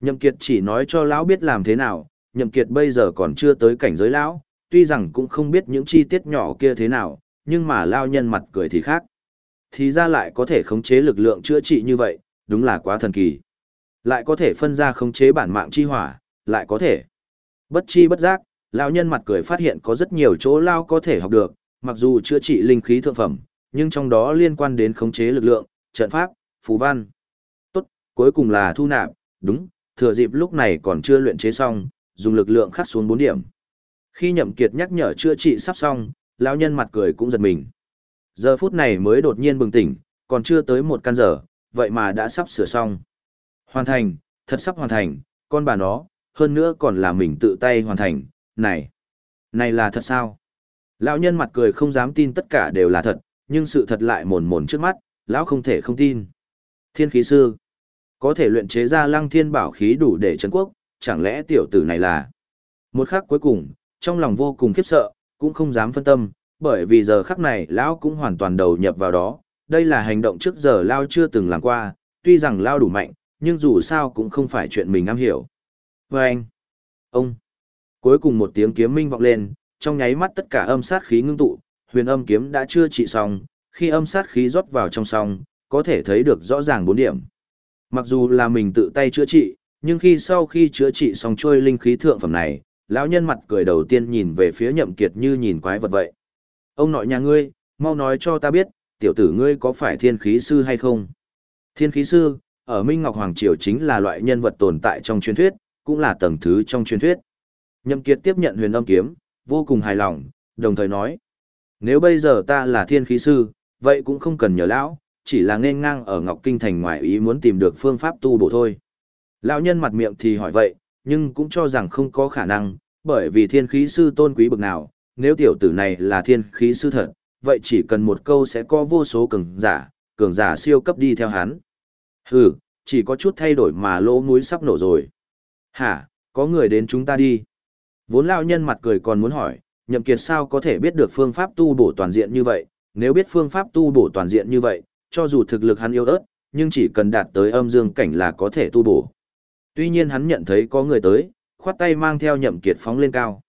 Nhậm Kiệt chỉ nói cho lão biết làm thế nào, Nhậm Kiệt bây giờ còn chưa tới cảnh giới lão, tuy rằng cũng không biết những chi tiết nhỏ kia thế nào, nhưng mà lao nhân mặt cười thì khác. Thì ra lại có thể khống chế lực lượng chữa trị như vậy, đúng là quá thần kỳ. Lại có thể phân ra khống chế bản mạng chi hỏa, lại có thể. Bất chi bất giác, lão nhân mặt cười phát hiện có rất nhiều chỗ lao có thể học được, mặc dù chữa trị linh khí thượng phẩm, nhưng trong đó liên quan đến khống chế lực lượng, trận pháp, phù văn. Tốt, cuối cùng là thu nạp, đúng, thừa dịp lúc này còn chưa luyện chế xong, dùng lực lượng khắc xuống 4 điểm. Khi Nhậm Kiệt nhắc nhở chữa trị sắp xong, lão nhân mặt cười cũng giật mình. Giờ phút này mới đột nhiên bừng tỉnh, còn chưa tới một căn giờ, vậy mà đã sắp sửa xong. Hoàn thành, thật sắp hoàn thành, con bà nó, hơn nữa còn là mình tự tay hoàn thành, này, này là thật sao? Lão nhân mặt cười không dám tin tất cả đều là thật, nhưng sự thật lại mồn mồn trước mắt, lão không thể không tin. Thiên khí sư, có thể luyện chế ra lăng thiên bảo khí đủ để chấn quốc, chẳng lẽ tiểu tử này là... Một khắc cuối cùng, trong lòng vô cùng khiếp sợ, cũng không dám phân tâm, bởi vì giờ khắc này lão cũng hoàn toàn đầu nhập vào đó, đây là hành động trước giờ Lao chưa từng làm qua, tuy rằng Lao đủ mạnh, nhưng dù sao cũng không phải chuyện mình am hiểu. Và anh, ông, cuối cùng một tiếng kiếm minh vọng lên, trong nháy mắt tất cả âm sát khí ngưng tụ, huyền âm kiếm đã chưa trị xong, khi âm sát khí rót vào trong song, có thể thấy được rõ ràng bốn điểm. Mặc dù là mình tự tay chữa trị, nhưng khi sau khi chữa trị xong trôi linh khí thượng phẩm này, lão nhân mặt cười đầu tiên nhìn về phía nhậm kiệt như nhìn quái vật vậy. Ông nội nhà ngươi, mau nói cho ta biết, tiểu tử ngươi có phải thiên khí sư hay không? Thiên khí sư, ở Minh Ngọc Hoàng Triều chính là loại nhân vật tồn tại trong truyền thuyết, cũng là tầng thứ trong truyền thuyết. Nhậm Kiệt tiếp nhận huyền âm kiếm, vô cùng hài lòng, đồng thời nói. Nếu bây giờ ta là thiên khí sư, vậy cũng không cần nhờ lão, chỉ là nên ngang ở Ngọc Kinh Thành ngoài ý muốn tìm được phương pháp tu bổ thôi. Lão nhân mặt miệng thì hỏi vậy, nhưng cũng cho rằng không có khả năng, bởi vì thiên khí sư tôn quý bực nào, nếu tiểu tử này là thiên khí sư thật, vậy chỉ cần một câu sẽ có vô số cường giả, cường giả siêu cấp đi theo hắn. Hừ, chỉ có chút thay đổi mà lỗ mũi sắp nổ rồi. Hả, có người đến chúng ta đi. Vốn lão nhân mặt cười còn muốn hỏi, nhậm kiệt sao có thể biết được phương pháp tu bổ toàn diện như vậy, nếu biết phương pháp tu bổ toàn diện như vậy, cho dù thực lực hắn yếu ớt, nhưng chỉ cần đạt tới âm dương cảnh là có thể tu bổ. Tuy nhiên hắn nhận thấy có người tới, khoát tay mang theo nhậm kiệt phóng lên cao.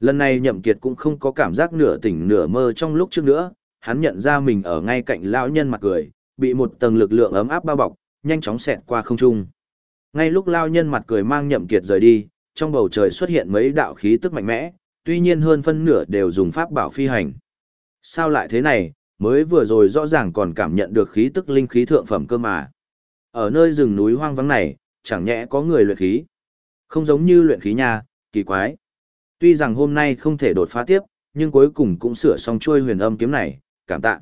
Lần này nhậm kiệt cũng không có cảm giác nửa tỉnh nửa mơ trong lúc trước nữa, hắn nhận ra mình ở ngay cạnh lão nhân mặt cười, bị một tầng lực lượng ấm áp bao bọc, nhanh chóng xẹt qua không trung. Ngay lúc lão nhân mặt cười mang nhậm kiệt rời đi, trong bầu trời xuất hiện mấy đạo khí tức mạnh mẽ, tuy nhiên hơn phân nửa đều dùng pháp bảo phi hành. Sao lại thế này, mới vừa rồi rõ ràng còn cảm nhận được khí tức linh khí thượng phẩm cơ mà. Ở nơi rừng núi hoang vắng này, chẳng nhẽ có người luyện khí. Không giống như luyện khí nha, kỳ quái. Tuy rằng hôm nay không thể đột phá tiếp, nhưng cuối cùng cũng sửa xong chuôi huyền âm kiếm này, cảm tạ.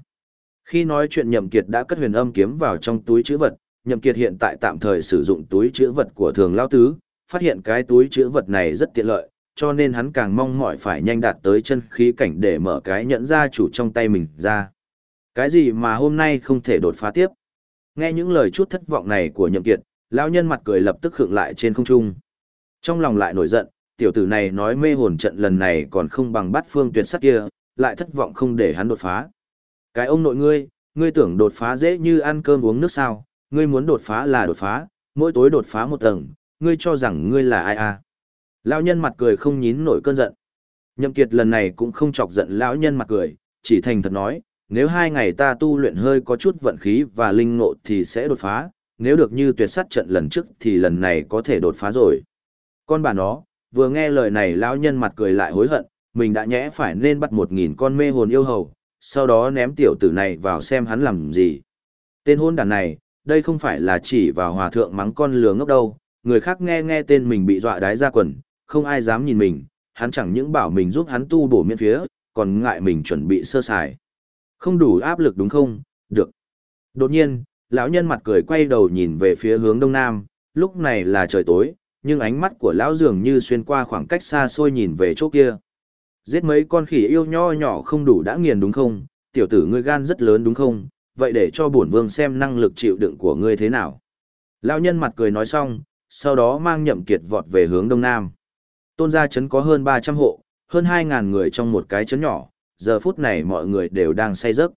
Khi nói chuyện Nhậm Kiệt đã cất huyền âm kiếm vào trong túi chữ vật, Nhậm Kiệt hiện tại tạm thời sử dụng túi chữ vật của thường lao tứ, phát hiện cái túi chữ vật này rất tiện lợi, cho nên hắn càng mong mỏi phải nhanh đạt tới chân khí cảnh để mở cái nhẫn ra chủ trong tay mình ra. Cái gì mà hôm nay không thể đột phá tiếp? Nghe những lời chút thất vọng này của Nhậm Kiệt, lão nhân mặt cười lập tức khựng lại trên không trung. Trong lòng lại nổi giận, tiểu tử này nói mê hồn trận lần này còn không bằng bắt phương tuyệt sắc kia, lại thất vọng không để hắn đột phá. Cái ông nội ngươi, ngươi tưởng đột phá dễ như ăn cơm uống nước sao, ngươi muốn đột phá là đột phá, mỗi tối đột phá một tầng, ngươi cho rằng ngươi là ai à. Lão nhân mặt cười không nhín nổi cơn giận. Nhậm kiệt lần này cũng không chọc giận lão nhân mặt cười, chỉ thành thật nói, nếu hai ngày ta tu luyện hơi có chút vận khí và linh ngộ thì sẽ đột phá, nếu được như tuyệt sắt trận lần trước thì lần này có thể đột phá rồi. Con bà nó, vừa nghe lời này lão nhân mặt cười lại hối hận, mình đã nhẽ phải nên bắt một nghìn con mê hồn yêu hầu, sau đó ném tiểu tử này vào xem hắn làm gì. Tên hôn đàn này, đây không phải là chỉ vào hòa thượng mắng con lừa ngốc đâu, người khác nghe nghe tên mình bị dọa đái ra quần, không ai dám nhìn mình, hắn chẳng những bảo mình giúp hắn tu bổ miễn phía, còn ngại mình chuẩn bị sơ sài. Không đủ áp lực đúng không? Được. Đột nhiên, lão nhân mặt cười quay đầu nhìn về phía hướng đông nam, lúc này là trời tối, nhưng ánh mắt của lão dường như xuyên qua khoảng cách xa xôi nhìn về chỗ kia. Giết mấy con khỉ yêu nho nhỏ không đủ đã nghiền đúng không? Tiểu tử ngươi gan rất lớn đúng không? Vậy để cho bổn vương xem năng lực chịu đựng của ngươi thế nào. Lão nhân mặt cười nói xong, sau đó mang nhậm kiệt vọt về hướng đông nam. Tôn gia trấn có hơn 300 hộ, hơn 2.000 người trong một cái trấn nhỏ, giờ phút này mọi người đều đang say giấc.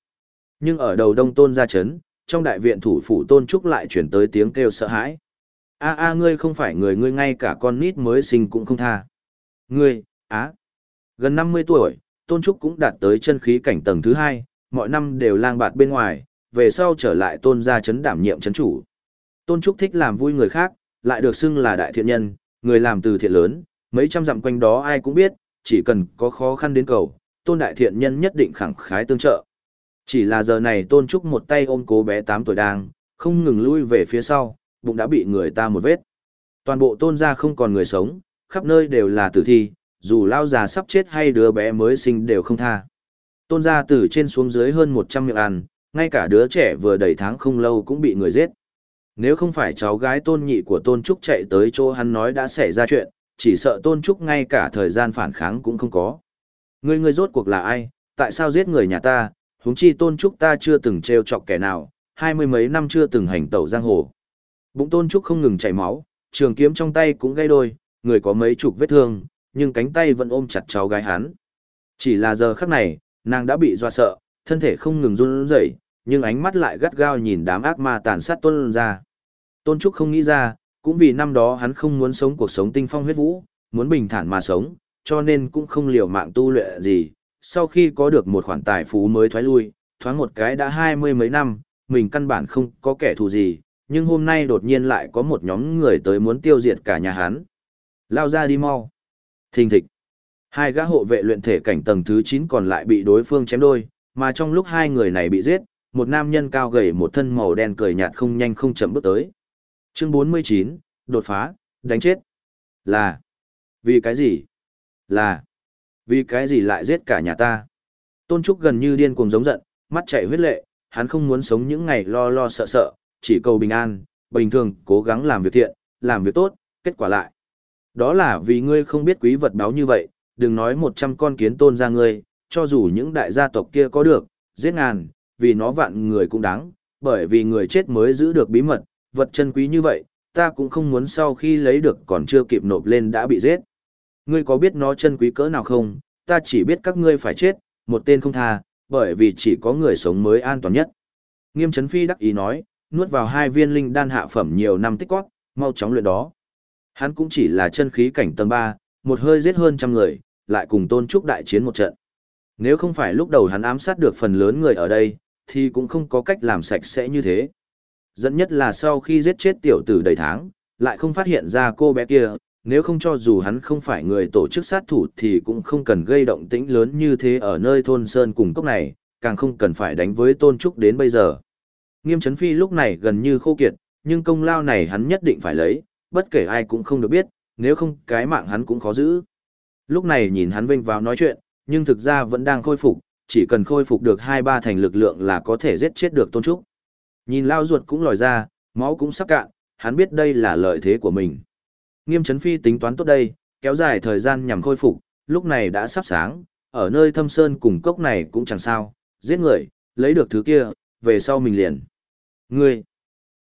Nhưng ở đầu đông tôn gia chấn, trong đại viện thủ phủ tôn trúc lại chuyển tới tiếng kêu sợ hãi. A a ngươi không phải người ngươi ngay cả con nít mới sinh cũng không tha. Ngươi, á. Gần 50 tuổi, Tôn Trúc cũng đạt tới chân khí cảnh tầng thứ hai, mọi năm đều lang bạt bên ngoài, về sau trở lại tôn gia chấn đảm nhiệm chấn chủ. Tôn Trúc thích làm vui người khác, lại được xưng là đại thiện nhân, người làm từ thiện lớn, mấy trăm dặm quanh đó ai cũng biết, chỉ cần có khó khăn đến cầu, tôn đại thiện nhân nhất định khẳng khái tương trợ. Chỉ là giờ này tôn trúc một tay ôm cố bé 8 tuổi đang, không ngừng lui về phía sau, bụng đã bị người ta một vết. Toàn bộ tôn gia không còn người sống, khắp nơi đều là tử thi, dù lao già sắp chết hay đứa bé mới sinh đều không tha. Tôn gia từ trên xuống dưới hơn 100 miệng ăn, ngay cả đứa trẻ vừa đầy tháng không lâu cũng bị người giết. Nếu không phải cháu gái tôn nhị của tôn trúc chạy tới chỗ hắn nói đã xảy ra chuyện, chỉ sợ tôn trúc ngay cả thời gian phản kháng cũng không có. Ngươi ngươi rốt cuộc là ai, tại sao giết người nhà ta, huống chi tôn trúc ta chưa từng trêu chọc kẻ nào, hai mươi mấy năm chưa từng hành tẩu giang hồ. Bụng tôn trúc không ngừng chảy máu, trường kiếm trong tay cũng gây đôi, người có mấy chục vết thương, nhưng cánh tay vẫn ôm chặt cháu gái hắn. Chỉ là giờ khắc này, nàng đã bị doa sợ, thân thể không ngừng run rẩy, nhưng ánh mắt lại gắt gao nhìn đám ác ma tàn sát tôn ra. Tôn Trúc không nghĩ ra, cũng vì năm đó hắn không muốn sống cuộc sống tinh phong huyết vũ, muốn bình thản mà sống, cho nên cũng không liều mạng tu luyện gì. Sau khi có được một khoản tài phú mới thoái lui, thoáng một cái đã hai mươi mấy năm, mình căn bản không có kẻ thù gì, nhưng hôm nay đột nhiên lại có một nhóm người tới muốn tiêu diệt cả nhà hắn. Lao ra đi mau. Thình thịch. Hai gã hộ vệ luyện thể cảnh tầng thứ 9 còn lại bị đối phương chém đôi, mà trong lúc hai người này bị giết, một nam nhân cao gầy một thân màu đen cười nhạt không nhanh không chậm bước tới. Chương 49, đột phá, đánh chết. Là. Vì cái gì? Là. Vì cái gì lại giết cả nhà ta? Tôn Trúc gần như điên cuồng giống giận, mắt chảy huyết lệ, hắn không muốn sống những ngày lo lo sợ sợ, chỉ cầu bình an, bình thường, cố gắng làm việc thiện, làm việc tốt, kết quả lại. Đó là vì ngươi không biết quý vật báo như vậy, đừng nói một trăm con kiến tôn ra ngươi, cho dù những đại gia tộc kia có được, giết ngàn, vì nó vạn người cũng đáng, bởi vì người chết mới giữ được bí mật, vật chân quý như vậy, ta cũng không muốn sau khi lấy được còn chưa kịp nộp lên đã bị giết. Ngươi có biết nó chân quý cỡ nào không, ta chỉ biết các ngươi phải chết, một tên không tha, bởi vì chỉ có người sống mới an toàn nhất. Nghiêm Trấn Phi đắc ý nói, nuốt vào hai viên linh đan hạ phẩm nhiều năm tích quát, mau chóng luyện đó. Hắn cũng chỉ là chân khí cảnh tầng 3, một hơi giết hơn trăm người, lại cùng tôn trúc đại chiến một trận. Nếu không phải lúc đầu hắn ám sát được phần lớn người ở đây, thì cũng không có cách làm sạch sẽ như thế. Dẫn nhất là sau khi giết chết tiểu tử đầy tháng, lại không phát hiện ra cô bé kia, nếu không cho dù hắn không phải người tổ chức sát thủ thì cũng không cần gây động tĩnh lớn như thế ở nơi thôn Sơn cùng cốc này, càng không cần phải đánh với tôn trúc đến bây giờ. Nghiêm chấn phi lúc này gần như khô kiệt, nhưng công lao này hắn nhất định phải lấy, bất kể ai cũng không được biết, nếu không cái mạng hắn cũng khó giữ. Lúc này nhìn hắn vinh vào nói chuyện, nhưng thực ra vẫn đang khôi phục, chỉ cần khôi phục được hai ba thành lực lượng là có thể giết chết được tôn trúc. Nhìn lao ruột cũng lòi ra, máu cũng sắp cạn, hắn biết đây là lợi thế của mình. Nghiêm Trấn phi tính toán tốt đây, kéo dài thời gian nhằm khôi phục, lúc này đã sắp sáng, ở nơi thâm sơn cùng cốc này cũng chẳng sao, giết người, lấy được thứ kia, về sau mình liền. Ngươi!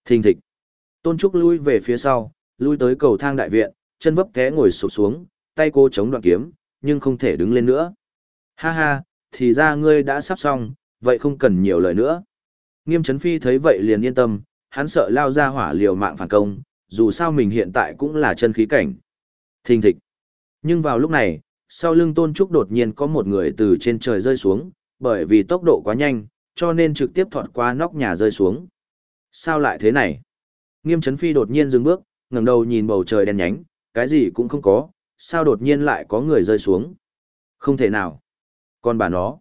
Thình thịch! Tôn Trúc lui về phía sau, lui tới cầu thang đại viện, chân vấp té ngồi sụp xuống, tay cô chống đoạn kiếm, nhưng không thể đứng lên nữa. Ha ha, thì ra ngươi đã sắp xong, vậy không cần nhiều lời nữa. Nghiêm Trấn Phi thấy vậy liền yên tâm, hắn sợ lao ra hỏa liều mạng phản công, dù sao mình hiện tại cũng là chân khí cảnh. Thình thịch. Nhưng vào lúc này, sau lưng Tôn Trúc đột nhiên có một người từ trên trời rơi xuống, bởi vì tốc độ quá nhanh, cho nên trực tiếp thọt qua nóc nhà rơi xuống. Sao lại thế này? Nghiêm Trấn Phi đột nhiên dừng bước, ngẩng đầu nhìn bầu trời đen nhánh, cái gì cũng không có, sao đột nhiên lại có người rơi xuống? Không thể nào. Còn bà nó.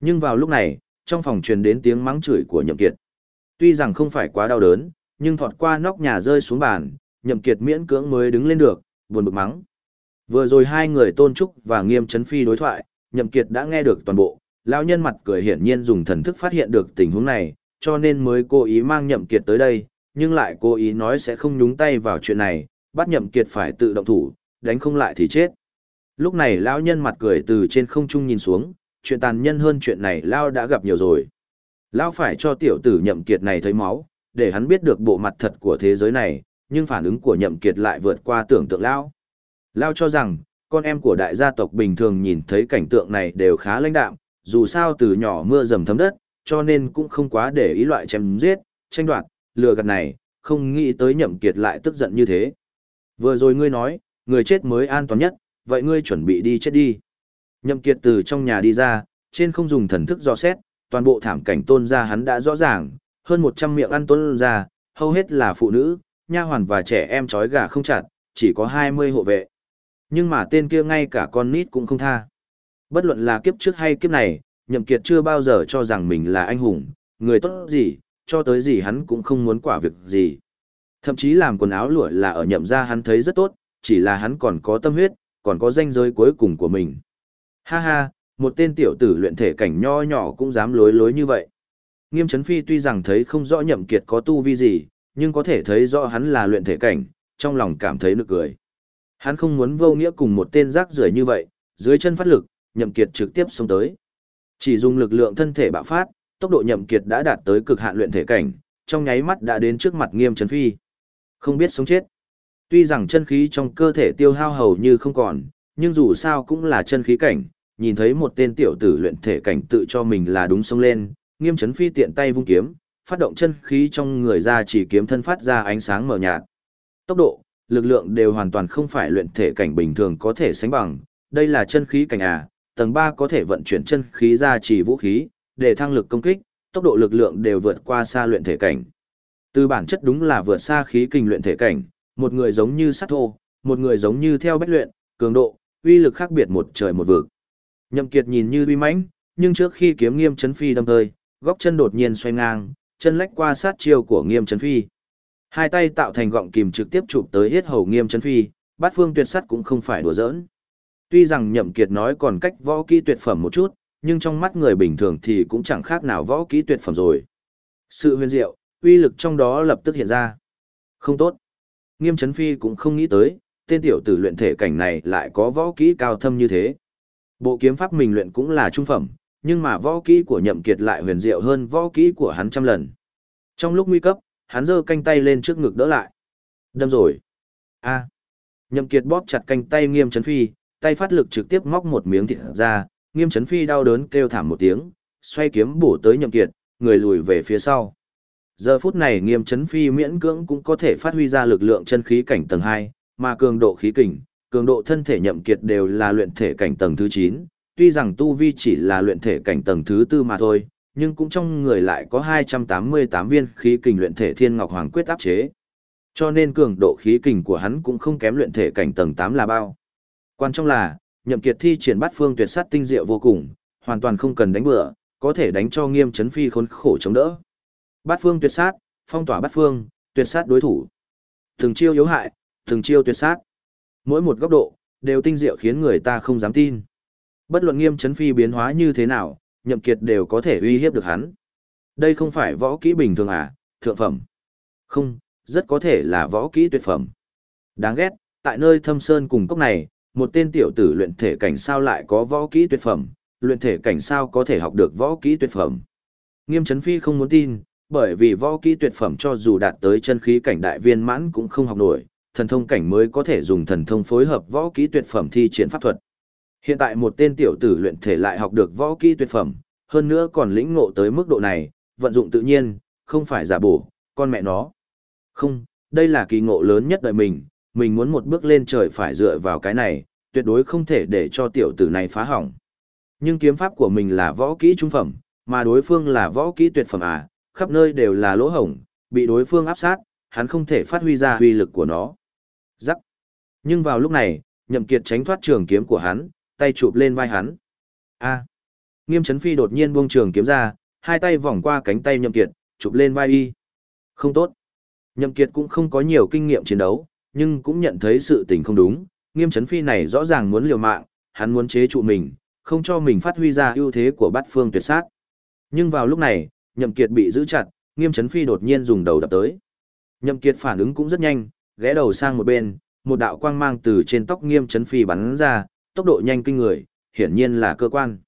Nhưng vào lúc này, trong phòng truyền đến tiếng mắng chửi của Nhậm Kiệt. Tuy rằng không phải quá đau đớn, nhưng thọt qua nóc nhà rơi xuống bàn, Nhậm Kiệt miễn cưỡng mới đứng lên được, buồn bực mắng. Vừa rồi hai người Tôn Trúc và Nghiêm Chấn Phi đối thoại, Nhậm Kiệt đã nghe được toàn bộ, lão nhân mặt cười hiển nhiên dùng thần thức phát hiện được tình huống này, cho nên mới cố ý mang Nhậm Kiệt tới đây, nhưng lại cố ý nói sẽ không nhúng tay vào chuyện này, bắt Nhậm Kiệt phải tự động thủ, đánh không lại thì chết. Lúc này lão nhân mặt cười từ trên không trung nhìn xuống, chuyện tàn nhân hơn chuyện này Lão đã gặp nhiều rồi. Lão phải cho tiểu tử nhậm kiệt này thấy máu, để hắn biết được bộ mặt thật của thế giới này, nhưng phản ứng của nhậm kiệt lại vượt qua tưởng tượng Lao. Lao cho rằng, con em của đại gia tộc bình thường nhìn thấy cảnh tượng này đều khá lãnh đạm, dù sao từ nhỏ mưa dầm thấm đất, cho nên cũng không quá để ý loại chém giết, tranh đoạt, lừa gạt này, không nghĩ tới nhậm kiệt lại tức giận như thế. Vừa rồi ngươi nói, người chết mới an toàn nhất, vậy ngươi chuẩn bị đi chết đi. Nhậm kiệt từ trong nhà đi ra, trên không dùng thần thức dò xét, toàn bộ thảm cảnh tôn gia hắn đã rõ ràng, hơn 100 miệng ăn tuân ra, hầu hết là phụ nữ, nha hoàn và trẻ em trói gà không chặt, chỉ có 20 hộ vệ. Nhưng mà tên kia ngay cả con nít cũng không tha. Bất luận là kiếp trước hay kiếp này, Nhậm Kiệt chưa bao giờ cho rằng mình là anh hùng, người tốt gì, cho tới gì hắn cũng không muốn quả việc gì. Thậm chí làm quần áo lụa là ở nhậm gia hắn thấy rất tốt, chỉ là hắn còn có tâm huyết, còn có danh giới cuối cùng của mình. Ha ha, một tên tiểu tử luyện thể cảnh nho nhỏ cũng dám lối lối như vậy. Nghiêm Trấn Phi tuy rằng thấy không rõ nhậm kiệt có tu vi gì, nhưng có thể thấy rõ hắn là luyện thể cảnh, trong lòng cảm thấy nực cười. Hắn không muốn vô nghĩa cùng một tên rác rưởi như vậy, dưới chân phát lực, nhậm kiệt trực tiếp xông tới. Chỉ dùng lực lượng thân thể bạo phát, tốc độ nhậm kiệt đã đạt tới cực hạn luyện thể cảnh, trong nháy mắt đã đến trước mặt Nghiêm Trấn Phi. Không biết sống chết. Tuy rằng chân khí trong cơ thể tiêu hao hầu như không còn, nhưng dù sao cũng là chân khí cảnh, nhìn thấy một tên tiểu tử luyện thể cảnh tự cho mình là đúng sông lên, Nghiêm Chấn Phi tiện tay vung kiếm, phát động chân khí trong người ra chỉ kiếm thân phát ra ánh sáng mờ nhạt. Tốc độ, lực lượng đều hoàn toàn không phải luyện thể cảnh bình thường có thể sánh bằng, đây là chân khí cảnh à, tầng 3 có thể vận chuyển chân khí ra chỉ vũ khí, để thăng lực công kích, tốc độ lực lượng đều vượt qua xa luyện thể cảnh. Từ bản chất đúng là vượt xa khí kinh luyện thể cảnh, một người giống như sắt thô, một người giống như theo bách luyện, cường độ, uy lực khác biệt một trời một vực. Nhậm Kiệt nhìn như uy mãnh, nhưng trước khi kiếm Nghiêm Chấn Phi đâm hơi góc chân đột nhiên xoay ngang, chân lách qua sát chiêu của Nghiêm Trấn Phi. Hai tay tạo thành gọng kìm trực tiếp chụp tới hết hầu Nghiêm Trấn Phi, bát phương tuyệt sắt cũng không phải đùa giỡn. Tuy rằng Nhậm Kiệt nói còn cách võ kỹ tuyệt phẩm một chút, nhưng trong mắt người bình thường thì cũng chẳng khác nào võ kỹ tuyệt phẩm rồi. Sự huyền diệu, uy lực trong đó lập tức hiện ra. Không tốt. Nghiêm Trấn Phi cũng không nghĩ tới, tên tiểu tử luyện thể cảnh này lại có võ kỹ cao thâm như thế. Bộ kiếm pháp mình luyện cũng là trung phẩm, nhưng mà võ kỹ của Nhậm Kiệt lại huyền diệu hơn võ kỹ của hắn trăm lần. Trong lúc nguy cấp, hắn giơ canh tay lên trước ngực đỡ lại. Đâm rồi. A. Nhậm Kiệt bóp chặt canh tay Nghiêm Chấn Phi, tay phát lực trực tiếp móc một miếng thịt ra, Nghiêm Chấn Phi đau đớn kêu thảm một tiếng, xoay kiếm bổ tới Nhậm Kiệt, người lùi về phía sau. Giờ phút này Nghiêm Chấn Phi miễn cưỡng cũng có thể phát huy ra lực lượng chân khí cảnh tầng 2, mà cường độ khí kình, cường độ thân thể Nhậm Kiệt đều là luyện thể cảnh tầng thứ 9, tuy rằng tu vi chỉ là luyện thể cảnh tầng thứ tư mà thôi, nhưng cũng trong người lại có 288 viên khí kình luyện thể Thiên Ngọc Hoàng quyết áp chế. Cho nên cường độ khí kình của hắn cũng không kém luyện thể cảnh tầng 8 là bao. Quan trọng là, nhậm kiệt thi triển bát phương tuyệt sát tinh diệu vô cùng, hoàn toàn không cần đánh bừa, có thể đánh cho nghiêm chấn phi khốn khổ chống đỡ. Bát phương tuyệt sát, phong tỏa bát phương, tuyệt sát đối thủ. Từng chiêu yếu hại, từng chiêu tuyệt sát. Mỗi một góc độ, đều tinh diệu khiến người ta không dám tin. Bất luận nghiêm chấn phi biến hóa như thế nào, nhậm kiệt đều có thể uy hiếp được hắn. Đây không phải võ kỹ bình thường à, thượng phẩm. Không, rất có thể là võ kỹ tuyệt phẩm. Đáng ghét, tại nơi thâm sơn cùng cốc này, một tên tiểu tử luyện thể cảnh sao lại có võ kỹ tuyệt phẩm, luyện thể cảnh sao có thể học được võ kỹ tuyệt phẩm. Nghiêm Chấn Phi không muốn tin, bởi vì võ kỹ tuyệt phẩm cho dù đạt tới chân khí cảnh đại viên mãn cũng không học nổi, thần thông cảnh mới có thể dùng thần thông phối hợp võ kỹ tuyệt phẩm thi triển pháp thuật. Hiện tại một tên tiểu tử luyện thể lại học được võ kỹ tuyệt phẩm, hơn nữa còn lĩnh ngộ tới mức độ này, vận dụng tự nhiên, không phải giả bổ, con mẹ nó. Không, đây là kỳ ngộ lớn nhất đời mình, mình muốn một bước lên trời phải dựa vào cái này, tuyệt đối không thể để cho tiểu tử này phá hỏng. Nhưng kiếm pháp của mình là võ kỹ trung phẩm, mà đối phương là võ kỹ tuyệt phẩm à, khắp nơi đều là lỗ hổng, bị đối phương áp sát, hắn không thể phát huy ra huy lực của nó. Rắc. Nhưng vào lúc này, Nhậm Kiệt tránh thoát trường kiếm của hắn, tay chụp lên vai hắn. A. Nghiêm Chấn Phi đột nhiên buông trường kiếm ra, hai tay vòng qua cánh tay Nhậm Kiệt, chụp lên vai y. Không tốt. Nhậm Kiệt cũng không có nhiều kinh nghiệm chiến đấu, nhưng cũng nhận thấy sự tình không đúng, nghiêm chấn phi này rõ ràng muốn liều mạng, hắn muốn chế trụ mình, không cho mình phát huy ra ưu thế của bát phương tuyệt sát. Nhưng vào lúc này, nhậm kiệt bị giữ chặt, nghiêm chấn phi đột nhiên dùng đầu đập tới. Nhậm kiệt phản ứng cũng rất nhanh, ghé đầu sang một bên, một đạo quang mang từ trên tóc nghiêm chấn phi bắn ra, tốc độ nhanh kinh người, hiển nhiên là cơ quan.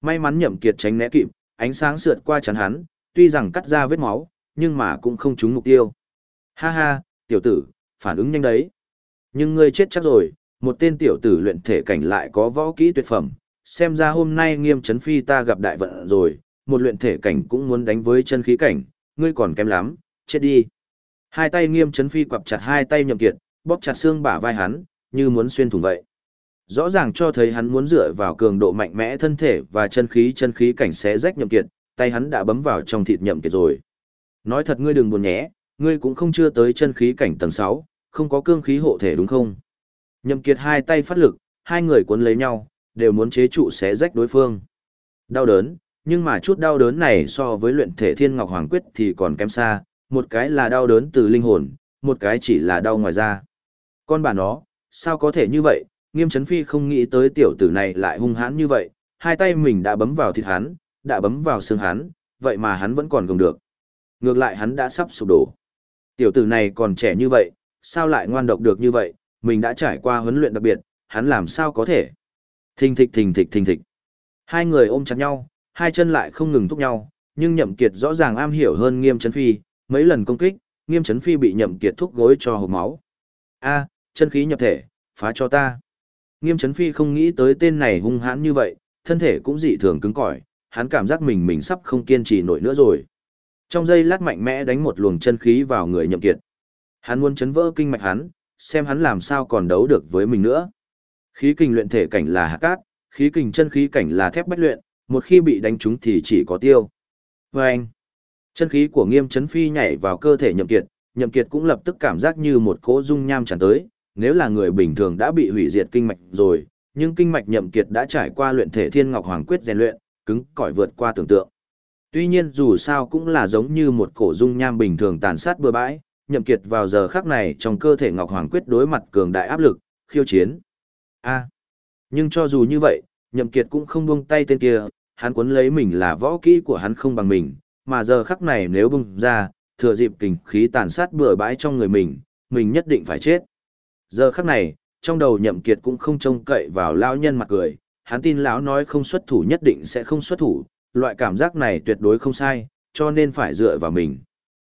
May mắn nhậm kiệt tránh né kịp, ánh sáng sượt qua chắn hắn, tuy rằng cắt ra vết máu, nhưng mà cũng không trúng mục tiêu. Ha ha, tiểu tử, phản ứng nhanh đấy. Nhưng ngươi chết chắc rồi, một tên tiểu tử luyện thể cảnh lại có võ kỹ tuyệt phẩm, xem ra hôm nay nghiêm chấn phi ta gặp đại vận rồi, một luyện thể cảnh cũng muốn đánh với chân khí cảnh, ngươi còn kém lắm, chết đi. Hai tay nghiêm chấn phi quặp chặt hai tay nhậm kiệt, bóp chặt xương bả vai hắn, như muốn xuyên thủng vậy. Rõ ràng cho thấy hắn muốn dựa vào cường độ mạnh mẽ thân thể và chân khí chân khí cảnh xé rách nhậm kiệt, tay hắn đã bấm vào trong thịt nhậm kiệt rồi. Nói thật ngươi đừng buồn nhé, ngươi cũng không chưa tới chân khí cảnh tầng 6, không có cương khí hộ thể đúng không? Nhậm kiệt hai tay phát lực, hai người cuốn lấy nhau, đều muốn chế trụ xé rách đối phương. Đau đớn, nhưng mà chút đau đớn này so với luyện thể thiên ngọc hoàng quyết thì còn kém xa, một cái là đau đớn từ linh hồn, một cái chỉ là đau ngoài da. Con bà nó, sao có thể như vậy, nghiêm Trấn phi không nghĩ tới tiểu tử này lại hung hãn như vậy, hai tay mình đã bấm vào thịt hắn, đã bấm vào xương hắn, vậy mà hắn vẫn còn gồng được. Ngược lại hắn đã sắp sụp đổ. Tiểu tử này còn trẻ như vậy, sao lại ngoan độc được như vậy, mình đã trải qua huấn luyện đặc biệt, hắn làm sao có thể. Thình thịch thình thịch thình thịch. Hai người ôm chặt nhau, hai chân lại không ngừng thúc nhau, nhưng nhậm kiệt rõ ràng am hiểu hơn nghiêm chấn phi, mấy lần công kích, nghiêm chấn phi bị nhậm kiệt thúc gối cho hộp máu. A, chân khí nhập thể, phá cho ta. Nghiêm Trấn phi không nghĩ tới tên này hung hãn như vậy, thân thể cũng dị thường cứng cỏi, hắn cảm giác mình mình sắp không kiên trì nổi nữa rồi. Trong giây lát mạnh mẽ đánh một luồng chân khí vào người nhậm kiệt. Hắn muốn chấn vỡ kinh mạch hắn, xem hắn làm sao còn đấu được với mình nữa. Khí kình luyện thể cảnh là hạt cát, khí kình chân khí cảnh là thép bách luyện, một khi bị đánh trúng thì chỉ có tiêu. Và anh, chân khí của nghiêm chấn phi nhảy vào cơ thể nhậm kiệt, nhậm kiệt cũng lập tức cảm giác như một cỗ dung nham tràn tới, nếu là người bình thường đã bị hủy diệt kinh mạch rồi, nhưng kinh mạch nhậm kiệt đã trải qua luyện thể thiên ngọc hoàng quyết rèn luyện, cứng cỏi vượt qua tưởng tượng. Tuy nhiên dù sao cũng là giống như một cổ dung nham bình thường tàn sát bừa bãi, nhậm kiệt vào giờ khắc này trong cơ thể ngọc hoàng quyết đối mặt cường đại áp lực, khiêu chiến. A. nhưng cho dù như vậy, nhậm kiệt cũng không buông tay tên kia, hắn cuốn lấy mình là võ kỹ của hắn không bằng mình, mà giờ khắc này nếu bung ra, thừa dịp kình khí tàn sát bừa bãi trong người mình, mình nhất định phải chết. Giờ khắc này, trong đầu nhậm kiệt cũng không trông cậy vào lão nhân mặt cười, hắn tin lão nói không xuất thủ nhất định sẽ không xuất thủ, loại cảm giác này tuyệt đối không sai, cho nên phải dựa vào mình.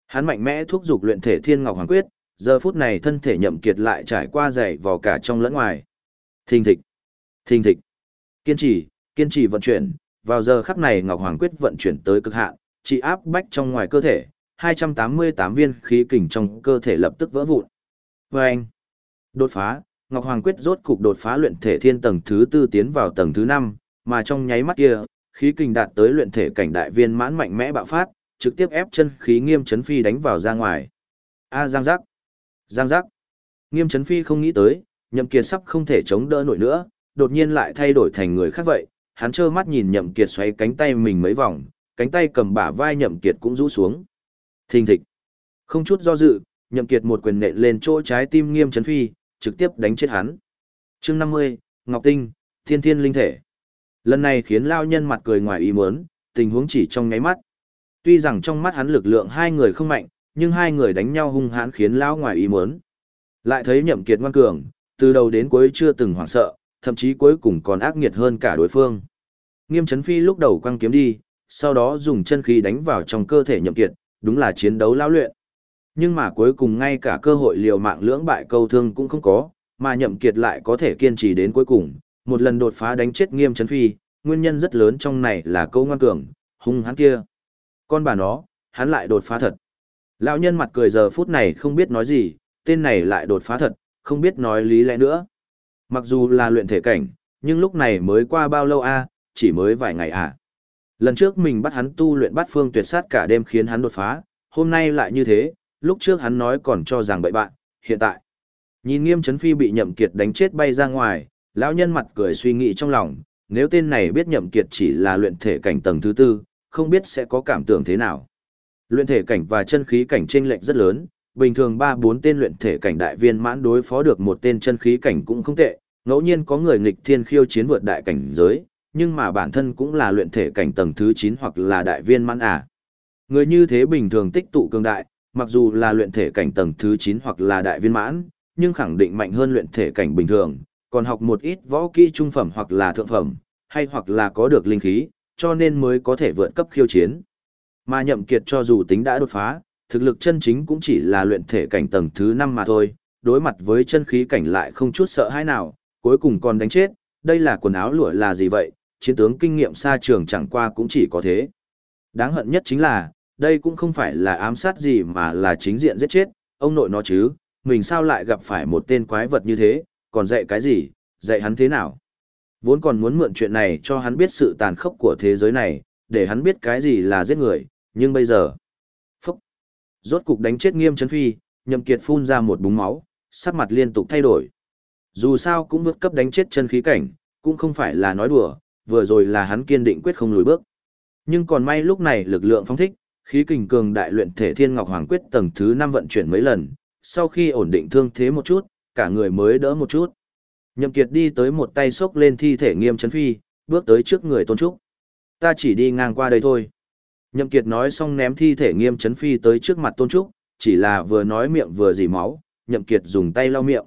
Hắn mạnh mẽ thúc giục luyện thể thiên ngọc hoàng quyết, giờ phút này thân thể nhậm kiệt lại trải qua dày vò cả trong lẫn ngoài. Thình thịch, thình thịch, kiên trì, kiên trì vận chuyển, vào giờ khắc này ngọc hoàng quyết vận chuyển tới cực hạn, chỉ áp bách trong ngoài cơ thể, 288 viên khí kình trong cơ thể lập tức vỡ vụn. Vâng! Đột phá, Ngọc Hoàng Quyết rốt cục đột phá luyện thể thiên tầng thứ tư tiến vào tầng thứ năm, mà trong nháy mắt kia, khí kình đạt tới luyện thể cảnh đại viên mãn mạnh mẽ bạo phát, trực tiếp ép chân khí nghiêm chấn phi đánh vào ra ngoài. A giang giác. Giang giác. Nghiêm chấn phi không nghĩ tới, nhậm kiệt sắp không thể chống đỡ nổi nữa, đột nhiên lại thay đổi thành người khác vậy, hắn trơ mắt nhìn nhậm kiệt xoay cánh tay mình mấy vòng, cánh tay cầm bả vai nhậm kiệt cũng rũ xuống. Thình thịch. Không chút do dự, nhậm kiệt một quyền nện lên chỗ trái tim nghiêm chấn phi, trực tiếp đánh chết hắn. Chương 50, Ngọc Tinh, Thiên Thiên Linh Thể. Lần này khiến lao nhân mặt cười ngoài ý muốn, tình huống chỉ trong nháy mắt. Tuy rằng trong mắt hắn lực lượng hai người không mạnh, nhưng hai người đánh nhau hung hãn khiến lão ngoài ý muốn. Lại thấy nhậm kiệt ngoan cường, từ đầu đến cuối chưa từng hoảng sợ, thậm chí cuối cùng còn ác nghiệt hơn cả đối phương. Nghiêm chấn phi lúc đầu quăng kiếm đi, sau đó dùng chân khí đánh vào trong cơ thể nhậm kiệt, đúng là chiến đấu lao luyện. Nhưng mà cuối cùng ngay cả cơ hội liều mạng lưỡng bại câu thương cũng không có, mà nhậm kiệt lại có thể kiên trì đến cuối cùng, một lần đột phá đánh chết nghiêm chấn phi, nguyên nhân rất lớn trong này là câu ngoan cường, hung hắn kia. Con bà nó, hắn lại đột phá thật. Lão nhân mặt cười giờ phút này không biết nói gì, tên này lại đột phá thật, không biết nói lý lẽ nữa. Mặc dù là luyện thể cảnh, nhưng lúc này mới qua bao lâu a, chỉ mới vài ngày à. Lần trước mình bắt hắn tu luyện bát phương tuyệt sát cả đêm khiến hắn đột phá, hôm nay lại như thế, lúc trước hắn nói còn cho rằng bậy bạn, hiện tại. Nhìn nghiêm chấn phi bị nhậm kiệt đánh chết bay ra ngoài, lão nhân mặt cười suy nghĩ trong lòng, nếu tên này biết nhậm kiệt chỉ là luyện thể cảnh tầng thứ tư, không biết sẽ có cảm tưởng thế nào. Luyện thể cảnh và chân khí cảnh trên lệch rất lớn, bình thường 3-4 tên luyện thể cảnh đại viên mãn đối phó được một tên chân khí cảnh cũng không tệ, ngẫu nhiên có người nghịch thiên khiêu chiến vượt đại cảnh giới, nhưng mà bản thân cũng là luyện thể cảnh tầng thứ 9 hoặc là đại viên mãn à. Người như thế bình thường tích tụ cường đại, mặc dù là luyện thể cảnh tầng thứ 9 hoặc là đại viên mãn, nhưng khẳng định mạnh hơn luyện thể cảnh bình thường, còn học một ít võ kỹ trung phẩm hoặc là thượng phẩm, hay hoặc là có được linh khí, cho nên mới có thể vượt cấp khiêu chiến. Mà nhậm kiệt cho dù tính đã đột phá, thực lực chân chính cũng chỉ là luyện thể cảnh tầng thứ 5 mà thôi, đối mặt với chân khí cảnh lại không chút sợ hãi nào, cuối cùng còn đánh chết, đây là quần áo lụa là gì vậy, chiến tướng kinh nghiệm xa trường chẳng qua cũng chỉ có thế. Đáng hận nhất chính là, đây cũng không phải là ám sát gì mà là chính diện giết chết, ông nội nó chứ, mình sao lại gặp phải một tên quái vật như thế, còn dạy cái gì, dạy hắn thế nào. Vốn còn muốn mượn chuyện này cho hắn biết sự tàn khốc của thế giới này, để hắn biết cái gì là giết người, nhưng bây giờ... Phúc! Rốt cục đánh chết nghiêm chấn phi, nhậm kiệt phun ra một búng máu, sắc mặt liên tục thay đổi. Dù sao cũng vượt cấp đánh chết chân khí cảnh, cũng không phải là nói đùa, vừa rồi là hắn kiên định quyết không lùi bước. Nhưng còn may lúc này lực lượng phong thích, khí kình cường đại luyện thể thiên ngọc hoàng quyết tầng thứ 5 vận chuyển mấy lần, sau khi ổn định thương thế một chút, cả người mới đỡ một chút. Nhậm Kiệt đi tới một tay xốc lên thi thể nghiêm chấn phi, bước tới trước người tôn trúc. Ta chỉ đi ngang qua đây thôi. Nhậm Kiệt nói xong ném thi thể nghiêm chấn phi tới trước mặt tôn trúc, chỉ là vừa nói miệng vừa dì máu, Nhậm Kiệt dùng tay lau miệng.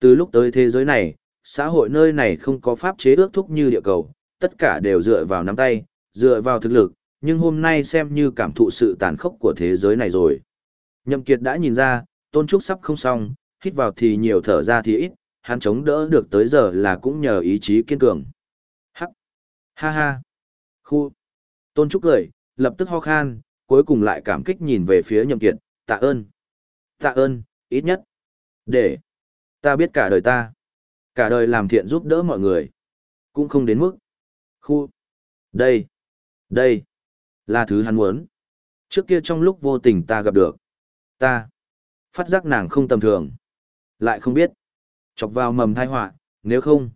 Từ lúc tới thế giới này, xã hội nơi này không có pháp chế ước thúc như địa cầu, tất cả đều dựa vào nắm tay, dựa vào thực lực, nhưng hôm nay xem như cảm thụ sự tàn khốc của thế giới này rồi. Nhậm Kiệt đã nhìn ra, Tôn Trúc sắp không xong, hít vào thì nhiều thở ra thì ít, hắn chống đỡ được tới giờ là cũng nhờ ý chí kiên cường. Hắc! Ha ha! Khu! Tôn Trúc cười, lập tức ho khan, cuối cùng lại cảm kích nhìn về phía Nhậm Kiệt, tạ ơn. Tạ ơn, ít nhất. Để! Ta biết cả đời ta. Cả đời làm thiện giúp đỡ mọi người. Cũng không đến mức. Khu! Đây! Đây! Là thứ hắn muốn. Trước kia trong lúc vô tình ta gặp được. Ta! Phát giác nàng không tầm thường. Lại không biết. Chọc vào mầm thai họa nếu không,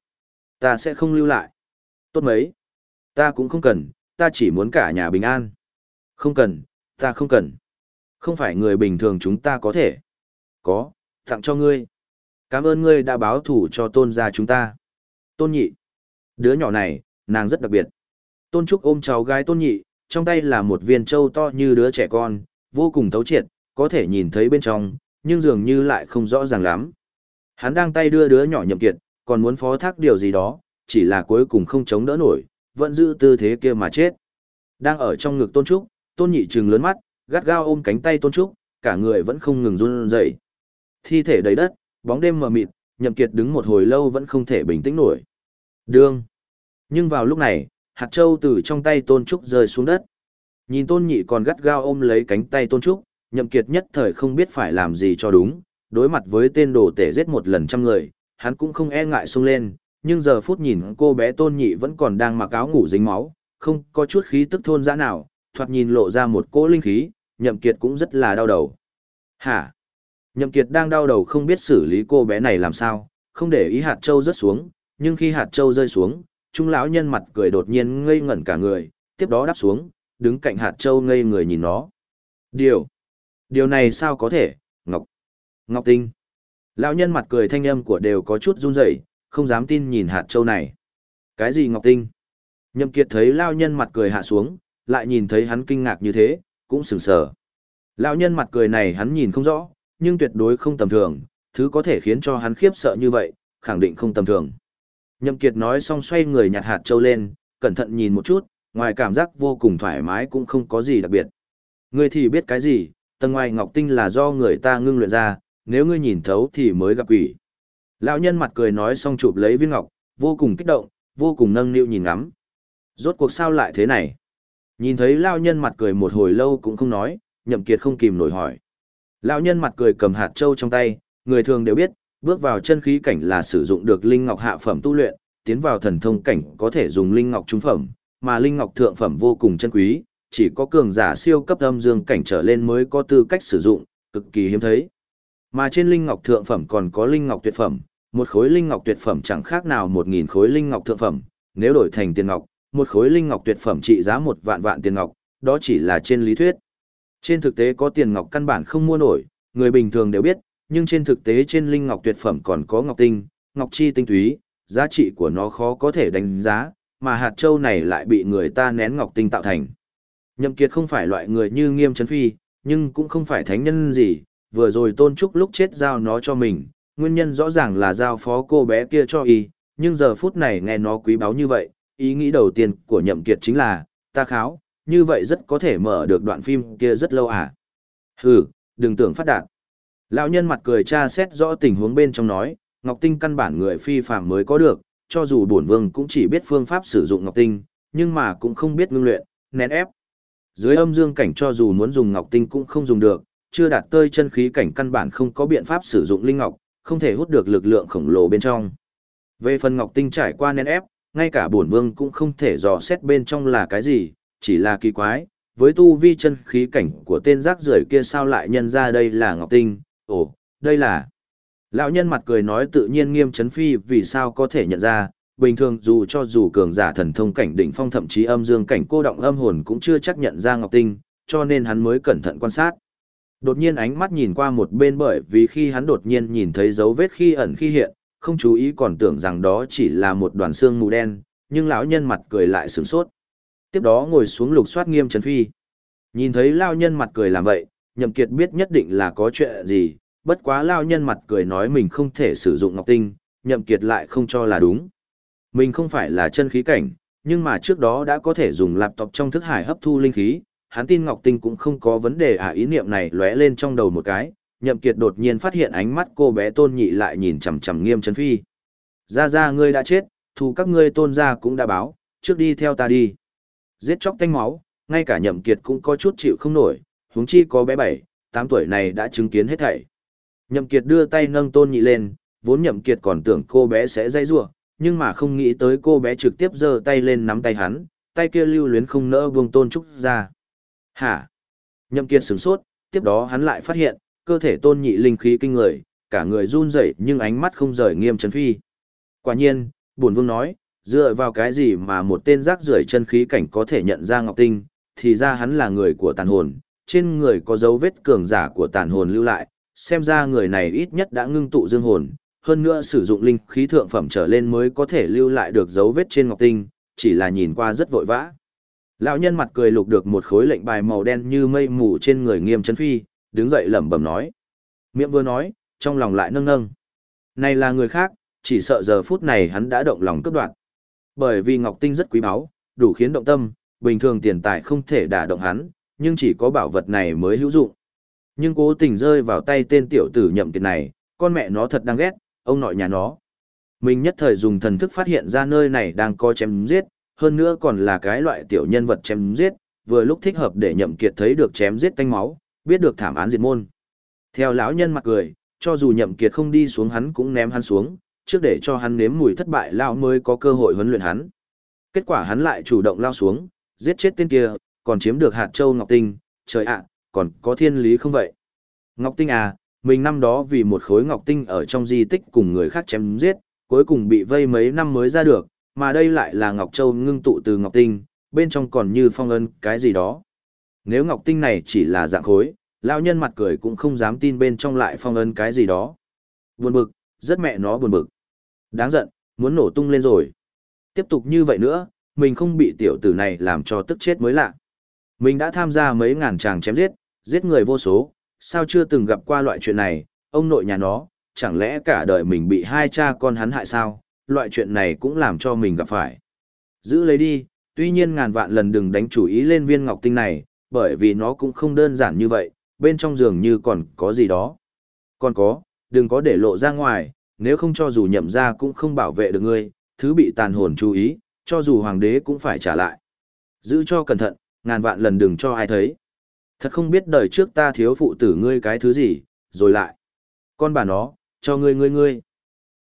ta sẽ không lưu lại. Tốt mấy. Ta cũng không cần, ta chỉ muốn cả nhà bình an. Không cần, ta không cần. Không phải người bình thường chúng ta có thể. Có, tặng cho ngươi. Cảm ơn ngươi đã báo thủ cho tôn gia chúng ta. Tôn nhị. Đứa nhỏ này, nàng rất đặc biệt. Tôn Trúc ôm cháu gái tôn nhị, trong tay là một viên trâu to như đứa trẻ con, vô cùng thấu triệt, có thể nhìn thấy bên trong, nhưng dường như lại không rõ ràng lắm. Hắn đang tay đưa đứa nhỏ nhậm kiệt, còn muốn phó thác điều gì đó, chỉ là cuối cùng không chống đỡ nổi, vẫn giữ tư thế kia mà chết. Đang ở trong ngực Tôn Trúc, Tôn Nhị trừng lớn mắt, gắt gao ôm cánh tay Tôn Trúc, cả người vẫn không ngừng run rẩy. Thi thể đầy đất, bóng đêm mờ mịt, Nhậm Kiệt đứng một hồi lâu vẫn không thể bình tĩnh nổi. Đương. Nhưng vào lúc này, hạt châu từ trong tay Tôn Trúc rơi xuống đất. Nhìn Tôn Nhị còn gắt gao ôm lấy cánh tay Tôn Trúc, Nhậm Kiệt nhất thời không biết phải làm gì cho đúng, đối mặt với tên đồ tể giết một lần trăm người, hắn cũng không e ngại xông lên, nhưng giờ phút nhìn cô bé tôn nhị vẫn còn đang mặc áo ngủ dính máu, không có chút khí tức thôn dã nào, thoạt nhìn lộ ra một cỗ linh khí, nhậm kiệt cũng rất là đau đầu. Hả? Nhậm kiệt đang đau đầu không biết xử lý cô bé này làm sao, không để ý hạt châu rớt xuống, nhưng khi hạt châu rơi xuống, trung lão nhân mặt cười đột nhiên ngây ngẩn cả người, tiếp đó đáp xuống, đứng cạnh hạt châu ngây người nhìn nó. Điều, điều này sao có thể, Ngọc. Ngọc Tinh. Lão nhân mặt cười thanh âm của đều có chút run rẩy, không dám tin nhìn hạt châu này. Cái gì Ngọc Tinh? Nhậm Kiệt thấy lão nhân mặt cười hạ xuống, lại nhìn thấy hắn kinh ngạc như thế, cũng sừng sờ. Lão nhân mặt cười này hắn nhìn không rõ, nhưng tuyệt đối không tầm thường, thứ có thể khiến cho hắn khiếp sợ như vậy, khẳng định không tầm thường. Nhậm Kiệt nói xong xoay người nhặt hạt châu lên, cẩn thận nhìn một chút, ngoài cảm giác vô cùng thoải mái cũng không có gì đặc biệt. Ngươi thì biết cái gì, tầng ngoài ngọc tinh là do người ta ngưng luyện ra, nếu ngươi nhìn thấu thì mới gặp quỷ. Lão nhân mặt cười nói xong chụp lấy viên ngọc, vô cùng kích động, vô cùng nâng niu nhìn ngắm. Rốt cuộc sao lại thế này? Nhìn thấy lão nhân mặt cười một hồi lâu cũng không nói, nhậm kiệt không kìm nổi hỏi. Lão nhân mặt cười cầm hạt châu trong tay, người thường đều biết, bước vào chân khí cảnh là sử dụng được linh ngọc hạ phẩm tu luyện, tiến vào thần thông cảnh có thể dùng linh ngọc trung phẩm, mà linh ngọc thượng phẩm vô cùng chân quý, chỉ có cường giả siêu cấp âm dương cảnh trở lên mới có tư cách sử dụng, cực kỳ hiếm thấy. Mà trên linh ngọc thượng phẩm còn có linh ngọc tuyệt phẩm, một khối linh ngọc tuyệt phẩm chẳng khác nào một nghìn khối linh ngọc thượng phẩm, nếu đổi thành tiền ngọc, một khối linh ngọc tuyệt phẩm trị giá một vạn vạn tiền ngọc, đó chỉ là trên lý thuyết. Trên thực tế có tiền ngọc căn bản không mua nổi, người bình thường đều biết, nhưng trên thực tế trên linh ngọc tuyệt phẩm còn có ngọc tinh, ngọc chi tinh túy, giá trị của nó khó có thể đánh giá, mà hạt châu này lại bị người ta nén ngọc tinh tạo thành. Nhậm Kiệt không phải loại người như Nghiêm Chấn Phi, nhưng cũng không phải thánh nhân gì, vừa rồi tôn trúc lúc chết giao nó cho mình, nguyên nhân rõ ràng là giao phó cô bé kia cho y, nhưng giờ phút này nghe nó quý báu như vậy, ý nghĩ đầu tiên của nhậm kiệt chính là, ta kháo, như vậy rất có thể mở được đoạn phim kia rất lâu à. Hừ, đừng tưởng phát đạt. Lão nhân mặt cười tra xét rõ tình huống bên trong nói, Ngọc Tinh căn bản người phi phàm mới có được, cho dù bổn vương cũng chỉ biết phương pháp sử dụng Ngọc Tinh, nhưng mà cũng không biết ngưng luyện, nén ép. Dưới âm dương cảnh cho dù muốn dùng Ngọc Tinh cũng không dùng được, chưa đạt tới chân khí cảnh căn bản không có biện pháp sử dụng linh ngọc, không thể hút được lực lượng khổng lồ bên trong. Về phần ngọc tinh trải qua nén ép, ngay cả bổn vương cũng không thể dò xét bên trong là cái gì, chỉ là kỳ quái, với tu vi chân khí cảnh của tên rác rưởi kia sao lại nhân ra đây là ngọc tinh, ồ, đây là... Lão nhân mặt cười nói tự nhiên nghiêm chấn phi vì sao có thể nhận ra, bình thường dù cho dù cường giả thần thông cảnh đỉnh phong thậm chí âm dương cảnh cô động âm hồn cũng chưa chắc nhận ra ngọc tinh, cho nên hắn mới cẩn thận quan sát. Đột nhiên ánh mắt nhìn qua một bên bởi vì khi hắn đột nhiên nhìn thấy dấu vết khi ẩn khi hiện, không chú ý còn tưởng rằng đó chỉ là một đoàn xương mù đen, nhưng lão nhân mặt cười lại sửng sốt. Tiếp đó ngồi xuống lục soát nghiêm trấn phi. Nhìn thấy lão nhân mặt cười làm vậy, nhậm kiệt biết nhất định là có chuyện gì, bất quá lão nhân mặt cười nói mình không thể sử dụng ngọc tinh, nhậm kiệt lại không cho là đúng. Mình không phải là chân khí cảnh, nhưng mà trước đó đã có thể dùng laptop trong thức hải hấp thu linh khí, hắn tin Ngọc Tinh cũng không có vấn đề à ý niệm này lóe lên trong đầu một cái, Nhậm Kiệt đột nhiên phát hiện ánh mắt cô bé Tôn Nhị lại nhìn chằm chằm Nghiêm Chấn Phi. "Gia gia ngươi đã chết, thù các ngươi Tôn gia cũng đã báo, trước đi theo ta đi." Giết chóc tanh máu, ngay cả Nhậm Kiệt cũng có chút chịu không nổi, huống chi có bé bảy, tám tuổi này đã chứng kiến hết thảy. Nhậm Kiệt đưa tay nâng Tôn Nhị lên, vốn Nhậm Kiệt còn tưởng cô bé sẽ dây rủa, nhưng mà không nghĩ tới cô bé trực tiếp giơ tay lên nắm tay hắn, tay kia lưu luyến không nỡ buông Tôn Trúc ra. Hả? Nhậm Kiệt sửng sốt, tiếp đó hắn lại phát hiện, cơ thể tôn nhị linh khí kinh người, cả người run rẩy nhưng ánh mắt không rời nghiêm trấn phi. Quả nhiên, bổn vương nói, dựa vào cái gì mà một tên rác rưởi chân khí cảnh có thể nhận ra Ngọc Tinh, thì ra hắn là người của tàn hồn, trên người có dấu vết cường giả của tàn hồn lưu lại, xem ra người này ít nhất đã ngưng tụ dương hồn, hơn nữa sử dụng linh khí thượng phẩm trở lên mới có thể lưu lại được dấu vết trên Ngọc Tinh, chỉ là nhìn qua rất vội vã. Lão nhân mặt cười lục được một khối lệnh bài màu đen như mây mù trên người nghiêm chấn phi, đứng dậy lẩm bẩm nói. Miệng vừa nói, trong lòng lại nâng nâng. Này là người khác, chỉ sợ giờ phút này hắn đã động lòng cướp đoạt. Bởi vì Ngọc Tinh rất quý báu, đủ khiến động tâm, bình thường tiền tài không thể đả động hắn, nhưng chỉ có bảo vật này mới hữu dụng. Nhưng cố tình rơi vào tay tên tiểu tử nhậm kiệt này, con mẹ nó thật đáng ghét, ông nội nhà nó. Mình nhất thời dùng thần thức phát hiện ra nơi này đang có chém giết, hơn nữa còn là cái loại tiểu nhân vật chém giết, vừa lúc thích hợp để nhậm kiệt thấy được chém giết tanh máu, biết được thảm án diệt môn. Theo lão nhân mặt cười, cho dù nhậm kiệt không đi xuống hắn cũng ném hắn xuống, trước để cho hắn nếm mùi thất bại lão mới có cơ hội huấn luyện hắn. Kết quả hắn lại chủ động lao xuống, giết chết tên kia, còn chiếm được hạt châu ngọc tinh, trời ạ, còn có thiên lý không vậy? Ngọc tinh à, mình năm đó vì một khối ngọc tinh ở trong di tích cùng người khác chém giết, cuối cùng bị vây mấy năm mới ra được, mà đây lại là Ngọc Châu ngưng tụ từ Ngọc Tinh, bên trong còn như phong ân cái gì đó. Nếu Ngọc Tinh này chỉ là dạng khối, lão nhân mặt cười cũng không dám tin bên trong lại phong ân cái gì đó. Buồn bực, rất mẹ nó buồn bực. Đáng giận, muốn nổ tung lên rồi. Tiếp tục như vậy nữa, mình không bị tiểu tử này làm cho tức chết mới lạ. Mình đã tham gia mấy ngàn tràng chém giết, giết người vô số, sao chưa từng gặp qua loại chuyện này, ông nội nhà nó, chẳng lẽ cả đời mình bị hai cha con hắn hại sao, loại chuyện này cũng làm cho mình gặp phải. Giữ lấy đi, tuy nhiên ngàn vạn lần đừng đánh chủ ý lên viên ngọc tinh này, bởi vì nó cũng không đơn giản như vậy, bên trong giường như còn có gì đó. Còn có, đừng có để lộ ra ngoài, nếu không cho dù nhậm ra cũng không bảo vệ được ngươi, thứ bị tàn hồn chú ý, cho dù hoàng đế cũng phải trả lại. Giữ cho cẩn thận, ngàn vạn lần đừng cho ai thấy. Thật không biết đời trước ta thiếu phụ tử ngươi cái thứ gì, rồi lại. Con bà nó, cho ngươi ngươi ngươi.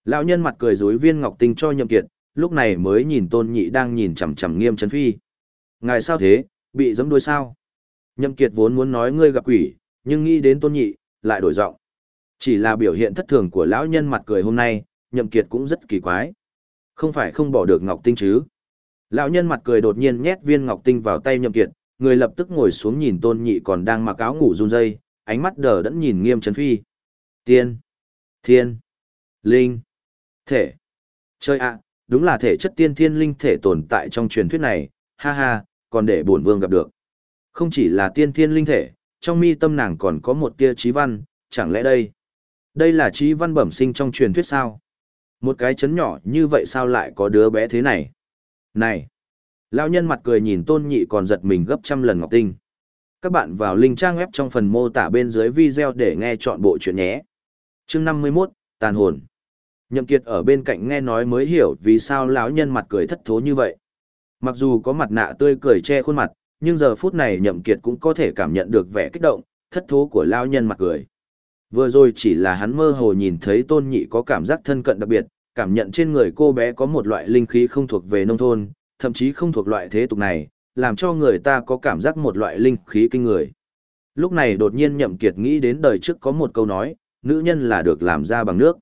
Lão nhân mặt cười dối viên ngọc tinh cho nhậm kiệt, lúc này mới nhìn tôn nhị đang nhìn chằm chằm nghiêm trấn phi. Ngài sao thế, bị giẫm đuôi sao? Nhậm kiệt vốn muốn nói ngươi gặp quỷ, nhưng nghĩ đến tôn nhị, lại đổi giọng. Chỉ là biểu hiện thất thường của lão nhân mặt cười hôm nay, nhậm kiệt cũng rất kỳ quái. Không phải không bỏ được ngọc tinh chứ? Lão nhân mặt cười đột nhiên nhét viên ngọc tinh vào tay nhậm kiệt, người lập tức ngồi xuống nhìn tôn nhị còn đang mặc áo ngủ run rẩy, ánh mắt đờ đẫn nhìn nghiêm trấn phi. Tiên, thiên, linh, Thể. Chơi ạ, đúng là thể chất tiên thiên linh thể tồn tại trong truyền thuyết này, ha ha, còn để bổn vương gặp được. Không chỉ là tiên thiên linh thể, trong mi tâm nàng còn có một tia trí văn, chẳng lẽ đây? Đây là trí văn bẩm sinh trong truyền thuyết sao? Một cái chấn nhỏ như vậy sao lại có đứa bé thế này? Này! Lão nhân mặt cười nhìn tôn nhị còn giật mình gấp trăm lần ngọc tinh. Các bạn vào link trang web trong phần mô tả bên dưới video để nghe chọn bộ chuyện nhé. Chương 51, Tàn hồn. Nhậm Kiệt ở bên cạnh nghe nói mới hiểu vì sao lão nhân mặt cười thất thố như vậy. Mặc dù có mặt nạ tươi cười che khuôn mặt, nhưng giờ phút này Nhậm Kiệt cũng có thể cảm nhận được vẻ kích động, thất thố của lão nhân mặt cười. Vừa rồi chỉ là hắn mơ hồ nhìn thấy tôn nhị có cảm giác thân cận đặc biệt, cảm nhận trên người cô bé có một loại linh khí không thuộc về nông thôn, thậm chí không thuộc loại thế tục này, làm cho người ta có cảm giác một loại linh khí kinh người. Lúc này đột nhiên nhậm kiệt nghĩ đến đời trước có một câu nói, nữ nhân là được làm ra bằng nước.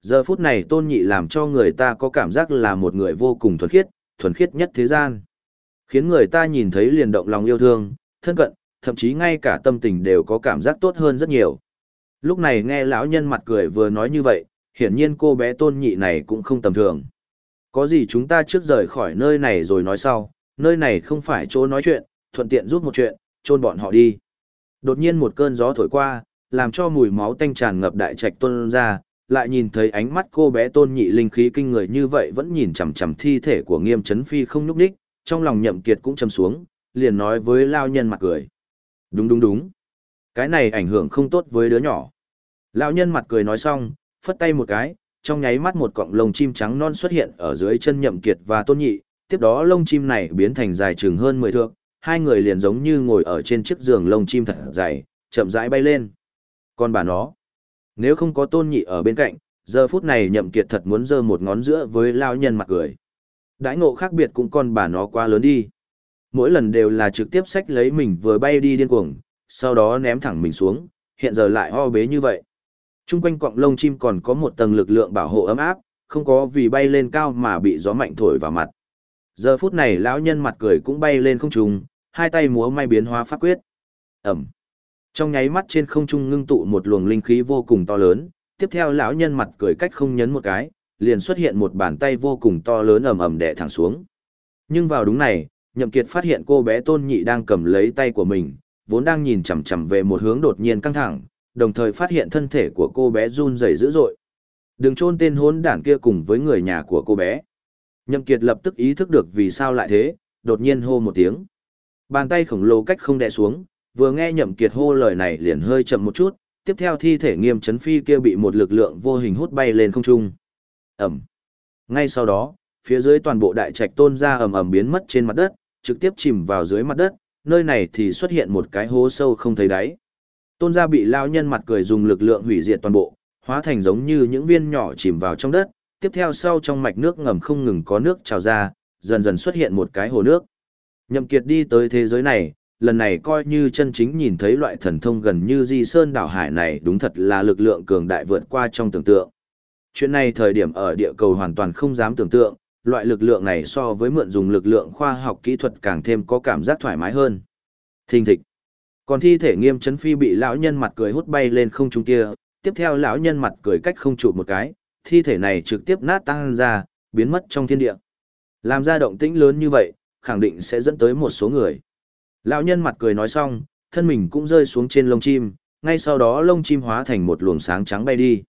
Giờ phút này tôn nhị làm cho người ta có cảm giác là một người vô cùng thuần khiết, thuần khiết nhất thế gian. Khiến người ta nhìn thấy liền động lòng yêu thương, thân cận, thậm chí ngay cả tâm tình đều có cảm giác tốt hơn rất nhiều. Lúc này nghe lão nhân mặt cười vừa nói như vậy, hiển nhiên cô bé tôn nhị này cũng không tầm thường. Có gì chúng ta trước rời khỏi nơi này rồi nói sau, nơi này không phải chỗ nói chuyện, thuận tiện rút một chuyện, chôn bọn họ đi. Đột nhiên một cơn gió thổi qua, làm cho mùi máu tanh tràn ngập đại trạch tôn ra, lại nhìn thấy ánh mắt cô bé tôn nhị linh khí kinh người như vậy vẫn nhìn chằm chằm thi thể của nghiêm chấn phi không nhúc đích, trong lòng nhậm kiệt cũng chầm xuống, liền nói với lao nhân mặt cười. Đúng đúng đúng. Cái này ảnh hưởng không tốt với đứa nhỏ. Lão nhân mặt cười nói xong, phất tay một cái, trong nháy mắt một cọng lông chim trắng non xuất hiện ở dưới chân nhậm kiệt và tôn nhị, tiếp đó lông chim này biến thành dài chừng hơn 10 thước, hai người liền giống như ngồi ở trên chiếc giường lông chim thật dày, chậm rãi bay lên. Còn bà nó, nếu không có tôn nhị ở bên cạnh, giờ phút này nhậm kiệt thật muốn giơ một ngón giữa với lao nhân mặt cười. Đãi ngộ khác biệt cũng con bà nó quá lớn đi. Mỗi lần đều là trực tiếp xách lấy mình vừa bay đi điên cuồng, sau đó ném thẳng mình xuống, hiện giờ lại ho bế như vậy. Trung quanh cọng lông chim còn có một tầng lực lượng bảo hộ ấm áp, không có vì bay lên cao mà bị gió mạnh thổi vào mặt. Giờ phút này lão nhân mặt cười cũng bay lên không trung, hai tay múa may biến hóa pháp quyết. Ẩm. Trong nháy mắt trên không trung ngưng tụ một luồng linh khí vô cùng to lớn, tiếp theo lão nhân mặt cười cách không nhấn một cái, liền xuất hiện một bàn tay vô cùng to lớn ầm ầm đè thẳng xuống. Nhưng vào đúng này, Nhậm Kiệt phát hiện cô bé Tôn Nhị đang cầm lấy tay của mình, vốn đang nhìn chằm chằm về một hướng đột nhiên căng thẳng, đồng thời phát hiện thân thể của cô bé run rẩy dữ dội. Đừng chôn tên hốn đản kia cùng với người nhà của cô bé. Nhậm Kiệt lập tức ý thức được vì sao lại thế, đột nhiên hô một tiếng. Bàn tay khổng lồ cách không đè xuống, vừa nghe Nhậm Kiệt hô lời này liền hơi chậm một chút, tiếp theo thi thể nghiêm chấn phi kia bị một lực lượng vô hình hút bay lên không trung. ầm. Ngay sau đó, phía dưới toàn bộ đại trạch tôn ra ầm ầm biến mất trên mặt đất, trực tiếp chìm vào dưới mặt đất, nơi này thì xuất hiện một cái hố sâu không thấy đáy. Tôn gia bị lao nhân mặt cười dùng lực lượng hủy diệt toàn bộ, hóa thành giống như những viên nhỏ chìm vào trong đất, tiếp theo sau trong mạch nước ngầm không ngừng có nước trào ra, dần dần xuất hiện một cái hồ nước. Nhậm Kiệt đi tới thế giới này, lần này coi như chân chính nhìn thấy loại thần thông gần như di sơn đảo hải này đúng thật là lực lượng cường đại vượt qua trong tưởng tượng. Chuyện này thời điểm ở địa cầu hoàn toàn không dám tưởng tượng, loại lực lượng này so với mượn dùng lực lượng khoa học kỹ thuật càng thêm có cảm giác thoải mái hơn. Thình thịch. Còn thi thể nghiêm chấn phi bị lão nhân mặt cười hút bay lên không trung kia, tiếp theo lão nhân mặt cười cách không chụp một cái, thi thể này trực tiếp nát tan ra, biến mất trong thiên địa. Làm ra động tĩnh lớn như vậy, khẳng định sẽ dẫn tới một số người. Lão nhân mặt cười nói xong, thân mình cũng rơi xuống trên lông chim, ngay sau đó lông chim hóa thành một luồng sáng trắng bay đi.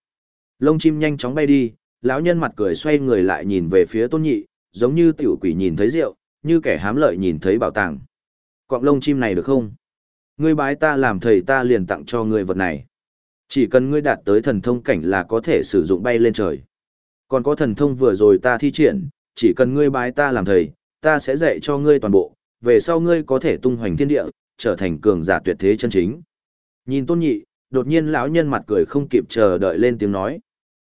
Lông chim nhanh chóng bay đi, lão nhân mặt cười xoay người lại nhìn về phía tôn nhị, giống như tiểu quỷ nhìn thấy rượu, như kẻ hám lợi nhìn thấy bảo tàng. Cọng lông chim này được không? Ngươi bái ta làm thầy ta liền tặng cho ngươi vật này. Chỉ cần ngươi đạt tới thần thông cảnh là có thể sử dụng bay lên trời. Còn có thần thông vừa rồi ta thi triển, chỉ cần ngươi bái ta làm thầy, ta sẽ dạy cho ngươi toàn bộ, về sau ngươi có thể tung hoành thiên địa, trở thành cường giả tuyệt thế chân chính. Nhìn tôn nhị, đột nhiên lão nhân mặt cười không kịp chờ đợi lên tiếng nói.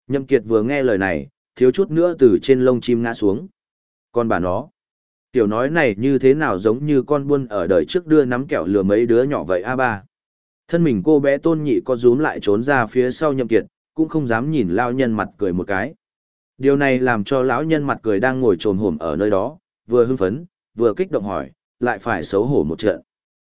Nhậm Kiệt vừa nghe lời này, thiếu chút nữa từ trên lông chim ngã xuống. Còn bà nó, tiểu nói này như thế nào giống như con buôn ở đời trước đưa nắm kẹo lừa mấy đứa nhỏ vậy a ba. Thân mình cô bé tôn nhị có rúm lại trốn ra phía sau Nhậm Kiệt, cũng không dám nhìn lão nhân mặt cười một cái. Điều này làm cho lão nhân mặt cười đang ngồi trồn hổm ở nơi đó, vừa hưng phấn, vừa kích động hỏi, lại phải xấu hổ một trận.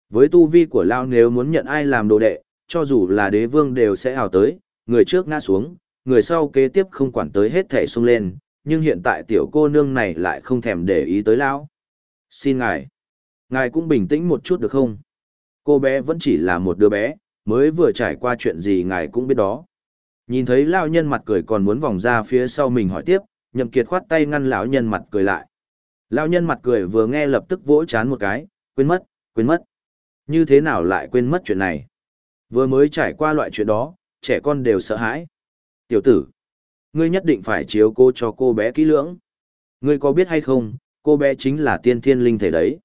Với tu vi của lão nếu muốn nhận ai làm đồ đệ, cho dù là đế vương đều sẽ hào tới, người trước ngã xuống, người sau kế tiếp không quản tới hết thể xông lên, nhưng hiện tại tiểu cô nương này lại không thèm để ý tới lão. Xin ngài, ngài cũng bình tĩnh một chút được không? Cô bé vẫn chỉ là một đứa bé, mới vừa trải qua chuyện gì ngài cũng biết đó. Nhìn thấy lão nhân mặt cười còn muốn vòng ra phía sau mình hỏi tiếp, Nhậm Kiệt khoát tay ngăn lão nhân mặt cười lại. Lão nhân mặt cười vừa nghe lập tức vỗ chán một cái, quên mất, quên mất. Như thế nào lại quên mất chuyện này? Vừa mới trải qua loại chuyện đó, trẻ con đều sợ hãi. Tiểu tử, ngươi nhất định phải chiếu cô cho cô bé kỹ lưỡng. Ngươi có biết hay không, cô bé chính là tiên thiên linh thể đấy.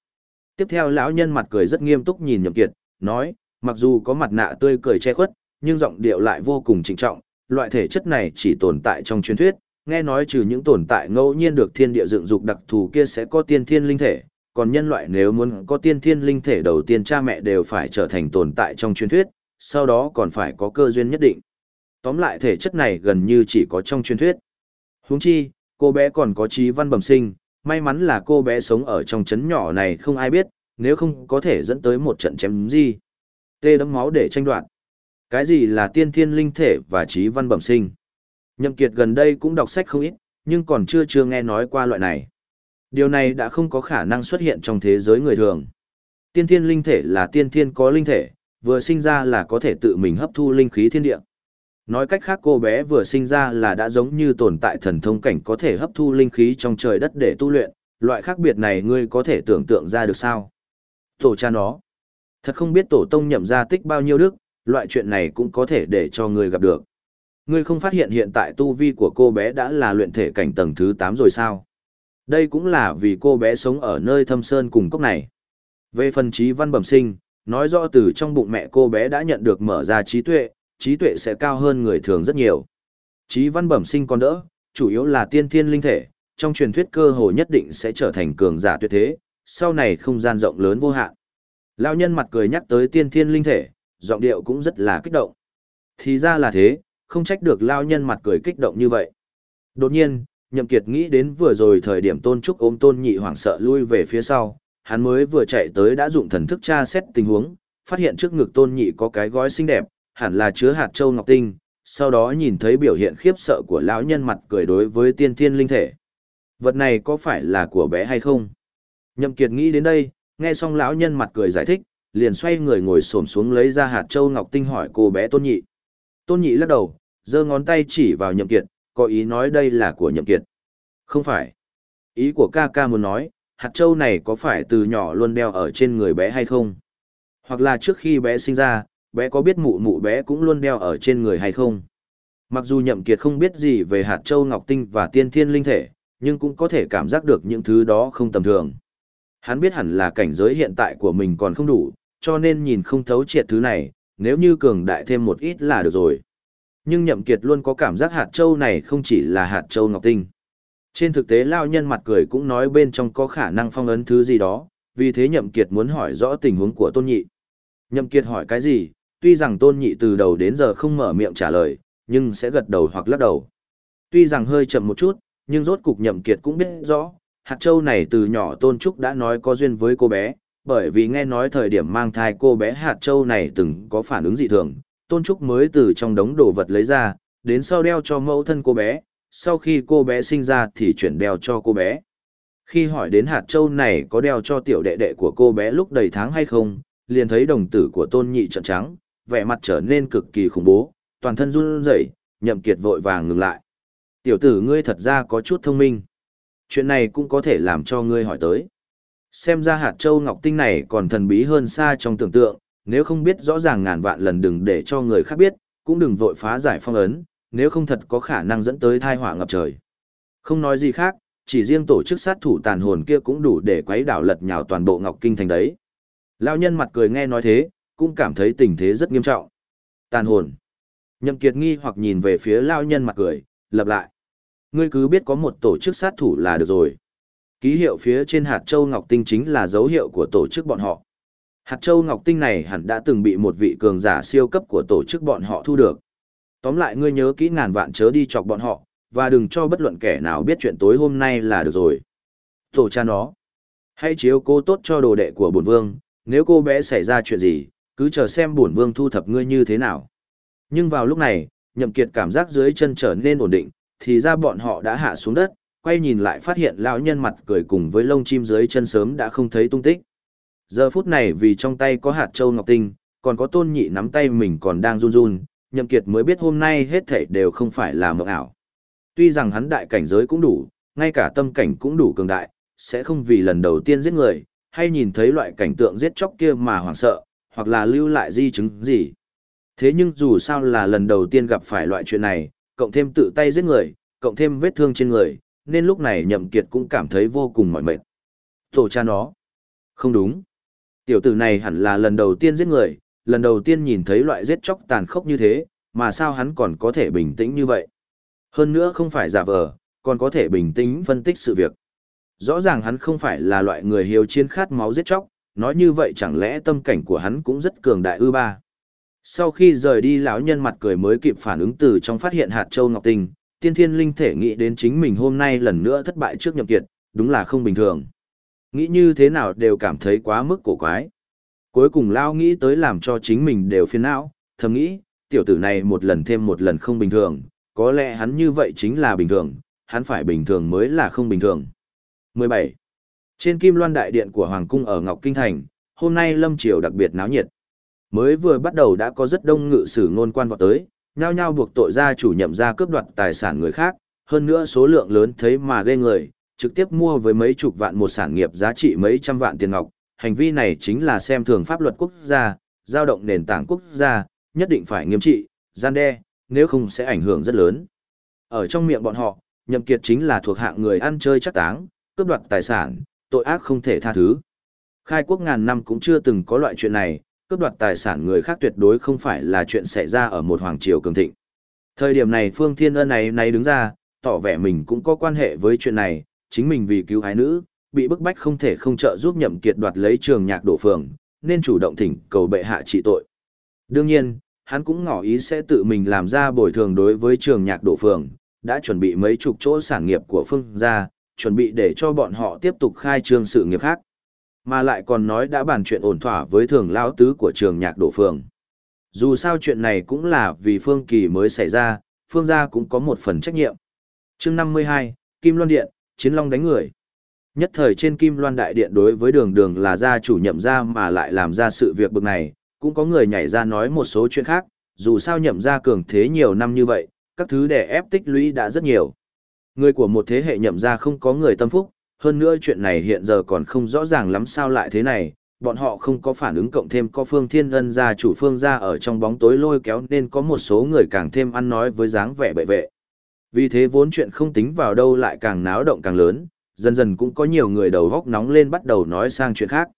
Tiếp theo lão nhân mặt cười rất nghiêm túc nhìn Nhậm Kiệt, nói, mặc dù có mặt nạ tươi cười che khuất, nhưng giọng điệu lại vô cùng trịnh trọng, loại thể chất này chỉ tồn tại trong truyền thuyết, nghe nói trừ những tồn tại ngẫu nhiên được thiên địa dựng dục đặc thù kia sẽ có tiên thiên linh thể, còn nhân loại nếu muốn có tiên thiên linh thể đầu tiên cha mẹ đều phải trở thành tồn tại trong truyền thuyết, sau đó còn phải có cơ duyên nhất định. Tóm lại thể chất này gần như chỉ có trong truyền thuyết. Huống chi, cô bé còn có trí văn bẩm sinh, may mắn là cô bé sống ở trong trấn nhỏ này không ai biết, nếu không có thể dẫn tới một trận chém gì. Tê đấm máu để tranh đoạt. Cái gì là tiên thiên linh thể và trí văn bẩm sinh? Nhậm Kiệt gần đây cũng đọc sách không ít, nhưng còn chưa chưa nghe nói qua loại này. Điều này đã không có khả năng xuất hiện trong thế giới người thường. Tiên thiên linh thể là tiên thiên có linh thể, vừa sinh ra là có thể tự mình hấp thu linh khí thiên địa. Nói cách khác cô bé vừa sinh ra là đã giống như tồn tại thần thông cảnh có thể hấp thu linh khí trong trời đất để tu luyện, loại khác biệt này ngươi có thể tưởng tượng ra được sao? Tổ cha nó. Thật không biết tổ tông nhậm ra tích bao nhiêu đức, loại chuyện này cũng có thể để cho ngươi gặp được. Ngươi không phát hiện hiện tại tu vi của cô bé đã là luyện thể cảnh tầng thứ 8 rồi sao? Đây cũng là vì cô bé sống ở nơi thâm sơn cùng cốc này. Về phần trí văn bẩm sinh, nói rõ từ trong bụng mẹ cô bé đã nhận được mở ra trí tuệ, trí tuệ sẽ cao hơn người thường rất nhiều. Trí văn bẩm sinh còn đỡ, chủ yếu là tiên thiên linh thể, trong truyền thuyết cơ hồ nhất định sẽ trở thành cường giả tuyệt thế, sau này không gian rộng lớn vô hạn. Lão nhân mặt cười nhắc tới tiên thiên linh thể, giọng điệu cũng rất là kích động. Thì ra là thế, không trách được lão nhân mặt cười kích động như vậy. Đột nhiên, Nhậm Kiệt nghĩ đến vừa rồi thời điểm Tôn Trúc ôm Tôn Nhị hoảng sợ lui về phía sau, hắn mới vừa chạy tới đã dụng thần thức tra xét tình huống, phát hiện trước ngực Tôn Nhị có cái gói xinh đẹp, hẳn là chứa hạt châu ngọc tinh, sau đó nhìn thấy biểu hiện khiếp sợ của lão nhân mặt cười đối với tiên thiên linh thể. Vật này có phải là của bé hay không? Nhậm Kiệt nghĩ đến đây, nghe xong lão nhân mặt cười giải thích, liền xoay người ngồi xổm xuống lấy ra hạt châu ngọc tinh hỏi cô bé Tôn Nhị. Tôn Nhị lắc đầu, giơ ngón tay chỉ vào Nhậm Kiệt, có ý nói đây là của Nhậm Kiệt. Không phải. Ý của ca ca muốn nói, hạt châu này có phải từ nhỏ luôn đeo ở trên người bé hay không? Hoặc là trước khi bé sinh ra, bé có biết mụ mụ bé cũng luôn đeo ở trên người hay không? Mặc dù Nhậm Kiệt không biết gì về hạt châu ngọc tinh và tiên thiên linh thể, nhưng cũng có thể cảm giác được những thứ đó không tầm thường. Hắn biết hẳn là cảnh giới hiện tại của mình còn không đủ, cho nên nhìn không thấu triệt thứ này, nếu như cường đại thêm một ít là được rồi. Nhưng Nhậm Kiệt luôn có cảm giác hạt châu này không chỉ là hạt châu ngọc tinh. Trên thực tế lao nhân mặt cười cũng nói bên trong có khả năng phong ấn thứ gì đó, vì thế Nhậm Kiệt muốn hỏi rõ tình huống của Tôn Nhị. Nhậm Kiệt hỏi cái gì, tuy rằng Tôn Nhị từ đầu đến giờ không mở miệng trả lời, nhưng sẽ gật đầu hoặc lắc đầu. Tuy rằng hơi chậm một chút, nhưng rốt cục Nhậm Kiệt cũng biết rõ, hạt châu này từ nhỏ Tôn Trúc đã nói có duyên với cô bé, bởi vì nghe nói thời điểm mang thai cô bé hạt châu này từng có phản ứng dị thường, Tôn Trúc mới từ trong đống đồ vật lấy ra, đến sau đeo cho mẫu thân cô bé, sau khi cô bé sinh ra thì chuyển đeo cho cô bé. Khi hỏi đến hạt châu này có đeo cho tiểu đệ đệ của cô bé lúc đầy tháng hay không, liền thấy đồng tử của tôn nhị trợn trắng, vẻ mặt trở nên cực kỳ khủng bố, toàn thân run rẩy, nhậm kiệt vội vàng ngừng lại. Tiểu tử ngươi thật ra có chút thông minh. Chuyện này cũng có thể làm cho ngươi hỏi tới. Xem ra hạt châu ngọc tinh này còn thần bí hơn xa trong tưởng tượng, nếu không biết rõ ràng ngàn vạn lần đừng để cho người khác biết, cũng đừng vội phá giải phong ấn, nếu không thật có khả năng dẫn tới tai họa ngập trời. Không nói gì khác, chỉ riêng tổ chức sát thủ tàn hồn kia cũng đủ để quấy đảo lật nhào toàn bộ Ngọc Kinh thành đấy. Lão nhân mặt cười nghe nói thế, cũng cảm thấy tình thế rất nghiêm trọng. Tàn hồn. Nhậm Kiệt nghi hoặc nhìn về phía lão nhân mặt cười, lặp lại. Ngươi cứ biết có một tổ chức sát thủ là được rồi. Ký hiệu phía trên hạt châu Ngọc Tinh chính là dấu hiệu của tổ chức bọn họ. Hạt châu Ngọc Tinh này hẳn đã từng bị một vị cường giả siêu cấp của tổ chức bọn họ thu được. Tóm lại ngươi nhớ kỹ ngàn vạn chớ đi chọc bọn họ, và đừng cho bất luận kẻ nào biết chuyện tối hôm nay là được rồi. Tổ cha nó. Hãy chiếu cố tốt cho đồ đệ của bổn vương, nếu cô bé xảy ra chuyện gì, cứ chờ xem bổn vương thu thập ngươi như thế nào. Nhưng vào lúc này, nhậm kiệt cảm giác dưới chân trở nên ổn định, thì ra bọn họ đã hạ xuống đất, quay nhìn lại phát hiện lão nhân mặt cười cùng với lông chim dưới chân sớm đã không thấy tung tích. Giờ phút này vì trong tay có hạt châu ngọc tinh, còn có tôn nhị nắm tay mình còn đang run run, nhậm kiệt mới biết hôm nay hết thảy đều không phải là mộng ảo. Tuy rằng hắn đại cảnh giới cũng đủ, ngay cả tâm cảnh cũng đủ cường đại, sẽ không vì lần đầu tiên giết người, hay nhìn thấy loại cảnh tượng giết chóc kia mà hoảng sợ, hoặc là lưu lại di chứng gì. Thế nhưng dù sao là lần đầu tiên gặp phải loại chuyện này, cộng thêm tự tay giết người, cộng thêm vết thương trên người, nên lúc này nhậm kiệt cũng cảm thấy vô cùng mỏi mệt. Tổ cha nó. Không đúng. Tiểu tử này hẳn là lần đầu tiên giết người, lần đầu tiên nhìn thấy loại giết chóc tàn khốc như thế, mà sao hắn còn có thể bình tĩnh như vậy. Hơn nữa không phải giả vờ, còn có thể bình tĩnh phân tích sự việc. Rõ ràng hắn không phải là loại người hiếu chiến khát máu giết chóc, nói như vậy chẳng lẽ tâm cảnh của hắn cũng rất cường đại ư ba. Sau khi rời đi lão nhân mặt cười mới kịp phản ứng từ trong phát hiện hạt châu ngọc tinh, tiên thiên linh thể nghĩ đến chính mình hôm nay lần nữa thất bại trước nhậm kiệt, đúng là không bình thường. Nghĩ như thế nào đều cảm thấy quá mức cổ quái. Cuối cùng lão nghĩ tới làm cho chính mình đều phiền não, thầm nghĩ, tiểu tử này một lần thêm một lần không bình thường, có lẽ hắn như vậy chính là bình thường, hắn phải bình thường mới là không bình thường. 17. Trên Kim Loan Đại Điện của Hoàng Cung ở Ngọc Kinh Thành, hôm nay Lâm Triều đặc biệt náo nhiệt. Mới vừa bắt đầu đã có rất đông ngự sử ngôn quan vọt tới, nhao nhao buộc tội gia chủ nhậm ra cướp đoạt tài sản người khác, hơn nữa số lượng lớn thấy mà ghê người, trực tiếp mua với mấy chục vạn một sản nghiệp giá trị mấy trăm vạn tiền ngọc. Hành vi này chính là xem thường pháp luật quốc gia, giao động nền tảng quốc gia, nhất định phải nghiêm trị, gian đe, nếu không sẽ ảnh hưởng rất lớn. Ở trong miệng bọn họ, nhậm kiệt chính là thuộc hạng người ăn chơi chắc táng, cướp đoạt tài sản, tội ác không thể tha thứ. Khai quốc ngàn năm cũng chưa từng có loại chuyện này, cướp đoạt tài sản người khác tuyệt đối không phải là chuyện xảy ra ở một hoàng triều cường thịnh. Thời điểm này Phương Thiên Ân này này đứng ra, tỏ vẻ mình cũng có quan hệ với chuyện này, chính mình vì cứu ái nữ, bị bức bách không thể không trợ giúp nhậm kiệt đoạt lấy trường nhạc đổ phường, nên chủ động thỉnh cầu bệ hạ trị tội. Đương nhiên, hắn cũng ngỏ ý sẽ tự mình làm ra bồi thường đối với trường nhạc đổ phường, đã chuẩn bị mấy chục chỗ sản nghiệp của phương gia, chuẩn bị để cho bọn họ tiếp tục khai trương sự nghiệp khác. Mà lại còn nói đã bàn chuyện ổn thỏa với thường lão tứ của trường nhạc đổ phường. Dù sao chuyện này cũng là vì Phương Kỳ mới xảy ra, Phương gia cũng có một phần trách nhiệm. chương 52, Kim Loan Điện, Chiến Long đánh người. Nhất thời trên Kim Loan Đại Điện đối với đường đường là gia chủ nhậm gia mà lại làm ra sự việc bực này, cũng có người nhảy ra nói một số chuyện khác, dù sao nhậm gia cường thế nhiều năm như vậy, các thứ để ép tích lũy đã rất nhiều. Người của một thế hệ nhậm ra không có người tâm phúc, hơn nữa chuyện này hiện giờ còn không rõ ràng lắm sao lại thế này, bọn họ không có phản ứng cộng thêm có phương thiên ân gia chủ phương gia ở trong bóng tối lôi kéo nên có một số người càng thêm ăn nói với dáng vẻ bệ vệ. Vì thế vốn chuyện không tính vào đâu lại càng náo động càng lớn, dần dần cũng có nhiều người đầu góc nóng lên bắt đầu nói sang chuyện khác.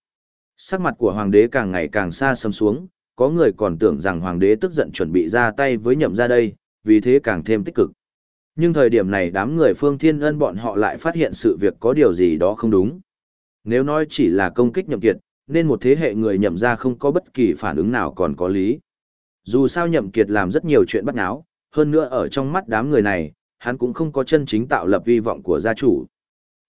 Sắc mặt của hoàng đế càng ngày càng xa xâm xuống, có người còn tưởng rằng hoàng đế tức giận chuẩn bị ra tay với nhậm ra đây, vì thế càng thêm tích cực. Nhưng thời điểm này đám người phương thiên ân bọn họ lại phát hiện sự việc có điều gì đó không đúng. Nếu nói chỉ là công kích nhậm kiệt, nên một thế hệ người nhậm ra không có bất kỳ phản ứng nào còn có lý. Dù sao nhậm kiệt làm rất nhiều chuyện bắt náo, hơn nữa ở trong mắt đám người này, hắn cũng không có chân chính tạo lập hy vọng của gia chủ.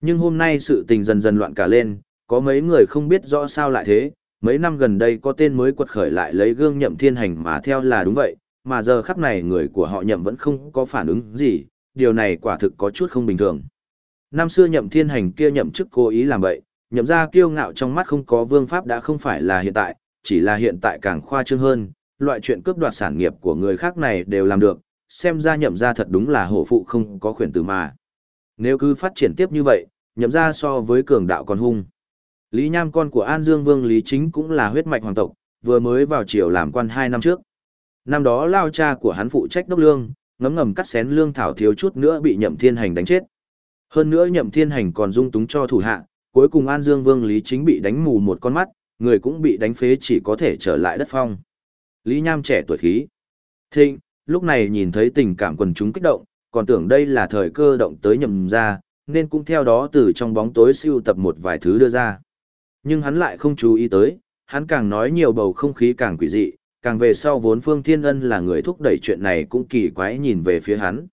Nhưng hôm nay sự tình dần dần loạn cả lên, có mấy người không biết rõ sao lại thế, mấy năm gần đây có tên mới quật khởi lại lấy gương nhậm thiên hành mà theo là đúng vậy, mà giờ khắc này người của họ nhậm vẫn không có phản ứng gì, điều này quả thực có chút không bình thường. Năm xưa nhậm thiên hành kia nhậm chức cố ý làm vậy, nhậm ra kiêu ngạo trong mắt không có vương pháp đã không phải là hiện tại, chỉ là hiện tại càng khoa trương hơn, loại chuyện cướp đoạt sản nghiệp của người khác này đều làm được, xem ra nhậm ra thật đúng là hổ phụ không có khuyển từ mà. Nếu cứ phát triển tiếp như vậy, nhậm ra so với cường đạo còn hung. Lý Nham con của An Dương Vương Lý Chính cũng là huyết mạch hoàng tộc, vừa mới vào triều làm quan 2 năm trước. Năm đó lao cha của hắn phụ trách đốc lương, ngấm ngầm cắt xén lương thảo thiếu chút nữa bị nhậm thiên hành đánh chết. Hơn nữa nhậm thiên hành còn dung túng cho thủ hạ, cuối cùng An Dương Vương Lý Chính bị đánh mù một con mắt, người cũng bị đánh phế chỉ có thể trở lại đất phong. Lý Nham trẻ tuổi khí. Thịnh, lúc này nhìn thấy tình cảm quần chúng kích động, còn tưởng đây là thời cơ động tới nhậm ra, nên cũng theo đó từ trong bóng tối siêu tập một vài thứ đưa ra. Nhưng hắn lại không chú ý tới, hắn càng nói nhiều bầu không khí càng quỷ dị, càng về sau vốn Phương Thiên Ân là người thúc đẩy chuyện này cũng kỳ quái nhìn về phía hắn.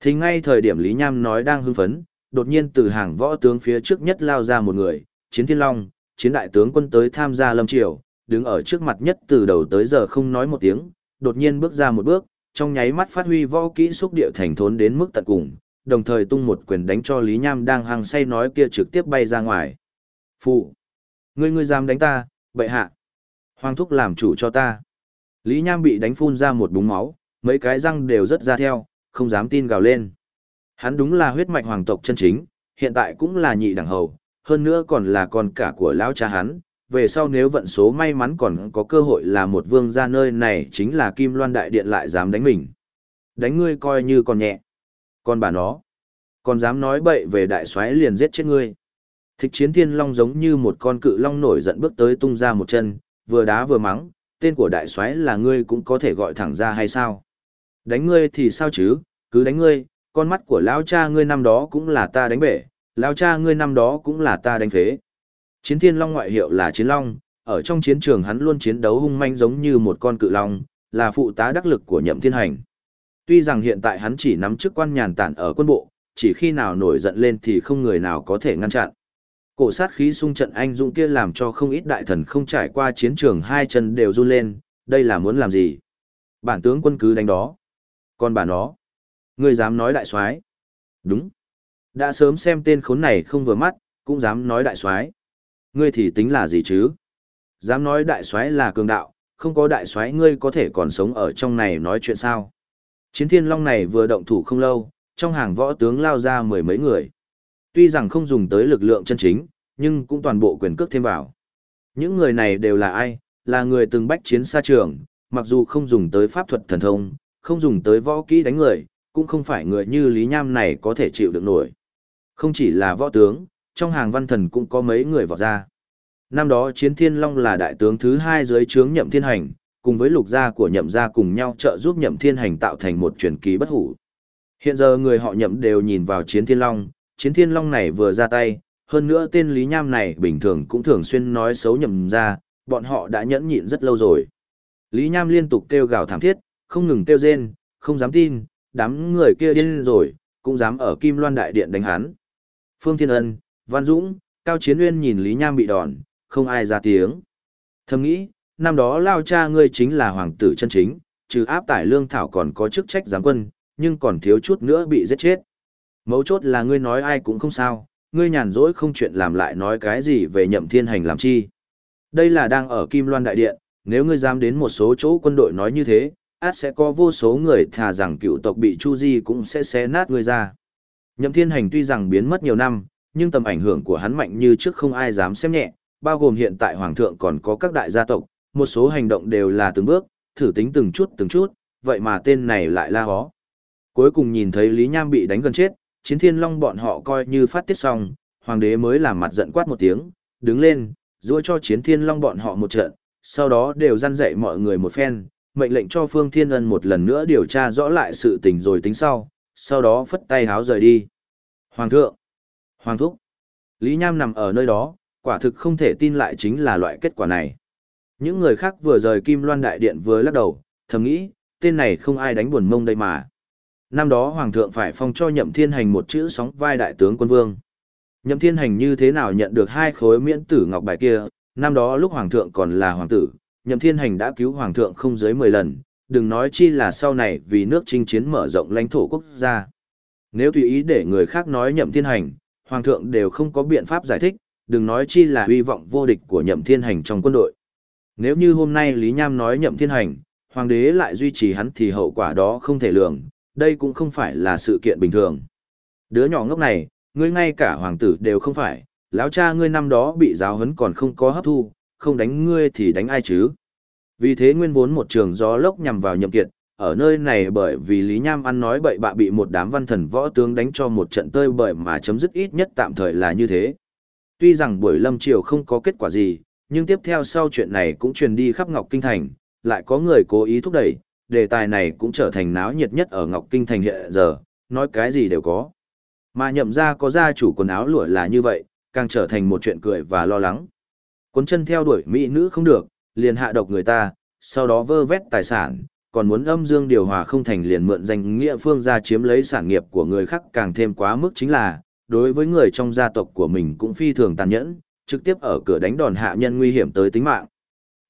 Thì ngay thời điểm Lý Nham nói đang hưng phấn, đột nhiên từ hàng võ tướng phía trước nhất lao ra một người, chiến thiên long, chiến đại tướng quân tới tham gia lâm triều, đứng ở trước mặt nhất từ đầu tới giờ không nói một tiếng, đột nhiên bước ra một bước, trong nháy mắt phát huy võ kỹ xúc địa thành thốn đến mức tận cùng, đồng thời tung một quyền đánh cho Lý Nham đang hăng say nói kia trực tiếp bay ra ngoài. Phụ! Ngươi ngươi dám đánh ta, bậy hạ! Hoàng thúc làm chủ cho ta! Lý Nham bị đánh phun ra một búng máu, mấy cái răng đều rất ra theo, không dám tin gào lên. Hắn đúng là huyết mạch hoàng tộc chân chính, hiện tại cũng là nhị đẳng hầu, hơn nữa còn là con cả của lão cha hắn. Về sau nếu vận số may mắn còn có cơ hội là một vương gia nơi này chính là Kim Loan Đại Điện lại dám đánh mình. Đánh ngươi coi như còn nhẹ. Còn bà nó, còn dám nói bậy về đại soái liền giết chết ngươi. Thích chiến thiên long giống như một con cự long nổi giận bước tới tung ra một chân, vừa đá vừa mắng, tên của đại soái là ngươi cũng có thể gọi thẳng ra hay sao? Đánh ngươi thì sao chứ, cứ đánh ngươi, con mắt của lão cha ngươi năm đó cũng là ta đánh bể, lão cha ngươi năm đó cũng là ta đánh phế. Chiến thiên long ngoại hiệu là chiến long, ở trong chiến trường hắn luôn chiến đấu hung manh giống như một con cự long, là phụ tá đắc lực của nhậm thiên hành. Tuy rằng hiện tại hắn chỉ nắm chức quan nhàn tản ở quân bộ, chỉ khi nào nổi giận lên thì không người nào có thể ngăn chặn. Cổ sát khí xung trận anh dũng kia làm cho không ít đại thần không trải qua chiến trường hai chân đều run lên, đây là muốn làm gì? Bản tướng quân cứ đánh đó. Còn bà nó, ngươi dám nói đại soái? Đúng. Đã sớm xem tên khốn này không vừa mắt, cũng dám nói đại soái. Ngươi thì tính là gì chứ? Dám nói đại soái là cường đạo, không có đại soái ngươi có thể còn sống ở trong này nói chuyện sao? Chiến thiên long này vừa động thủ không lâu, trong hàng võ tướng lao ra mười mấy người. Tuy rằng không dùng tới lực lượng chân chính, nhưng cũng toàn bộ quyền cước thêm vào. Những người này đều là ai? Là người từng bách chiến xa trường, mặc dù không dùng tới pháp thuật thần thông, không dùng tới võ kỹ đánh người, cũng không phải người như Lý Nham này có thể chịu được nổi. Không chỉ là võ tướng, trong hàng văn thần cũng có mấy người vọt ra. Năm đó Chiến Thiên Long là đại tướng thứ hai dưới trướng Nhậm Thiên Hành, cùng với lục gia của Nhậm gia cùng nhau trợ giúp Nhậm Thiên Hành tạo thành một truyền kỳ bất hủ. Hiện giờ người họ Nhậm đều nhìn vào Chiến Thiên Long, Chiến Thiên Long này vừa ra tay, hơn nữa tên Lý Nham này bình thường cũng thường xuyên nói xấu nhầm ra, bọn họ đã nhẫn nhịn rất lâu rồi. Lý Nham liên tục kêu gào thảm thiết, không ngừng kêu rên, không dám tin, đám người kia điên rồi, cũng dám ở Kim Loan Đại Điện đánh hắn. Phương Thiên Ân, Văn Dũng, Cao Chiến Uyên nhìn Lý Nham bị đòn, không ai ra tiếng. Thầm nghĩ, năm đó lao cha ngươi chính là hoàng tử chân chính, trừ áp tải lương thảo còn có chức trách giám quân, nhưng còn thiếu chút nữa bị giết chết. Mấu chốt là ngươi nói ai cũng không sao, ngươi nhàn rỗi không chuyện làm lại nói cái gì về nhậm thiên hành làm chi. Đây là đang ở Kim Loan Đại Điện, nếu ngươi dám đến một số chỗ quân đội nói như thế, át sẽ có vô số người thà rằng cựu tộc bị Chu Di cũng sẽ xé nát ngươi ra. Nhậm thiên hành tuy rằng biến mất nhiều năm, nhưng tầm ảnh hưởng của hắn mạnh như trước không ai dám xem nhẹ, bao gồm hiện tại hoàng thượng còn có các đại gia tộc, một số hành động đều là từng bước, thử tính từng chút từng chút, vậy mà tên này lại la hó. Cuối cùng nhìn thấy Lý Nham bị đánh gần chết, chiến thiên long bọn họ coi như phát tiết xong, hoàng đế mới làm mặt giận quát một tiếng, đứng lên, rua cho chiến thiên long bọn họ một trận, sau đó đều răn dạy mọi người một phen, mệnh lệnh cho Phương Thiên Ân một lần nữa điều tra rõ lại sự tình rồi tính sau, sau đó phất tay háo rời đi. Hoàng thượng! Hoàng thúc! Lý Nham nằm ở nơi đó, quả thực không thể tin lại chính là loại kết quả này. Những người khác vừa rời Kim Loan Đại Điện vừa lắc đầu, thầm nghĩ, tên này không ai đánh buồn mông đây mà. Năm đó Hoàng thượng phải phong cho Nhậm Thiên Hành một chữ sóng vai đại tướng quân vương. Nhậm Thiên Hành như thế nào nhận được hai khối miễn tử ngọc bài kia, năm đó lúc Hoàng thượng còn là Hoàng tử, Nhậm Thiên Hành đã cứu Hoàng thượng không dưới 10 lần, đừng nói chi là sau này vì nước chinh chiến mở rộng lãnh thổ quốc gia. Nếu tùy ý để người khác nói Nhậm Thiên Hành, Hoàng thượng đều không có biện pháp giải thích, đừng nói chi là hy vọng vô địch của nhậm thiên hành trong quân đội. Nếu như hôm nay Lý Nham nói nhậm thiên hành, hoàng đế lại duy trì hắn thì hậu quả đó không thể lường, đây cũng không phải là sự kiện bình thường. Đứa nhỏ ngốc này, ngươi ngay cả hoàng tử đều không phải, lão cha ngươi năm đó bị giáo huấn còn không có hấp thu, không đánh ngươi thì đánh ai chứ. Vì thế nguyên vốn một trường gió lốc nhằm vào nhậm kiệt, ở nơi này bởi vì Lý Nham ăn nói bậy bạ bị một đám văn thần võ tướng đánh cho một trận tơi bời mà chấm dứt ít nhất tạm thời là như thế. Tuy rằng buổi lâm triều không có kết quả gì, nhưng tiếp theo sau chuyện này cũng truyền đi khắp Ngọc Kinh Thành, lại có người cố ý thúc đẩy, đề tài này cũng trở thành náo nhiệt nhất ở Ngọc Kinh Thành hiện giờ, nói cái gì đều có. Mà nhậm ra có gia chủ quần áo lụa là như vậy, càng trở thành một chuyện cười và lo lắng. Cuốn chân theo đuổi mỹ nữ không được, liền hạ độc người ta, sau đó vơ vét tài sản, còn muốn âm dương điều hòa không thành liền mượn danh nghĩa phương ra chiếm lấy sản nghiệp của người khác càng thêm quá mức chính là, đối với người trong gia tộc của mình cũng phi thường tàn nhẫn, trực tiếp ở cửa đánh đòn hạ nhân nguy hiểm tới tính mạng.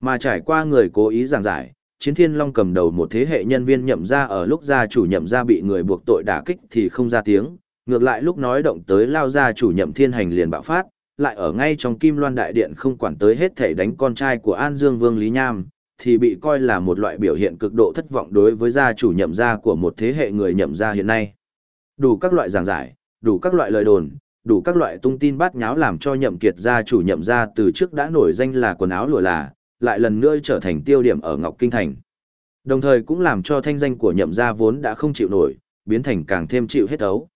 Mà trải qua người cố ý giảng giải, Chiến Thiên Long cầm đầu một thế hệ nhân viên nhậm ra ở lúc gia chủ nhậm ra bị người buộc tội đả kích thì không ra tiếng, ngược lại lúc nói động tới lao gia chủ nhậm thiên hành liền bạo phát, lại ở ngay trong Kim Loan Đại Điện không quản tới hết thể đánh con trai của An Dương Vương Lý Nham, thì bị coi là một loại biểu hiện cực độ thất vọng đối với gia chủ nhậm gia của một thế hệ người nhậm gia hiện nay. Đủ các loại giảng giải, đủ các loại lời đồn, đủ các loại tung tin bát nháo làm cho nhậm kiệt gia chủ nhậm gia từ trước đã nổi danh là quần áo lụa là, lại lần nữa trở thành tiêu điểm ở Ngọc Kinh Thành. Đồng thời cũng làm cho thanh danh của nhậm gia vốn đã không chịu nổi, biến thành càng thêm chịu hết ấu.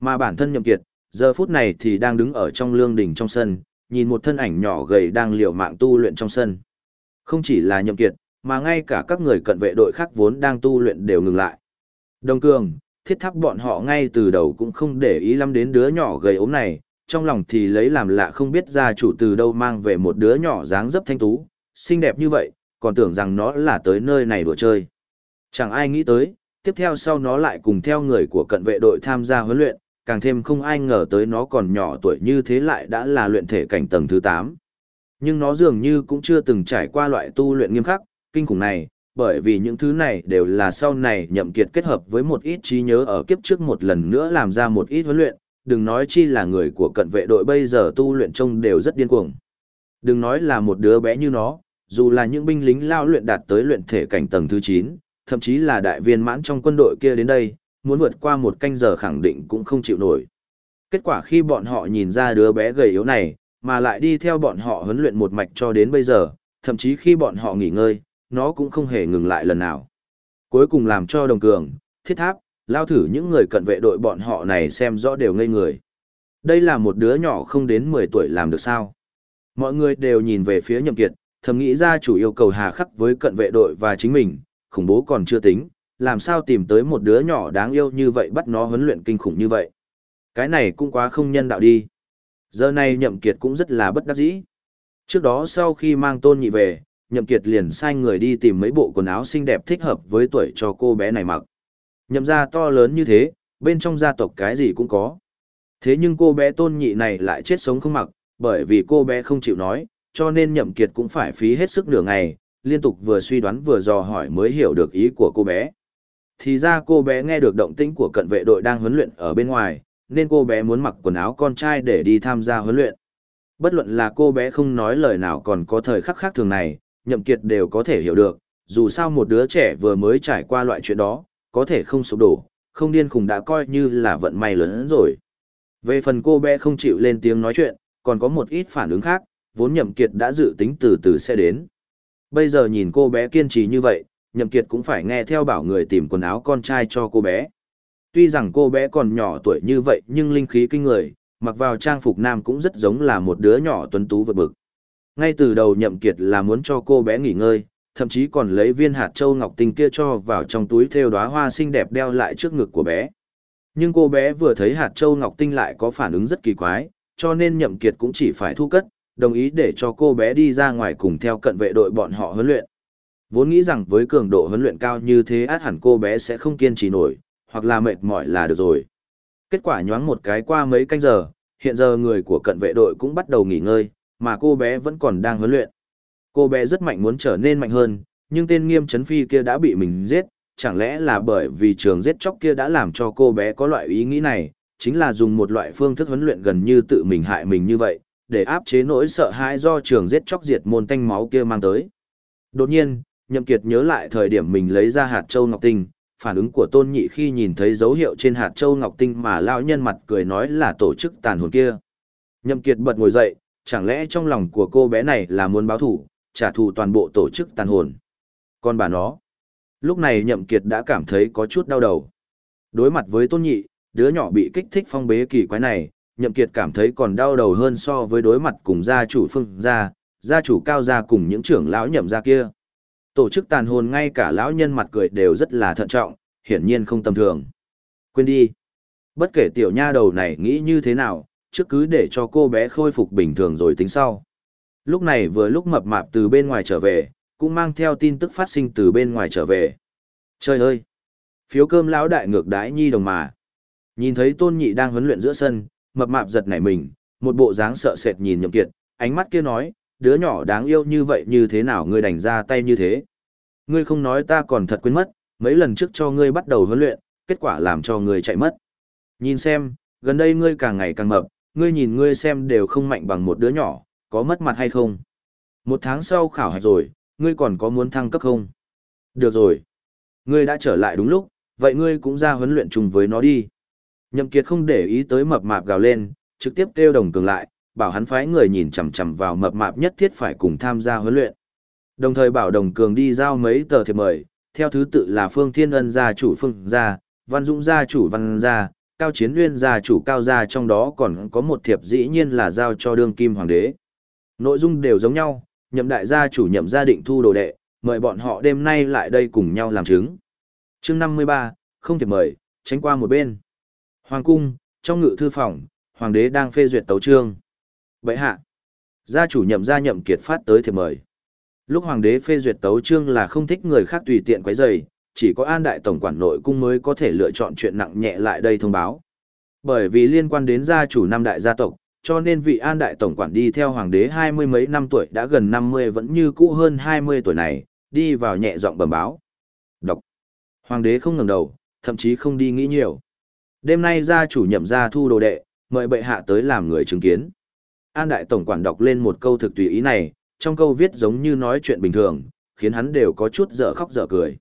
Mà bản thân nhậm kiệt, giờ phút này thì đang đứng ở trong lương đình trong sân, nhìn một thân ảnh nhỏ gầy đang liều mạng tu luyện trong sân. Không chỉ là nhậm kiệt, mà ngay cả các người cận vệ đội khác vốn đang tu luyện đều ngừng lại. Đồng cường, thiết tháp bọn họ ngay từ đầu cũng không để ý lắm đến đứa nhỏ gầy ốm này, trong lòng thì lấy làm lạ không biết gia chủ từ đâu mang về một đứa nhỏ dáng dấp thanh tú, xinh đẹp như vậy, còn tưởng rằng nó là tới nơi này đùa chơi. Chẳng ai nghĩ tới, tiếp theo sau nó lại cùng theo người của cận vệ đội tham gia huấn luyện, càng thêm không ai ngờ tới nó còn nhỏ tuổi như thế lại đã là luyện thể cảnh tầng thứ 8. Nhưng nó dường như cũng chưa từng trải qua loại tu luyện nghiêm khắc, kinh khủng này, bởi vì những thứ này đều là sau này nhậm kiệt kết hợp với một ít trí nhớ ở kiếp trước một lần nữa làm ra một ít huấn luyện, đừng nói chi là người của cận vệ đội bây giờ tu luyện trông đều rất điên cuồng. Đừng nói là một đứa bé như nó, dù là những binh lính lao luyện đạt tới luyện thể cảnh tầng thứ 9, thậm chí là đại viên mãn trong quân đội kia đến đây, muốn vượt qua một canh giờ khẳng định cũng không chịu nổi. Kết quả khi bọn họ nhìn ra đứa bé gầy yếu này, mà lại đi theo bọn họ huấn luyện một mạch cho đến bây giờ, thậm chí khi bọn họ nghỉ ngơi, nó cũng không hề ngừng lại lần nào. Cuối cùng làm cho đồng cường, thiết tháp, lao thử những người cận vệ đội bọn họ này xem rõ đều ngây người. Đây là một đứa nhỏ không đến 10 tuổi làm được sao. Mọi người đều nhìn về phía nhậm kiệt, thầm nghĩ ra chủ yêu cầu hà khắc với cận vệ đội và chính mình, khủng bố còn chưa tính, làm sao tìm tới một đứa nhỏ đáng yêu như vậy bắt nó huấn luyện kinh khủng như vậy. Cái này cũng quá không nhân đạo đi. Giờ này nhậm kiệt cũng rất là bất đắc dĩ. Trước đó sau khi mang tôn nhị về, nhậm kiệt liền sai người đi tìm mấy bộ quần áo xinh đẹp thích hợp với tuổi cho cô bé này mặc. Nhậm gia to lớn như thế, bên trong gia tộc cái gì cũng có. Thế nhưng cô bé tôn nhị này lại chết sống không mặc, bởi vì cô bé không chịu nói, cho nên nhậm kiệt cũng phải phí hết sức nửa ngày, liên tục vừa suy đoán vừa dò hỏi mới hiểu được ý của cô bé. Thì ra cô bé nghe được động tĩnh của cận vệ đội đang huấn luyện ở bên ngoài, nên cô bé muốn mặc quần áo con trai để đi tham gia huấn luyện. Bất luận là cô bé không nói lời nào còn có thời khắc khác thường này, nhậm kiệt đều có thể hiểu được, dù sao một đứa trẻ vừa mới trải qua loại chuyện đó, có thể không sụp đổ, không điên khùng đã coi như là vận may lớn rồi. Về phần cô bé không chịu lên tiếng nói chuyện, còn có một ít phản ứng khác, vốn nhậm kiệt đã dự tính từ từ sẽ đến. Bây giờ nhìn cô bé kiên trì như vậy, nhậm kiệt cũng phải nghe theo bảo người tìm quần áo con trai cho cô bé. Tuy rằng cô bé còn nhỏ tuổi như vậy nhưng linh khí kinh người, mặc vào trang phục nam cũng rất giống là một đứa nhỏ tuấn tú vượt bực. Ngay từ đầu nhậm kiệt là muốn cho cô bé nghỉ ngơi, thậm chí còn lấy viên hạt châu ngọc tinh kia cho vào trong túi thêu đóa hoa xinh đẹp đeo lại trước ngực của bé. Nhưng cô bé vừa thấy hạt châu ngọc tinh lại có phản ứng rất kỳ quái, cho nên nhậm kiệt cũng chỉ phải thu cất, đồng ý để cho cô bé đi ra ngoài cùng theo cận vệ đội bọn họ huấn luyện. Vốn nghĩ rằng với cường độ huấn luyện cao như thế át hẳn cô bé sẽ không kiên trì nổi, hoặc là mệt mỏi là được rồi. Kết quả nhoáng một cái qua mấy canh giờ, hiện giờ người của cận vệ đội cũng bắt đầu nghỉ ngơi, mà cô bé vẫn còn đang huấn luyện. Cô bé rất mạnh muốn trở nên mạnh hơn, nhưng tên nghiêm chấn phi kia đã bị mình giết, chẳng lẽ là bởi vì trường giết chóc kia đã làm cho cô bé có loại ý nghĩ này, chính là dùng một loại phương thức huấn luyện gần như tự mình hại mình như vậy, để áp chế nỗi sợ hãi do trường giết chóc diệt môn tanh máu kia mang tới. Đột nhiên, Nhậm Kiệt nhớ lại thời điểm mình lấy ra hạt châu ngọc tinh, phản ứng của Tôn Nhị khi nhìn thấy dấu hiệu trên hạt châu ngọc tinh mà lão nhân mặt cười nói là tổ chức tàn hồn kia. Nhậm Kiệt bật ngồi dậy, chẳng lẽ trong lòng của cô bé này là muốn báo thù, trả thù toàn bộ tổ chức tàn hồn. Còn bà nó, lúc này Nhậm Kiệt đã cảm thấy có chút đau đầu. Đối mặt với Tôn Nhị, đứa nhỏ bị kích thích phong bế kỳ quái này, Nhậm Kiệt cảm thấy còn đau đầu hơn so với đối mặt cùng gia chủ Phương gia, gia chủ Cao gia cùng những trưởng lão Nhậm gia kia. Tổ chức tàn hồn ngay cả lão nhân mặt cười đều rất là thận trọng, hiển nhiên không tầm thường. Quên đi. Bất kể tiểu nha đầu này nghĩ như thế nào, trước cứ để cho cô bé khôi phục bình thường rồi tính sau. Lúc này vừa lúc mập mạp từ bên ngoài trở về, cũng mang theo tin tức phát sinh từ bên ngoài trở về. Trời ơi! Phiếu cơm lão đại ngược đái nhi đồng mà. Nhìn thấy tôn nhị đang huấn luyện giữa sân, mập mạp giật nảy mình, một bộ dáng sợ sệt nhìn nhậm kiệt, ánh mắt kia nói, đứa nhỏ đáng yêu như vậy như thế nào ngươi đành ra tay như thế. Ngươi không nói ta còn thật quên mất, mấy lần trước cho ngươi bắt đầu huấn luyện, kết quả làm cho ngươi chạy mất. Nhìn xem, gần đây ngươi càng ngày càng mập, ngươi nhìn ngươi xem đều không mạnh bằng một đứa nhỏ, có mất mặt hay không? Một tháng sau khảo hạch rồi, ngươi còn có muốn thăng cấp không? Được rồi. Ngươi đã trở lại đúng lúc, vậy ngươi cũng ra huấn luyện chung với nó đi. Nhậm Kiệt không để ý tới mập mạp gào lên, trực tiếp kêu đồng cường lại, bảo hắn phái người nhìn chằm chằm vào mập mạp nhất thiết phải cùng tham gia huấn luyện. Đồng thời bảo đồng cường đi giao mấy tờ thiệp mời, theo thứ tự là Phương Thiên Ân gia chủ Phương gia, Văn Dũng gia chủ Văn gia, Cao Chiến Nguyên gia chủ Cao gia trong đó còn có một thiệp dĩ nhiên là giao cho đương kim hoàng đế. Nội dung đều giống nhau, nhậm đại gia chủ nhậm gia định thu đồ đệ, mời bọn họ đêm nay lại đây cùng nhau làm chứng. chương 53, không thể mời, tránh qua một bên. Hoàng cung, trong ngự thư phòng, hoàng đế đang phê duyệt tấu trương. Vậy hạ, gia chủ nhậm gia nhậm kiệt phát tới thiệp mời. Lúc hoàng đế phê duyệt tấu trương là không thích người khác tùy tiện quấy rầy, chỉ có an đại tổng quản nội cung mới có thể lựa chọn chuyện nặng nhẹ lại đây thông báo. Bởi vì liên quan đến gia chủ năm đại gia tộc, cho nên vị an đại tổng quản đi theo hoàng đế hai mươi mấy năm tuổi đã gần năm mươi vẫn như cũ hơn hai mươi tuổi này, đi vào nhẹ giọng bẩm báo. Đọc. Hoàng đế không ngẩng đầu, thậm chí không đi nghĩ nhiều. Đêm nay gia chủ nhậm gia thu đồ đệ, mời bệ hạ tới làm người chứng kiến. An đại tổng quản đọc lên một câu thực tùy ý này, trong câu viết giống như nói chuyện bình thường, khiến hắn đều có chút dở khóc dở cười.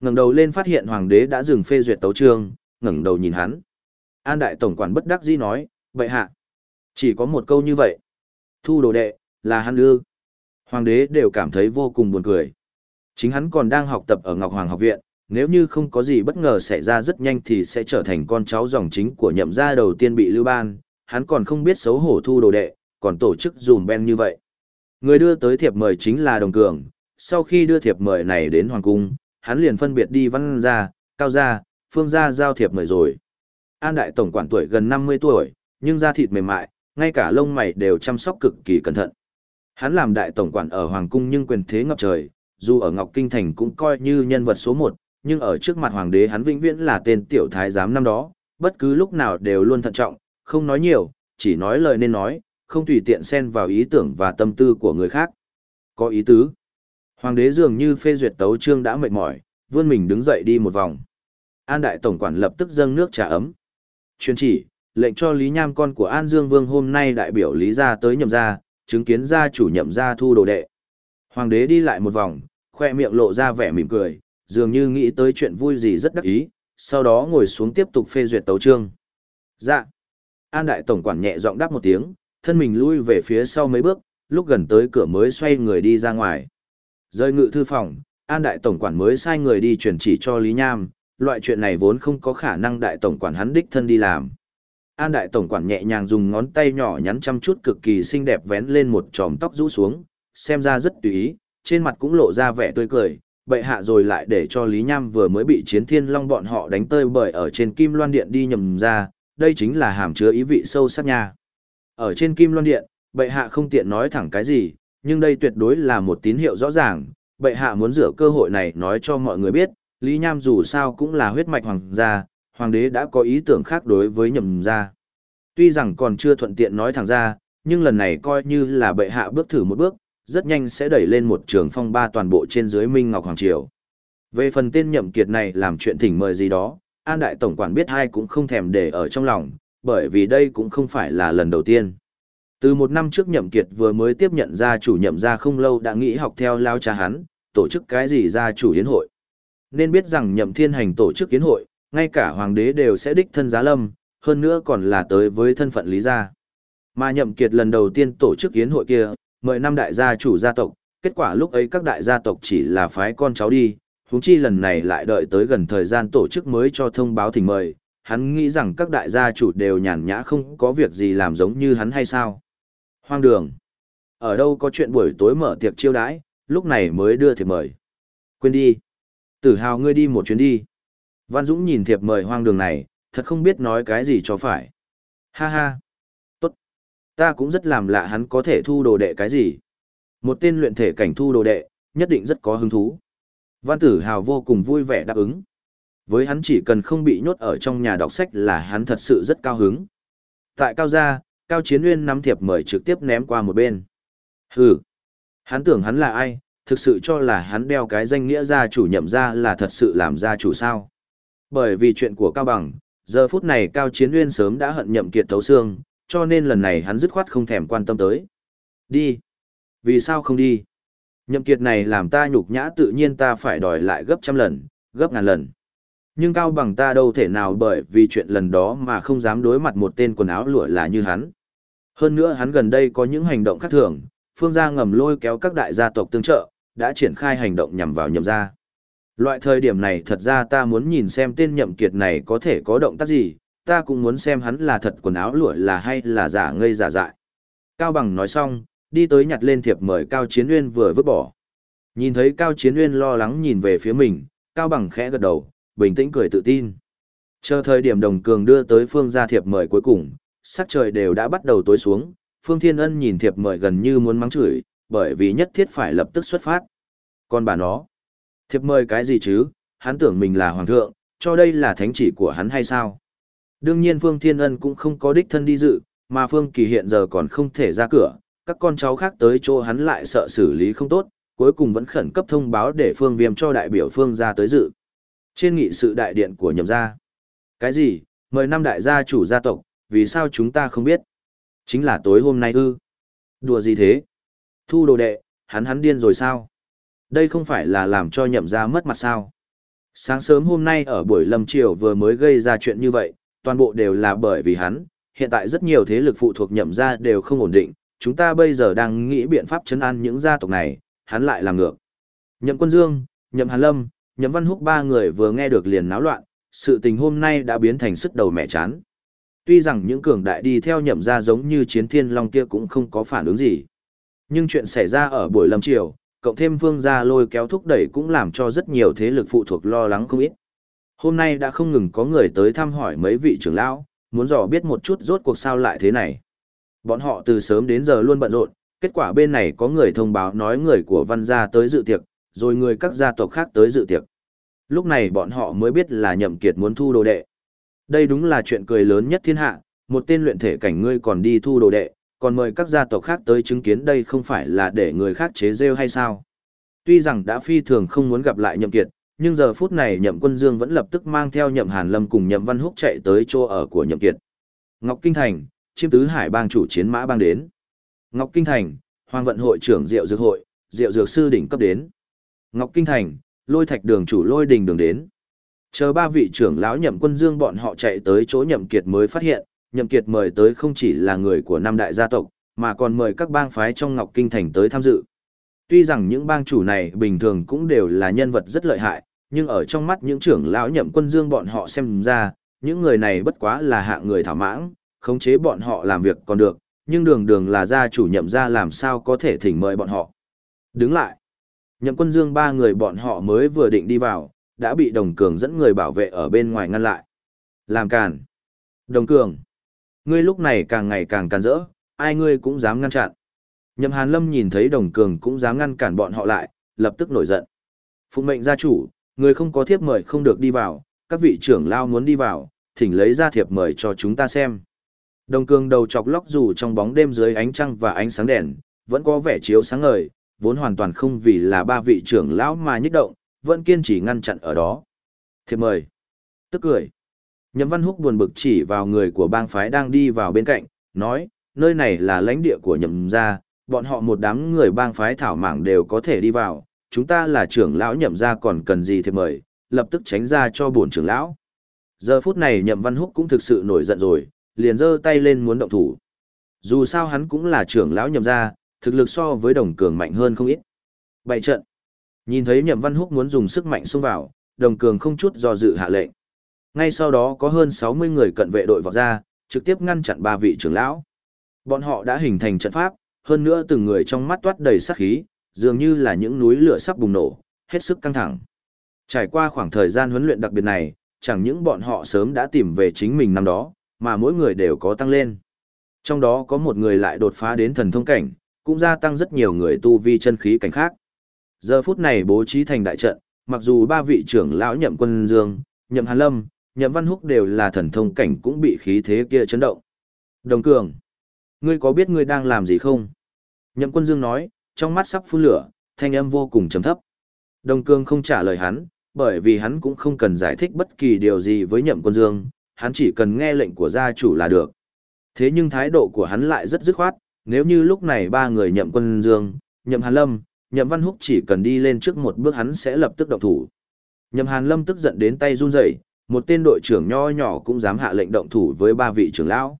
Ngẩng đầu lên phát hiện hoàng đế đã dừng phê duyệt tấu chương, ngẩng đầu nhìn hắn. An đại tổng quản bất đắc dĩ nói, bệ hạ. Chỉ có một câu như vậy. Thu đồ đệ, là hắn ư. Hoàng đế đều cảm thấy vô cùng buồn cười. Chính hắn còn đang học tập ở Ngọc Hoàng học viện, nếu như không có gì bất ngờ xảy ra rất nhanh thì sẽ trở thành con cháu dòng chính của nhậm gia đầu tiên bị lưu ban, hắn còn không biết xấu hổ thu đồ đệ, còn tổ chức dùm ben như vậy. Người đưa tới thiệp mời chính là Đồng Cường, sau khi đưa thiệp mời này đến Hoàng Cung, hắn liền phân biệt đi văn gia, cao gia, phương gia giao thiệp mời rồi. An đại tổng quản tuổi gần 50 tuổi, nhưng da thịt mềm mại, ngay cả lông mày đều chăm sóc cực kỳ cẩn thận. Hắn làm đại tổng quản ở Hoàng Cung nhưng quyền thế ngập trời, dù ở Ngọc Kinh Thành cũng coi như nhân vật số một, nhưng ở trước mặt Hoàng đế hắn vĩnh viễn là tên tiểu thái giám năm đó, bất cứ lúc nào đều luôn thận trọng, không nói nhiều, chỉ nói lời nên nói, không tùy tiện xen vào ý tưởng và tâm tư của người khác. Có ý tứ. Hoàng đế dường như phê duyệt tấu chương đã mệt mỏi, vươn mình đứng dậy đi một vòng. An đại tổng quản lập tức dâng nước trà ấm. Chuyên chỉ, lệnh cho Lý Nham con của An Dương Vương hôm nay đại biểu Lý gia tới nhậm gia, chứng kiến gia chủ nhậm gia thu đồ đệ. Hoàng đế đi lại một vòng, khoe miệng lộ ra vẻ mỉm cười, dường như nghĩ tới chuyện vui gì rất đắc ý, sau đó ngồi xuống tiếp tục phê duyệt tấu chương. Dạ. An đại tổng quản nhẹ giọng đáp một tiếng, thân mình lui về phía sau mấy bước, lúc gần tới cửa mới xoay người đi ra ngoài. Rơi ngự thư phòng, An đại tổng quản mới sai người đi truyền chỉ cho Lý Nham, loại chuyện này vốn không có khả năng đại tổng quản hắn đích thân đi làm. An đại tổng quản nhẹ nhàng dùng ngón tay nhỏ nhắn chăm chút cực kỳ xinh đẹp vén lên một tròm tóc rũ xuống, xem ra rất tùy ý, trên mặt cũng lộ ra vẻ tươi cười, bệ hạ rồi lại để cho Lý Nham vừa mới bị chiến thiên long bọn họ đánh tơi bởi ở trên Kim Loan Điện đi nhầm ra, đây chính là hàm chứa ý vị sâu sắc nha. Ở trên Kim Loan Điện, bệ hạ không tiện nói thẳng cái gì, nhưng đây tuyệt đối là một tín hiệu rõ ràng, bệ hạ muốn rửa cơ hội này nói cho mọi người biết, Lý Nham dù sao cũng là huyết mạch hoàng gia, hoàng đế đã có ý tưởng khác đối với nhầm gia. Tuy rằng còn chưa thuận tiện nói thẳng ra, nhưng lần này coi như là bệ hạ bước thử một bước, rất nhanh sẽ đẩy lên một trường phong ba toàn bộ trên dưới Minh Ngọc Hoàng Triều. Về phần tên nhậm kiệt này làm chuyện thỉnh mời gì đó, An Đại Tổng quản biết hai cũng không thèm để ở trong lòng, bởi vì đây cũng không phải là lần đầu tiên. Từ một năm trước nhậm kiệt vừa mới tiếp nhận gia chủ nhậm gia không lâu đã nghĩ học theo lao cha hắn, tổ chức cái gì gia chủ yến hội. Nên biết rằng nhậm thiên hành tổ chức yến hội, ngay cả hoàng đế đều sẽ đích thân giá lâm, hơn nữa còn là tới với thân phận lý gia. Mà nhậm kiệt lần đầu tiên tổ chức yến hội kia, mời năm đại gia chủ gia tộc, kết quả lúc ấy các đại gia tộc chỉ là phái con cháu đi, huống chi lần này lại đợi tới gần thời gian tổ chức mới cho thông báo thỉnh mời, hắn nghĩ rằng các đại gia chủ đều nhàn nhã không có việc gì làm giống như hắn hay sao. Hoang đường. Ở đâu có chuyện buổi tối mở tiệc chiêu đãi, lúc này mới đưa thiệp mời. Quên đi. Tử hào ngươi đi một chuyến đi. Văn Dũng nhìn thiệp mời hoang đường này, thật không biết nói cái gì cho phải. Ha ha. Ta cũng rất làm lạ hắn có thể thu đồ đệ cái gì. Một tên luyện thể cảnh thu đồ đệ, nhất định rất có hứng thú. Văn tử hào vô cùng vui vẻ đáp ứng. Với hắn chỉ cần không bị nhốt ở trong nhà đọc sách là hắn thật sự rất cao hứng. Tại Cao Gia, Cao Chiến Nguyên nắm thiệp mời trực tiếp ném qua một bên. Hừ. Hắn tưởng hắn là ai, thực sự cho là hắn đeo cái danh nghĩa gia chủ nhậm ra là thật sự làm gia chủ sao. Bởi vì chuyện của Cao Bằng, giờ phút này Cao Chiến Nguyên sớm đã hận nhậm kiệt thấu xương, cho nên lần này hắn dứt khoát không thèm quan tâm tới. Đi. Vì sao không đi? Nhậm kiệt này làm ta nhục nhã tự nhiên ta phải đòi lại gấp trăm lần, gấp ngàn lần. Nhưng Cao Bằng ta đâu thể nào bởi vì chuyện lần đó mà không dám đối mặt một tên quần áo lụa là như hắn. Hơn nữa hắn gần đây có những hành động khác thường, phương gia ngầm lôi kéo các đại gia tộc tương trợ, đã triển khai hành động nhằm vào nhậm gia. Loại thời điểm này thật ra ta muốn nhìn xem tên nhậm kiệt này có thể có động tác gì, ta cũng muốn xem hắn là thật quần áo lụa là hay là giả ngây giả dại. Cao Bằng nói xong, đi tới nhặt lên thiệp mời Cao Chiến Uyên vừa vứt bỏ. Nhìn thấy Cao Chiến Uyên lo lắng nhìn về phía mình, Cao Bằng khẽ gật đầu, bình tĩnh cười tự tin. Chờ thời điểm đồng cường đưa tới phương gia thiệp mời cuối cùng, sắc trời đều đã bắt đầu tối xuống, Phương Thiên Ân nhìn thiệp mời gần như muốn mắng chửi, bởi vì nhất thiết phải lập tức xuất phát. Còn bà nó, thiệp mời cái gì chứ, hắn tưởng mình là hoàng thượng, cho đây là thánh chỉ của hắn hay sao? Đương nhiên Phương Thiên Ân cũng không có đích thân đi dự, mà Phương Kỳ hiện giờ còn không thể ra cửa, các con cháu khác tới chỗ hắn lại sợ xử lý không tốt, cuối cùng vẫn khẩn cấp thông báo để Phương Viêm cho đại biểu Phương ra tới dự. Trên nghị sự đại điện của nhậm gia. Cái gì? Mời năm đại gia chủ gia tộc, vì sao chúng ta không biết? Chính là tối hôm nay ư? Đùa gì thế? Thu đồ đệ, hắn hắn điên rồi sao? Đây không phải là làm cho nhậm gia mất mặt sao? Sáng sớm hôm nay ở buổi lâm triều vừa mới gây ra chuyện như vậy, toàn bộ đều là bởi vì hắn, hiện tại rất nhiều thế lực phụ thuộc nhậm gia đều không ổn định, chúng ta bây giờ đang nghĩ biện pháp chấn an những gia tộc này, hắn lại làm ngược. Nhậm Quân Dương, Nhậm Hàn Lâm, Nhậm Văn Húc ba người vừa nghe được liền náo loạn, sự tình hôm nay đã biến thành sức đầu mẹ chán. Tuy rằng những cường đại đi theo nhậm gia giống như chiến thiên long kia cũng không có phản ứng gì. Nhưng chuyện xảy ra ở buổi lâm triều, cộng thêm vương gia lôi kéo thúc đẩy cũng làm cho rất nhiều thế lực phụ thuộc lo lắng không ít. Hôm nay đã không ngừng có người tới thăm hỏi mấy vị trưởng lão, muốn dò biết một chút rốt cuộc sao lại thế này. Bọn họ từ sớm đến giờ luôn bận rộn, kết quả bên này có người thông báo nói người của văn gia tới dự tiệc, rồi người các gia tộc khác tới dự tiệc. Lúc này bọn họ mới biết là nhậm kiệt muốn thu đồ đệ. Đây đúng là chuyện cười lớn nhất thiên hạ, một tên luyện thể cảnh ngươi còn đi thu đồ đệ, còn mời các gia tộc khác tới chứng kiến đây không phải là để người khác chế rêu hay sao. Tuy rằng đã phi thường không muốn gặp lại nhậm kiệt, nhưng giờ phút này nhậm quân dương vẫn lập tức mang theo nhậm hàn lâm cùng nhậm văn húc chạy tới chỗ ở của nhậm kiệt. Ngọc Kinh Thành, chiêm tứ hải bang chủ chiến mã bang đến. Ngọc Kinh Thành, hoàng vận hội trưởng diệu dược hội, diệu dược sư đỉnh cấp đến. Ngọc Kinh Thành, lôi thạch đường chủ lôi đình đường đến. Chờ ba vị trưởng lão nhậm quân dương bọn họ chạy tới chỗ nhậm kiệt mới phát hiện, nhậm kiệt mời tới không chỉ là người của năm đại gia tộc, mà còn mời các bang phái trong Ngọc Kinh Thành tới tham dự. Tuy rằng những bang chủ này bình thường cũng đều là nhân vật rất lợi hại, nhưng ở trong mắt những trưởng lão nhậm quân dương bọn họ xem ra, những người này bất quá là hạng người thảo mãng, khống chế bọn họ làm việc còn được, nhưng đường đường là gia chủ nhậm gia làm sao có thể thỉnh mời bọn họ. Đứng lại. Nhậm quân dương ba người bọn họ mới vừa định đi vào, đã bị đồng cường dẫn người bảo vệ ở bên ngoài ngăn lại. Làm càn. Đồng cường. Ngươi lúc này càng ngày càng càn rỡ, ai ngươi cũng dám ngăn chặn. Nhậm Hàn Lâm nhìn thấy đồng cường cũng dám ngăn cản bọn họ lại, lập tức nổi giận. Phụng mệnh gia chủ, người không có thiệp mời không được đi vào, các vị trưởng lao muốn đi vào, thỉnh lấy ra thiệp mời cho chúng ta xem. Đồng cường đầu chọc lóc dù trong bóng đêm dưới ánh trăng và ánh sáng đèn, vẫn có vẻ chiếu sáng ngời, vốn hoàn toàn không vì là ba vị trưởng lão mà nhích động, vẫn kiên trì ngăn chặn ở đó. Thiệp mời. Tức cười. Nhậm Văn Húc buồn bực chỉ vào người của bang phái đang đi vào bên cạnh, nói, nơi này là lãnh địa của nhậm gia, bọn họ một đám người bang phái thảo mảng đều có thể đi vào, chúng ta là trưởng lão nhậm gia còn cần gì thì mời, lập tức tránh ra cho bổn trưởng lão. Giờ phút này nhậm Văn Húc cũng thực sự nổi giận rồi, liền giơ tay lên muốn động thủ. Dù sao hắn cũng là trưởng lão nhậm gia, thực lực so với đồng cường mạnh hơn không ít. Bày trận. Nhìn thấy nhậm văn húc muốn dùng sức mạnh xông vào, đồng cường không chút do dự hạ lệnh. Ngay sau đó có hơn 60 người cận vệ đội vọt ra, trực tiếp ngăn chặn ba vị trưởng lão. Bọn họ đã hình thành trận pháp, hơn nữa từng người trong mắt toát đầy sát khí, dường như là những núi lửa sắp bùng nổ, hết sức căng thẳng. Trải qua khoảng thời gian huấn luyện đặc biệt này, chẳng những bọn họ sớm đã tìm về chính mình năm đó, mà mỗi người đều có tăng lên. Trong đó có một người lại đột phá đến thần thông cảnh, cũng gia tăng rất nhiều người tu vi chân khí cảnh khác. Giờ phút này bố trí thành đại trận, mặc dù ba vị trưởng lão nhậm quân dương, nhậm hàn lâm, nhậm văn húc đều là thần thông cảnh cũng bị khí thế kia chấn động. Đồng cường, ngươi có biết ngươi đang làm gì không? Nhậm quân dương nói, trong mắt sắp phun lửa, thanh âm vô cùng trầm thấp. Đồng Cương không trả lời hắn, bởi vì hắn cũng không cần giải thích bất kỳ điều gì với nhậm quân dương, hắn chỉ cần nghe lệnh của gia chủ là được. Thế nhưng thái độ của hắn lại rất dứt khoát, nếu như lúc này ba người nhậm quân dương, nhậm hàn lâm, nhậm văn húc chỉ cần đi lên trước một bước hắn sẽ lập tức động thủ. Nhậm hàn lâm tức giận đến tay run rẩy, một tên đội trưởng nho nhỏ cũng dám hạ lệnh động thủ với ba vị trưởng lão.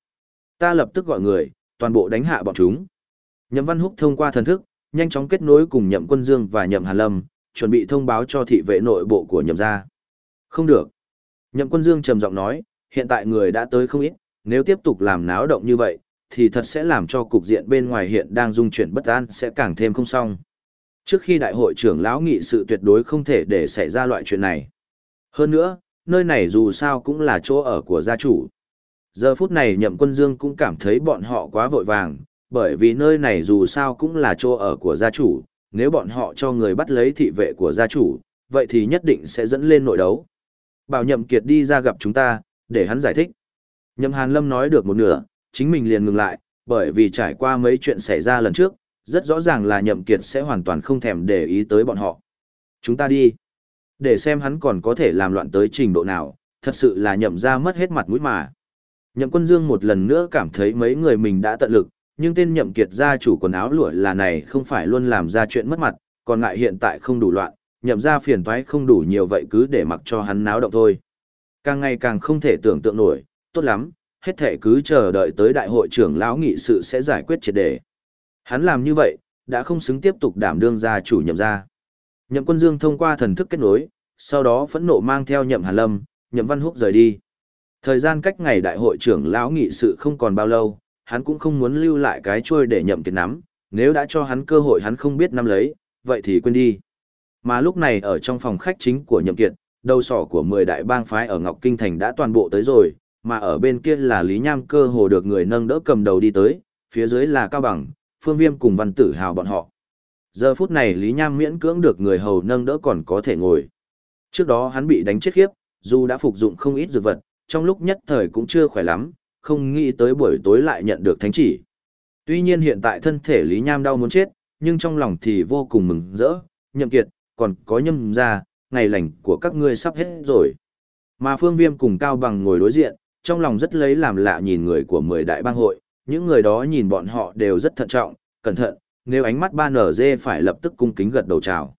Ta lập tức gọi người, toàn bộ đánh hạ bọn chúng. Nhậm văn húc thông qua thần thức, nhanh chóng kết nối cùng nhậm quân dương và nhậm hàn lâm, chuẩn bị thông báo cho thị vệ nội bộ của nhậm gia. Không được. Nhậm quân dương trầm giọng nói, hiện tại người đã tới không ít, nếu tiếp tục làm náo động như vậy, thì thật sẽ làm cho cục diện bên ngoài hiện đang dung chuyển bất an sẽ càng thêm không xong Trước khi đại hội trưởng lão nghị sự tuyệt đối không thể để xảy ra loại chuyện này. Hơn nữa, nơi này dù sao cũng là chỗ ở của gia chủ. Giờ phút này nhậm quân dương cũng cảm thấy bọn họ quá vội vàng, bởi vì nơi này dù sao cũng là chỗ ở của gia chủ, nếu bọn họ cho người bắt lấy thị vệ của gia chủ, vậy thì nhất định sẽ dẫn lên nội đấu. Bảo nhậm kiệt đi ra gặp chúng ta, để hắn giải thích. Nhậm Hàn Lâm nói được một nửa, chính mình liền ngừng lại, bởi vì trải qua mấy chuyện xảy ra lần trước, rất rõ ràng là nhậm kiệt sẽ hoàn toàn không thèm để ý tới bọn họ. Chúng ta đi. Để xem hắn còn có thể làm loạn tới trình độ nào, thật sự là nhậm ra mất hết mặt mũi mà. Nhậm quân dương một lần nữa cảm thấy mấy người mình đã tận lực, nhưng tên nhậm kiệt gia chủ quần áo lụa là này không phải luôn làm ra chuyện mất mặt, còn ngại hiện tại không đủ loạn, nhậm gia phiền toái không đủ nhiều vậy cứ để mặc cho hắn náo động thôi. Càng ngày càng không thể tưởng tượng nổi, tốt lắm, hết thể cứ chờ đợi tới đại hội trưởng lão nghị sự sẽ giải quyết triệt đề. Hắn làm như vậy, đã không xứng tiếp tục đảm đương gia chủ nhậm gia. Nhậm quân dương thông qua thần thức kết nối, sau đó phẫn nộ mang theo nhậm hàn lâm, nhậm văn húc rời đi. Thời gian cách ngày đại hội trưởng lão nghị sự không còn bao lâu, hắn cũng không muốn lưu lại cái chuôi để nhậm kiệt nắm, nếu đã cho hắn cơ hội hắn không biết nắm lấy, vậy thì quên đi. Mà lúc này ở trong phòng khách chính của nhậm kiệt, đầu sỏ của 10 đại bang phái ở Ngọc Kinh Thành đã toàn bộ tới rồi, mà ở bên kia là Lý Nham cơ hồ được người nâng đỡ cầm đầu đi tới, phía dưới là Cao Bằng, Phương Viêm cùng Văn Tử Hào bọn họ. Giờ phút này Lý Nham miễn cưỡng được người hầu nâng đỡ còn có thể ngồi. Trước đó hắn bị đánh chết khiếp, dù đã phục dụng không ít dược vật, trong lúc nhất thời cũng chưa khỏe lắm, không nghĩ tới buổi tối lại nhận được thánh chỉ. Tuy nhiên hiện tại thân thể Lý Nham đau muốn chết, nhưng trong lòng thì vô cùng mừng rỡ, nhậm kiệt, còn có nhâm ra, ngày lành của các ngươi sắp hết rồi. Mà Phương Viêm cùng Cao Bằng ngồi đối diện, trong lòng rất lấy làm lạ nhìn người của mười đại bang hội, những người đó nhìn bọn họ đều rất thận trọng, cẩn thận, nếu ánh mắt ba nở dê phải lập tức cung kính gật đầu chào.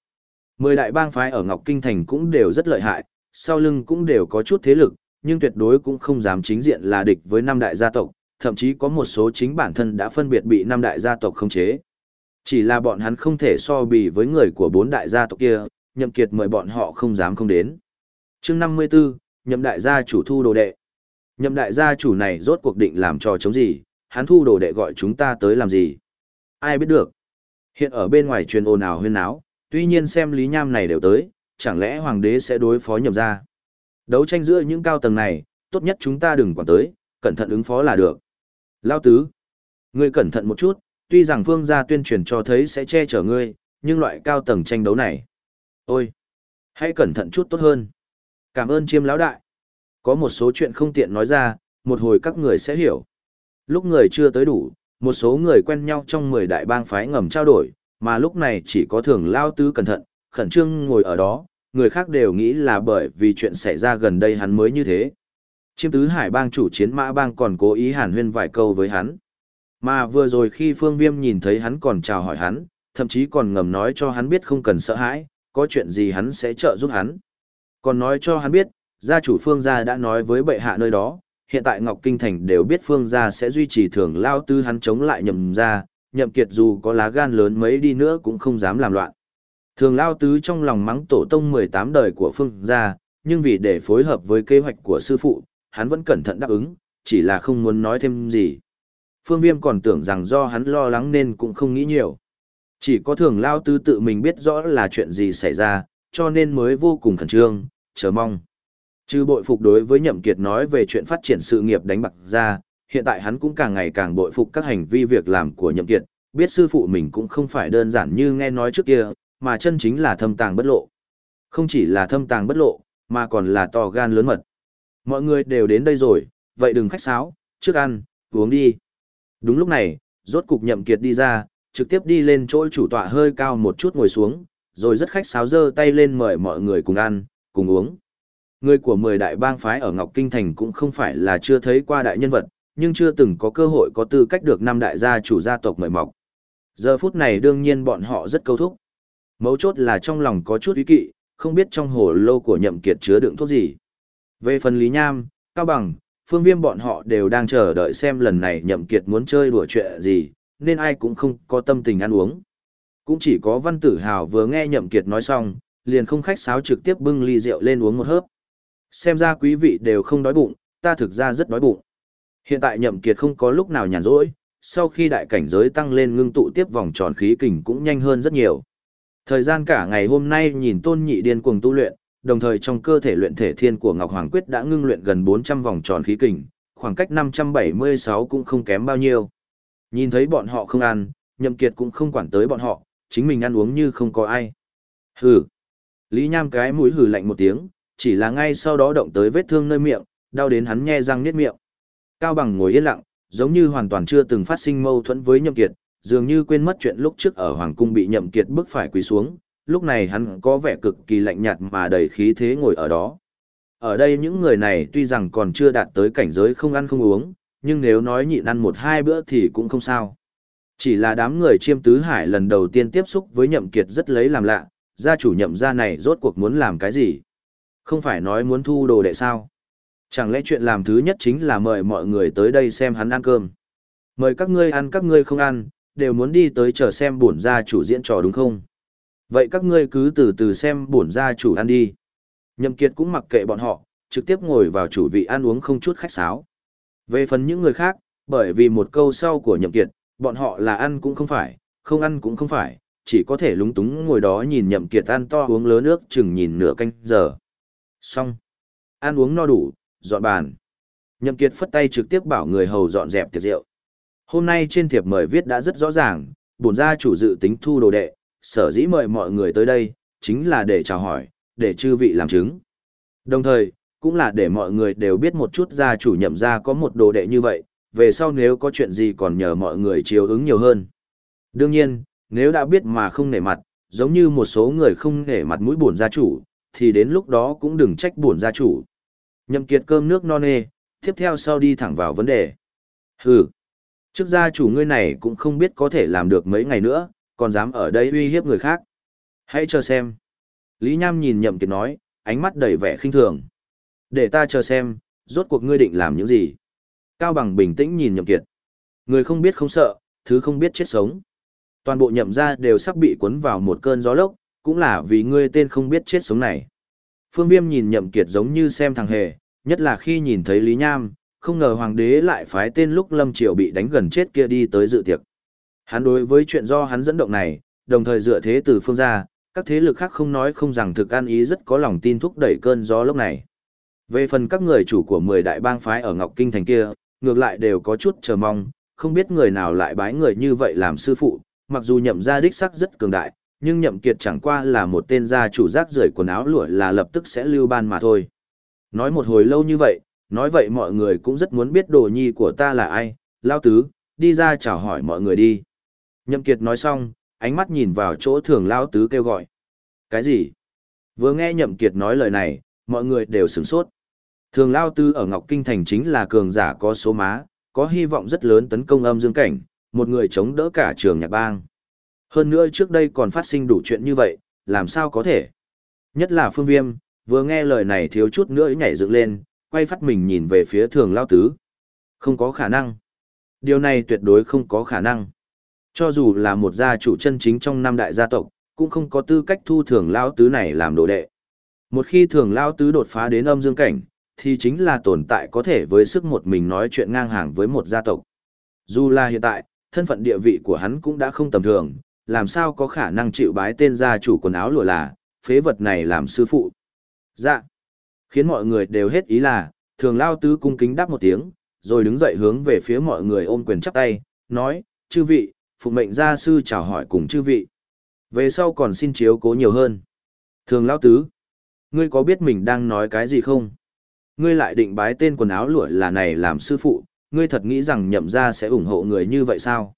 Mười đại bang phái ở Ngọc Kinh Thành cũng đều rất lợi hại, sau lưng cũng đều có chút thế lực, nhưng tuyệt đối cũng không dám chính diện là địch với năm đại gia tộc, thậm chí có một số chính bản thân đã phân biệt bị năm đại gia tộc khống chế. Chỉ là bọn hắn không thể so bì với người của bốn đại gia tộc kia, nhậm kiệt mời bọn họ không dám không đến. Chương 54, nhậm đại gia chủ thu đồ đệ. Nhậm đại gia chủ này rốt cuộc định làm trò chống gì, hắn thu đồ đệ gọi chúng ta tới làm gì. Ai biết được. Hiện ở bên ngoài truyền ồn ào huyên náo, tuy nhiên xem Lý Nham này đều tới, chẳng lẽ hoàng đế sẽ đối phó nhậm gia. Đấu tranh giữa những cao tầng này, tốt nhất chúng ta đừng quản tới, cẩn thận ứng phó là được. Lao tứ, ngươi cẩn thận một chút, tuy rằng phương gia tuyên truyền cho thấy sẽ che chở ngươi, nhưng loại cao tầng tranh đấu này. Ôi, hãy cẩn thận chút tốt hơn. Cảm ơn chiêm lão đại. Có một số chuyện không tiện nói ra, một hồi các người sẽ hiểu. Lúc người chưa tới đủ, một số người quen nhau trong 10 đại bang phái ngầm trao đổi, mà lúc này chỉ có thường lao tứ cẩn thận, khẩn trương ngồi ở đó, người khác đều nghĩ là bởi vì chuyện xảy ra gần đây hắn mới như thế. Chiêm tứ hải bang chủ chiến mã bang còn cố ý hàn huyên vài câu với hắn. Mà vừa rồi khi phương viêm nhìn thấy hắn còn chào hỏi hắn, thậm chí còn ngầm nói cho hắn biết không cần sợ hãi, có chuyện gì hắn sẽ trợ giúp hắn. Còn nói cho hắn biết, gia chủ phương gia đã nói với bệ hạ nơi đó, hiện tại Ngọc Kinh Thành đều biết phương gia sẽ duy trì thường lao tư hắn chống lại nhậm gia, nhậm kiệt dù có lá gan lớn mấy đi nữa cũng không dám làm loạn. Thường lao tứ trong lòng mắng tổ tông 18 đời của phương gia, nhưng vì để phối hợp với kế hoạch của sư phụ, hắn vẫn cẩn thận đáp ứng, chỉ là không muốn nói thêm gì. Phương Viêm còn tưởng rằng do hắn lo lắng nên cũng không nghĩ nhiều. Chỉ có thường lao tứ tự mình biết rõ là chuyện gì xảy ra, cho nên mới vô cùng khẩn trương, chờ mong. Chứ bội phục đối với Nhậm Kiệt nói về chuyện phát triển sự nghiệp đánh bạc ra, hiện tại hắn cũng càng ngày càng bội phục các hành vi việc làm của Nhậm Kiệt, biết sư phụ mình cũng không phải đơn giản như nghe nói trước kia, mà chân chính là thâm tàng bất lộ. Không chỉ là thâm tàng bất lộ, mà còn là to gan lớn mật. Mọi người đều đến đây rồi, vậy đừng khách sáo, trước ăn, uống đi. Đúng lúc này, rốt cục Nhậm Kiệt đi ra, trực tiếp đi lên chỗ chủ tọa hơi cao một chút ngồi xuống, rồi rất khách sáo giơ tay lên mời mọi người cùng ăn, cùng uống. Người của 10 đại bang phái ở Ngọc Kinh Thành cũng không phải là chưa thấy qua đại nhân vật, nhưng chưa từng có cơ hội có tư cách được năm đại gia chủ gia tộc mời mọc. Giờ phút này đương nhiên bọn họ rất câu thúc. Mấu chốt là trong lòng có chút ý kỵ, không biết trong hồ lô của nhậm kiệt chứa đựng thuốc gì. Về phần Lý Nham, Cao Bằng, Phương Viêm bọn họ đều đang chờ đợi xem lần này nhậm kiệt muốn chơi đùa chuyện gì, nên ai cũng không có tâm tình ăn uống. Cũng chỉ có Văn Tử Hào vừa nghe nhậm kiệt nói xong, liền không khách sáo trực tiếp bưng ly rượu lên uống một hớp. Xem ra quý vị đều không đói bụng, ta thực ra rất đói bụng. Hiện tại nhậm kiệt không có lúc nào nhàn rỗi, sau khi đại cảnh giới tăng lên ngưng tụ tiếp vòng tròn khí kình cũng nhanh hơn rất nhiều. Thời gian cả ngày hôm nay nhìn tôn nhị điên cuồng tu luyện, đồng thời trong cơ thể luyện thể thiên của Ngọc Hoàng Quyết đã ngưng luyện gần 400 vòng tròn khí kình, khoảng cách 576 cũng không kém bao nhiêu. Nhìn thấy bọn họ không ăn, Nhậm Kiệt cũng không quản tới bọn họ, chính mình ăn uống như không có ai. Hừ. Lý Nham cái mũi hừ lạnh một tiếng, chỉ là ngay sau đó động tới vết thương nơi miệng, đau đến hắn nhe răng niết miệng. Cao Bằng ngồi yên lặng, giống như hoàn toàn chưa từng phát sinh mâu thuẫn với Nhậm Kiệt, dường như quên mất chuyện lúc trước ở Hoàng Cung bị Nhậm Kiệt bức phải quỳ xuống, lúc này hắn có vẻ cực kỳ lạnh nhạt mà đầy khí thế ngồi ở đó. Ở đây những người này tuy rằng còn chưa đạt tới cảnh giới không ăn không uống, nhưng nếu nói nhịn ăn một hai bữa thì cũng không sao. Chỉ là đám người chiêm tứ hải lần đầu tiên tiếp xúc với nhậm kiệt rất lấy làm lạ, gia chủ nhậm gia này rốt cuộc muốn làm cái gì? Không phải nói muốn thu đồ đệ sao? Chẳng lẽ chuyện làm thứ nhất chính là mời mọi người tới đây xem hắn ăn cơm? Mời các ngươi ăn các ngươi không ăn, đều muốn đi tới chờ xem bổn gia chủ diễn trò đúng không? Vậy các ngươi cứ từ từ xem bổn gia chủ ăn đi. Nhậm Kiệt cũng mặc kệ bọn họ, trực tiếp ngồi vào chủ vị ăn uống không chút khách sáo. Về phần những người khác, bởi vì một câu sau của Nhậm Kiệt, bọn họ là ăn cũng không phải, không ăn cũng không phải, chỉ có thể lúng túng ngồi đó nhìn Nhậm Kiệt ăn to uống lớn nước chừng nhìn nửa canh giờ. Xong. Ăn uống no đủ, dọn bàn. Nhậm Kiệt phất tay trực tiếp bảo người hầu dọn dẹp tiệc rượu. Hôm nay trên thiệp mời viết đã rất rõ ràng, bổn gia chủ dự tính thu đồ đệ, sở dĩ mời mọi người tới đây, chính là để chào hỏi, để chư vị làm chứng. Đồng thời, cũng là để mọi người đều biết một chút gia chủ nhậm gia có một đồ đệ như vậy, về sau nếu có chuyện gì còn nhờ mọi người chiếu ứng nhiều hơn. Đương nhiên, nếu đã biết mà không nể mặt, giống như một số người không nể mặt mũi bổn gia chủ, thì đến lúc đó cũng đừng trách bổn gia chủ. Nhậm kiệt cơm nước no nê, tiếp theo sau đi thẳng vào vấn đề. Hừ, trước gia chủ ngươi này cũng không biết có thể làm được mấy ngày nữa, còn dám ở đây uy hiếp người khác. Hãy chờ xem. Lý Nham nhìn Nhậm Kiệt nói, ánh mắt đầy vẻ khinh thường. Để ta chờ xem, rốt cuộc ngươi định làm những gì. Cao Bằng bình tĩnh nhìn Nhậm Kiệt. Người không biết không sợ, thứ không biết chết sống. Toàn bộ nhậm gia đều sắp bị cuốn vào một cơn gió lốc, cũng là vì ngươi tên không biết chết sống này. Phương Viêm nhìn Nhậm Kiệt giống như xem thằng hề, nhất là khi nhìn thấy Lý Nham, không ngờ hoàng đế lại phái tên lúc Lâm Triều bị đánh gần chết kia đi tới dự tiệc. Hắn đối với chuyện do hắn dẫn động này, đồng thời dựa thế từ phương gia, các thế lực khác không nói không rằng thực an ý rất có lòng tin thúc đẩy cơn gió lốc này. Về phần các người chủ của 10 đại bang phái ở Ngọc Kinh thành kia, ngược lại đều có chút chờ mong, không biết người nào lại bái người như vậy làm sư phụ, mặc dù nhậm gia đích sắc rất cường đại, nhưng nhậm kiệt chẳng qua là một tên gia chủ rác rưởi quần áo lụa là lập tức sẽ lưu ban mà thôi. Nói một hồi lâu như vậy, nói vậy mọi người cũng rất muốn biết đồ nhi của ta là ai, lao tứ, đi ra chào hỏi mọi người đi. Nhậm kiệt nói xong, ánh mắt nhìn vào chỗ thường lao tứ kêu gọi. Cái gì? Vừa nghe nhậm kiệt nói lời này, mọi người đều sửng sốt. Thường lao tứ ở Ngọc Kinh Thành chính là cường giả có số má, có hy vọng rất lớn tấn công âm dương cảnh, một người chống đỡ cả trường nhạc bang. Hơn nữa trước đây còn phát sinh đủ chuyện như vậy, làm sao có thể? Nhất là phương viêm, vừa nghe lời này thiếu chút nữa nhảy dựng lên, quay phát mình nhìn về phía thường lao tứ. Không có khả năng. Điều này tuyệt đối không có khả năng. Cho dù là một gia chủ chân chính trong năm đại gia tộc, cũng không có tư cách thu thường lao tứ này làm đồ đệ. Một khi thường lao tứ đột phá đến âm dương cảnh, thì chính là tồn tại có thể với sức một mình nói chuyện ngang hàng với một gia tộc. Dù là hiện tại, thân phận địa vị của hắn cũng đã không tầm thường, làm sao có khả năng chịu bái tên gia chủ quần áo lụa là, phế vật này làm sư phụ. Dạ. Khiến mọi người đều hết ý là, thường lao tứ cung kính đáp một tiếng, rồi đứng dậy hướng về phía mọi người ôm quyền chắp tay, nói, chư vị, phụ mệnh gia sư chào hỏi cùng chư vị. Về sau còn xin chiếu cố nhiều hơn. Thường lao tứ, ngươi có biết mình đang nói cái gì không? Ngươi lại định bái tên quần áo lụa là này làm sư phụ, ngươi thật nghĩ rằng nhậm gia sẽ ủng hộ người như vậy sao?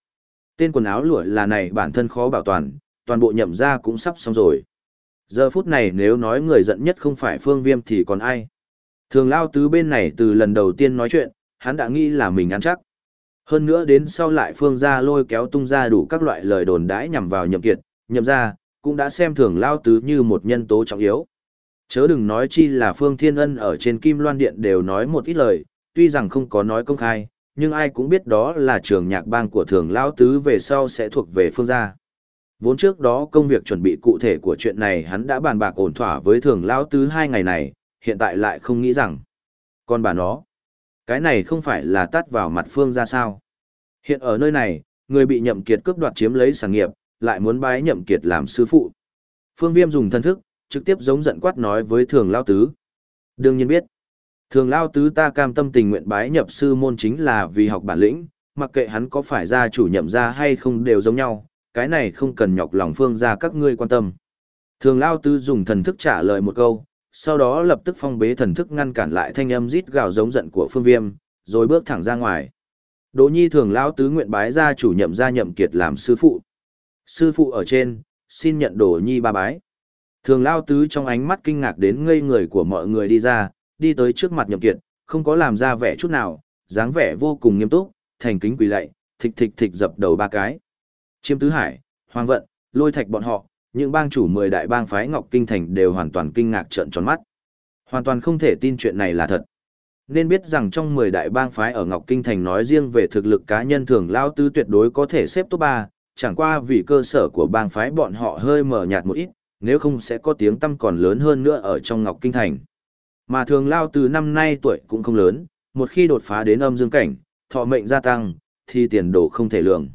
Tên quần áo lụa là này bản thân khó bảo toàn, toàn bộ nhậm gia cũng sắp xong rồi. Giờ phút này nếu nói người giận nhất không phải phương viêm thì còn ai? Thường lao tứ bên này từ lần đầu tiên nói chuyện, hắn đã nghĩ là mình ăn chắc. Hơn nữa đến sau lại phương gia lôi kéo tung ra đủ các loại lời đồn đãi nhằm vào nhậm kiệt, nhậm gia, cũng đã xem thường lao tứ như một nhân tố trọng yếu. Chớ đừng nói chi là phương thiên ân ở trên kim loan điện đều nói một ít lời, tuy rằng không có nói công khai, nhưng ai cũng biết đó là trường nhạc bang của thường lao tứ về sau sẽ thuộc về phương gia. Vốn trước đó công việc chuẩn bị cụ thể của chuyện này hắn đã bàn bạc ổn thỏa với thường lao tứ hai ngày này, hiện tại lại không nghĩ rằng. Còn bà nó, cái này không phải là tắt vào mặt phương ra sao. Hiện ở nơi này, người bị nhậm kiệt cướp đoạt chiếm lấy sản nghiệp, lại muốn bái nhậm kiệt làm sư phụ. Phương Viêm dùng thân thức, trực tiếp giống giận quát nói với thường lao tứ. Đương nhiên biết, thường lao tứ ta cam tâm tình nguyện bái nhập sư môn chính là vì học bản lĩnh, mặc kệ hắn có phải gia chủ nhậm gia hay không đều giống nhau, cái này không cần nhọc lòng phương ra các ngươi quan tâm. Thường lao tứ dùng thần thức trả lời một câu, sau đó lập tức phong bế thần thức ngăn cản lại thanh âm rít gào giống giận của phương viêm, rồi bước thẳng ra ngoài. Đỗ nhi thường lao tứ nguyện bái ra chủ nhậm gia nhậm kiệt làm sư phụ. Sư phụ ở trên, xin nhận Đỗ nhi ba bái. Thường lao tứ trong ánh mắt kinh ngạc đến ngây người của mọi người đi ra, đi tới trước mặt nhậm kiệt, không có làm ra vẻ chút nào, dáng vẻ vô cùng nghiêm túc, thành kính quỳ lạy, thịch thịch thịch dập đầu ba cái. Chiêm tứ hải, hoàng vận, lôi thạch bọn họ, những bang chủ mười đại bang phái Ngọc Kinh Thành đều hoàn toàn kinh ngạc trợn tròn mắt. Hoàn toàn không thể tin chuyện này là thật. Nên biết rằng trong mười đại bang phái ở Ngọc Kinh Thành nói riêng về thực lực cá nhân thường lao tứ tuyệt đối có thể xếp top 3, chẳng qua vì cơ sở của bang phái bọn họ hơi mở nhạt một ít, nếu không sẽ có tiếng tăm còn lớn hơn nữa ở trong Ngọc Kinh Thành. Mà thường lao từ năm nay tuổi cũng không lớn, một khi đột phá đến âm dương cảnh, thọ mệnh gia tăng, thì tiền đồ không thể lường.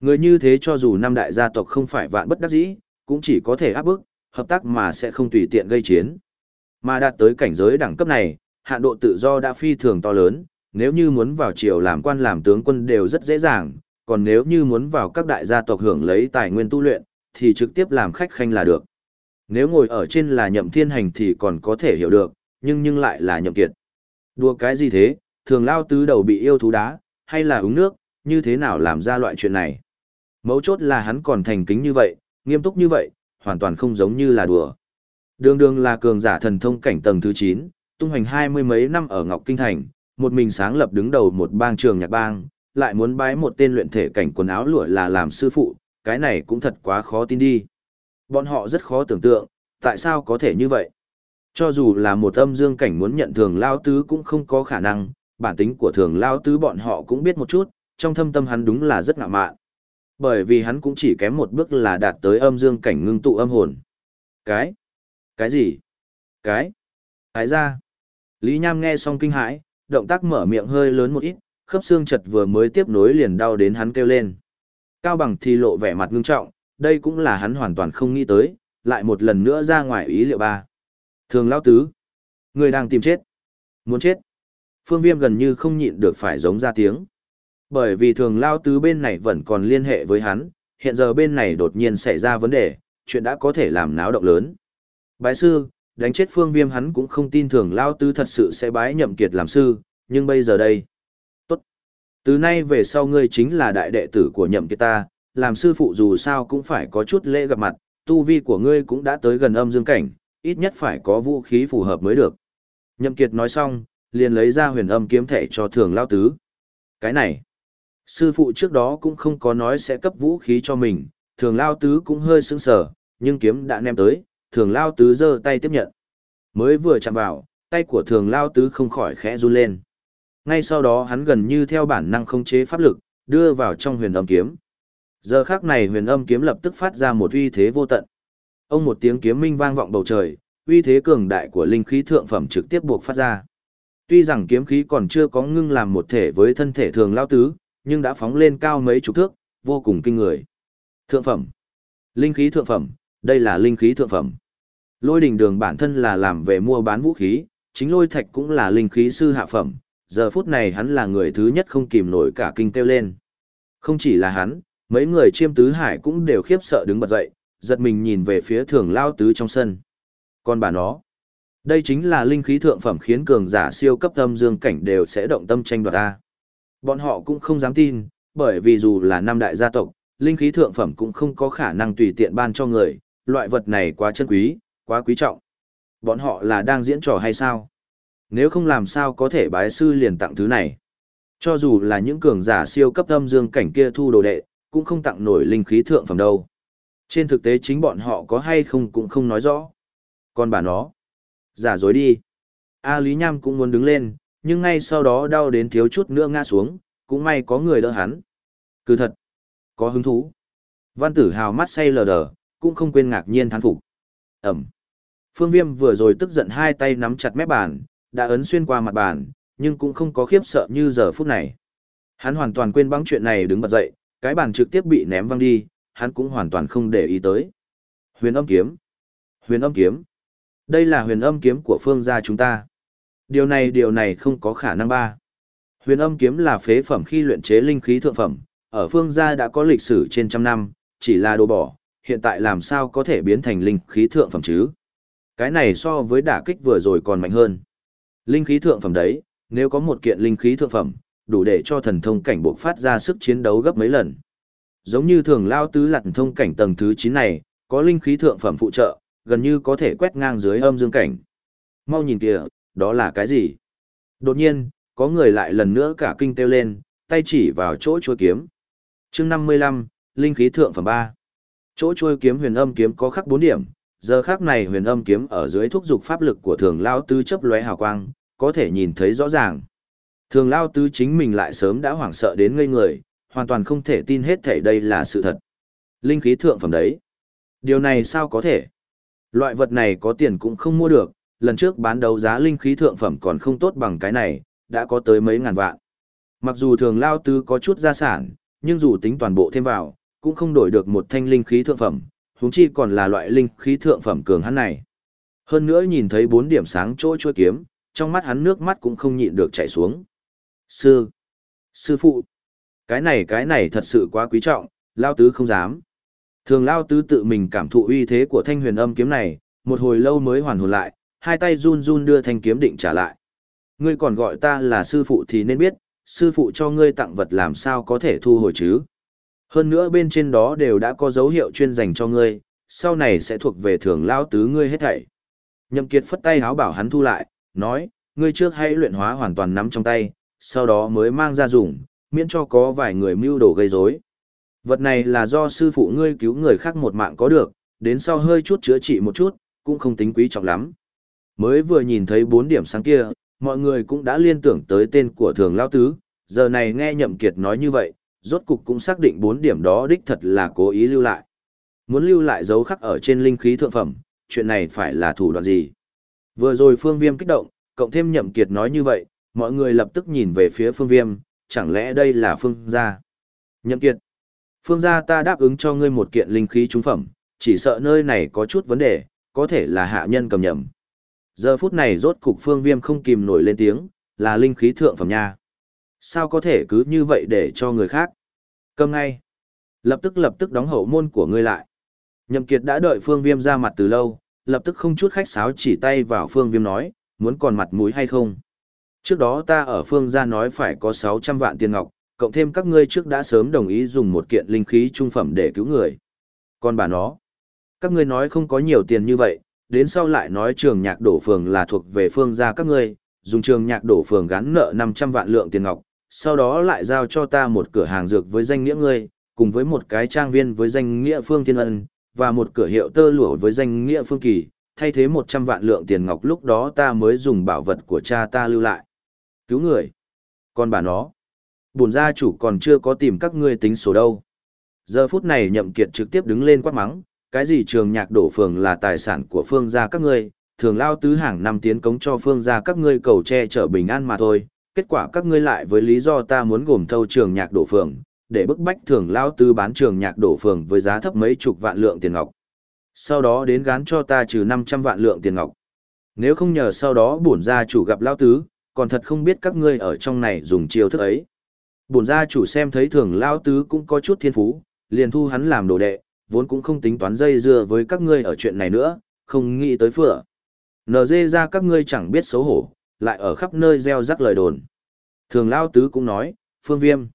Người như thế cho dù năm đại gia tộc không phải vạn bất đắc dĩ, cũng chỉ có thể áp bức, hợp tác mà sẽ không tùy tiện gây chiến. Mà đạt tới cảnh giới đẳng cấp này, hạn độ tự do đã phi thường to lớn, nếu như muốn vào triều làm quan làm tướng quân đều rất dễ dàng, còn nếu như muốn vào các đại gia tộc hưởng lấy tài nguyên tu luyện, thì trực tiếp làm khách khanh là được. Nếu ngồi ở trên là nhậm thiên hành thì còn có thể hiểu được, nhưng nhưng lại là nhậm kiệt. Đùa cái gì thế, thường lao tứ đầu bị yêu thú đá, hay là uống nước, như thế nào làm ra loại chuyện này. Mấu chốt là hắn còn thành kính như vậy, nghiêm túc như vậy, hoàn toàn không giống như là đùa. Đường đường là cường giả thần thông cảnh tầng thứ 9, tung hành hai mươi mấy năm ở Ngọc Kinh Thành, một mình sáng lập đứng đầu một bang trường nhạc bang, lại muốn bái một tên luyện thể cảnh quần áo lụa là làm sư phụ, cái này cũng thật quá khó tin đi. Bọn họ rất khó tưởng tượng, tại sao có thể như vậy? Cho dù là một âm dương cảnh muốn nhận thường lao tứ cũng không có khả năng, bản tính của thường lao tứ bọn họ cũng biết một chút, trong thâm tâm hắn đúng là rất ngạ mạn. Bởi vì hắn cũng chỉ kém một bước là đạt tới âm dương cảnh ngưng tụ âm hồn. Cái? Cái gì? Cái? Thái ra. Lý Nham nghe xong kinh hãi, động tác mở miệng hơi lớn một ít, khớp xương chật vừa mới tiếp nối liền đau đến hắn kêu lên. Cao bằng thì lộ vẻ mặt ngưng trọng, đây cũng là hắn hoàn toàn không nghĩ tới, lại một lần nữa ra ngoài ý liệu ba. Thường lao tứ. Người đang tìm chết. Muốn chết. Phương Viêm gần như không nhịn được phải giống ra tiếng. Bởi vì thường lao tứ bên này vẫn còn liên hệ với hắn, hiện giờ bên này đột nhiên xảy ra vấn đề, chuyện đã có thể làm náo động lớn. Bái sư, đánh chết Phương Viêm hắn cũng không tin thường lao tứ thật sự sẽ bái nhậm kiệt làm sư, nhưng bây giờ đây. Tốt. Từ nay về sau ngươi chính là đại đệ tử của nhậm kiệt ta, làm sư phụ dù sao cũng phải có chút lễ gặp mặt, tu vi của ngươi cũng đã tới gần âm dương cảnh, ít nhất phải có vũ khí phù hợp mới được. Nhậm Kiệt nói xong, liền lấy ra huyền âm kiếm thể cho thường lao tứ. Cái này, sư phụ trước đó cũng không có nói sẽ cấp vũ khí cho mình, thường lao tứ cũng hơi sững sờ, nhưng kiếm đã ném tới, thường lao tứ giơ tay tiếp nhận. Mới vừa chạm vào, tay của thường lao tứ không khỏi khẽ run lên. Ngay sau đó hắn gần như theo bản năng không chế pháp lực, đưa vào trong huyền âm kiếm. Giờ khắc này huyền âm kiếm lập tức phát ra một uy thế vô tận. Ông một tiếng kiếm minh vang vọng bầu trời, uy thế cường đại của linh khí thượng phẩm trực tiếp buộc phát ra. Tuy rằng kiếm khí còn chưa có ngưng làm một thể với thân thể thường lao tứ, nhưng đã phóng lên cao mấy chục thước, vô cùng kinh người. Thượng phẩm. Linh khí thượng phẩm, đây là linh khí thượng phẩm. Lôi đình đường bản thân là làm về mua bán vũ khí, chính lôi thạch cũng là linh khí sư hạ phẩm. Giờ phút này hắn là người thứ nhất không kìm nổi cả kinh kêu lên. Không chỉ là hắn, mấy người chiêm tứ hải cũng đều khiếp sợ đứng bật dậy, giật mình nhìn về phía thường lao tứ trong sân. Còn bà nó, đây chính là linh khí thượng phẩm khiến cường giả siêu cấp tâm dương cảnh đều sẽ động tâm tranh đoạt ta. Bọn họ cũng không dám tin, bởi vì dù là năm đại gia tộc, linh khí thượng phẩm cũng không có khả năng tùy tiện ban cho người, loại vật này quá chân quý, quá quý trọng. Bọn họ là đang diễn trò hay sao? Nếu không làm sao có thể bái sư liền tặng thứ này. Cho dù là những cường giả siêu cấp âm dương cảnh kia thu đồ đệ, cũng không tặng nổi linh khí thượng phẩm đâu. Trên thực tế chính bọn họ có hay không cũng không nói rõ. Còn bà nó, giả dối đi. A Lý Nham cũng muốn đứng lên, nhưng ngay sau đó đau đến thiếu chút nữa ngã xuống, cũng may có người đỡ hắn. Cứ thật, có hứng thú. Văn tử hào mắt say lờ đờ, cũng không quên ngạc nhiên thán phục. Ẩm. Phương Viêm vừa rồi tức giận hai tay nắm chặt mép bàn, đã ấn xuyên qua mặt bàn, nhưng cũng không có khiếp sợ như giờ phút này. Hắn hoàn toàn quên băng chuyện này đứng bật dậy, cái bàn trực tiếp bị ném văng đi, hắn cũng hoàn toàn không để ý tới. Huyền âm kiếm, Huyền âm kiếm. Đây là huyền âm kiếm của phương gia chúng ta. Điều này điều này không có khả năng ba. Huyền âm kiếm là phế phẩm khi luyện chế linh khí thượng phẩm, ở phương gia đã có lịch sử trên trăm năm, chỉ là đồ bỏ, hiện tại làm sao có thể biến thành linh khí thượng phẩm chứ? Cái này so với đả kích vừa rồi còn mạnh hơn. Linh khí thượng phẩm đấy, nếu có một kiện linh khí thượng phẩm, đủ để cho thần thông cảnh buộc phát ra sức chiến đấu gấp mấy lần. Giống như thường lao tứ lặn thông cảnh tầng thứ 9 này, có linh khí thượng phẩm phụ trợ, gần như có thể quét ngang dưới âm dương cảnh. Mau nhìn kìa, đó là cái gì? Đột nhiên, có người lại lần nữa cả kinh kêu lên, tay chỉ vào chỗ chuôi kiếm. chương 55, linh khí thượng phẩm 3. Chỗ chuôi kiếm huyền âm kiếm có khắc 4 điểm, giờ khắc này huyền âm kiếm ở dưới thúc dục pháp lực của thường lao tứ chấp lóe hào quang, có thể nhìn thấy rõ ràng. Thường lao tứ chính mình lại sớm đã hoảng sợ đến ngây người, hoàn toàn không thể tin hết thể đây là sự thật. Linh khí thượng phẩm đấy. Điều này sao có thể? Loại vật này có tiền cũng không mua được, lần trước bán đấu giá linh khí thượng phẩm còn không tốt bằng cái này, đã có tới mấy ngàn vạn. Mặc dù thường lao tứ có chút gia sản, nhưng dù tính toàn bộ thêm vào, cũng không đổi được một thanh linh khí thượng phẩm, huống chi còn là loại linh khí thượng phẩm cường hắn này. Hơn nữa nhìn thấy bốn điểm sáng chỗ chuôi kiếm, trong mắt hắn nước mắt cũng không nhịn được chảy xuống. Sư! Sư phụ! Cái này cái này thật sự quá quý trọng, Lao Tứ không dám. Thường Lao Tứ tự mình cảm thụ uy thế của thanh huyền âm kiếm này, một hồi lâu mới hoàn hồn lại, hai tay run run đưa thanh kiếm định trả lại. Ngươi còn gọi ta là sư phụ thì nên biết, sư phụ cho ngươi tặng vật làm sao có thể thu hồi chứ. Hơn nữa bên trên đó đều đã có dấu hiệu chuyên dành cho ngươi, sau này sẽ thuộc về thường Lao Tứ ngươi hết thảy. Nhậm Kiệt phất tay háo bảo hắn thu lại, nói, ngươi trước hãy luyện hóa hoàn toàn nắm trong tay, sau đó mới mang ra dùng, miễn cho có vài người mưu đồ gây rối. Vật này là do sư phụ ngươi cứu người khác một mạng có được, đến sau hơi chút chữa trị một chút, cũng không tính quý trọng lắm. Mới vừa nhìn thấy bốn điểm sáng kia, mọi người cũng đã liên tưởng tới tên của thường lao tứ, giờ này nghe nhậm kiệt nói như vậy, rốt cục cũng xác định bốn điểm đó đích thật là cố ý lưu lại. Muốn lưu lại dấu khắc ở trên linh khí thượng phẩm, chuyện này phải là thủ đoạn gì? Vừa rồi phương viêm kích động, cộng thêm nhậm kiệt nói như vậy, mọi người lập tức nhìn về phía phương viêm, chẳng lẽ đây là phương gia? Nhậm kiệt, phương gia ta đáp ứng cho ngươi một kiện linh khí trung phẩm, chỉ sợ nơi này có chút vấn đề, có thể là hạ nhân cầm nhầm. Giờ phút này rốt cục phương viêm không kìm nổi lên tiếng, là linh khí thượng phẩm nha. Sao có thể cứ như vậy để cho người khác? Cầm ngay. Lập tức lập tức đóng hậu môn của ngươi lại. Nhậm kiệt đã đợi phương viêm ra mặt từ lâu, lập tức không chút khách sáo chỉ tay vào phương viêm nói, muốn còn mặt mũi hay không? Trước đó ta ở phương gia nói phải có 600 vạn tiền ngọc, cộng thêm các ngươi trước đã sớm đồng ý dùng một kiện linh khí trung phẩm để cứu người. Còn bà nó, các ngươi nói không có nhiều tiền như vậy, đến sau lại nói trường nhạc đổ phường là thuộc về phương gia các ngươi, dùng trường nhạc đổ phường gắn nợ 500 vạn lượng tiền ngọc, sau đó lại giao cho ta một cửa hàng dược với danh nghĩa ngươi, cùng với một cái trang viên với danh nghĩa phương thiên ân, và một cửa hiệu tơ lụa với danh nghĩa phương kỳ, thay thế 100 vạn lượng tiền ngọc lúc đó ta mới dùng bảo vật của cha ta lưu lại. Cứu người. Còn bà nó. Bùn gia chủ còn chưa có tìm các ngươi tính số đâu. Giờ phút này nhậm kiệt trực tiếp đứng lên quát mắng, cái gì trường nhạc đổ phường là tài sản của phương gia các ngươi, thường lao tứ hàng năm tiến cống cho phương gia các ngươi cầu che chở bình an mà thôi. Kết quả các ngươi lại với lý do ta muốn gồm thâu trường nhạc đổ phường, để bức bách thường lao tứ bán trường nhạc đổ phường với giá thấp mấy chục vạn lượng tiền ngọc. Sau đó đến gán cho ta trừ 500 vạn lượng tiền ngọc. Nếu không nhờ sau đó bổn gia chủ gặp lao tứ, còn thật không biết các ngươi ở trong này dùng chiêu thức ấy. Bổn gia chủ xem thấy thường lao tứ cũng có chút thiên phú, liền thu hắn làm đồ đệ, vốn cũng không tính toán dây dưa với các ngươi ở chuyện này nữa, không nghĩ tới phửa. NG ra các ngươi chẳng biết xấu hổ, lại ở khắp nơi gieo rắc lời đồn. Thường lao tứ cũng nói, phương viêm.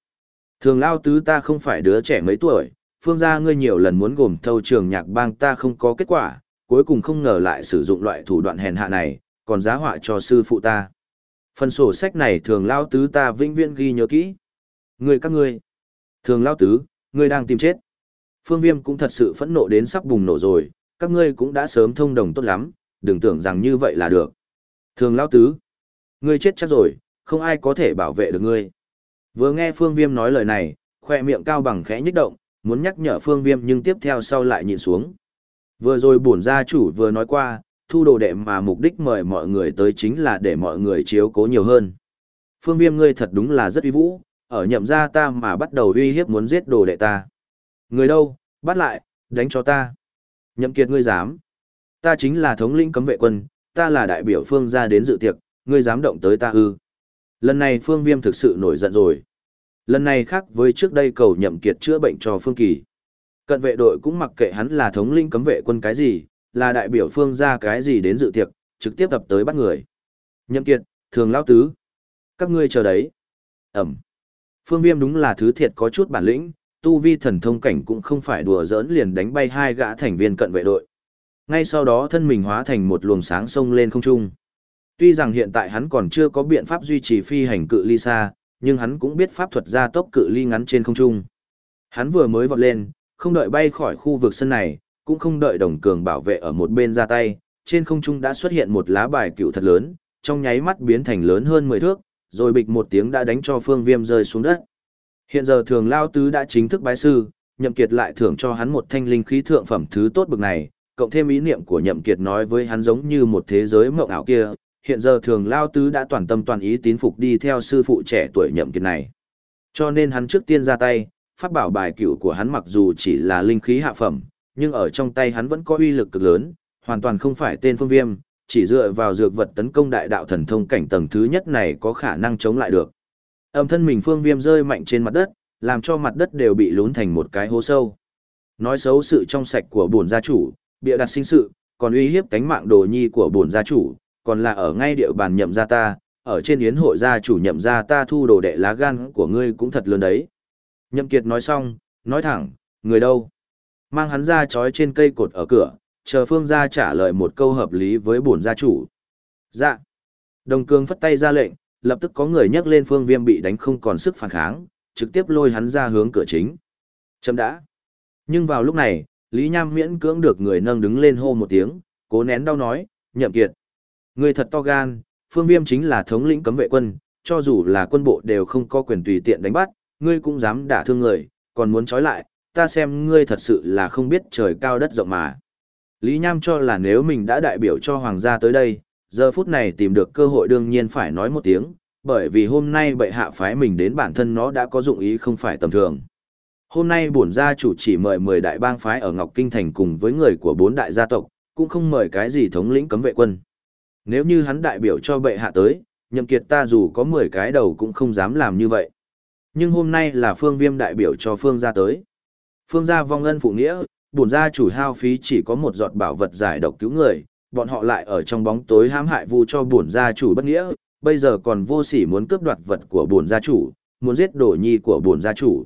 Thường lao tứ ta không phải đứa trẻ mấy tuổi, phương gia ngươi nhiều lần muốn gồm thâu trường nhạc bang ta không có kết quả, cuối cùng không ngờ lại sử dụng loại thủ đoạn hèn hạ này, còn giá họa cho sư phụ ta. Phần sổ sách này thường lao tứ ta vĩnh viễn ghi nhớ kỹ. Người các ngươi. Thường lao tứ, ngươi đang tìm chết. Phương Viêm cũng thật sự phẫn nộ đến sắp bùng nổ rồi, các ngươi cũng đã sớm thông đồng tốt lắm, đừng tưởng rằng như vậy là được. Thường lao tứ, ngươi chết chắc rồi, không ai có thể bảo vệ được ngươi. Vừa nghe Phương Viêm nói lời này, khoe miệng cao bằng khẽ nhích động, muốn nhắc nhở Phương Viêm nhưng tiếp theo sau lại nhìn xuống. Vừa rồi bổn gia chủ vừa nói qua, thu đồ đệ mà mục đích mời mọi người tới chính là để mọi người chiếu cố nhiều hơn. Phương Viêm ngươi thật đúng là rất uy vũ, ở nhậm gia ta mà bắt đầu uy hiếp muốn giết đồ đệ ta. Người đâu, bắt lại, đánh cho ta. Nhậm kiệt ngươi dám. Ta chính là thống lĩnh cấm vệ quân, ta là đại biểu phương gia đến dự tiệc, ngươi dám động tới ta ư. Lần này phương viêm thực sự nổi giận rồi. Lần này khác với trước đây cầu nhậm kiệt chữa bệnh cho phương kỳ. Cận vệ đội cũng mặc kệ hắn là thống lĩnh cấm vệ quân cái gì, là đại biểu phương gia cái gì đến dự tiệc, trực tiếp tập tới bắt người. Nhậm kiệt, thường lão tứ. Các ngươi chờ đấy. Ẩm. Phương viêm đúng là thứ thiệt có chút bản lĩnh, tu vi thần thông cảnh cũng không phải đùa giỡn liền đánh bay hai gã thành viên cận vệ đội. Ngay sau đó thân mình hóa thành một luồng sáng sông lên không trung. Tuy rằng hiện tại hắn còn chưa có biện pháp duy trì phi hành cự ly xa, nhưng hắn cũng biết pháp thuật gia tốc cự ly ngắn trên không trung. Hắn vừa mới vọt lên, không đợi bay khỏi khu vực sân này, cũng không đợi đồng cường bảo vệ ở một bên ra tay, trên không trung đã xuất hiện một lá bài cựu thật lớn, trong nháy mắt biến thành lớn hơn 10 thước, rồi bịch một tiếng đã đánh cho phương viêm rơi xuống đất. Hiện giờ thường lao tứ đã chính thức bái sư, nhậm kiệt lại thưởng cho hắn một thanh linh khí thượng phẩm thứ tốt bực này, cộng thêm ý niệm của nhậm kiệt nói với hắn giống như một thế giới mộng ảo kia, hiện giờ thường lao tứ đã toàn tâm toàn ý tín phục đi theo sư phụ trẻ tuổi nhậm kiệt này. Cho nên hắn trước tiên ra tay, pháp bảo bài cửu của hắn mặc dù chỉ là linh khí hạ phẩm, nhưng ở trong tay hắn vẫn có uy lực cực lớn, hoàn toàn không phải tên phương viêm, chỉ dựa vào dược vật tấn công đại đạo thần thông cảnh tầng thứ nhất này có khả năng chống lại được. Âm thân mình phương viêm rơi mạnh trên mặt đất, làm cho mặt đất đều bị lún thành một cái hố sâu. Nói xấu sự trong sạch của bổn gia chủ, bịa đặt sinh sự, còn uy hiếp cánh mạng đồ nhi của bổn gia chủ, còn là ở ngay địa bàn nhậm gia ta, ở trên yến hội gia chủ nhậm gia ta thu đồ đệ lá gan của ngươi cũng thật lớn đấy. Nhậm Kiệt nói xong, nói thẳng, người đâu? Mang hắn ra trói trên cây cột ở cửa, chờ phương gia trả lời một câu hợp lý với bổn gia chủ. Dạ. Đồng cương phất tay ra lệnh, lập tức có người nhắc lên phương viêm bị đánh không còn sức phản kháng, trực tiếp lôi hắn ra hướng cửa chính. Chấm đã. Nhưng vào lúc này, Lý Nham miễn cưỡng được người nâng đứng lên hô một tiếng, cố nén đau nói, nhậm kiệt. Người thật to gan, phương viêm chính là thống lĩnh cấm vệ quân, cho dù là quân bộ đều không có quyền tùy tiện đánh bắt, ngươi cũng dám đả thương người, còn muốn trói lại, ta xem ngươi thật sự là không biết trời cao đất rộng mà. Lý Nham cho là nếu mình đã đại biểu cho hoàng gia tới đây, giờ phút này tìm được cơ hội đương nhiên phải nói một tiếng, bởi vì hôm nay bệ hạ phái mình đến bản thân nó đã có dụng ý không phải tầm thường. Hôm nay bổn gia chủ chỉ mời 10 đại bang phái ở Ngọc Kinh Thành cùng với người của bốn đại gia tộc, cũng không mời cái gì thống lĩnh cấm vệ quân. Nếu như hắn đại biểu cho bệ hạ tới, nhậm kiệt ta dù có 10 cái đầu cũng không dám làm như vậy. Nhưng hôm nay là phương viêm đại biểu cho phương gia tới. Phương gia vong ân phụ nghĩa, bổn gia chủ hao phí chỉ có một giọt bảo vật giải độc cứu người, bọn họ lại ở trong bóng tối hãm hại vu cho bổn gia chủ bất nghĩa, bây giờ còn vô sỉ muốn cướp đoạt vật của bổn gia chủ, muốn giết đổ nhi của bổn gia chủ.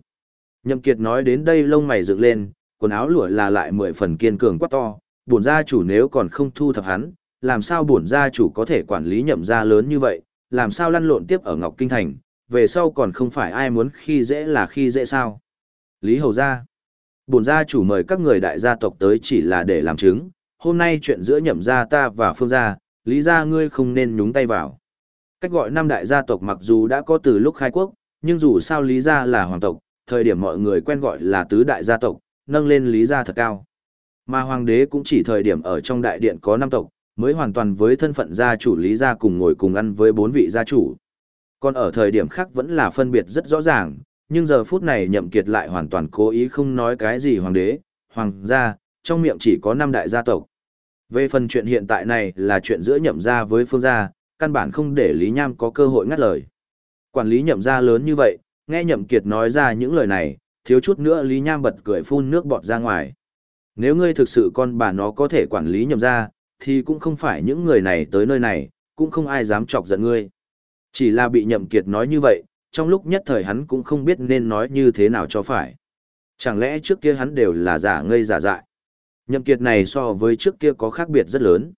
Nhậm Kiệt nói đến đây lông mày dựng lên, quần áo lụa là lại mười phần kiên cường quá to, bổn gia chủ nếu còn không thu thập hắn, làm sao bổn gia chủ có thể quản lý nhậm gia lớn như vậy, làm sao lăn lộn tiếp ở Ngọc Kinh Thành, về sau còn không phải ai muốn khi dễ là khi dễ sao. Lý Hầu Gia Bổn gia chủ mời các người đại gia tộc tới chỉ là để làm chứng, hôm nay chuyện giữa nhậm gia ta và phương gia, lý gia ngươi không nên nhúng tay vào. Cách gọi năm đại gia tộc mặc dù đã có từ lúc khai quốc, nhưng dù sao lý gia là hoàng tộc, thời điểm mọi người quen gọi là tứ đại gia tộc, nâng lên lý gia thật cao. Mà hoàng đế cũng chỉ thời điểm ở trong đại điện có năm tộc, mới hoàn toàn với thân phận gia chủ lý gia cùng ngồi cùng ăn với bốn vị gia chủ. Còn ở thời điểm khác vẫn là phân biệt rất rõ ràng, nhưng giờ phút này nhậm kiệt lại hoàn toàn cố ý không nói cái gì hoàng đế, hoàng gia, trong miệng chỉ có năm đại gia tộc. Về phần chuyện hiện tại này là chuyện giữa nhậm gia với phương gia, căn bản không để Lý Nham có cơ hội ngắt lời. Quản lý nhậm gia lớn như vậy, nghe nhậm kiệt nói ra những lời này, thiếu chút nữa Lý Nham bật cười phun nước bọt ra ngoài. Nếu ngươi thực sự con bà nó có thể quản lý nhậm gia, thì cũng không phải những người này tới nơi này, cũng không ai dám chọc giận ngươi. Chỉ là bị nhậm kiệt nói như vậy, trong lúc nhất thời hắn cũng không biết nên nói như thế nào cho phải. Chẳng lẽ trước kia hắn đều là giả ngây giả dại. Nhậm kiệt này so với trước kia có khác biệt rất lớn.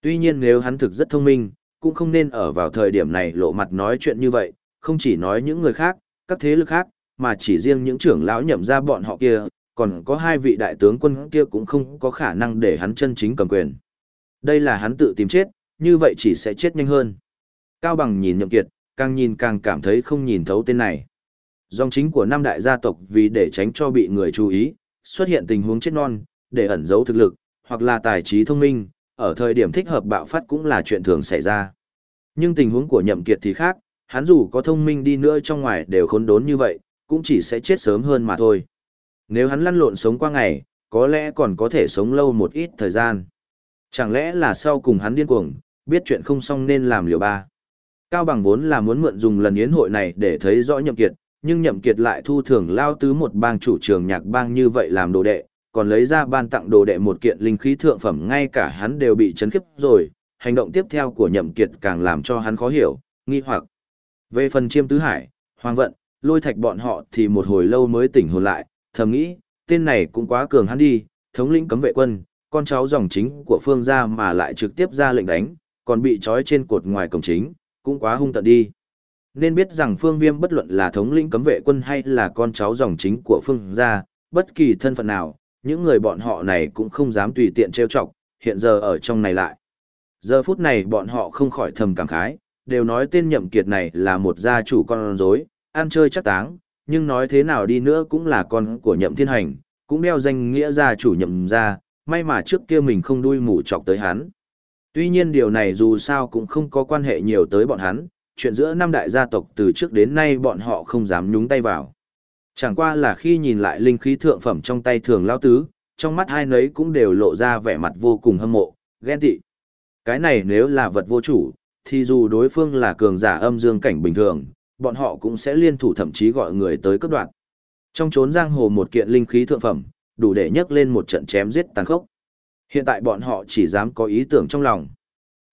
Tuy nhiên nếu hắn thực rất thông minh, cũng không nên ở vào thời điểm này lộ mặt nói chuyện như vậy, không chỉ nói những người khác, các thế lực khác, mà chỉ riêng những trưởng lão nhậm ra bọn họ kia, còn có hai vị đại tướng quân kia cũng không có khả năng để hắn chân chính cầm quyền. Đây là hắn tự tìm chết, như vậy chỉ sẽ chết nhanh hơn. Cao Bằng nhìn Nhậm Kiệt, càng nhìn càng cảm thấy không nhìn thấu tên này. Dòng chính của năm đại gia tộc vì để tránh cho bị người chú ý, xuất hiện tình huống chết non, để ẩn giấu thực lực, hoặc là tài trí thông minh, ở thời điểm thích hợp bạo phát cũng là chuyện thường xảy ra. Nhưng tình huống của Nhậm Kiệt thì khác, hắn dù có thông minh đi nữa trong ngoài đều khốn đốn như vậy, cũng chỉ sẽ chết sớm hơn mà thôi. Nếu hắn lăn lộn sống qua ngày, có lẽ còn có thể sống lâu một ít thời gian. Chẳng lẽ là sau cùng hắn điên cuồng, biết chuyện không xong nên làm liều ba. Cao bằng vốn là muốn mượn dùng lần yến hội này để thấy rõ nhậm kiệt, nhưng nhậm kiệt lại thu thưởng lao tứ một bang chủ trường nhạc bang như vậy làm đồ đệ, còn lấy ra ban tặng đồ đệ một kiện linh khí thượng phẩm ngay cả hắn đều bị chấn khiếp rồi, hành động tiếp theo của nhậm kiệt càng làm cho hắn khó hiểu, nghi hoặc. Về phần chiêm tứ hải, hoàng vận, lôi thạch bọn họ thì một hồi lâu mới tỉnh hồn lại, thầm nghĩ, tên này cũng quá cường hắn đi, thống lĩnh cấm vệ quân, con cháu dòng chính của phương gia mà lại trực tiếp ra lệnh đánh, còn bị trói trên cột ngoài cổng chính, cũng quá hung tận đi. Nên biết rằng phương viêm bất luận là thống lĩnh cấm vệ quân hay là con cháu dòng chính của phương gia, bất kỳ thân phận nào, những người bọn họ này cũng không dám tùy tiện trêu chọc, hiện giờ ở trong này lại. Giờ phút này bọn họ không khỏi thầm cảm khái, đều nói tên nhậm kiệt này là một gia chủ con rối, ăn chơi chắc táng, nhưng nói thế nào đi nữa cũng là con của nhậm thiên hành, cũng đeo danh nghĩa gia chủ nhậm gia, may mà trước kia mình không đuôi mù chọc tới hắn. Tuy nhiên điều này dù sao cũng không có quan hệ nhiều tới bọn hắn, chuyện giữa năm đại gia tộc từ trước đến nay bọn họ không dám nhúng tay vào. Chẳng qua là khi nhìn lại linh khí thượng phẩm trong tay thường lao tứ, trong mắt hai nấy cũng đều lộ ra vẻ mặt vô cùng hâm mộ, ghen tị. Cái này nếu là vật vô chủ, thì dù đối phương là cường giả âm dương cảnh bình thường, bọn họ cũng sẽ liên thủ thậm chí gọi người tới cấp đoạn. Trong chốn giang hồ một kiện linh khí thượng phẩm, đủ để nhấc lên một trận chém giết tàn khốc. Hiện tại bọn họ chỉ dám có ý tưởng trong lòng.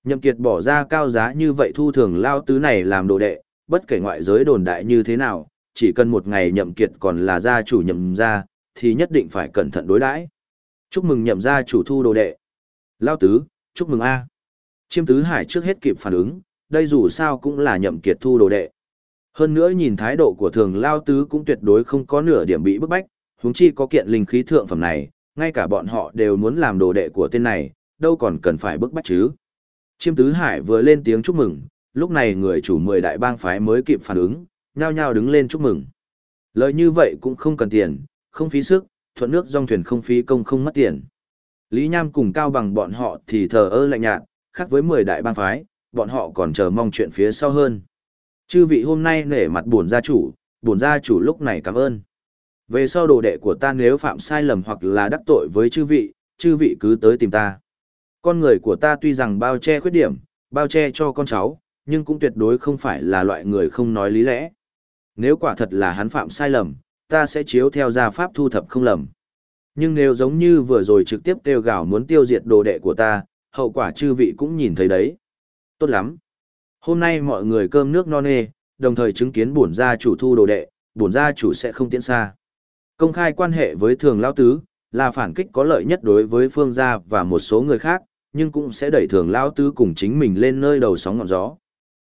Nhậm Kiệt bỏ ra cao giá như vậy thu thường lao tứ này làm đồ đệ, bất kể ngoại giới đồn đại như thế nào, chỉ cần một ngày Nhậm Kiệt còn là gia chủ nhậm gia, thì nhất định phải cẩn thận đối đãi. Chúc mừng nhậm gia chủ thu đồ đệ. Lao tứ, chúc mừng A. Chiêm tứ hải trước hết kịp phản ứng, đây dù sao cũng là nhậm kiệt thu đồ đệ. Hơn nữa nhìn thái độ của thường lao tứ cũng tuyệt đối không có nửa điểm bị bức bách, huống chi có kiện linh khí thượng phẩm này, ngay cả bọn họ đều muốn làm đồ đệ của tên này, đâu còn cần phải bức bách chứ. Chiêm tứ hải vừa lên tiếng chúc mừng, lúc này người chủ mười đại bang phái mới kịp phản ứng, nhao nhao đứng lên chúc mừng. Lời như vậy cũng không cần tiền, không phí sức, thuận nước dòng thuyền không phí công không mất tiền. Lý Nham cùng cao bằng bọn họ thì thờ ơ lạnh nhạt, khác với 10 đại bang phái, bọn họ còn chờ mong chuyện phía sau hơn. Chư vị hôm nay nể mặt buồn gia chủ, buồn gia chủ lúc này cảm ơn. Về sau đồ đệ của ta nếu phạm sai lầm hoặc là đắc tội với chư vị, chư vị cứ tới tìm ta. Con người của ta tuy rằng bao che khuyết điểm, bao che cho con cháu, nhưng cũng tuyệt đối không phải là loại người không nói lý lẽ. Nếu quả thật là hắn phạm sai lầm, ta sẽ chiếu theo gia pháp thu thập không lầm. Nhưng nếu giống như vừa rồi trực tiếp kêu gào muốn tiêu diệt đồ đệ của ta, hậu quả chư vị cũng nhìn thấy đấy. Tốt lắm. Hôm nay mọi người cơm nước no nê, đồng thời chứng kiến bổn gia chủ thu đồ đệ, bổn gia chủ sẽ không tiễn xa. Công khai quan hệ với thường lão tứ, là phản kích có lợi nhất đối với phương gia và một số người khác, nhưng cũng sẽ đẩy thường lão tứ cùng chính mình lên nơi đầu sóng ngọn gió.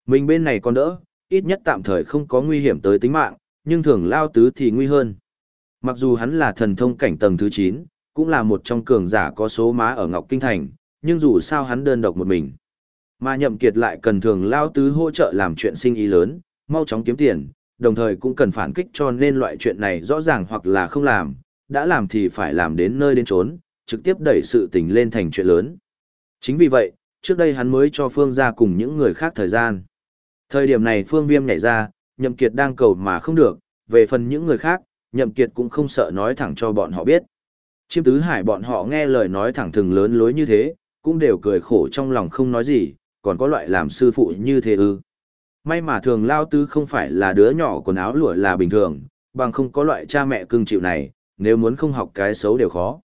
Mình bên này còn đỡ, ít nhất tạm thời không có nguy hiểm tới tính mạng, nhưng thường lao tứ thì nguy hơn. Mặc dù hắn là thần thông cảnh tầng thứ 9, cũng là một trong cường giả có số má ở Ngọc Kinh Thành, nhưng dù sao hắn đơn độc một mình. Mà nhậm kiệt lại cần thường lao tứ hỗ trợ làm chuyện sinh ý lớn, mau chóng kiếm tiền, đồng thời cũng cần phản kích cho nên loại chuyện này rõ ràng hoặc là không làm, đã làm thì phải làm đến nơi đến trốn, trực tiếp đẩy sự tình lên thành chuyện lớn. Chính vì vậy, trước đây hắn mới cho Phương Gia cùng những người khác thời gian. Thời điểm này Phương Viêm nhảy ra, Nhậm Kiệt đang cầu mà không được, về phần những người khác, Nhậm Kiệt cũng không sợ nói thẳng cho bọn họ biết. Chiêm tứ hải bọn họ nghe lời nói thẳng thừng lớn lối như thế, cũng đều cười khổ trong lòng không nói gì, còn có loại làm sư phụ như thế ư. May mà thường lao tứ không phải là đứa nhỏ quần áo lụa là bình thường, bằng không có loại cha mẹ cưng chịu này, nếu muốn không học cái xấu đều khó.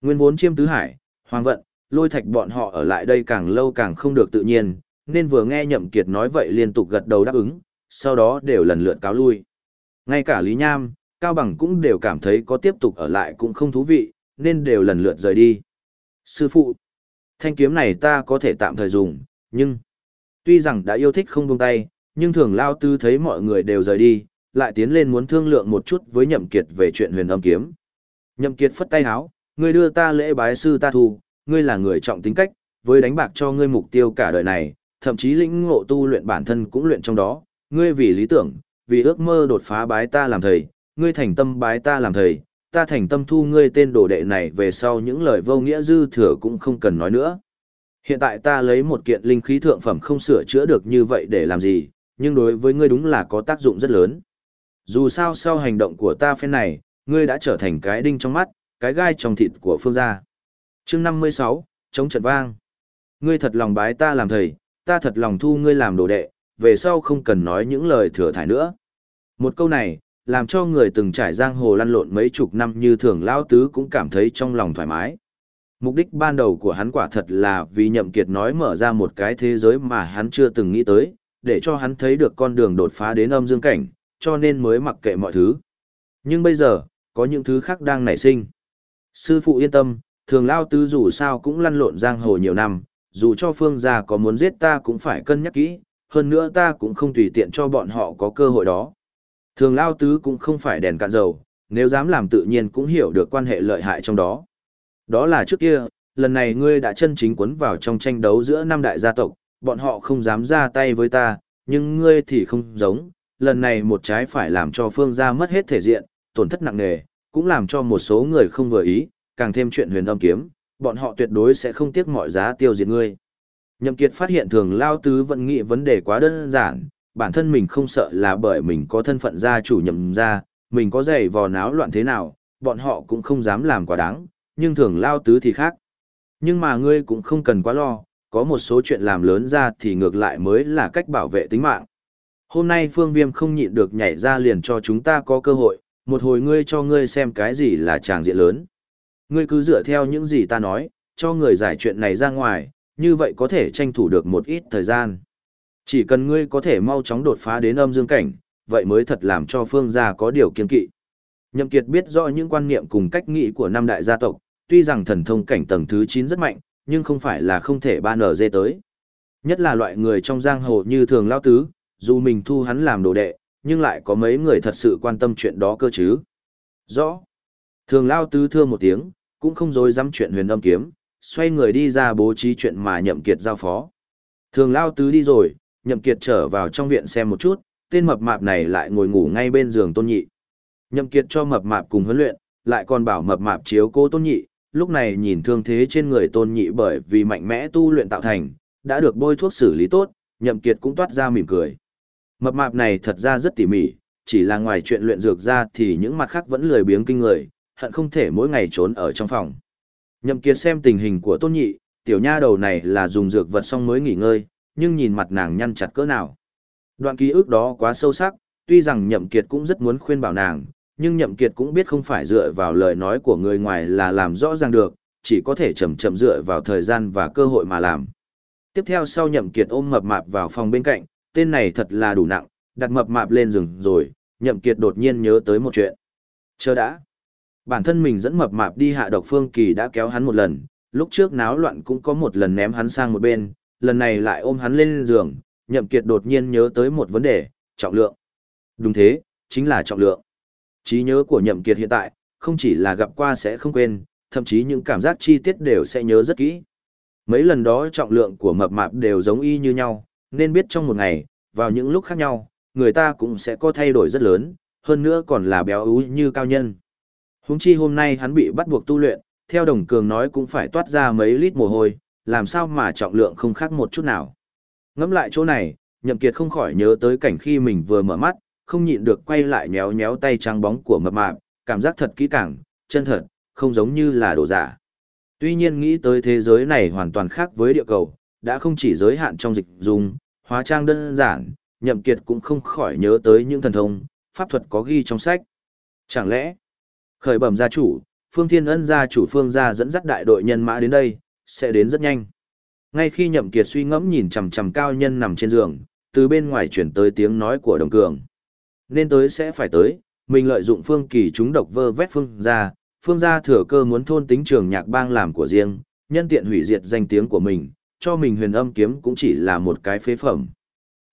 Nguyên vốn chiêm tứ hải, hoàng vận, lôi thạch bọn họ ở lại đây càng lâu càng không được tự nhiên, nên vừa nghe nhậm kiệt nói vậy liên tục gật đầu đáp ứng, sau đó đều lần lượt cáo lui. Ngay cả Lý Nham, Cao Bằng cũng đều cảm thấy có tiếp tục ở lại cũng không thú vị, nên đều lần lượt rời đi. Sư phụ, Thanh kiếm này ta có thể tạm thời dùng, nhưng... Tuy rằng đã yêu thích không buông tay, nhưng thường lao tư thấy mọi người đều rời đi, lại tiến lên muốn thương lượng một chút với nhậm kiệt về chuyện huyền âm kiếm. Nhậm kiệt phất tay háo, ngươi đưa ta lễ bái sư ta thu, ngươi là người trọng tính cách, với đánh bạc cho ngươi mục tiêu cả đời này, thậm chí lĩnh ngộ tu luyện bản thân cũng luyện trong đó, ngươi vì lý tưởng, vì ước mơ đột phá bái ta làm thầy, ngươi thành tâm bái ta làm thầy, ta thành tâm thu ngươi tên đồ đệ này về sau những lời vô nghĩa dư thừa cũng không cần nói nữa. Hiện tại ta lấy một kiện linh khí thượng phẩm không sửa chữa được như vậy để làm gì, nhưng đối với ngươi đúng là có tác dụng rất lớn. Dù sao sau hành động của ta phen này, ngươi đã trở thành cái đinh trong mắt, cái gai trong thịt của phương gia. chương 56, Chống trận vang. Ngươi thật lòng bái ta làm thầy, ta thật lòng thu ngươi làm đồ đệ, về sau không cần nói những lời thừa thải nữa. Một câu này, làm cho người từng trải giang hồ lăn lộn mấy chục năm như thường lao tứ cũng cảm thấy trong lòng thoải mái. Mục đích ban đầu của hắn quả thật là vì nhậm kiệt nói mở ra một cái thế giới mà hắn chưa từng nghĩ tới, để cho hắn thấy được con đường đột phá đến âm dương cảnh, cho nên mới mặc kệ mọi thứ. Nhưng bây giờ, có những thứ khác đang nảy sinh. Sư phụ yên tâm, thường lao tứ dù sao cũng lăn lộn giang hồ nhiều năm, dù cho phương gia có muốn giết ta cũng phải cân nhắc kỹ, hơn nữa ta cũng không tùy tiện cho bọn họ có cơ hội đó. Thường lao tứ cũng không phải đèn cạn dầu, nếu dám làm tự nhiên cũng hiểu được quan hệ lợi hại trong đó. Đó là trước kia, lần này ngươi đã chân chính quấn vào trong tranh đấu giữa năm đại gia tộc, bọn họ không dám ra tay với ta, nhưng ngươi thì không giống, lần này một trái phải làm cho phương gia mất hết thể diện, tổn thất nặng nề, cũng làm cho một số người không vừa ý, càng thêm chuyện huyền âm kiếm, bọn họ tuyệt đối sẽ không tiếc mọi giá tiêu diệt ngươi. Nhậm Kiệt phát hiện thường lao tứ vẫn nghĩ vấn đề quá đơn giản, bản thân mình không sợ là bởi mình có thân phận gia chủ nhậm gia, mình có giày vò náo loạn thế nào, bọn họ cũng không dám làm quá đáng, nhưng thường lao tứ thì khác. Nhưng mà ngươi cũng không cần quá lo, có một số chuyện làm lớn ra thì ngược lại mới là cách bảo vệ tính mạng. Hôm nay phương viêm không nhịn được nhảy ra liền cho chúng ta có cơ hội, một hồi ngươi cho ngươi xem cái gì là tràng diện lớn. Ngươi cứ dựa theo những gì ta nói, cho người giải chuyện này ra ngoài, như vậy có thể tranh thủ được một ít thời gian. Chỉ cần ngươi có thể mau chóng đột phá đến âm dương cảnh, vậy mới thật làm cho phương gia có điều kiên kỵ. Nhậm Kiệt biết rõ những quan niệm cùng cách nghĩ của năm đại gia tộc, tuy rằng thần thông cảnh tầng thứ 9 rất mạnh, nhưng không phải là không thể ban ở dê tới. Nhất là loại người trong giang hồ như thường lao tứ, dù mình thu hắn làm đồ đệ, nhưng lại có mấy người thật sự quan tâm chuyện đó cơ chứ. Rõ. Thường lao tứ thưa một tiếng, cũng không dối dám chuyện huyền âm kiếm, xoay người đi ra bố trí chuyện mà nhậm kiệt giao phó. Thường lao tứ đi rồi, nhậm kiệt trở vào trong viện xem một chút, tên mập mạp này lại ngồi ngủ ngay bên giường tôn nhị. Nhậm kiệt cho mập mạp cùng huấn luyện, lại còn bảo mập mạp chiếu cô tôn nhị, lúc này nhìn thương thế trên người tôn nhị bởi vì mạnh mẽ tu luyện tạo thành, đã được bôi thuốc xử lý tốt, nhậm kiệt cũng toát ra mỉm cười. Mập mạp này thật ra rất tỉ mỉ, chỉ là ngoài chuyện luyện dược ra thì những mặt khác vẫn lười biếng kinh người, hận không thể mỗi ngày trốn ở trong phòng. Nhậm kiệt xem tình hình của tôn nhị, tiểu nha đầu này là dùng dược vật xong mới nghỉ ngơi, nhưng nhìn mặt nàng nhăn chặt cỡ nào. Đoạn ký ức đó quá sâu sắc, tuy rằng nhậm kiệt cũng rất muốn khuyên bảo nàng, nhưng nhậm kiệt cũng biết không phải dựa vào lời nói của người ngoài là làm rõ ràng được, chỉ có thể chậm chậm dựa vào thời gian và cơ hội mà làm. Tiếp theo sau nhậm kiệt ôm mập mạp vào phòng bên cạnh, tên này thật là đủ nặng, đặt mập mạp lên giường rồi, nhậm kiệt đột nhiên nhớ tới một chuyện. Chờ đã. Bản thân mình dẫn mập mạp đi hạ độc phương kỳ đã kéo hắn một lần, lúc trước náo loạn cũng có một lần ném hắn sang một bên, lần này lại ôm hắn lên giường, nhậm kiệt đột nhiên nhớ tới một vấn đề, trọng lượng. Đúng thế, chính là trọng lượng trí nhớ của nhậm kiệt hiện tại, không chỉ là gặp qua sẽ không quên, thậm chí những cảm giác chi tiết đều sẽ nhớ rất kỹ. Mấy lần đó trọng lượng của mập mạp đều giống y như nhau, nên biết trong một ngày, vào những lúc khác nhau, người ta cũng sẽ có thay đổi rất lớn, hơn nữa còn là béo ú như cao nhân. Huống chi hôm nay hắn bị bắt buộc tu luyện, theo đồng cường nói cũng phải toát ra mấy lít mồ hôi, làm sao mà trọng lượng không khác một chút nào. Ngắm lại chỗ này, nhậm kiệt không khỏi nhớ tới cảnh khi mình vừa mở mắt, không nhịn được quay lại nhéo nhéo tay trắng bóng của mập mạp, cảm giác thật kỹ càng, chân thật, không giống như là đồ giả. Tuy nhiên nghĩ tới thế giới này hoàn toàn khác với địa cầu, đã không chỉ giới hạn trong dịch dùng, hóa trang đơn giản, nhậm kiệt cũng không khỏi nhớ tới những thần thông, pháp thuật có ghi trong sách. Chẳng lẽ, khởi bẩm gia chủ, Phương Thiên Ân gia chủ Phương gia dẫn dắt đại đội nhân mã đến đây, sẽ đến rất nhanh. Ngay khi nhậm kiệt suy ngẫm nhìn chằm chằm cao nhân nằm trên giường, từ bên ngoài chuyển tới tiếng nói của đồng cường. Nên tới sẽ phải tới, mình lợi dụng phương kỳ chúng độc vơ vét phương gia, phương gia thừa cơ muốn thôn tính trường nhạc bang làm của riêng, nhân tiện hủy diệt danh tiếng của mình, cho mình huyền âm kiếm cũng chỉ là một cái phế phẩm.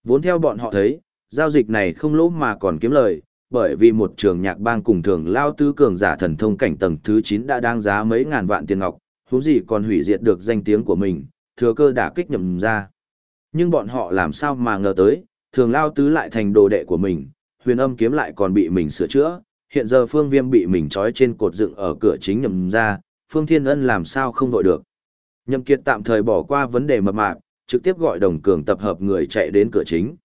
Vốn theo bọn họ thấy, giao dịch này không lỗ mà còn kiếm lời, bởi vì một trường nhạc bang cùng thường lao tứ cường giả thần thông cảnh tầng thứ 9 đã đáng giá mấy ngàn vạn tiền ngọc, huống gì còn hủy diệt được danh tiếng của mình, thừa cơ đả kích nhầm ra. Nhưng bọn họ làm sao mà ngờ tới, thường lao tứ lại thành đồ đệ của mình, huyền âm kiếm lại còn bị mình sửa chữa, hiện giờ phương viêm bị mình trói trên cột dựng ở cửa chính nhầm ra, phương thiên ân làm sao không vội được. Nhậm kiệt tạm thời bỏ qua vấn đề mập mạp, trực tiếp gọi đồng cường tập hợp người chạy đến cửa chính.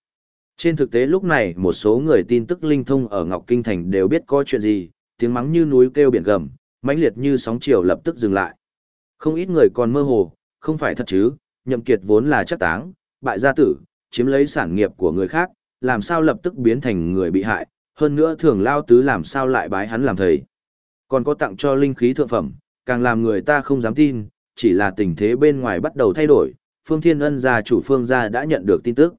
Trên thực tế lúc này một số người tin tức linh thông ở Ngọc Kinh Thành đều biết có chuyện gì, tiếng mắng như núi kêu biển gầm, mãnh liệt như sóng chiều lập tức dừng lại. Không ít người còn mơ hồ, Không phải thật chứ, nhậm kiệt vốn là chắc táng, bại gia tử, chiếm lấy sản nghiệp của người khác, làm sao lập tức biến thành người bị hại, hơn nữa thường lao tứ làm sao lại bái hắn làm thầy. Còn có tặng cho linh khí thượng phẩm, càng làm người ta không dám tin, chỉ là tình thế bên ngoài bắt đầu thay đổi, Phương Thiên Ân gia chủ Phương gia đã nhận được tin tức.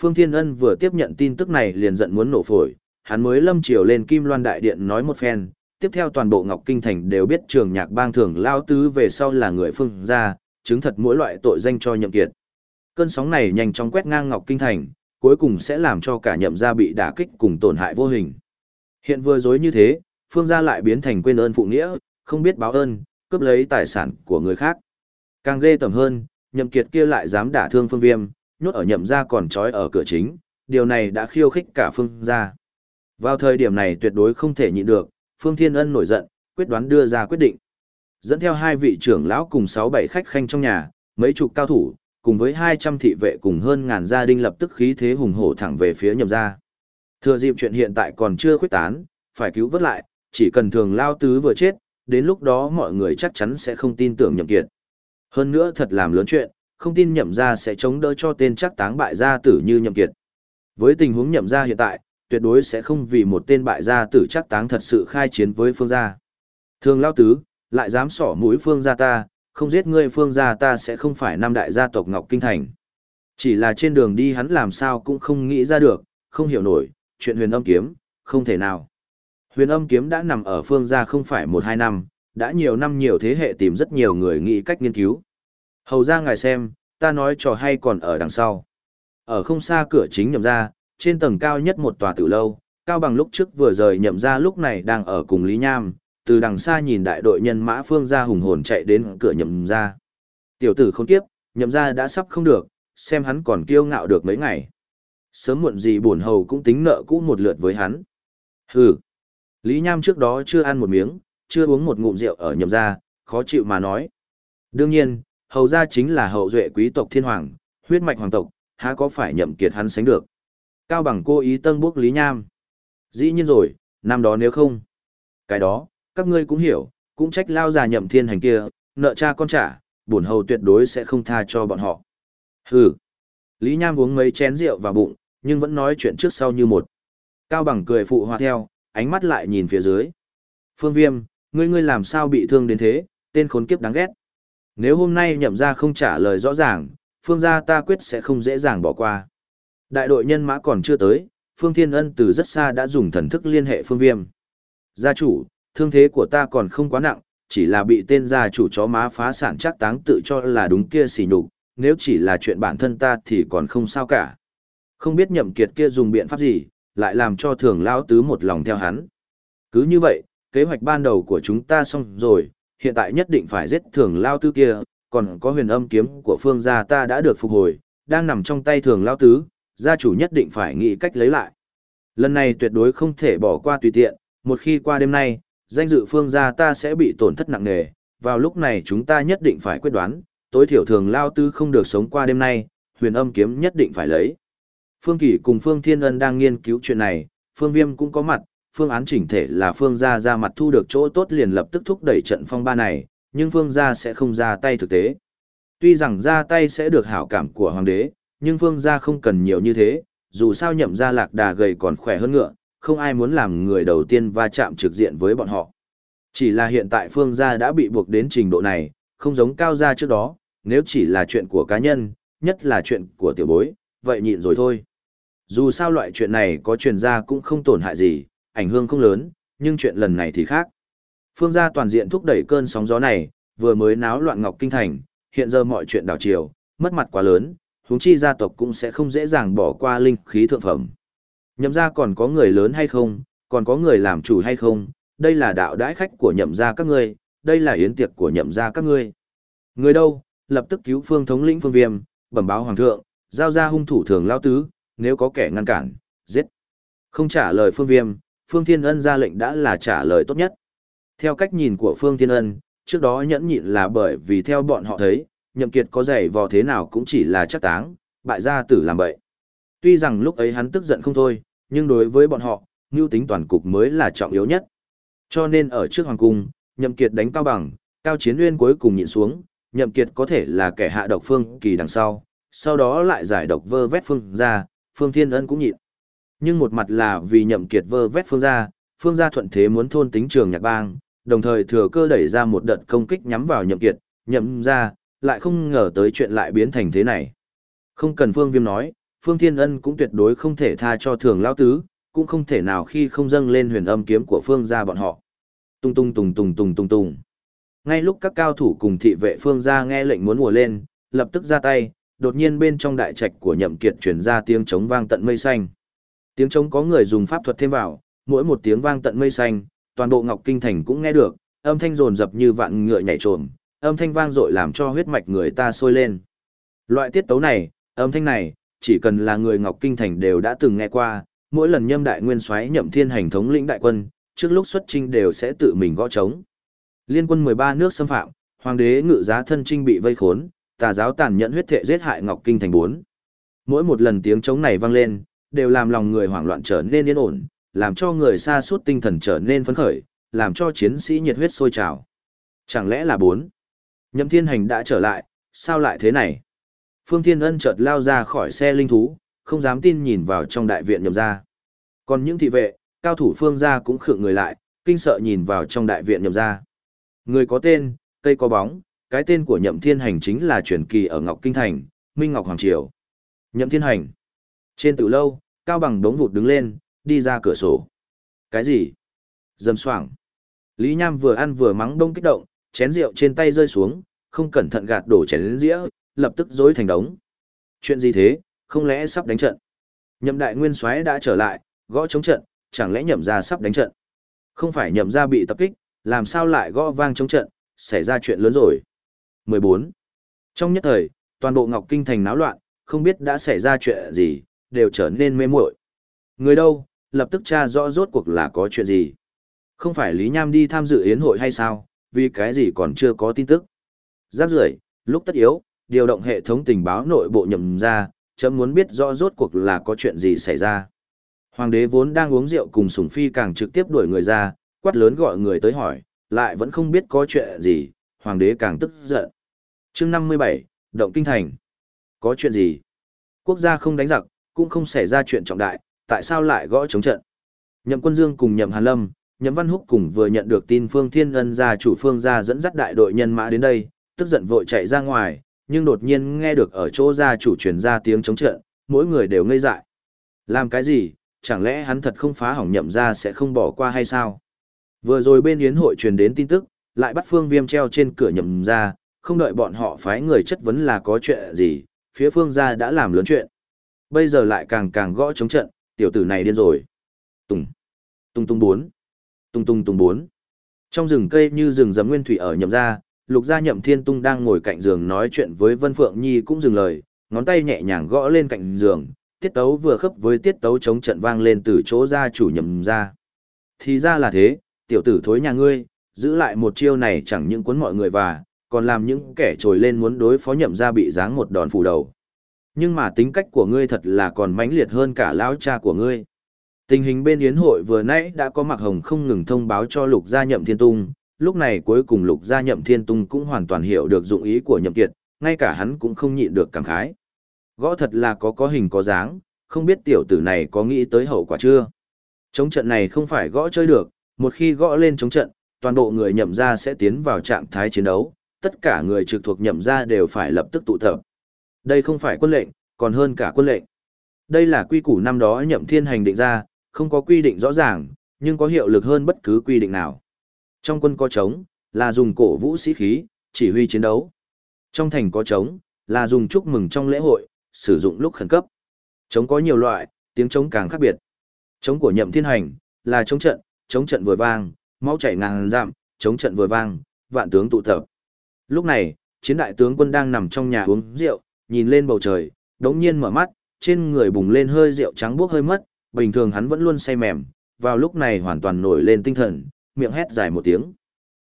Phương Thiên Ân vừa tiếp nhận tin tức này liền giận muốn nổ phổi, hắn mới lâm chiều lên Kim Loan Đại Điện nói một phen, tiếp theo toàn bộ Ngọc Kinh Thành đều biết trường nhạc bang thường lao tứ về sau là người Phương gia, chứng thật mỗi loại tội danh cho nhậm kiệt. Cơn sóng này nhanh chóng quét ngang Ngọc Kinh Thành, cuối cùng sẽ làm cho cả nhậm gia bị đả kích cùng tổn hại vô hình. Hiện vừa dối như thế, Phương gia lại biến thành quên ơn phụ nghĩa, không biết báo ơn, cướp lấy tài sản của người khác. Càng ghê tởm hơn, nhậm kiệt kia lại dám đả thương phương viêm, nhốt ở nhậm gia còn trói ở cửa chính, điều này đã khiêu khích cả phương gia. Vào thời điểm này tuyệt đối không thể nhịn được, Phương Thiên Ân nổi giận, quyết đoán đưa ra quyết định. Dẫn theo hai vị trưởng lão cùng sáu bảy khách khanh trong nhà, mấy chục cao thủ, cùng với 200 thị vệ cùng hơn ngàn gia đình lập tức khí thế hùng hổ thẳng về phía nhậm gia. Thừa dịp chuyện hiện tại còn chưa khuyết tán, phải cứu vớt lại, chỉ cần thường lao tứ vừa chết, đến lúc đó mọi người chắc chắn sẽ không tin tưởng nhậm kiệt. Hơn nữa thật làm lớn chuyện, không tin nhậm gia sẽ chống đỡ cho tên chắc táng bại gia tử như nhậm kiệt. Với tình huống nhậm gia hiện tại, tuyệt đối sẽ không vì một tên bại gia tử chắc táng thật sự khai chiến với phương gia. Thường lao tứ, lại dám sỏ mũi phương gia ta, không giết ngươi phương gia ta sẽ không phải năm đại gia tộc Ngọc Kinh Thành. Chỉ là trên đường đi hắn làm sao cũng không nghĩ ra được, không hiểu nổi, chuyện huyền âm kiếm, không thể nào. Huyền âm kiếm đã nằm ở phương gia không phải một hai năm, đã nhiều năm nhiều thế hệ tìm rất nhiều người nghĩ cách nghiên cứu. Hầu ra ngài xem, ta nói trò hay còn ở đằng sau. Ở không xa cửa chính nhậm ra, trên tầng cao nhất một tòa tử lâu, cao bằng lúc trước vừa rời nhậm ra lúc này đang ở cùng Lý Nham, từ đằng xa nhìn đại đội nhân mã phương ra hùng hồn chạy đến cửa nhậm ra. Tiểu tử không tiếp, nhậm ra đã sắp không được, xem hắn còn kiêu ngạo được mấy ngày. Sớm muộn gì bổn hầu cũng tính nợ cũ một lượt với hắn. Hừ. Lý Nham trước đó chưa ăn một miếng, chưa uống một ngụm rượu ở nhậm gia, khó chịu mà nói. Đương nhiên, hầu gia chính là hậu duệ quý tộc thiên hoàng, huyết mạch hoàng tộc, há có phải nhậm kiệt hắn sánh được. Cao bằng cô ý tân bước Lý Nham. Dĩ nhiên rồi, năm đó nếu không. Cái đó, các ngươi cũng hiểu, cũng trách lao già nhậm thiên hành kia, nợ cha con trả, bổn hầu tuyệt đối sẽ không tha cho bọn họ. Hừ. Lý Nham uống mấy chén rượu vào bụng, nhưng vẫn nói chuyện trước sau như một. Cao bằng cười phụ hòa theo, ánh mắt lại nhìn phía dưới. Phương Viêm, ngươi ngươi làm sao bị thương đến thế, tên khốn kiếp đáng ghét. Nếu hôm nay nhậm ra không trả lời rõ ràng, phương gia ta quyết sẽ không dễ dàng bỏ qua. Đại đội nhân mã còn chưa tới, phương thiên ân từ rất xa đã dùng thần thức liên hệ phương viêm. Gia chủ, thương thế của ta còn không quá nặng, chỉ là bị tên gia chủ chó má phá sản chắc táng tự cho là đúng kia xỉ nhục, nếu chỉ là chuyện bản thân ta thì còn không sao cả. Không biết nhậm kiệt kia dùng biện pháp gì, lại làm cho thường lão tứ một lòng theo hắn. Cứ như vậy, kế hoạch ban đầu của chúng ta xong rồi, hiện tại nhất định phải giết thường lao tứ kia, còn có huyền âm kiếm của phương gia ta đã được phục hồi, đang nằm trong tay thường lao tứ, gia chủ nhất định phải nghĩ cách lấy lại. Lần này tuyệt đối không thể bỏ qua tùy tiện, một khi qua đêm nay, danh dự phương gia ta sẽ bị tổn thất nặng nề, vào lúc này chúng ta nhất định phải quyết đoán, tối thiểu thường lao tứ không được sống qua đêm nay, huyền âm kiếm nhất định phải lấy. Phương Kỳ cùng Phương Thiên Ân đang nghiên cứu chuyện này, Phương Viêm cũng có mặt, phương án chỉnh thể là Phương gia ra mặt thu được chỗ tốt liền lập tức thúc đẩy trận phong ba này, nhưng Phương gia sẽ không ra tay thực tế. Tuy rằng ra tay sẽ được hảo cảm của hoàng đế, nhưng Phương gia không cần nhiều như thế, dù sao nhậm gia lạc đà gầy còn khỏe hơn ngựa, không ai muốn làm người đầu tiên va chạm trực diện với bọn họ. Chỉ là hiện tại Phương gia đã bị buộc đến trình độ này, không giống cao gia trước đó, nếu chỉ là chuyện của cá nhân, nhất là chuyện của tiểu bối, vậy nhịn rồi thôi. Dù sao loại chuyện này có truyền ra cũng không tổn hại gì, ảnh hưởng không lớn, nhưng chuyện lần này thì khác. Phương gia toàn diện thúc đẩy cơn sóng gió này, vừa mới náo loạn Ngọc Kinh Thành, hiện giờ mọi chuyện đảo chiều, mất mặt quá lớn, huống chi gia tộc cũng sẽ không dễ dàng bỏ qua linh khí thượng phẩm. Nhậm gia còn có người lớn hay không, còn có người làm chủ hay không, đây là đạo đãi khách của nhậm gia các ngươi, đây là yến tiệc của nhậm gia các ngươi. Người đâu, lập tức cứu phương thống lĩnh phương viêm, bẩm báo hoàng thượng, giao ra hung thủ thường lao tứ, nếu có kẻ ngăn cản, giết. Không trả lời phương viêm, phương thiên ân ra lệnh đã là trả lời tốt nhất. Theo cách nhìn của phương thiên ân, trước đó nhẫn nhịn là bởi vì theo bọn họ thấy, nhậm kiệt có giày vò thế nào cũng chỉ là chắc táng, bại gia tử làm bậy. Tuy rằng lúc ấy hắn tức giận không thôi, nhưng đối với bọn họ, mưu tính toàn cục mới là trọng yếu nhất. Cho nên ở trước hoàng cung, nhậm kiệt đánh cao bằng, cao chiến Uyên cuối cùng nhịn xuống, nhậm kiệt có thể là kẻ hạ độc phương kỳ đằng sau, sau đó lại giải độc vơ vét phương gia, phương thiên ân cũng nhịn. Nhưng một mặt là vì nhậm kiệt vơ vét phương gia, phương gia thuận thế muốn thôn tính trường nhạc bang, đồng thời thừa cơ đẩy ra một đợt công kích nhắm vào nhậm kiệt, nhậm Gia lại không ngờ tới chuyện lại biến thành thế này. Không cần phương viêm nói, phương thiên ân cũng tuyệt đối không thể tha cho thường Lão tứ, cũng không thể nào khi không dâng lên huyền âm kiếm của phương gia bọn họ. Tung tung tung tung tung tung tung. Ngay lúc các cao thủ cùng thị vệ phương gia nghe lệnh muốn ùa lên, lập tức ra tay, đột nhiên bên trong đại trạch của nhậm kiệt truyền ra tiếng trống vang tận mây xanh. Tiếng trống có người dùng pháp thuật thêm vào, mỗi một tiếng vang tận mây xanh, toàn bộ Ngọc Kinh Thành cũng nghe được, âm thanh rồn rập như vạn ngựa nhảy trồm, âm thanh vang dội làm cho huyết mạch người ta sôi lên. Loại tiết tấu này, âm thanh này, chỉ cần là người Ngọc Kinh Thành đều đã từng nghe qua, mỗi lần nhâm đại nguyên soái nhậm thiên hành thống lĩnh đại quân, trước lúc xuất chinh đều sẽ tự mình gõ trống. Liên quân 13 nước xâm phạm, hoàng đế ngự giá thân trinh bị vây khốn, tà giáo tàn nhẫn huyết thệ giết hại Ngọc Kinh thành bốn. Mỗi một lần tiếng trống này vang lên, đều làm lòng người hoảng loạn trở nên yên ổn, làm cho người xa suốt tinh thần trở nên phấn khởi, làm cho chiến sĩ nhiệt huyết sôi trào. Chẳng lẽ là bốn? Nhậm Thiên Hành đã trở lại, sao lại thế này? Phương Thiên Ân chợt lao ra khỏi xe linh thú, không dám tin nhìn vào trong đại viện nhậm gia. Còn những thị vệ, cao thủ phương gia cũng khựng người lại, kinh sợ nhìn vào trong đại viện nhậm gia. Người có tên, cây có bóng, cái tên của nhậm thiên hành chính là truyền kỳ ở Ngọc Kinh Thành, Minh Ngọc Hoàng Triều. Nhậm thiên hành. Trên từ lâu, Cao Bằng đống vụt đứng lên, đi ra cửa sổ. Cái gì? Dầm soảng. Lý Nham vừa ăn vừa mắng đông kích động, chén rượu trên tay rơi xuống, không cẩn thận gạt đổ chén đến dĩa, lập tức dối thành đống. Chuyện gì thế, không lẽ sắp đánh trận? Nhậm đại nguyên soái đã trở lại, gõ chống trận, chẳng lẽ nhậm ra sắp đánh trận? Không phải nhậm ra bị tập kích, làm sao lại gõ vang chống trận, xảy ra chuyện lớn rồi. 14. Trong nhất thời, toàn bộ Ngọc Kinh thành náo loạn, không biết đã xảy ra chuyện gì, đều trở nên mê muội. Người đâu, lập tức tra rõ rốt cuộc là có chuyện gì. Không phải Lý Nham đi tham dự yến hội hay sao, vì cái gì còn chưa có tin tức. Giáp rưỡi, lúc tất yếu, điều động hệ thống tình báo nội bộ nhầm ra, chấm muốn biết rõ rốt cuộc là có chuyện gì xảy ra. Hoàng đế vốn đang uống rượu cùng Sùng Phi càng trực tiếp đuổi người ra, quát lớn gọi người tới hỏi, lại vẫn không biết có chuyện gì, hoàng đế càng tức giận. chương 57, Động Kinh Thành. Có chuyện gì? Quốc gia không đánh giặc, cũng không xảy ra chuyện trọng đại, tại sao lại gõ chống trận? Nhậm Quân Dương cùng Nhậm Hàn Lâm, Nhậm Văn Húc cùng vừa nhận được tin Phương Thiên Ân gia chủ Phương gia dẫn dắt đại đội nhân mã đến đây, tức giận vội chạy ra ngoài, nhưng đột nhiên nghe được ở chỗ gia chủ truyền ra tiếng chống trận, mỗi người đều ngây dại. Làm cái gì, chẳng lẽ hắn thật không phá hỏng nhậm ra sẽ không bỏ qua hay sao? Vừa rồi bên yến hội truyền đến tin tức, lại bắt phương viêm treo trên cửa nhậm ra, không đợi bọn họ phái người chất vấn là có chuyện gì, phía phương gia đã làm lớn chuyện. Bây giờ lại càng càng gõ chống trận, tiểu tử này điên rồi. Tùng, tung tung bốn, tung tung tung bốn. Trong rừng cây như rừng rậm nguyên thủy ở nhậm ra, lục gia nhậm thiên tung đang ngồi cạnh giường nói chuyện với Vân Phượng Nhi cũng dừng lời, ngón tay nhẹ nhàng gõ lên cạnh giường, tiết tấu vừa khớp với tiết tấu chống trận vang lên từ chỗ gia chủ nhậm ra. Thì ra là thế, tiểu tử thối nhà ngươi, giữ lại một chiêu này chẳng những cuốn mọi người và, còn làm những kẻ trồi lên muốn đối phó nhậm ra bị giáng một đòn phủ đầu. Nhưng mà tính cách của ngươi thật là còn mãnh liệt hơn cả lão cha của ngươi. Tình hình bên yến hội vừa nãy đã có mặc hồng không ngừng thông báo cho lục gia nhậm thiên tung, lúc này cuối cùng lục gia nhậm thiên tung cũng hoàn toàn hiểu được dụng ý của nhậm kiệt, ngay cả hắn cũng không nhịn được cảm khái. Gõ thật là có có hình có dáng, không biết tiểu tử này có nghĩ tới hậu quả chưa? Chống trận này không phải gõ chơi được, một khi gõ lên chống trận, toàn bộ người nhậm Gia sẽ tiến vào trạng thái chiến đấu, tất cả người trực thuộc nhậm Gia đều phải lập tức tụ tập. Đây không phải quân lệnh, còn hơn cả quân lệnh. Đây là quy củ năm đó nhậm thiên hành định ra, không có quy định rõ ràng, nhưng có hiệu lực hơn bất cứ quy định nào. Trong quân có trống, là dùng cổ vũ sĩ khí, chỉ huy chiến đấu. Trong thành có trống, là dùng chúc mừng trong lễ hội, sử dụng lúc khẩn cấp. Trống có nhiều loại, tiếng trống càng khác biệt. Trống của nhậm thiên hành, là trống trận, trống trận vừa vang, máu chảy ngàn dặm, trống trận vừa vang, vạn tướng tụ tập. Lúc này, chiến đại tướng quân đang nằm trong nhà uống rượu, nhìn lên bầu trời, đống nhiên mở mắt, trên người bùng lên hơi rượu trắng buốc hơi mất, bình thường hắn vẫn luôn say mềm, vào lúc này hoàn toàn nổi lên tinh thần, miệng hét dài một tiếng.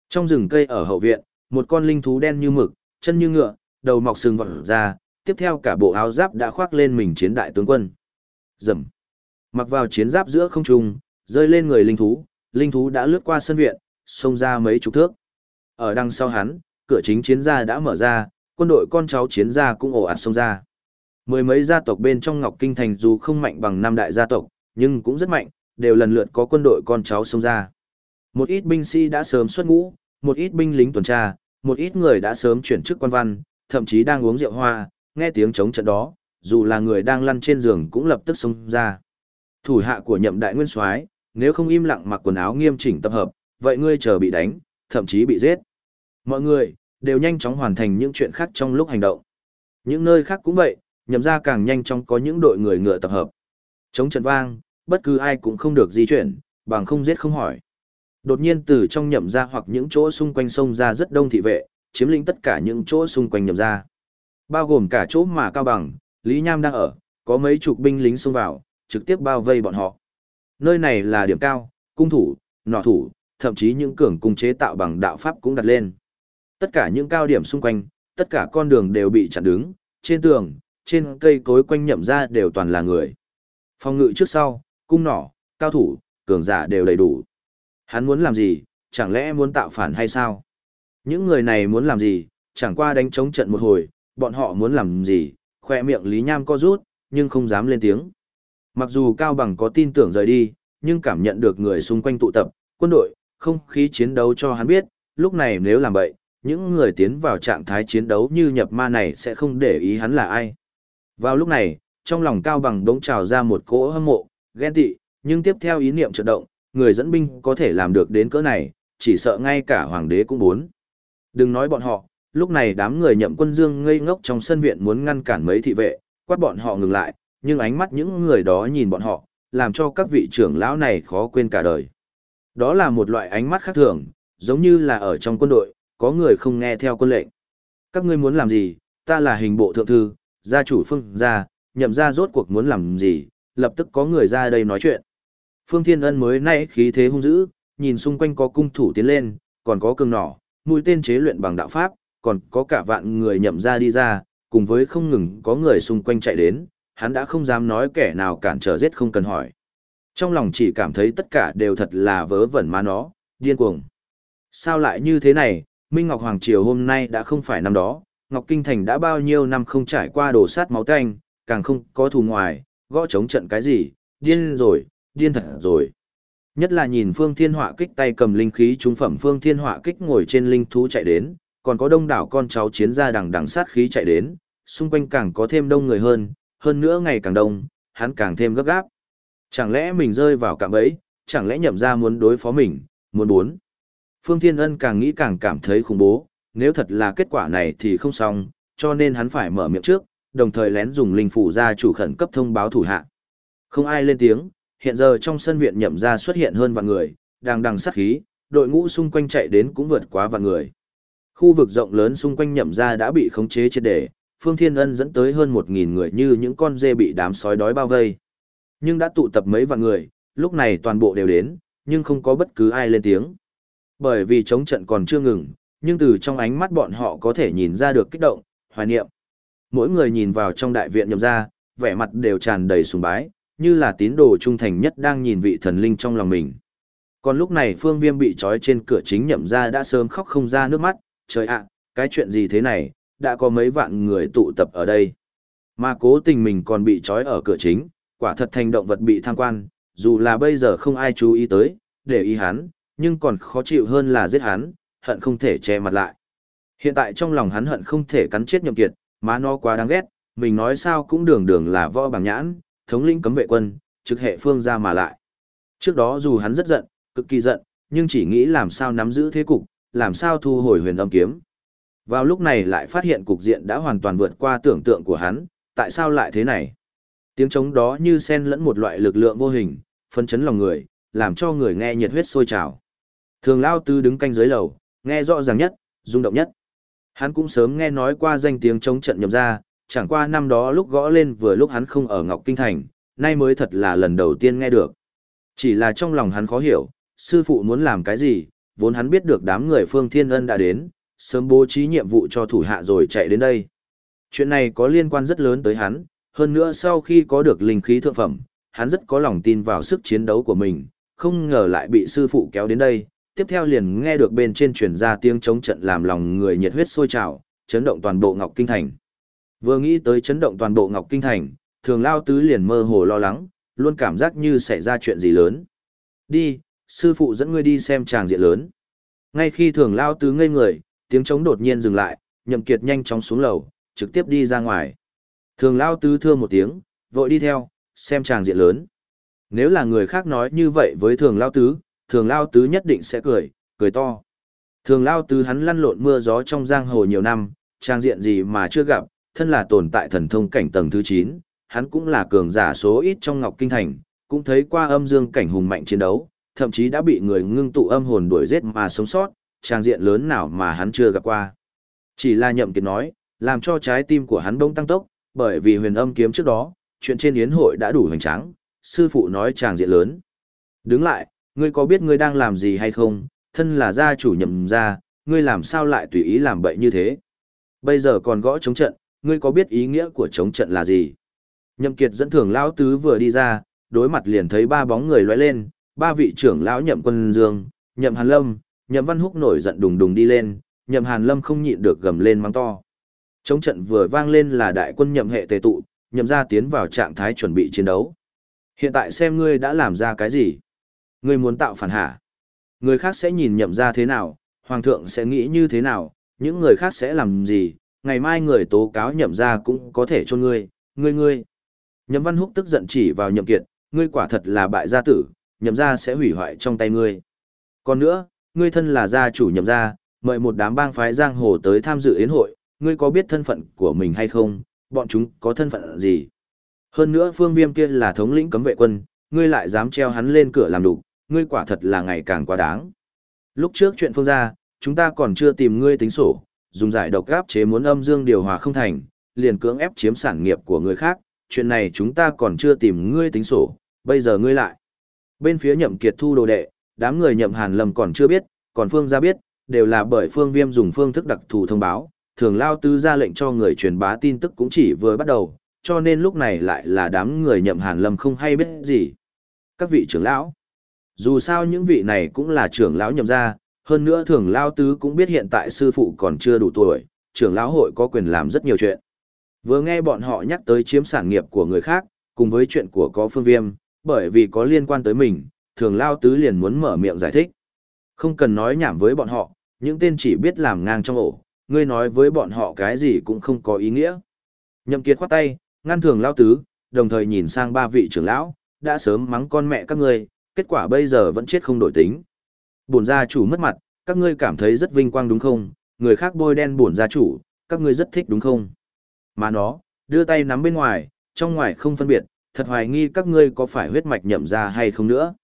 Trong rừng cây ở hậu viện, một con linh thú đen như mực, chân như ngựa, đầu mọc sừng vọt ra, tiếp theo cả bộ áo giáp đã khoác lên mình chiến đại tướng quân. Rầm. Mặc vào chiến giáp giữa không trung, rơi lên người linh thú, linh thú đã lướt qua sân viện, xông ra mấy chục thước. Ở đằng sau hắn, cửa chính chiến gia đã mở ra, quân đội con cháu chiến gia cũng ồ ạt xông ra. Mười mấy gia tộc bên trong Ngọc Kinh Thành dù không mạnh bằng năm đại gia tộc, nhưng cũng rất mạnh, đều lần lượt có quân đội con cháu xông ra. Một ít binh sĩ đã sớm xuất ngũ, một ít binh lính tuần tra, một ít người đã sớm chuyển chức quan văn, thậm chí đang uống rượu hoa, nghe tiếng chống trận đó, dù là người đang lăn trên giường cũng lập tức xông ra. Thủ hạ của nhậm đại nguyên soái, nếu không im lặng mặc quần áo nghiêm chỉnh tập hợp, vậy ngươi chờ bị đánh, thậm chí bị giết. Mọi người đều nhanh chóng hoàn thành những chuyện khác trong lúc hành động. Những nơi khác cũng vậy, nhậm ra càng nhanh chóng có những đội người ngựa tập hợp. Chống trận vang, bất cứ ai cũng không được di chuyển, bằng không giết không hỏi. Đột nhiên từ trong nhậm ra hoặc những chỗ xung quanh sông ra rất đông thị vệ, chiếm lĩnh tất cả những chỗ xung quanh nhậm ra. Bao gồm cả chỗ mà Cao Bằng, Lý Nham đang ở, có mấy chục binh lính xông vào, trực tiếp bao vây bọn họ. Nơi này là điểm cao, cung thủ, nọ thủ, thậm chí những cường cung chế tạo bằng đạo pháp cũng đặt lên. Tất cả những cao điểm xung quanh, tất cả con đường đều bị chặn đứng, trên tường, trên cây cối quanh nhậm ra đều toàn là người. Phòng ngự trước sau, cung nỏ, cao thủ, cường giả đều đầy đủ. Hắn muốn làm gì, chẳng lẽ muốn tạo phản hay sao? Những người này muốn làm gì, chẳng qua đánh chống trận một hồi, bọn họ muốn làm gì, khoe miệng Lý Nham co rút, nhưng không dám lên tiếng. Mặc dù Cao Bằng có tin tưởng rời đi, nhưng cảm nhận được người xung quanh tụ tập, quân đội, không khí chiến đấu cho hắn biết, lúc này nếu làm vậy, những người tiến vào trạng thái chiến đấu như nhập ma này sẽ không để ý hắn là ai. Vào lúc này, trong lòng Cao Bằng đống trào ra một cỗ hâm mộ, ghen tị, nhưng tiếp theo ý niệm chợt động, người dẫn binh có thể làm được đến cỡ này, chỉ sợ ngay cả hoàng đế cũng muốn. Đừng nói bọn họ, lúc này đám người nhậm quân dương ngây ngốc trong sân viện muốn ngăn cản mấy thị vệ, quát bọn họ ngừng lại, nhưng ánh mắt những người đó nhìn bọn họ, làm cho các vị trưởng lão này khó quên cả đời. Đó là một loại ánh mắt khác thường, giống như là ở trong quân đội, có người không nghe theo quân lệnh. Các ngươi muốn làm gì, ta là hình bộ thượng thư, gia chủ phương gia, nhậm gia rốt cuộc muốn làm gì, lập tức có người ra đây nói chuyện. Phương Thiên Ân mới nãy khí thế hung dữ, nhìn xung quanh có cung thủ tiến lên, còn có cường nỏ, mũi tên chế luyện bằng đạo pháp, còn có cả vạn người nhậm ra đi ra, cùng với không ngừng có người xung quanh chạy đến, hắn đã không dám nói kẻ nào cản trở giết không cần hỏi. Trong lòng chỉ cảm thấy tất cả đều thật là vớ vẩn má nó, điên cuồng. Sao lại như thế này, Minh Ngọc Hoàng Triều hôm nay đã không phải năm đó, Ngọc Kinh Thành đã bao nhiêu năm không trải qua đổ sát máu tanh, càng không có thù ngoài, gõ chống trận cái gì, điên rồi, điên thật rồi. Nhất là nhìn Phương Thiên Họa kích tay cầm linh khí trung phẩm Phương Thiên Họa kích ngồi trên linh thú chạy đến, còn có đông đảo con cháu chiến gia đằng đằng sát khí chạy đến, xung quanh càng có thêm đông người hơn, hơn nữa ngày càng đông, hắn càng thêm gấp gáp. Chẳng lẽ mình rơi vào cạm bẫy, chẳng lẽ nhậm ra muốn đối phó mình, muốn bốn. Phương Thiên Ân càng nghĩ càng cảm thấy khủng bố, nếu thật là kết quả này thì không xong, cho nên hắn phải mở miệng trước, đồng thời lén dùng linh phủ ra chủ khẩn cấp thông báo thủ hạ. Không ai lên tiếng, hiện giờ trong sân viện nhậm ra xuất hiện hơn vạn người, đang đằng sát khí, đội ngũ xung quanh chạy đến cũng vượt quá vạn người. Khu vực rộng lớn xung quanh nhậm ra đã bị khống chế triệt để, Phương Thiên Ân dẫn tới hơn một nghìn người như những con dê bị đám sói đói bao vây. Nhưng đã tụ tập mấy vạn người, lúc này toàn bộ đều đến, nhưng không có bất cứ ai lên tiếng. Bởi vì chống trận còn chưa ngừng, nhưng từ trong ánh mắt bọn họ có thể nhìn ra được kích động, hoài niệm. Mỗi người nhìn vào trong đại viện nhậm ra, vẻ mặt đều tràn đầy sùng bái, như là tín đồ trung thành nhất đang nhìn vị thần linh trong lòng mình. Còn lúc này Phương Viêm bị trói trên cửa chính nhậm ra đã sớm khóc không ra nước mắt, trời ạ, cái chuyện gì thế này, đã có mấy vạn người tụ tập ở đây. Mà cố tình mình còn bị trói ở cửa chính, quả thật thành động vật bị tham quan, dù là bây giờ không ai chú ý tới, để ý hắn, nhưng còn khó chịu hơn là giết hắn, hận không thể che mặt lại. Hiện tại trong lòng hắn hận không thể cắn chết nhậm kiệt, má nó quá đáng ghét, mình nói sao cũng đường đường là võ bằng nhãn, thống lĩnh cấm vệ quân, trực hệ phương ra mà lại. Trước đó dù hắn rất giận, cực kỳ giận, nhưng chỉ nghĩ làm sao nắm giữ thế cục, làm sao thu hồi huyền âm kiếm. Vào lúc này lại phát hiện cục diện đã hoàn toàn vượt qua tưởng tượng của hắn, tại sao lại thế này? Tiếng trống đó như xen lẫn một loại lực lượng vô hình, phân chấn lòng người, làm cho người nghe nhiệt huyết sôi trào. Thường Lao Tư đứng canh dưới lầu, nghe rõ ràng nhất, rung động nhất. Hắn cũng sớm nghe nói qua danh tiếng chống trận nhậm ra, chẳng qua năm đó lúc gõ lên vừa lúc hắn không ở Ngọc Kinh Thành, nay mới thật là lần đầu tiên nghe được. Chỉ là trong lòng hắn khó hiểu, sư phụ muốn làm cái gì, vốn hắn biết được đám người Phương Thiên Ân đã đến, sớm bố trí nhiệm vụ cho thủ hạ rồi chạy đến đây. Chuyện này có liên quan rất lớn tới hắn, hơn nữa sau khi có được linh khí thượng phẩm, hắn rất có lòng tin vào sức chiến đấu của mình, không ngờ lại bị sư phụ kéo đến đây, tiếp theo liền nghe được bên trên truyền ra tiếng chống trận làm lòng người nhiệt huyết sôi trào, chấn động toàn bộ Ngọc Kinh Thành. Vừa nghĩ tới chấn động toàn bộ Ngọc Kinh Thành, thường lao tứ liền mơ hồ lo lắng, luôn cảm giác như xảy ra chuyện gì lớn. Đi, sư phụ dẫn ngươi đi xem tràng diện lớn. Ngay khi thường lao tứ ngây người, tiếng trống đột nhiên dừng lại, nhậm kiệt nhanh chóng xuống lầu, trực tiếp đi ra ngoài. Thường lao tứ thưa một tiếng, vội đi theo, xem tràng diện lớn. Nếu là người khác nói như vậy với thường lao tứ, thường lao tứ nhất định sẽ cười, cười to. Thường lao tứ hắn lăn lộn mưa gió trong giang hồ nhiều năm, trang diện gì mà chưa gặp, thân là tồn tại thần thông cảnh tầng thứ 9, hắn cũng là cường giả số ít trong Ngọc Kinh Thành, cũng thấy qua âm dương cảnh hùng mạnh chiến đấu, thậm chí đã bị người ngưng tụ âm hồn đuổi giết mà sống sót, trang diện lớn nào mà hắn chưa gặp qua. Chỉ là nhậm kiệt nói, làm cho trái tim của hắn bỗng tăng tốc, bởi vì huyền âm kiếm trước đó, chuyện trên yến hội đã đủ hoành tráng, sư phụ nói tràng diện lớn. Đứng lại, ngươi có biết ngươi đang làm gì hay không, thân là gia chủ nhậm gia, ngươi làm sao lại tùy ý làm bậy như thế. Bây giờ còn gõ chống trận, ngươi có biết ý nghĩa của chống trận là gì? Nhậm Kiệt dẫn thưởng lão tứ vừa đi ra, đối mặt liền thấy ba bóng người lóe lên, ba vị trưởng lão Nhậm Quân Dương, Nhậm Hàn Lâm, Nhậm Văn Húc nổi giận đùng đùng đi lên, Nhậm Hàn Lâm không nhịn được gầm lên mắng to. Chống trận vừa vang lên là đại quân Nhậm hệ tề tụ, Nhậm gia tiến vào trạng thái chuẩn bị chiến đấu. Hiện tại xem ngươi đã làm ra cái gì? Ngươi muốn tạo phản hả? Người khác sẽ nhìn Nhậm gia thế nào, hoàng thượng sẽ nghĩ như thế nào, những người khác sẽ làm gì, ngày mai người tố cáo Nhậm gia cũng có thể cho ngươi, ngươi ngươi. Nhậm Văn Húc tức giận chỉ vào Nhậm Kiệt, ngươi quả thật là bại gia tử, Nhậm gia sẽ hủy hoại trong tay ngươi. Còn nữa, ngươi thân là gia chủ Nhậm gia, mời một đám bang phái giang hồ tới tham dự yến hội, ngươi có biết thân phận của mình hay không, bọn chúng có thân phận gì? Hơn nữa Phương Viêm kia là thống lĩnh cấm vệ quân, ngươi lại dám treo hắn lên cửa làm đủ, ngươi quả thật là ngày càng quá đáng. Lúc trước chuyện Phương gia, chúng ta còn chưa tìm ngươi tính sổ, dùng giải độc áp chế muốn âm dương điều hòa không thành, liền cưỡng ép chiếm sản nghiệp của người khác, chuyện này chúng ta còn chưa tìm ngươi tính sổ, bây giờ ngươi lại. Bên phía nhậm kiệt thu đồ đệ, đám người nhậm hàn lâm còn chưa biết, còn phương gia biết, đều là bởi phương viêm dùng phương thức đặc thù thông báo, thường lao tư ra lệnh cho người truyền bá tin tức cũng chỉ vừa bắt đầu, cho nên lúc này lại là đám người nhậm hàn lâm không hay biết gì. Các vị trưởng lão, dù sao những vị này cũng là trưởng lão nhậm gia, hơn nữa thường lao tứ cũng biết hiện tại sư phụ còn chưa đủ tuổi, trưởng lão hội có quyền làm rất nhiều chuyện. Vừa nghe bọn họ nhắc tới chiếm sản nghiệp của người khác, cùng với chuyện của có phương viêm, bởi vì có liên quan tới mình, thường lao tứ liền muốn mở miệng giải thích. Không cần nói nhảm với bọn họ, những tên chỉ biết làm ngang trong ổ, ngươi nói với bọn họ cái gì cũng không có ý nghĩa. Nhậm kiệt khoát tay, ngăn thường lao tứ, đồng thời nhìn sang ba vị trưởng lão, đã sớm mắng con mẹ các ngươi, kết quả bây giờ vẫn chết không đổi tính. Bổn gia chủ mất mặt, các ngươi cảm thấy rất vinh quang đúng không? Người khác bôi đen bổn gia chủ, các ngươi rất thích đúng không? Mà nó, đưa tay nắm bên ngoài, trong ngoài không phân biệt, thật hoài nghi các ngươi có phải huyết mạch nhậm ra hay không nữa.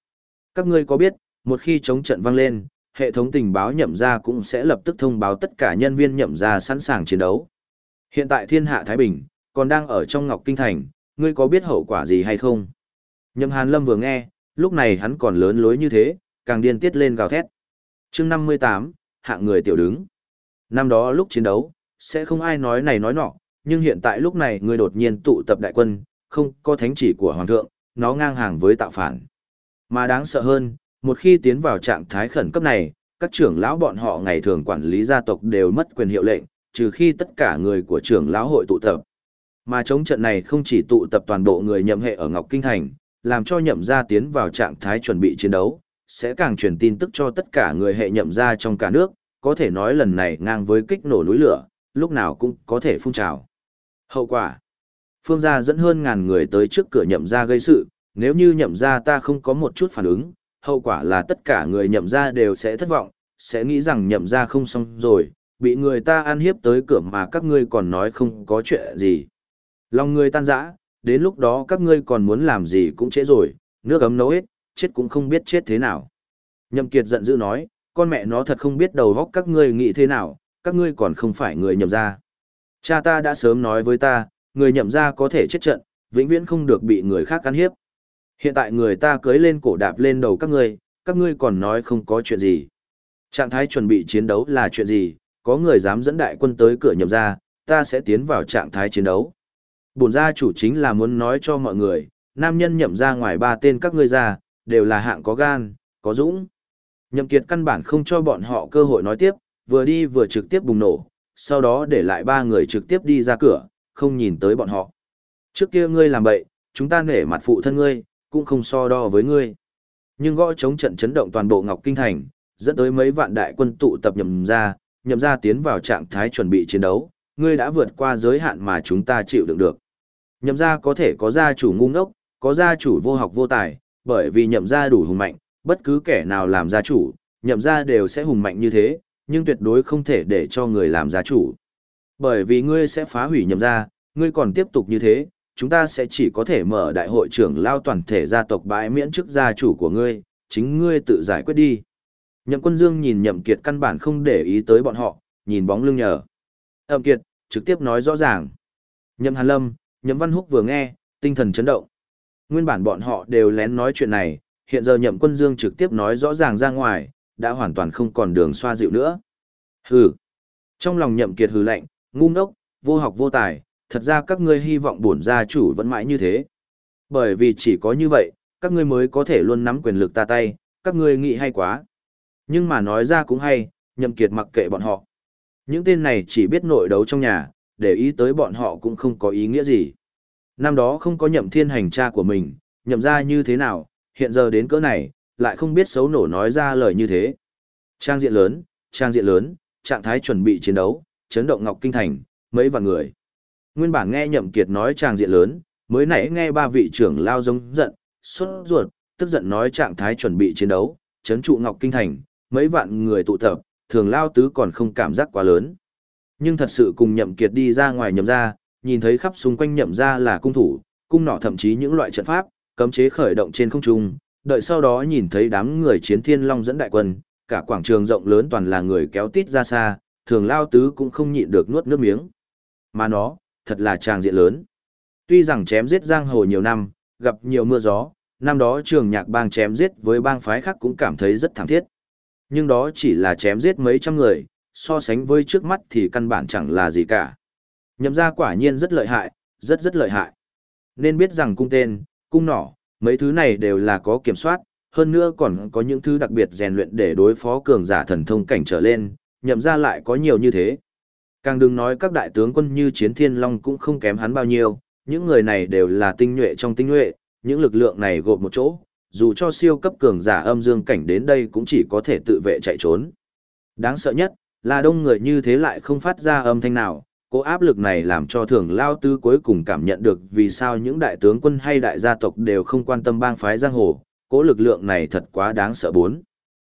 Các ngươi có biết, một khi chống trận vang lên, hệ thống tình báo nhậm ra cũng sẽ lập tức thông báo tất cả nhân viên nhậm ra sẵn sàng chiến đấu. Hiện tại thiên hạ Thái Bình, còn đang ở trong Ngọc Kinh Thành, ngươi có biết hậu quả gì hay không? Nhậm Hàn Lâm vừa nghe, lúc này hắn còn lớn lối như thế, càng điên tiết lên gào thét. chương 58, hạng người tiểu đứng. Năm đó lúc chiến đấu, sẽ không ai nói này nói nọ, nhưng hiện tại lúc này người đột nhiên tụ tập đại quân, không có thánh chỉ của Hoàng thượng, nó ngang hàng với tạo phản. Mà đáng sợ hơn, một khi tiến vào trạng thái khẩn cấp này, các trưởng lão bọn họ ngày thường quản lý gia tộc đều mất quyền hiệu lệnh, trừ khi tất cả người của trưởng lão hội tụ tập. Mà chống trận này không chỉ tụ tập toàn bộ người nhậm hệ ở Ngọc Kinh Thành, làm cho nhậm gia tiến vào trạng thái chuẩn bị chiến đấu, sẽ càng truyền tin tức cho tất cả người hệ nhậm gia trong cả nước, có thể nói lần này ngang với kích nổ núi lửa, lúc nào cũng có thể phun trào. Hậu quả Phương gia dẫn hơn ngàn người tới trước cửa nhậm gia gây sự, nếu như nhậm gia ta không có một chút phản ứng, hậu quả là tất cả người nhậm gia đều sẽ thất vọng, sẽ nghĩ rằng nhậm gia không xong rồi, bị người ta ăn hiếp tới cửa mà các ngươi còn nói không có chuyện gì. Lòng người tan rã, đến lúc đó các ngươi còn muốn làm gì cũng trễ rồi, nước ấm nấu hết, chết cũng không biết chết thế nào. Nhậm Kiệt giận dữ nói, con mẹ nó thật không biết đầu óc các ngươi nghĩ thế nào, các ngươi còn không phải người nhậm gia. Cha ta đã sớm nói với ta, người nhậm gia có thể chết trận, vĩnh viễn không được bị người khác can hiếp. Hiện tại người ta cưới lên cổ đạp lên đầu các ngươi, các ngươi còn nói không có chuyện gì. Trạng thái chuẩn bị chiến đấu là chuyện gì, có người dám dẫn đại quân tới cửa nhậm gia, ta sẽ tiến vào trạng thái chiến đấu. Bổn gia chủ chính là muốn nói cho mọi người, nam nhân nhậm ra ngoài ba tên các ngươi ra, đều là hạng có gan, có dũng. Nhậm Kiệt căn bản không cho bọn họ cơ hội nói tiếp, vừa đi vừa trực tiếp bùng nổ, sau đó để lại ba người trực tiếp đi ra cửa, không nhìn tới bọn họ. Trước kia ngươi làm bậy, chúng ta nể mặt phụ thân ngươi, cũng không so đo với ngươi. Nhưng gõ chống trận chấn động toàn bộ Ngọc Kinh Thành, dẫn tới mấy vạn đại quân tụ tập nhậm ra, nhậm ra tiến vào trạng thái chuẩn bị chiến đấu, ngươi đã vượt qua giới hạn mà chúng ta chịu đựng được. Nhậm gia có thể có gia chủ ngu ngốc, có gia chủ vô học vô tài, bởi vì nhậm gia đủ hùng mạnh, bất cứ kẻ nào làm gia chủ, nhậm gia đều sẽ hùng mạnh như thế, nhưng tuyệt đối không thể để cho người làm gia chủ. Bởi vì ngươi sẽ phá hủy nhậm gia, ngươi còn tiếp tục như thế, chúng ta sẽ chỉ có thể mở đại hội trưởng lao toàn thể gia tộc bãi miễn chức gia chủ của ngươi, chính ngươi tự giải quyết đi. Nhậm quân dương nhìn nhậm kiệt căn bản không để ý tới bọn họ, nhìn bóng lưng nhờ. Ẩm kiệt, trực tiếp nói rõ ràng. Nhậm hàn lâm, nhậm văn húc vừa nghe, tinh thần chấn động. Nguyên bản bọn họ đều lén nói chuyện này, hiện giờ nhậm quân dương trực tiếp nói rõ ràng ra ngoài, đã hoàn toàn không còn đường xoa dịu nữa. Hừ. Trong lòng nhậm kiệt hừ lạnh, ngu ngốc, vô học vô tài, thật ra các ngươi hy vọng bổn gia chủ vẫn mãi như thế. Bởi vì chỉ có như vậy, các ngươi mới có thể luôn nắm quyền lực ta tay, các ngươi nghĩ hay quá. Nhưng mà nói ra cũng hay, nhậm kiệt mặc kệ bọn họ. Những tên này chỉ biết nội đấu trong nhà, để ý tới bọn họ cũng không có ý nghĩa gì. Năm đó không có nhậm thiên hành cha của mình, nhậm ra như thế nào, hiện giờ đến cỡ này, lại không biết xấu nổ nói ra lời như thế. Trang diện lớn, trang diện lớn, trạng thái chuẩn bị chiến đấu, chấn động Ngọc Kinh Thành, mấy vạn người. Nguyên bản nghe Nhậm Kiệt nói trang diện lớn, mới nãy nghe ba vị trưởng lao giống giận, xuất ruột, tức giận nói trạng thái chuẩn bị chiến đấu, chấn trụ Ngọc Kinh Thành, mấy vạn người tụ tập, thường lao tứ còn không cảm giác quá lớn. Nhưng thật sự cùng Nhậm Kiệt đi ra ngoài nhậm ra, nhìn thấy khắp xung quanh nhậm ra là cung thủ, cung nỏ thậm chí những loại trận pháp, cấm chế khởi động trên không trung, đợi sau đó nhìn thấy đám người chiến thiên long dẫn đại quân, cả quảng trường rộng lớn toàn là người kéo tít ra xa, thường lao tứ cũng không nhịn được nuốt nước miếng. Mà nó, thật là tràng diện lớn. Tuy rằng chém giết giang hồ nhiều năm, gặp nhiều mưa gió, năm đó trường nhạc bang chém giết với bang phái khác cũng cảm thấy rất thảm thiết. Nhưng đó chỉ là chém giết mấy trăm người, so sánh với trước mắt thì căn bản chẳng là gì cả. Nhậm ra quả nhiên rất lợi hại, rất rất lợi hại. Nên biết rằng cung tên, cung nỏ, mấy thứ này đều là có kiểm soát, hơn nữa còn có những thứ đặc biệt rèn luyện để đối phó cường giả thần thông cảnh trở lên, nhậm ra lại có nhiều như thế. Càng đừng nói các đại tướng quân như Chiến Thiên Long cũng không kém hắn bao nhiêu, những người này đều là tinh nhuệ trong tinh nhuệ, những lực lượng này gộp một chỗ, dù cho siêu cấp cường giả âm dương cảnh đến đây cũng chỉ có thể tự vệ chạy trốn. Đáng sợ nhất, là đông người như thế lại không phát ra âm thanh nào, cố áp lực này làm cho thường lao tư cuối cùng cảm nhận được vì sao những đại tướng quân hay đại gia tộc đều không quan tâm bang phái giang hồ, cố lực lượng này thật quá đáng sợ bốn.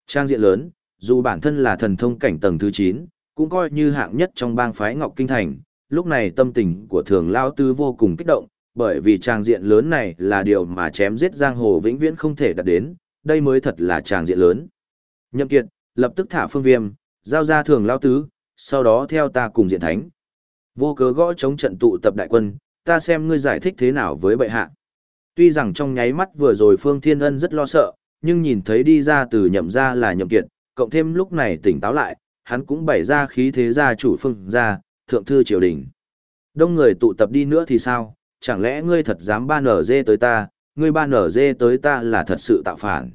Trang diện lớn, dù bản thân là thần thông cảnh tầng thứ 9, cũng coi như hạng nhất trong bang phái Ngọc Kinh Thành, lúc này tâm tình của thường lao tư vô cùng kích động, bởi vì tràng diện lớn này là điều mà chém giết giang hồ vĩnh viễn không thể đạt đến, đây mới thật là tràng diện lớn. Nhậm Kiệt, lập tức thả phương viêm, giao ra thường lao tứ, sau đó theo ta cùng diện thánh. Vô cớ gõ chống trận tụ tập đại quân, ta xem ngươi giải thích thế nào với bệ hạ. Tuy rằng trong nháy mắt vừa rồi Phương Thiên Ân rất lo sợ, nhưng nhìn thấy đi ra từ nhậm ra là nhậm kiệt, cộng thêm lúc này tỉnh táo lại, hắn cũng bày ra khí thế gia chủ phương gia, thượng thư triều đình. Đông người tụ tập đi nữa thì sao, chẳng lẽ ngươi thật dám ba nở dê tới ta, ngươi ba nở dê tới ta là thật sự tạo phản.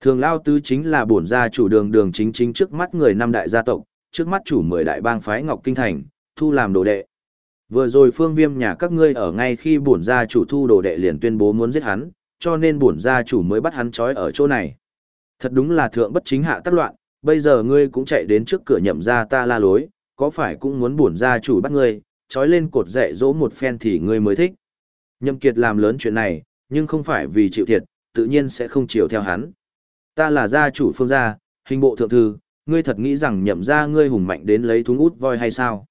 Thường Lao Tứ chính là bổn gia chủ đường đường chính chính trước mắt người năm đại gia tộc, trước mắt chủ mười đại bang phái Ngọc Kinh Thành, thu làm đồ đệ. Vừa rồi phương viêm nhà các ngươi ở ngay khi bổn gia chủ thu đồ đệ liền tuyên bố muốn giết hắn, cho nên bổn gia chủ mới bắt hắn trói ở chỗ này. Thật đúng là thượng bất chính hạ tác loạn, bây giờ ngươi cũng chạy đến trước cửa nhậm gia ta la lối, có phải cũng muốn bổn gia chủ bắt ngươi, trói lên cột dạy dỗ một phen thì ngươi mới thích. Nhậm kiệt làm lớn chuyện này, nhưng không phải vì chịu thiệt, tự nhiên sẽ không chịu theo hắn. Ta là gia chủ phương gia, hình bộ thượng thư, ngươi thật nghĩ rằng nhậm gia ngươi hùng mạnh đến lấy thúng út voi hay sao?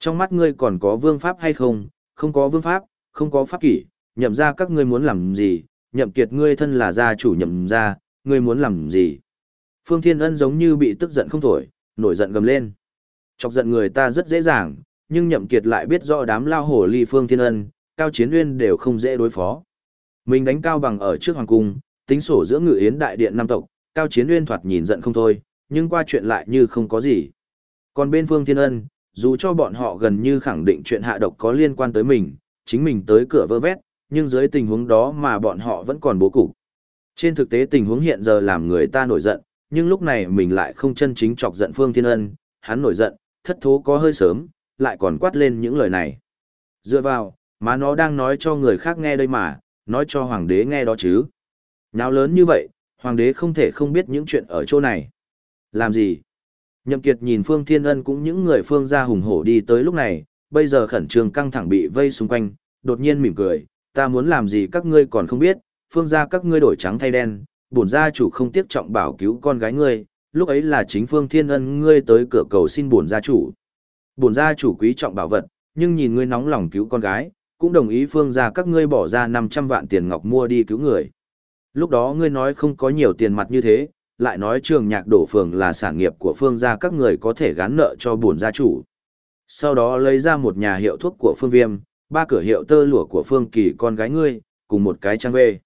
Trong mắt ngươi còn có vương pháp hay không, không có vương pháp, không có pháp kỷ, nhậm gia các ngươi muốn làm gì, nhậm kiệt ngươi thân là gia chủ nhậm gia ngươi muốn làm gì. Phương Thiên Ân giống như bị tức giận không thổi, nổi giận gầm lên. Chọc giận người ta rất dễ dàng, nhưng nhậm kiệt lại biết rõ đám lao hổ ly Phương Thiên Ân, cao chiến nguyên đều không dễ đối phó. Mình đánh cao bằng ở trước hoàng cung, tính sổ giữa ngự yến đại điện năm tộc, cao chiến nguyên thoạt nhìn giận không thôi, nhưng qua chuyện lại như không có gì. Còn bên Phương Thiên Ân, dù cho bọn họ gần như khẳng định chuyện hạ độc có liên quan tới mình, chính mình tới cửa vơ vét, nhưng dưới tình huống đó mà bọn họ vẫn còn bố cục. Trên thực tế tình huống hiện giờ làm người ta nổi giận, nhưng lúc này mình lại không chân chính chọc giận Phương Thiên Ân, hắn nổi giận, thất thố có hơi sớm, lại còn quát lên những lời này. Dựa vào, mà nó đang nói cho người khác nghe đây mà, nói cho hoàng đế nghe đó chứ. Nháo lớn như vậy, hoàng đế không thể không biết những chuyện ở chỗ này. Làm gì? Nhậm Kiệt nhìn Phương Thiên Ân cũng những người phương gia hùng hổ đi tới lúc này, bây giờ khẩn trương căng thẳng bị vây xung quanh, đột nhiên mỉm cười, ta muốn làm gì các ngươi còn không biết, phương gia các ngươi đổi trắng thay đen, bổn gia chủ không tiếc trọng bảo cứu con gái ngươi, lúc ấy là chính Phương Thiên Ân ngươi tới cửa cầu xin bổn gia chủ. Bổn gia chủ quý trọng bảo vật, nhưng nhìn ngươi nóng lòng cứu con gái, cũng đồng ý phương gia các ngươi bỏ ra 500 vạn tiền ngọc mua đi cứu người. Lúc đó ngươi nói không có nhiều tiền mặt như thế, lại nói trường nhạc đổ phường là sản nghiệp của phương gia các người có thể gán nợ cho bổn gia chủ. Sau đó lấy ra một nhà hiệu thuốc của phương viêm, ba cửa hiệu tơ lụa của phương kỳ con gái ngươi, cùng một cái trang về.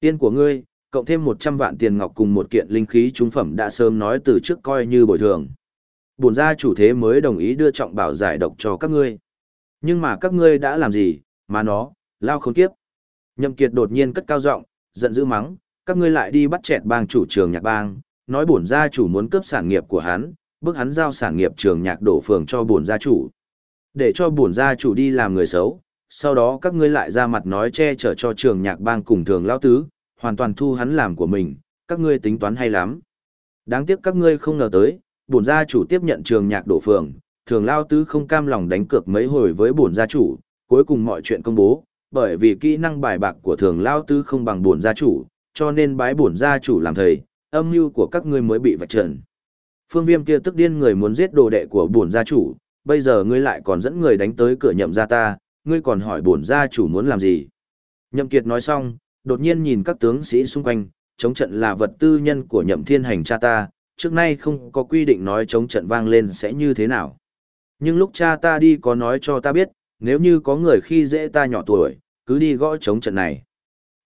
Tiên của ngươi, cộng thêm 100 vạn tiền ngọc cùng một kiện linh khí trung phẩm đã sớm nói từ trước coi như bồi thường. Bổn gia chủ thế mới đồng ý đưa trọng bảo giải độc cho các ngươi. Nhưng mà các ngươi đã làm gì, mà nó, lao không kiếp. Nhậm Kiệt đột nhiên cất cao giọng, giận dữ mắng, các ngươi lại đi bắt chẹt bang chủ trường nhạc bang, nói bổn gia chủ muốn cướp sản nghiệp của hắn, bức hắn giao sản nghiệp trường nhạc đổ phường cho bổn gia chủ. Để cho bổn gia chủ đi làm người xấu, sau đó các ngươi lại ra mặt nói che chở cho trường nhạc bang cùng thường lao tứ, hoàn toàn thu hắn làm của mình, các ngươi tính toán hay lắm. Đáng tiếc các ngươi không ngờ tới, bổn gia chủ tiếp nhận trường nhạc đổ phường, thường lao tứ không cam lòng đánh cược mấy hồi với bổn gia chủ, cuối cùng mọi chuyện công bố, bởi vì kỹ năng bài bạc của thường lao tứ không bằng bổn gia chủ, cho nên bái bổn gia chủ làm thầy, âm mưu của các ngươi mới bị vạch trần. Phương Viêm kia tức điên người muốn giết đồ đệ của bổn gia chủ, bây giờ ngươi lại còn dẫn người đánh tới cửa nhậm gia ta, ngươi còn hỏi bổn gia chủ muốn làm gì? Nhậm Kiệt nói xong, đột nhiên nhìn các tướng sĩ xung quanh, chống trận là vật tư nhân của Nhậm Thiên Hành cha ta, trước nay không có quy định nói chống trận vang lên sẽ như thế nào. Nhưng lúc cha ta đi có nói cho ta biết, nếu như có người khi dễ ta nhỏ tuổi, cứ đi gõ chống trận này.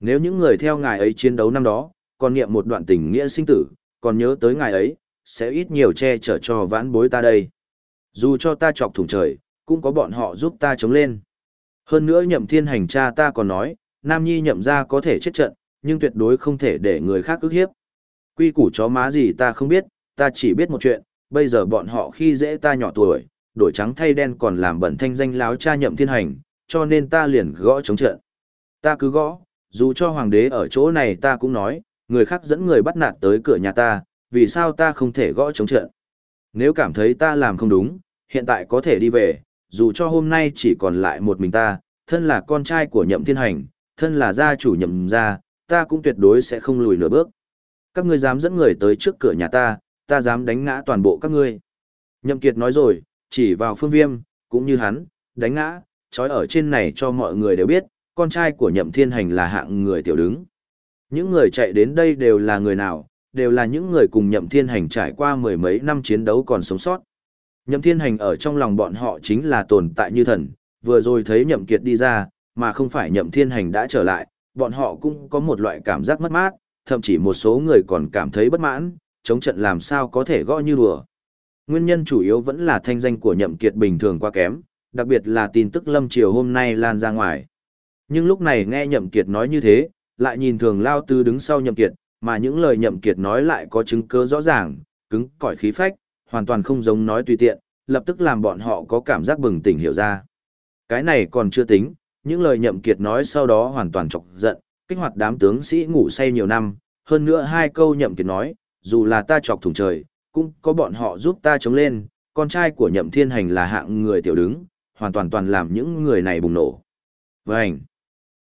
Nếu những người theo ngài ấy chiến đấu năm đó, còn niệm một đoạn tình nghĩa sinh tử, còn nhớ tới ngài ấy, sẽ ít nhiều che chở cho vãn bối ta đây. Dù cho ta chọc thủng trời, cũng có bọn họ giúp ta chống lên. Hơn nữa nhậm thiên hành cha ta còn nói, Nam Nhi nhậm ra có thể chết trận, nhưng tuyệt đối không thể để người khác ức hiếp. Quy củ chó má gì ta không biết, ta chỉ biết một chuyện, bây giờ bọn họ khi dễ ta nhỏ tuổi, đổi trắng thay đen còn làm bẩn thanh danh láo cha nhậm thiên hành, cho nên ta liền gõ chống trận. Ta cứ gõ, dù cho hoàng đế ở chỗ này ta cũng nói, người khác dẫn người bắt nạt tới cửa nhà ta, vì sao ta không thể gõ chống trận. Nếu cảm thấy ta làm không đúng, hiện tại có thể đi về, dù cho hôm nay chỉ còn lại một mình ta, thân là con trai của nhậm thiên hành, thân là gia chủ nhậm gia, ta cũng tuyệt đối sẽ không lùi nửa bước. Các ngươi dám dẫn người tới trước cửa nhà ta, ta dám đánh ngã toàn bộ các ngươi. Nhậm Kiệt nói rồi, chỉ vào phương viêm, cũng như hắn, đánh ngã, trói ở trên này cho mọi người đều biết, con trai của nhậm thiên hành là hạng người tiểu đứng. Những người chạy đến đây đều là người nào, đều là những người cùng nhậm thiên hành trải qua mười mấy năm chiến đấu còn sống sót. Nhậm thiên hành ở trong lòng bọn họ chính là tồn tại như thần, vừa rồi thấy nhậm kiệt đi ra, mà không phải nhậm thiên hành đã trở lại, bọn họ cũng có một loại cảm giác mất mát, thậm chí một số người còn cảm thấy bất mãn, chống trận làm sao có thể gõ như đùa. Nguyên nhân chủ yếu vẫn là thanh danh của nhậm kiệt bình thường quá kém, đặc biệt là tin tức lâm chiều hôm nay lan ra ngoài. Nhưng lúc này nghe nhậm kiệt nói như thế, lại nhìn thường lao tư đứng sau nhậm kiệt, mà những lời nhậm kiệt nói lại có chứng cứ rõ ràng, cứng cỏi khí phách, hoàn toàn không giống nói tùy tiện, lập tức làm bọn họ có cảm giác bừng tỉnh hiểu ra. Cái này còn chưa tính, những lời nhậm kiệt nói sau đó hoàn toàn chọc giận, kích hoạt đám tướng sĩ ngủ say nhiều năm, hơn nữa hai câu nhậm kiệt nói, dù là ta chọc thủng trời, cũng có bọn họ giúp ta chống lên, con trai của nhậm thiên hành là hạng người tiểu đứng, hoàn toàn toàn làm những người này bùng nổ. Vânh!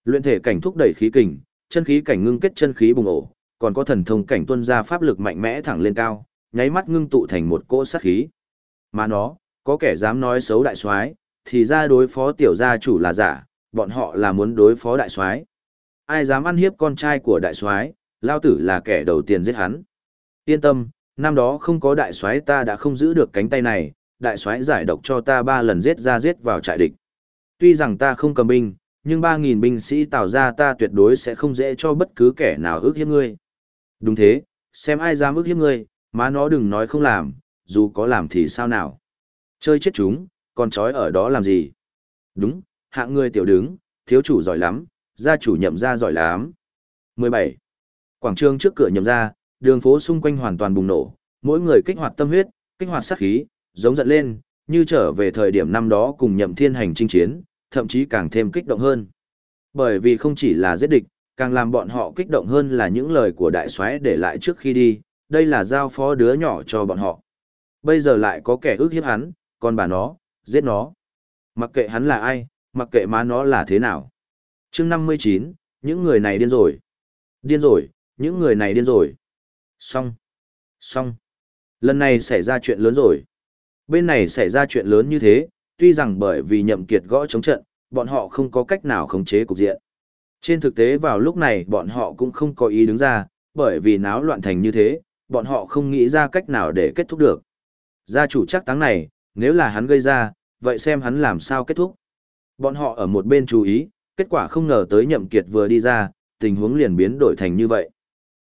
Luyện thể cảnh thúc đẩy khí kình, chân khí cảnh ngưng kết chân khí bùng nổ, còn có thần thông cảnh tuân ra pháp lực mạnh mẽ thẳng lên cao, nháy mắt ngưng tụ thành một cỗ sát khí. Mà nó, có kẻ dám nói xấu đại soái, thì ra đối phó tiểu gia chủ là giả, bọn họ là muốn đối phó đại soái. Ai dám ăn hiếp con trai của đại soái, lao tử là kẻ đầu tiên giết hắn. Yên tâm, năm đó không có đại soái ta đã không giữ được cánh tay này, đại soái giải độc cho ta ba lần giết ra giết vào trại địch. Tuy rằng ta không cầm binh, nhưng ba nghìn binh sĩ tạo ra ta tuyệt đối sẽ không dễ cho bất cứ kẻ nào ước hiếp ngươi. Đúng thế, xem ai dám ước hiếp ngươi, má nó đừng nói không làm, dù có làm thì sao nào. Chơi chết chúng, còn trói ở đó làm gì? Đúng, hạng người tiểu đứng, thiếu chủ giỏi lắm, gia chủ nhậm ra giỏi lắm. 17. Quảng trường trước cửa nhậm ra, đường phố xung quanh hoàn toàn bùng nổ, mỗi người kích hoạt tâm huyết, kích hoạt sát khí, giống giận lên, như trở về thời điểm năm đó cùng nhậm thiên hành chinh chiến, thậm chí càng thêm kích động hơn. Bởi vì không chỉ là giết địch, càng làm bọn họ kích động hơn là những lời của đại soái để lại trước khi đi, đây là giao phó đứa nhỏ cho bọn họ. Bây giờ lại có kẻ ước hiếp hắn, còn bà nó, giết nó. Mặc kệ hắn là ai, mặc kệ má nó là thế nào chương 59, những người này điên rồi. Điên rồi, những người này điên rồi. Xong. Xong. Lần này xảy ra chuyện lớn rồi. Bên này xảy ra chuyện lớn như thế, tuy rằng bởi vì nhậm kiệt gõ chống trận, bọn họ không có cách nào khống chế cục diện. Trên thực tế vào lúc này bọn họ cũng không có ý đứng ra, bởi vì náo loạn thành như thế, bọn họ không nghĩ ra cách nào để kết thúc được. Gia chủ chắc táng này, nếu là hắn gây ra, vậy xem hắn làm sao kết thúc. Bọn họ ở một bên chú ý, kết quả không ngờ tới nhậm kiệt vừa đi ra, tình huống liền biến đổi thành như vậy.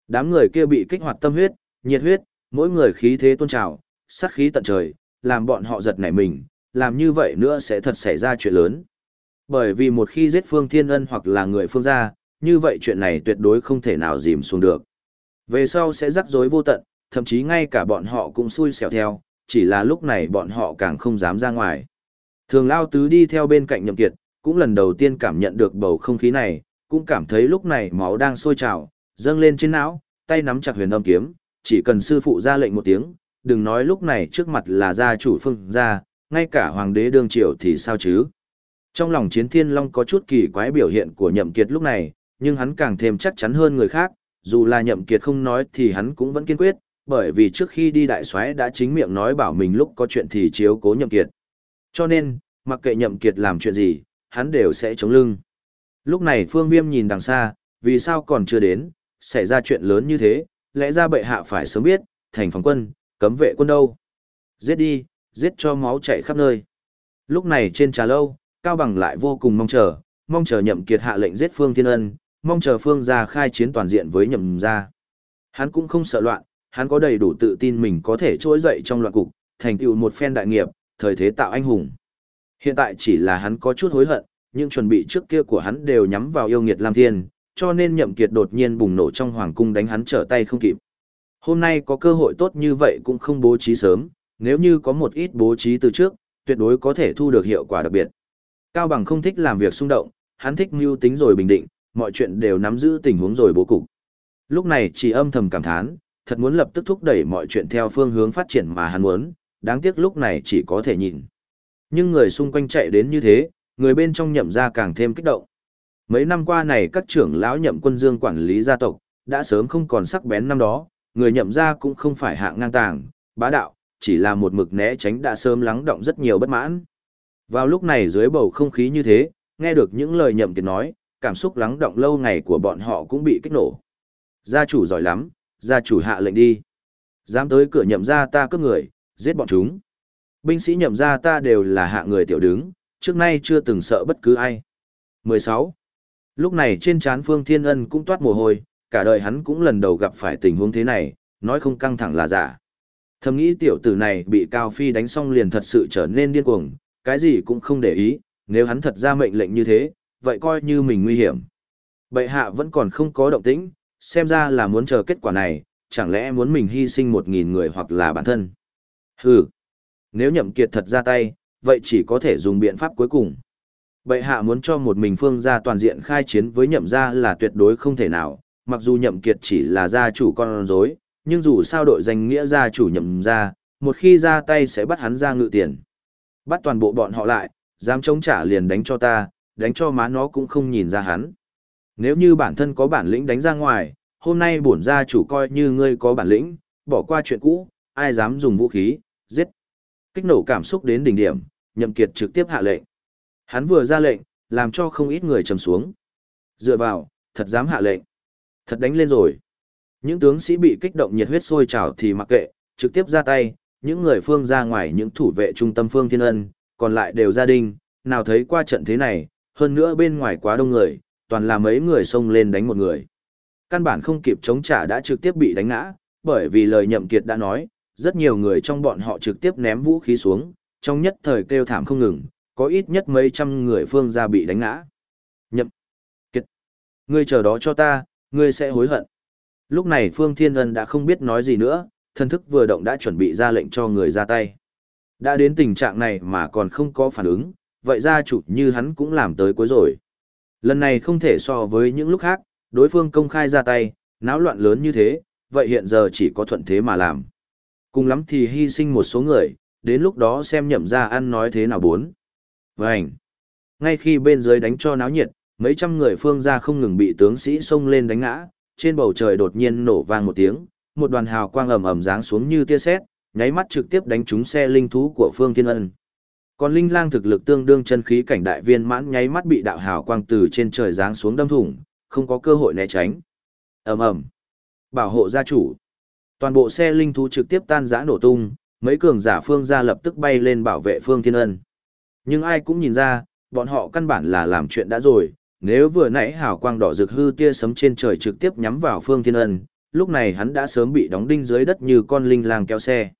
Đám người kia bị kích hoạt tâm huyết, nhiệt huyết, mỗi người khí thế tôn trào, sát khí tận trời, làm bọn họ giật nảy mình, làm như vậy nữa sẽ thật xảy ra chuyện lớn. Bởi vì một khi giết Phương Thiên Ân hoặc là người phương gia, như vậy chuyện này tuyệt đối không thể nào dìm xuống được. Về sau sẽ rắc rối vô tận, thậm chí ngay cả bọn họ cũng xui xẻo theo, chỉ là lúc này bọn họ càng không dám ra ngoài. Thường Lao Tứ đi theo bên cạnh Nhậm Kiệt, cũng lần đầu tiên cảm nhận được bầu không khí này, cũng cảm thấy lúc này máu đang sôi trào, dâng lên trên não, tay nắm chặt huyền âm kiếm, chỉ cần sư phụ ra lệnh một tiếng, đừng nói lúc này trước mặt là gia chủ phương gia, ngay cả hoàng đế đương triều thì sao chứ. Trong lòng chiến thiên long có chút kỳ quái biểu hiện của nhậm kiệt lúc này, nhưng hắn càng thêm chắc chắn hơn người khác, dù là nhậm kiệt không nói thì hắn cũng vẫn kiên quyết, bởi vì trước khi đi đại soái đã chính miệng nói bảo mình lúc có chuyện thì chiếu cố nhậm kiệt. Cho nên, mặc kệ nhậm kiệt làm chuyện gì, hắn đều sẽ chống lưng. Lúc này phương viêm nhìn đằng xa, vì sao còn chưa đến, xảy ra chuyện lớn như thế, lẽ ra bệ hạ phải sớm biết, thành phòng quân, cấm vệ quân đâu. Giết đi, giết cho máu chảy khắp nơi. Lúc này trên trà lâu, Cao Bằng lại vô cùng mong chờ, mong chờ nhậm kiệt hạ lệnh giết Phương Thiên Ân, mong chờ Phương gia khai chiến toàn diện với nhậm gia. Hắn cũng không sợ loạn, hắn có đầy đủ tự tin mình có thể trỗi dậy trong loạn cục, thành tựu một phen đại nghiệp, thời thế tạo anh hùng. Hiện tại chỉ là hắn có chút hối hận, nhưng chuẩn bị trước kia của hắn đều nhắm vào yêu nghiệt Lam Thiên, cho nên nhậm kiệt đột nhiên bùng nổ trong hoàng cung đánh hắn trở tay không kịp. Hôm nay có cơ hội tốt như vậy cũng không bố trí sớm, nếu như có một ít bố trí từ trước, tuyệt đối có thể thu được hiệu quả đặc biệt. Cao Bằng không thích làm việc xung động, hắn thích mưu tính rồi bình định, mọi chuyện đều nắm giữ tình huống rồi bố cục. Lúc này chỉ âm thầm cảm thán, thật muốn lập tức thúc đẩy mọi chuyện theo phương hướng phát triển mà hắn muốn, đáng tiếc lúc này chỉ có thể nhìn. Nhưng người xung quanh chạy đến như thế, người bên trong nhậm ra càng thêm kích động. Mấy năm qua này các trưởng lão nhậm quân dương quản lý gia tộc, đã sớm không còn sắc bén năm đó, người nhậm ra cũng không phải hạng ngang tàng, bá đạo, chỉ là một mực né tránh đã sớm lắng động rất nhiều bất mãn. Vào lúc này dưới bầu không khí như thế, nghe được những lời nhậm kiệt nói, cảm xúc lắng động lâu ngày của bọn họ cũng bị kích nổ. Gia chủ giỏi lắm, gia chủ hạ lệnh đi. Dám tới cửa nhậm gia ta cướp người, giết bọn chúng. Binh sĩ nhậm ra ta đều là hạ người tiểu đứng, trước nay chưa từng sợ bất cứ ai. 16. Lúc này trên trán Phương Thiên Ân cũng toát mồ hôi, cả đời hắn cũng lần đầu gặp phải tình huống thế này, nói không căng thẳng là giả. Thầm nghĩ tiểu tử này bị Cao Phi đánh xong liền thật sự trở nên điên cuồng, cái gì cũng không để ý, nếu hắn thật ra mệnh lệnh như thế, vậy coi như mình nguy hiểm. Bệ hạ vẫn còn không có động tĩnh, xem ra là muốn chờ kết quả này, chẳng lẽ muốn mình hy sinh một nghìn người hoặc là bản thân. Hừ, nếu nhậm kiệt thật ra tay, vậy chỉ có thể dùng biện pháp cuối cùng. Bệ hạ muốn cho một mình phương gia toàn diện khai chiến với nhậm gia là tuyệt đối không thể nào, mặc dù nhậm kiệt chỉ là gia chủ con rối, nhưng dù sao đội danh nghĩa gia chủ nhậm gia, một khi ra tay sẽ bắt hắn ra ngự tiền. Bắt toàn bộ bọn họ lại, dám chống trả liền đánh cho ta, đánh cho má nó cũng không nhìn ra hắn. Nếu như bản thân có bản lĩnh đánh ra ngoài, hôm nay bổn gia chủ coi như ngươi có bản lĩnh, bỏ qua chuyện cũ, ai dám dùng vũ khí, giết. Kích nổ cảm xúc đến đỉnh điểm, nhậm kiệt trực tiếp hạ lệnh. Hắn vừa ra lệnh, làm cho không ít người trầm xuống. Dựa vào, thật dám hạ lệnh. Thật đánh lên rồi. Những tướng sĩ bị kích động nhiệt huyết sôi trào thì mặc kệ, trực tiếp ra tay, những người phương ra ngoài những thủ vệ trung tâm phương thiên ân, còn lại đều gia đình, nào thấy qua trận thế này, hơn nữa bên ngoài quá đông người, toàn là mấy người xông lên đánh một người. Căn bản không kịp chống trả đã trực tiếp bị đánh ngã, bởi vì lời nhậm kiệt đã nói, rất nhiều người trong bọn họ trực tiếp ném vũ khí xuống, trong nhất thời kêu thảm không ngừng, có ít nhất mấy trăm người phương gia bị đánh ngã. Nhậm kiệt, ngươi chờ đó cho ta, ngươi sẽ hối hận. Lúc này Phương Thiên Ân đã không biết nói gì nữa, thân thức vừa động đã chuẩn bị ra lệnh cho người ra tay. Đã đến tình trạng này mà còn không có phản ứng, vậy gia chủ như hắn cũng làm tới cuối rồi. Lần này không thể so với những lúc khác, đối phương công khai ra tay, náo loạn lớn như thế, vậy hiện giờ chỉ có thuận thế mà làm. Cùng lắm thì hy sinh một số người, đến lúc đó xem nhậm ra ăn nói thế nào bốn. Vânh! Ngay khi bên dưới đánh cho náo nhiệt, mấy trăm người phương ra không ngừng bị tướng sĩ xông lên đánh ngã, trên bầu trời đột nhiên nổ vang một tiếng, một đoàn hào quang ầm ầm giáng xuống như tia sét, nháy mắt trực tiếp đánh trúng xe linh thú của Phương Thiên Ân. Còn linh lang thực lực tương đương chân khí cảnh đại viên mãn nháy mắt bị đạo hào quang từ trên trời giáng xuống đâm thủng, không có cơ hội né tránh. Ầm ầm. Bảo hộ gia chủ. Toàn bộ xe linh thú trực tiếp tan rã nổ tung, mấy cường giả phương ra lập tức bay lên bảo vệ Phương Thiên Ân. Nhưng ai cũng nhìn ra, bọn họ căn bản là làm chuyện đã rồi, nếu vừa nãy hào quang đỏ rực hư tia sấm trên trời trực tiếp nhắm vào Phương Thiên Ân, lúc này hắn đã sớm bị đóng đinh dưới đất như con linh lang kéo xe.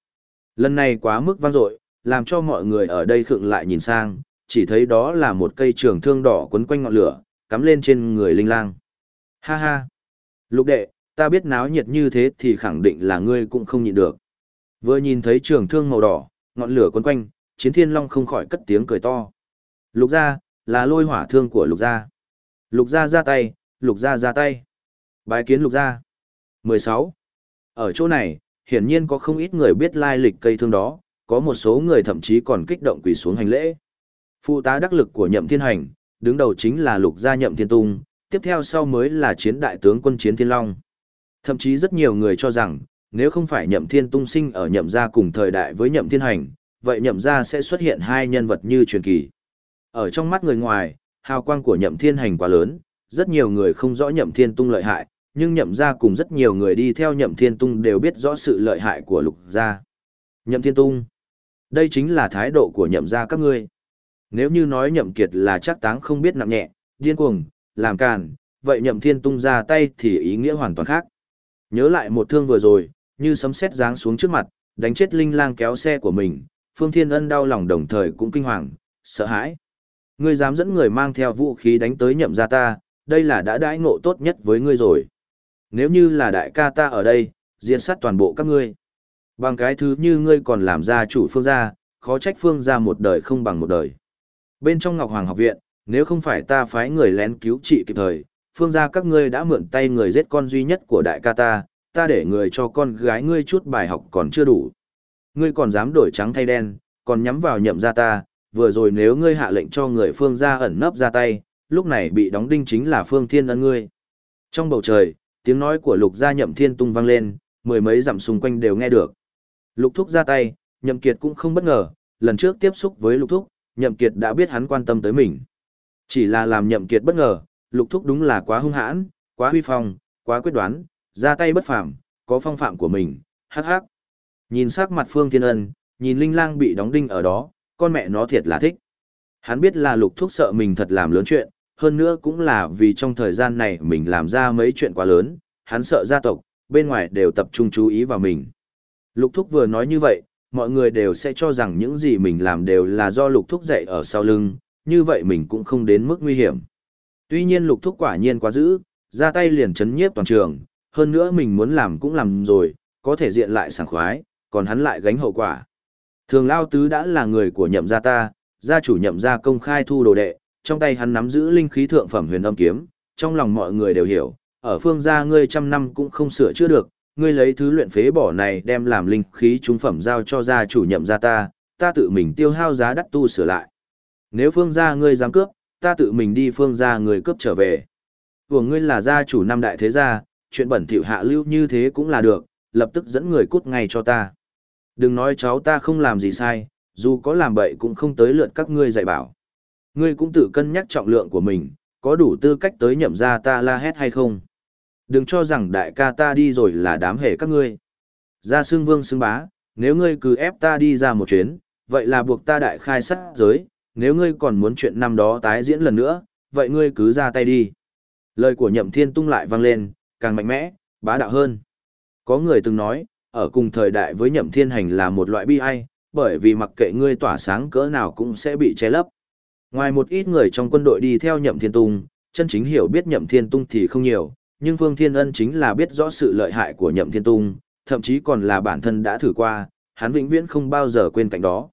Lần này quá mức vang dội, làm cho mọi người ở đây khựng lại nhìn sang, chỉ thấy đó là một cây trường thương đỏ quấn quanh ngọn lửa, cắm lên trên người linh lang. Ha ha! Lục đệ, ta biết náo nhiệt như thế thì khẳng định là ngươi cũng không nhịn được. Vừa nhìn thấy trường thương màu đỏ, ngọn lửa quấn quanh, chiến thiên long không khỏi cất tiếng cười to. Lục gia, là lôi hỏa thương của lục gia. Lục gia ra tay, lục gia ra tay. Bái kiến lục gia. 16. Ở chỗ này, hiển nhiên có không ít người biết lai lịch cây thương đó, có một số người thậm chí còn kích động quỳ xuống hành lễ. Phụ tá đắc lực của nhậm thiên hành, đứng đầu chính là lục gia nhậm thiên tung, tiếp theo sau mới là chiến đại tướng quân chiến thiên long. Thậm chí rất nhiều người cho rằng, nếu không phải nhậm thiên tung sinh ở nhậm gia cùng thời đại với nhậm thiên hành, vậy nhậm gia sẽ xuất hiện hai nhân vật như truyền kỳ. Ở trong mắt người ngoài, hào quang của nhậm thiên hành quá lớn, rất nhiều người không rõ nhậm thiên tung lợi hại, nhưng nhậm gia cùng rất nhiều người đi theo nhậm thiên tung đều biết rõ sự lợi hại của lục gia. Nhậm thiên tung. Đây chính là thái độ của nhậm gia các ngươi. Nếu như nói nhậm kiệt là chắc táng không biết nặng nhẹ, điên cuồng, làm càn, vậy nhậm thiên tung ra tay thì ý nghĩa hoàn toàn khác. Nhớ lại một thương vừa rồi, như sấm sét giáng xuống trước mặt, đánh chết linh lang kéo xe của mình, Phương Thiên Ân đau lòng đồng thời cũng kinh hoàng, sợ hãi. Ngươi dám dẫn người mang theo vũ khí đánh tới nhậm gia ta, đây là đã đãi ngộ tốt nhất với ngươi rồi. Nếu như là đại ca ta ở đây, diệt sát toàn bộ các ngươi. Bằng cái thứ như ngươi còn làm gia chủ phương gia, khó trách phương gia một đời không bằng một đời. Bên trong Ngọc Hoàng học viện, nếu không phải ta phái người lén cứu trị kịp thời, phương gia các ngươi đã mượn tay người giết con duy nhất của đại ca ta, ta để người cho con gái ngươi chút bài học còn chưa đủ. Ngươi còn dám đổi trắng thay đen, còn nhắm vào nhậm gia ta, vừa rồi nếu ngươi hạ lệnh cho người phương gia ẩn nấp ra tay, lúc này bị đóng đinh chính là phương thiên ân ngươi. Trong bầu trời, tiếng nói của lục gia nhậm thiên tung vang lên, mười mấy dặm xung quanh đều nghe được. Lục thúc ra tay, nhậm kiệt cũng không bất ngờ, lần trước tiếp xúc với lục thúc, nhậm kiệt đã biết hắn quan tâm tới mình. Chỉ là làm nhậm kiệt bất ngờ, lục thúc đúng là quá hung hãn, quá huy phong, quá quyết đoán, ra tay bất phàm, có phong phạm của mình, hắc hắc. Nhìn sắc mặt Phương Thiên Ân, nhìn Linh Lang bị đóng đinh ở đó, con mẹ nó thiệt là thích. Hắn biết là lục thúc sợ mình thật làm lớn chuyện, hơn nữa cũng là vì trong thời gian này mình làm ra mấy chuyện quá lớn, hắn sợ gia tộc, bên ngoài đều tập trung chú ý vào mình. Lục thúc vừa nói như vậy, mọi người đều sẽ cho rằng những gì mình làm đều là do lục thúc dạy ở sau lưng, như vậy mình cũng không đến mức nguy hiểm. Tuy nhiên lục thúc quả nhiên quá dữ, ra tay liền chấn nhiếp toàn trường, hơn nữa mình muốn làm cũng làm rồi, có thể diện lại sảng khoái, còn hắn lại gánh hậu quả. Thường Lao Tứ đã là người của nhậm gia ta, gia chủ nhậm gia công khai thu đồ đệ, trong tay hắn nắm giữ linh khí thượng phẩm huyền âm kiếm, trong lòng mọi người đều hiểu, ở phương gia ngươi trăm năm cũng không sửa chữa được, ngươi lấy thứ luyện phế bỏ này đem làm linh khí trung phẩm giao cho gia chủ nhậm gia ta, ta tự mình tiêu hao giá đắt tu sửa lại. Nếu phương gia ngươi dám cướp, ta tự mình đi phương ra người cướp trở về. Vừa ngươi là gia chủ năm đại thế gia, chuyện bẩn thỉu hạ lưu như thế cũng là được, lập tức dẫn người cút ngay cho ta. Đừng nói cháu ta không làm gì sai, dù có làm bậy cũng không tới lượt các ngươi dạy bảo. Ngươi cũng tự cân nhắc trọng lượng của mình, có đủ tư cách tới nhậm gia ta la hét hay không. Đừng cho rằng đại ca ta đi rồi là đám hề các ngươi. Ra xương vương xương bá, nếu ngươi cứ ép ta đi ra một chuyến, vậy là buộc ta đại khai sát giới, nếu ngươi còn muốn chuyện năm đó tái diễn lần nữa, vậy ngươi cứ ra tay đi. Lời của nhậm thiên tung lại vang lên, càng mạnh mẽ, bá đạo hơn. Có người từng nói, ở cùng thời đại với nhậm thiên hành là một loại bi ai, bởi vì mặc kệ ngươi tỏa sáng cỡ nào cũng sẽ bị che lấp. Ngoài một ít người trong quân đội đi theo nhậm thiên tung, chân chính hiểu biết nhậm thiên tung thì không nhiều, nhưng Vương Thiên Ân chính là biết rõ sự lợi hại của Nhậm Thiên Tung, thậm chí còn là bản thân đã thử qua, hắn vĩnh viễn không bao giờ quên cảnh đó.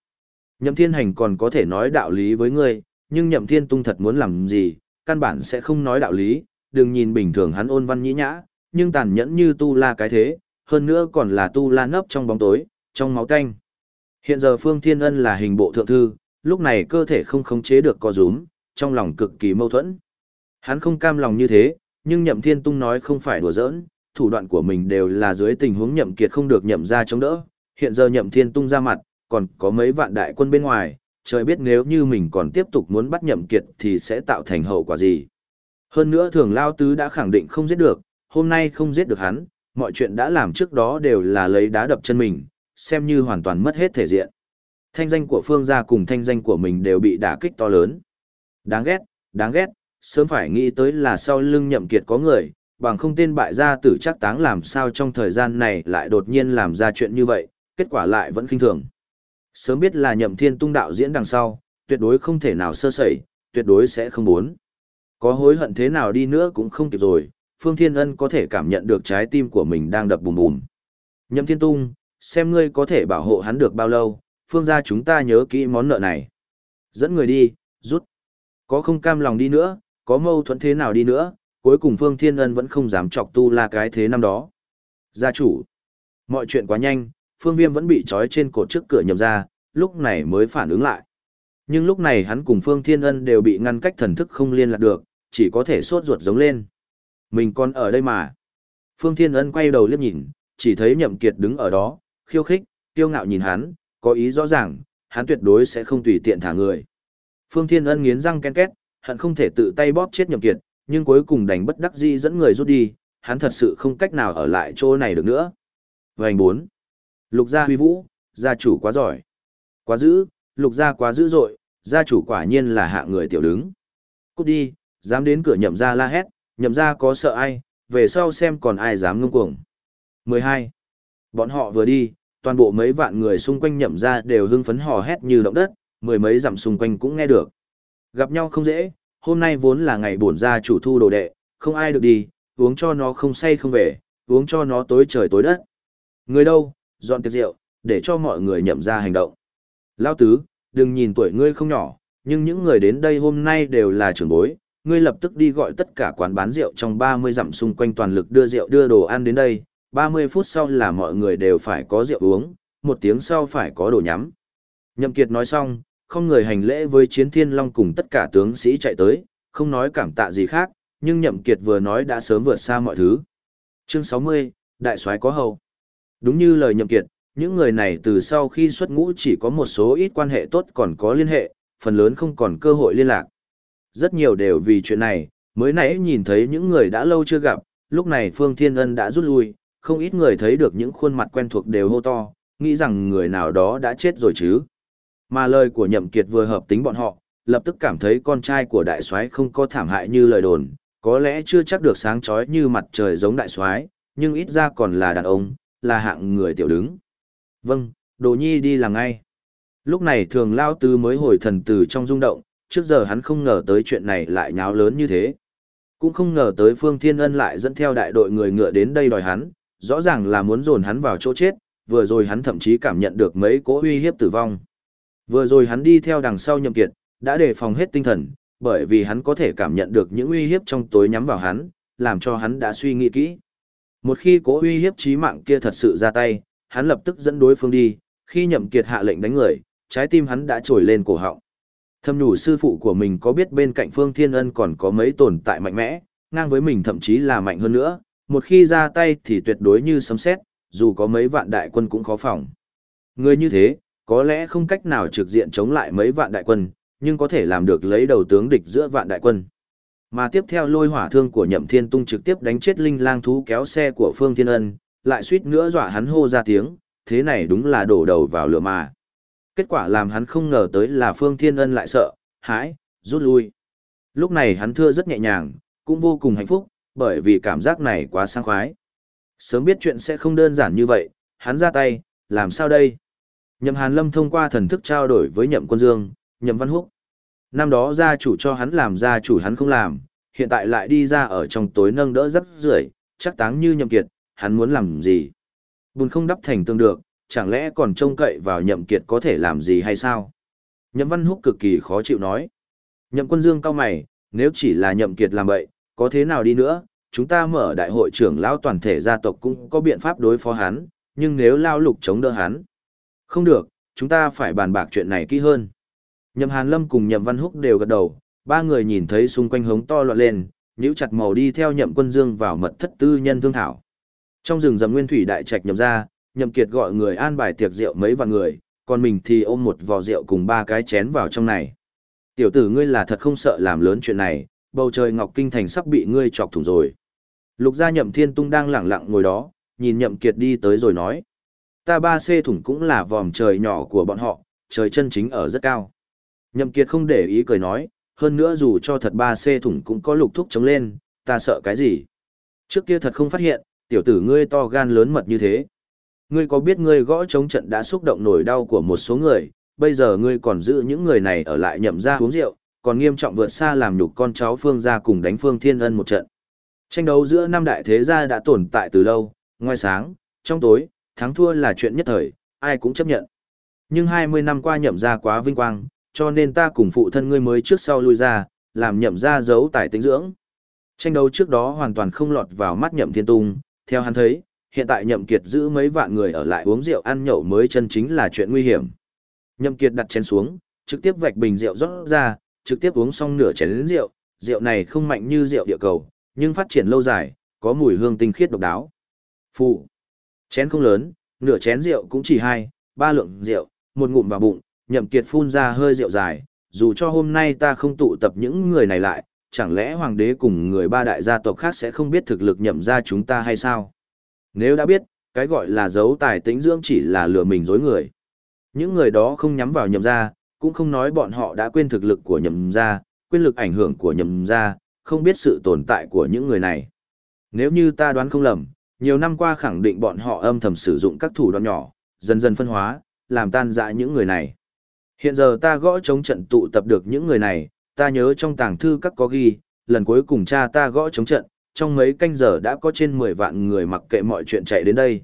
Nhậm Thiên Hành còn có thể nói đạo lý với ngươi, nhưng Nhậm Thiên Tung thật muốn làm gì, căn bản sẽ không nói đạo lý, đừng nhìn bình thường hắn ôn văn nhĩ nhã, nhưng tàn nhẫn như tu la cái thế, hơn nữa còn là tu la nấp trong bóng tối, trong máu tanh. Hiện giờ Phương Thiên Ân là hình bộ thượng thư, lúc này cơ thể không khống chế được co rúm, trong lòng cực kỳ mâu thuẫn. Hắn không cam lòng như thế, nhưng Nhậm Thiên Tung nói không phải đùa giỡn, thủ đoạn của mình đều là dưới tình huống Nhậm Kiệt không được nhậm ra chống đỡ. Hiện giờ Nhậm Thiên Tung ra mặt, còn có mấy vạn đại quân bên ngoài, trời biết nếu như mình còn tiếp tục muốn bắt Nhậm Kiệt thì sẽ tạo thành hậu quả gì. Hơn nữa thường Lao Tứ đã khẳng định không giết được, hôm nay không giết được hắn, mọi chuyện đã làm trước đó đều là lấy đá đập chân mình, xem như hoàn toàn mất hết thể diện. Thanh danh của Phương gia cùng thanh danh của mình đều bị đả kích to lớn. Đáng ghét, đáng ghét, sớm phải nghĩ tới là sau lưng nhậm kiệt có người, bằng không tên bại gia tử chắc táng làm sao trong thời gian này lại đột nhiên làm ra chuyện như vậy, kết quả lại vẫn kinh thường. Sớm biết là nhậm thiên tung đạo diễn đằng sau, tuyệt đối không thể nào sơ sẩy, tuyệt đối sẽ không muốn. Có hối hận thế nào đi nữa cũng không kịp rồi, Phương Thiên Ân có thể cảm nhận được trái tim của mình đang đập bùm bùm. Nhậm thiên tung, xem ngươi có thể bảo hộ hắn được bao lâu, phương gia chúng ta nhớ kỹ món nợ này. Dẫn người đi, rút. Có không cam lòng đi nữa, có mâu thuẫn thế nào đi nữa, cuối cùng Phương Thiên Ân vẫn không dám chọc tu la cái thế năm đó. Gia chủ. Mọi chuyện quá nhanh, Phương Viêm vẫn bị trói trên cột trước cửa nhầm ra, lúc này mới phản ứng lại. Nhưng lúc này hắn cùng Phương Thiên Ân đều bị ngăn cách thần thức không liên lạc được, chỉ có thể sốt ruột giống lên. Mình còn ở đây mà. Phương Thiên Ân quay đầu liếc nhìn, chỉ thấy Nhậm Kiệt đứng ở đó, khiêu khích, kiêu ngạo nhìn hắn, có ý rõ ràng, hắn tuyệt đối sẽ không tùy tiện thả người. Phương Thiên Ân nghiến răng ken két, hắn không thể tự tay bóp chết Nhậm Kiệt, nhưng cuối cùng đành bất đắc dĩ dẫn người rút đi, hắn thật sự không cách nào ở lại chỗ này được nữa. Vành 4. Lục gia huy vũ, gia chủ quá giỏi. Quá dữ, lục gia quá dữ dội, gia chủ quả nhiên là hạ người tiểu đứng. Cút đi, dám đến cửa nhậm gia la hét, nhậm gia có sợ ai, về sau xem còn ai dám ngông cuồng. 12. Bọn họ vừa đi, toàn bộ mấy vạn người xung quanh nhậm gia đều hưng phấn hò hét như động đất, mười mấy dặm xung quanh cũng nghe được. Gặp nhau không dễ, hôm nay vốn là ngày bổn gia chủ thu đồ đệ, không ai được đi, uống cho nó không say không về, uống cho nó tối trời tối đất. Người đâu, dọn tiệc rượu, để cho mọi người nhậm ra hành động. Lao tứ, đừng nhìn tuổi ngươi không nhỏ, nhưng những người đến đây hôm nay đều là trưởng bối, ngươi lập tức đi gọi tất cả quán bán rượu trong 30 dặm xung quanh toàn lực đưa rượu đưa đồ ăn đến đây, 30 phút sau là mọi người đều phải có rượu uống, một tiếng sau phải có đồ nhắm. Nhậm Kiệt nói xong, không người hành lễ với chiến thiên long cùng tất cả tướng sĩ chạy tới, không nói cảm tạ gì khác, nhưng Nhậm Kiệt vừa nói đã sớm vượt xa mọi thứ. Chương 60, Đại soái có hầu. Đúng như lời Nhậm Kiệt, những người này từ sau khi xuất ngũ chỉ có một số ít quan hệ tốt còn có liên hệ, phần lớn không còn cơ hội liên lạc. Rất nhiều đều vì chuyện này, mới nãy nhìn thấy những người đã lâu chưa gặp, lúc này Phương Thiên Ân đã rút lui, không ít người thấy được những khuôn mặt quen thuộc đều hô to, nghĩ rằng người nào đó đã chết rồi chứ. Mà lời của Nhậm Kiệt vừa hợp tính bọn họ, lập tức cảm thấy con trai của đại soái không có thảm hại như lời đồn, có lẽ chưa chắc được sáng chói như mặt trời giống đại soái, nhưng ít ra còn là đàn ông, là hạng người tiểu đứng. Vâng, Đồ Nhi đi làm ngay. Lúc này thường lao tứ mới hồi thần từ trong rung động, trước giờ hắn không ngờ tới chuyện này lại nháo lớn như thế. Cũng không ngờ tới Phương Thiên Ân lại dẫn theo đại đội người ngựa đến đây đòi hắn, rõ ràng là muốn dồn hắn vào chỗ chết, vừa rồi hắn thậm chí cảm nhận được mấy cỗ uy hiếp tử vong. Vừa rồi hắn đi theo đằng sau nhậm kiệt, đã đề phòng hết tinh thần, bởi vì hắn có thể cảm nhận được những uy hiếp trong tối nhắm vào hắn, làm cho hắn đã suy nghĩ kỹ. Một khi cố uy hiếp chí mạng kia thật sự ra tay, hắn lập tức dẫn đối phương đi, khi nhậm kiệt hạ lệnh đánh người, trái tim hắn đã trồi lên cổ họng. Thâm nhủ sư phụ của mình có biết bên cạnh Phương Thiên Ân còn có mấy tồn tại mạnh mẽ, ngang với mình thậm chí là mạnh hơn nữa, một khi ra tay thì tuyệt đối như sấm sét, dù có mấy vạn đại quân cũng khó phòng. Người như thế, có lẽ không cách nào trực diện chống lại mấy vạn đại quân, nhưng có thể làm được lấy đầu tướng địch giữa vạn đại quân. Mà tiếp theo lôi hỏa thương của Nhậm Thiên Tung trực tiếp đánh chết linh lang thú kéo xe của Phương Thiên Ân, lại suýt nữa dọa hắn hô ra tiếng, thế này đúng là đổ đầu vào lửa mà. Kết quả làm hắn không ngờ tới là Phương Thiên Ân lại sợ, hãi, rút lui. Lúc này hắn thưa rất nhẹ nhàng, cũng vô cùng hạnh phúc, bởi vì cảm giác này quá sang khoái. Sớm biết chuyện sẽ không đơn giản như vậy, hắn ra tay, làm sao đây? Nhậm Hàn Lâm thông qua thần thức trao đổi với Nhậm Quân Dương, Nhậm Văn Húc. Năm đó gia chủ cho hắn làm gia chủ hắn không làm, hiện tại lại đi ra ở trong tối nâng đỡ rất rưởi, chắc táng như nhậm kiệt, hắn muốn làm gì? Bùn không đắp thành tương được, chẳng lẽ còn trông cậy vào nhậm kiệt có thể làm gì hay sao? Nhậm Văn Húc cực kỳ khó chịu nói. Nhậm Quân Dương cao mày, nếu chỉ là nhậm kiệt làm vậy, có thế nào đi nữa, chúng ta mở đại hội trưởng lão toàn thể gia tộc cũng có biện pháp đối phó hắn, nhưng nếu lao lục chống đỡ hắn, không được, chúng ta phải bàn bạc chuyện này kỹ hơn. Nhậm Hàn Lâm cùng Nhậm Văn Húc đều gật đầu, ba người nhìn thấy xung quanh hống to loạn lên, nhíu chặt màu đi theo Nhậm Quân Dương vào mật thất tư nhân thương thảo. Trong rừng rậm nguyên thủy đại trạch nhậm ra, Nhậm Kiệt gọi người an bài tiệc rượu mấy vạn người, còn mình thì ôm một vò rượu cùng ba cái chén vào trong này. Tiểu tử ngươi là thật không sợ làm lớn chuyện này, bầu trời Ngọc Kinh Thành sắp bị ngươi chọc thủng rồi. Lục gia Nhậm Thiên Tung đang lặng lặng ngồi đó, nhìn Nhậm Kiệt đi tới rồi nói. Ta ba xê thủng cũng là vòm trời nhỏ của bọn họ, trời chân chính ở rất cao. Nhậm Kiệt không để ý cười nói, hơn nữa dù cho thật ba c thủng cũng có lục thúc chống lên, ta sợ cái gì. Trước kia thật không phát hiện, tiểu tử ngươi to gan lớn mật như thế. Ngươi có biết ngươi gõ chống trận đã xúc động nổi đau của một số người, bây giờ ngươi còn giữ những người này ở lại nhậm ra uống rượu, còn nghiêm trọng vượt xa làm nhục con cháu Phương gia cùng đánh Phương Thiên Ân một trận. Tranh đấu giữa năm đại thế gia đã tồn tại từ lâu, ngoài sáng, trong tối, thắng thua là chuyện nhất thời, ai cũng chấp nhận. Nhưng 20 năm qua nhậm ra quá vinh quang, cho nên ta cùng phụ thân ngươi mới trước sau lui ra, làm nhậm ra giấu tài tính dưỡng. Tranh đấu trước đó hoàn toàn không lọt vào mắt nhậm thiên tung, theo hắn thấy, hiện tại nhậm kiệt giữ mấy vạn người ở lại uống rượu ăn nhậu mới chân chính là chuyện nguy hiểm. Nhậm kiệt đặt chén xuống, trực tiếp vạch bình rượu rót ra, trực tiếp uống xong nửa chén rượu, rượu này không mạnh như rượu địa cầu, nhưng phát triển lâu dài, có mùi hương tinh khiết độc đáo. Phụ. Chén không lớn, nửa chén rượu cũng chỉ hai, ba lượng rượu, một ngụm vào bụng, nhậm kiệt phun ra hơi rượu dài, dù cho hôm nay ta không tụ tập những người này lại, chẳng lẽ hoàng đế cùng người ba đại gia tộc khác sẽ không biết thực lực nhậm ra chúng ta hay sao? Nếu đã biết, cái gọi là giấu tài tính dưỡng chỉ là lừa mình dối người. Những người đó không nhắm vào nhậm ra, cũng không nói bọn họ đã quên thực lực của nhậm ra, quên lực ảnh hưởng của nhậm ra, không biết sự tồn tại của những người này. Nếu như ta đoán không lầm, nhiều năm qua khẳng định bọn họ âm thầm sử dụng các thủ đoạn nhỏ, dần dần phân hóa, làm tan dã những người này. Hiện giờ ta gõ chống trận tụ tập được những người này, ta nhớ trong tàng thư các có ghi, lần cuối cùng cha ta gõ chống trận, trong mấy canh giờ đã có trên 10 vạn người mặc kệ mọi chuyện chạy đến đây.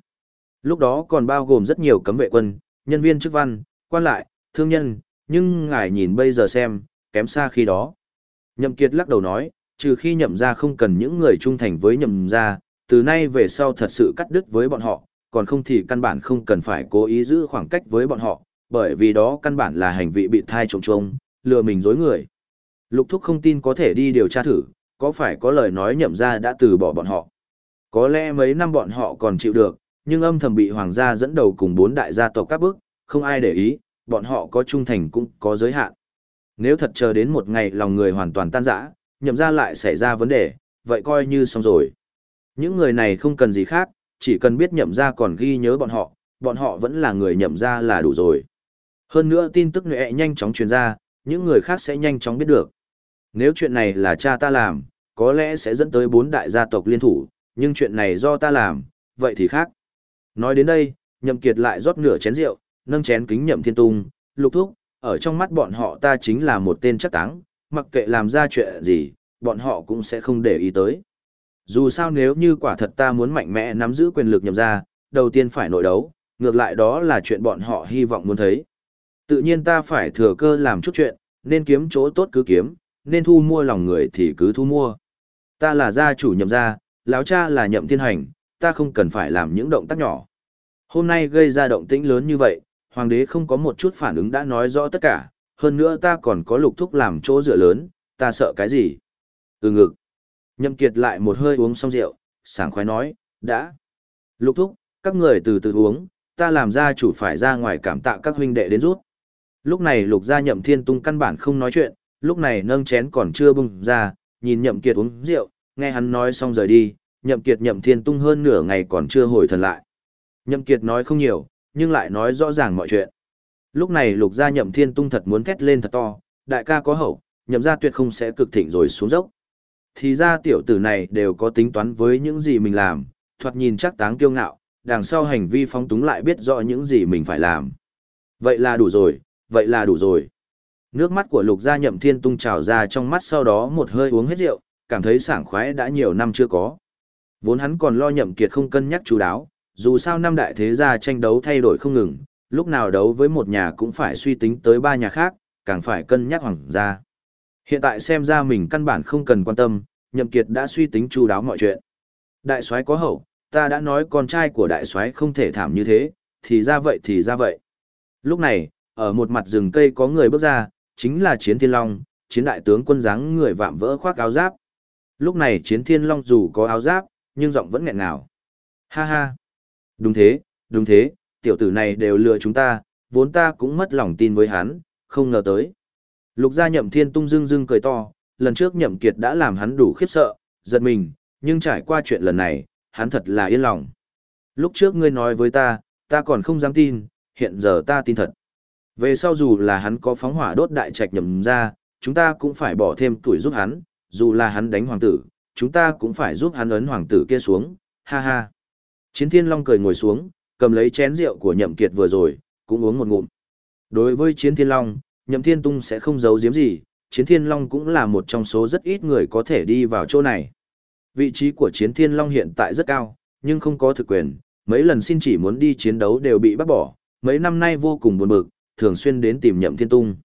Lúc đó còn bao gồm rất nhiều cấm vệ quân, nhân viên chức văn, quan lại, thương nhân, nhưng ngài nhìn bây giờ xem, kém xa khi đó. Nhậm Kiệt lắc đầu nói, trừ khi nhậm gia không cần những người trung thành với nhậm gia, từ nay về sau thật sự cắt đứt với bọn họ, còn không thì căn bản không cần phải cố ý giữ khoảng cách với bọn họ, bởi vì đó căn bản là hành vi bị thai trộm trông, lừa mình dối người. Lục thúc không tin có thể đi điều tra thử, có phải có lời nói nhậm ra đã từ bỏ bọn họ. Có lẽ mấy năm bọn họ còn chịu được, nhưng âm thầm bị hoàng gia dẫn đầu cùng bốn đại gia tộc các bước, không ai để ý, bọn họ có trung thành cũng có giới hạn. Nếu thật chờ đến một ngày lòng người hoàn toàn tan rã, nhậm ra lại xảy ra vấn đề, vậy coi như xong rồi. Những người này không cần gì khác, chỉ cần biết nhậm ra còn ghi nhớ bọn họ, bọn họ vẫn là người nhậm ra là đủ rồi. Hơn nữa tin tức nệ nhanh chóng truyền ra, những người khác sẽ nhanh chóng biết được. Nếu chuyện này là cha ta làm, có lẽ sẽ dẫn tới bốn đại gia tộc liên thủ, nhưng chuyện này do ta làm, vậy thì khác. Nói đến đây, nhậm kiệt lại rót nửa chén rượu, nâng chén kính nhậm thiên tung, lục thúc, ở trong mắt bọn họ ta chính là một tên chắc táng, mặc kệ làm ra chuyện gì, bọn họ cũng sẽ không để ý tới. Dù sao nếu như quả thật ta muốn mạnh mẽ nắm giữ quyền lực nhậm ra, đầu tiên phải nội đấu, ngược lại đó là chuyện bọn họ hy vọng muốn thấy. Tự nhiên ta phải thừa cơ làm chút chuyện, nên kiếm chỗ tốt cứ kiếm, nên thu mua lòng người thì cứ thu mua. Ta là gia chủ nhậm gia, lão cha là nhậm thiên hành, ta không cần phải làm những động tác nhỏ. Hôm nay gây ra động tĩnh lớn như vậy, hoàng đế không có một chút phản ứng đã nói rõ tất cả, hơn nữa ta còn có lục thúc làm chỗ dựa lớn, ta sợ cái gì? Ừ ngực. Nhậm kiệt lại một hơi uống xong rượu, sảng khoái nói, đã. Lục thúc, các người từ từ uống, ta làm gia chủ phải ra ngoài cảm tạ các huynh đệ đến rút. Lúc này lục gia nhậm thiên tung căn bản không nói chuyện, lúc này nâng chén còn chưa bung ra, nhìn nhậm kiệt uống rượu, nghe hắn nói xong rời đi, nhậm kiệt nhậm thiên tung hơn nửa ngày còn chưa hồi thần lại. Nhậm kiệt nói không nhiều, nhưng lại nói rõ ràng mọi chuyện. Lúc này lục gia nhậm thiên tung thật muốn thét lên thật to, đại ca có hậu, nhậm gia tuyệt không sẽ cực thịnh rồi xuống dốc. Thì ra tiểu tử này đều có tính toán với những gì mình làm, thoạt nhìn chắc táng kiêu ngạo, đằng sau hành vi phóng túng lại biết rõ những gì mình phải làm. Vậy là đủ rồi, vậy là đủ rồi. Nước mắt của lục gia nhậm thiên tung trào ra trong mắt sau đó một hơi uống hết rượu, cảm thấy sảng khoái đã nhiều năm chưa có. Vốn hắn còn lo nhậm kiệt không cân nhắc chú đáo, dù sao năm đại thế gia tranh đấu thay đổi không ngừng, lúc nào đấu với một nhà cũng phải suy tính tới ba nhà khác, càng phải cân nhắc hoàng gia. Hiện tại xem ra mình căn bản không cần quan tâm, nhậm kiệt đã suy tính chú đáo mọi chuyện. Đại soái có hậu, ta đã nói con trai của đại soái không thể thảm như thế, thì ra vậy thì ra vậy. Lúc này, ở một mặt rừng cây có người bước ra, chính là Chiến Thiên Long, chiến đại tướng quân dáng người vạm vỡ khoác áo giáp. Lúc này Chiến Thiên Long dù có áo giáp, nhưng giọng vẫn nghẹn ngào. Ha ha. Đúng thế, đúng thế, tiểu tử này đều lừa chúng ta, vốn ta cũng mất lòng tin với hắn, không ngờ tới. Lục gia nhậm thiên tung dưng dưng cười to, lần trước nhậm kiệt đã làm hắn đủ khiếp sợ, giật mình, nhưng trải qua chuyện lần này, hắn thật là yên lòng. Lúc trước ngươi nói với ta, ta còn không dám tin, hiện giờ ta tin thật. Về sau dù là hắn có phóng hỏa đốt đại trạch nhậm ra, chúng ta cũng phải bỏ thêm tuổi giúp hắn, dù là hắn đánh hoàng tử, chúng ta cũng phải giúp hắn ấn hoàng tử kia xuống, ha ha. Chiến thiên long cười ngồi xuống, cầm lấy chén rượu của nhậm kiệt vừa rồi, cũng uống một ngụm. Đối với chiến thiên long, nhậm thiên tung sẽ không giấu giếm gì, chiến thiên long cũng là một trong số rất ít người có thể đi vào chỗ này. Vị trí của chiến thiên long hiện tại rất cao, nhưng không có thực quyền, mấy lần xin chỉ muốn đi chiến đấu đều bị bắt bỏ, mấy năm nay vô cùng buồn bực, thường xuyên đến tìm nhậm thiên tung.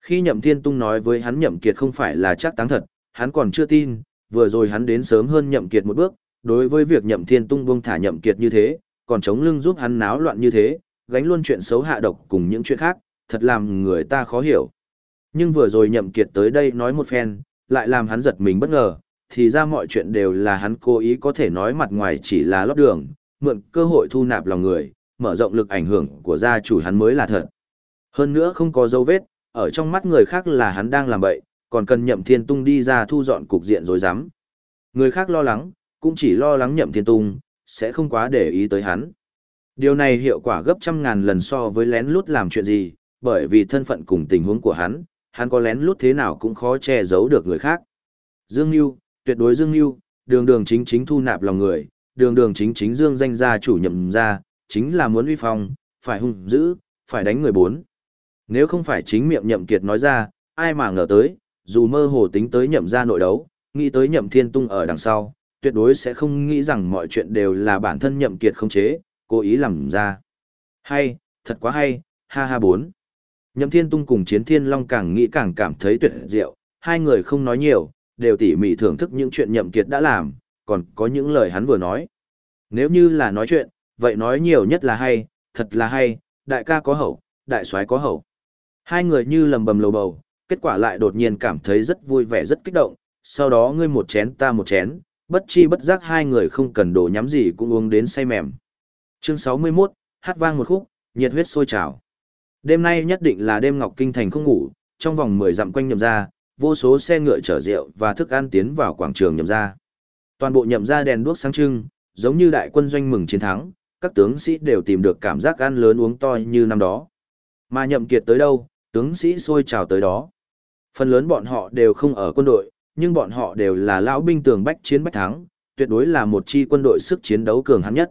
Khi nhậm thiên tung nói với hắn nhậm kiệt không phải là chắc táng thật, hắn còn chưa tin, vừa rồi hắn đến sớm hơn nhậm kiệt một bước, đối với việc nhậm thiên tung buông thả nhậm kiệt như thế, còn chống lưng giúp hắn náo loạn như thế, gánh luôn chuyện xấu hạ độc cùng những chuyện khác, thật làm người ta khó hiểu. Nhưng vừa rồi nhậm kiệt tới đây nói một phen, lại làm hắn giật mình bất ngờ, thì ra mọi chuyện đều là hắn cố ý có thể nói mặt ngoài chỉ là lót đường, mượn cơ hội thu nạp lòng người, mở rộng lực ảnh hưởng của gia chủ hắn mới là thật. Hơn nữa không có dấu vết, ở trong mắt người khác là hắn đang làm bậy, còn cần nhậm thiên tung đi ra thu dọn cục diện rồi dám. Người khác lo lắng, cũng chỉ lo lắng nhậm thiên tung, sẽ không quá để ý tới hắn. Điều này hiệu quả gấp trăm ngàn lần so với lén lút làm chuyện gì, bởi vì thân phận cùng tình huống của hắn, hắn có lén lút thế nào cũng khó che giấu được người khác. Dương Nhu, tuyệt đối Dương Nhu, đường đường chính chính thu nạp lòng người, đường đường chính chính dương danh gia chủ nhậm ra, chính là muốn uy phong, phải hung dữ, phải đánh người bốn. Nếu không phải chính miệng nhậm kiệt nói ra, ai mà ngờ tới, dù mơ hồ tính tới nhậm ra nội đấu, nghĩ tới nhậm thiên tung ở đằng sau, tuyệt đối sẽ không nghĩ rằng mọi chuyện đều là bản thân nhậm kiệt không chế, cố ý làm ra. Hay, thật quá hay, ha ha bốn. Nhậm thiên tung cùng chiến thiên long càng nghĩ càng cảm thấy tuyệt diệu, hai người không nói nhiều, đều tỉ mỉ thưởng thức những chuyện nhậm kiệt đã làm, còn có những lời hắn vừa nói. Nếu như là nói chuyện, vậy nói nhiều nhất là hay, thật là hay, đại ca có hậu, đại soái có hậu. Hai người như lầm bầm lầu bầu, kết quả lại đột nhiên cảm thấy rất vui vẻ rất kích động, sau đó ngươi một chén ta một chén, bất chi bất giác hai người không cần đồ nhắm gì cũng uống đến say mềm. Chương 61, hát vang một khúc, nhiệt huyết sôi trào. Đêm nay nhất định là đêm Ngọc Kinh Thành không ngủ, trong vòng 10 dặm quanh nhậm ra, vô số xe ngựa chở rượu và thức ăn tiến vào quảng trường nhậm ra. Toàn bộ nhậm ra đèn đuốc sáng trưng, giống như đại quân doanh mừng chiến thắng, các tướng sĩ đều tìm được cảm giác ăn lớn uống to như năm đó. Mà nhậm kiệt tới đâu, tướng sĩ sôi trào tới đó. Phần lớn bọn họ đều không ở quân đội, nhưng bọn họ đều là lão binh tường bách chiến bách thắng, tuyệt đối là một chi quân đội sức chiến đấu cường hãn nhất.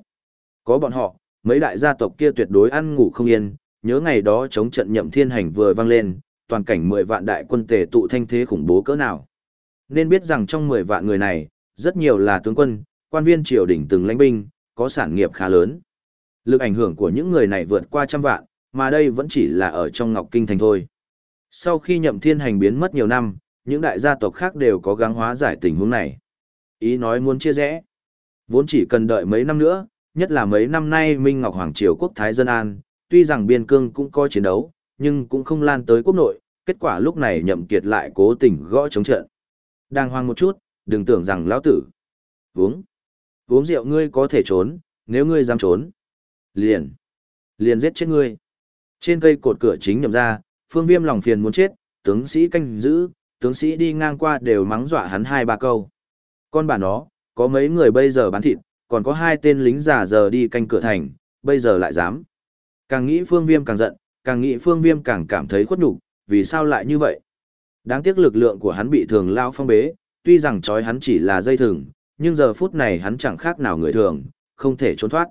Có bọn họ, mấy đại gia tộc kia tuyệt đối ăn ngủ không yên, nhớ ngày đó chống trận nhậm thiên hành vừa vang lên, toàn cảnh 10 vạn đại quân tề tụ thanh thế khủng bố cỡ nào. Nên biết rằng trong 10 vạn người này, rất nhiều là tướng quân, quan viên triều đình từng lãnh binh, có sản nghiệp khá lớn. Lực ảnh hưởng của những người này vượt qua trăm vạn, mà đây vẫn chỉ là ở trong Ngọc Kinh thành thôi. Sau khi nhậm thiên hành biến mất nhiều năm, những đại gia tộc khác đều có gắng hóa giải tình huống này. Ý nói muốn chia rẽ. Vốn chỉ cần đợi mấy năm nữa, nhất là mấy năm nay Minh Ngọc Hoàng Triều Quốc Thái Dân An, tuy rằng biên cương cũng có chiến đấu, nhưng cũng không lan tới quốc nội, kết quả lúc này nhậm kiệt lại cố tình gõ chống trận. Đang hoang một chút, đừng tưởng rằng lão tử. Uống. Uống rượu ngươi có thể trốn, nếu ngươi dám trốn. Liền. Liền giết chết ngươi. Trên cây cột cửa chính nhậm ra, phương viêm lòng phiền muốn chết, tướng sĩ canh giữ, tướng sĩ đi ngang qua đều mắng dọa hắn hai ba câu. Con bà nó, có mấy người bây giờ bán thịt, còn có hai tên lính già giờ đi canh cửa thành, bây giờ lại dám. Càng nghĩ phương viêm càng giận, càng nghĩ phương viêm càng cảm thấy khuất nhục vì sao lại như vậy? Đáng tiếc lực lượng của hắn bị thường lao phong bế, tuy rằng trói hắn chỉ là dây thừng, nhưng giờ phút này hắn chẳng khác nào người thường, không thể trốn thoát.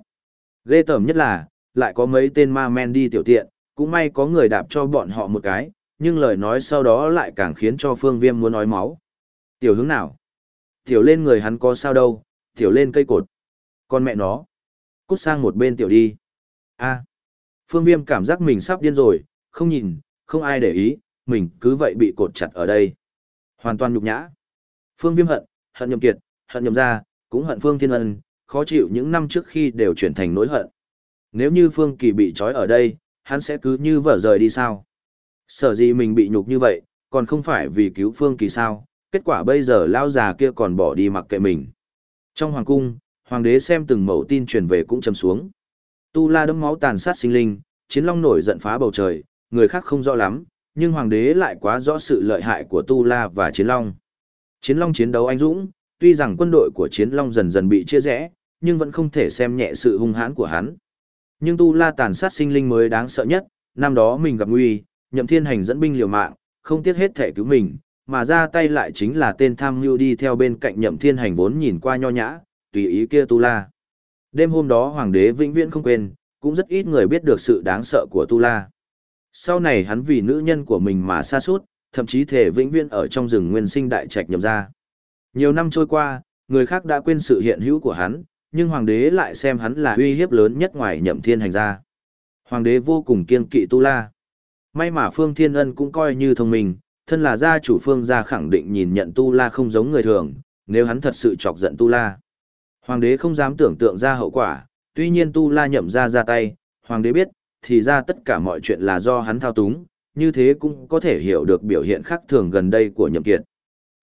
Ghê tởm nhất là, lại có mấy tên ma men đi tiểu tiện, cũng may có người đạp cho bọn họ một cái, nhưng lời nói sau đó lại càng khiến cho phương viêm muốn nói máu. Tiểu hướng nào? Tiểu lên người hắn có sao đâu, tiểu lên cây cột. Con mẹ nó. Cút sang một bên tiểu đi. a Phương Viêm cảm giác mình sắp điên rồi, không nhìn, không ai để ý, mình cứ vậy bị cột chặt ở đây. Hoàn toàn nhục nhã. Phương Viêm hận, hận nhậm kiệt, hận nhậm gia, cũng hận Phương Thiên Ân, khó chịu những năm trước khi đều chuyển thành nỗi hận. Nếu như Phương Kỳ bị trói ở đây, hắn sẽ cứ như vợ rời đi sao? Sở gì mình bị nhục như vậy, còn không phải vì cứu Phương Kỳ sao? Kết quả bây giờ lao già kia còn bỏ đi mặc kệ mình. Trong hoàng cung, hoàng đế xem từng mẫu tin truyền về cũng chầm xuống. Tu La đấm máu tàn sát sinh linh, chiến long nổi giận phá bầu trời, người khác không rõ lắm, nhưng hoàng đế lại quá rõ sự lợi hại của Tu La và chiến long. Chiến long chiến đấu anh dũng, tuy rằng quân đội của chiến long dần dần bị chia rẽ, nhưng vẫn không thể xem nhẹ sự hung hãn của hắn. Nhưng Tu La tàn sát sinh linh mới đáng sợ nhất, năm đó mình gặp nguy, nhậm thiên hành dẫn binh liều mạng, không tiếc hết thể cứu mình, mà ra tay lại chính là tên tham mưu đi theo bên cạnh nhậm thiên hành vốn nhìn qua nho nhã, tùy ý kia Tu La. Đêm hôm đó hoàng đế vĩnh viễn không quên, cũng rất ít người biết được sự đáng sợ của Tu La. Sau này hắn vì nữ nhân của mình mà xa suốt, thậm chí thể vĩnh viễn ở trong rừng nguyên sinh đại trạch nhậm ra. Nhiều năm trôi qua, người khác đã quên sự hiện hữu của hắn, nhưng hoàng đế lại xem hắn là uy hiếp lớn nhất ngoài nhậm thiên hành ra. Hoàng đế vô cùng kiên kỵ Tu La. May mà Phương Thiên Ân cũng coi như thông minh, thân là gia chủ Phương gia khẳng định nhìn nhận Tu La không giống người thường, nếu hắn thật sự chọc giận Tu La. Hoàng đế không dám tưởng tượng ra hậu quả, tuy nhiên Tu La nhậm ra ra tay, hoàng đế biết, thì ra tất cả mọi chuyện là do hắn thao túng, như thế cũng có thể hiểu được biểu hiện khác thường gần đây của nhậm kiệt.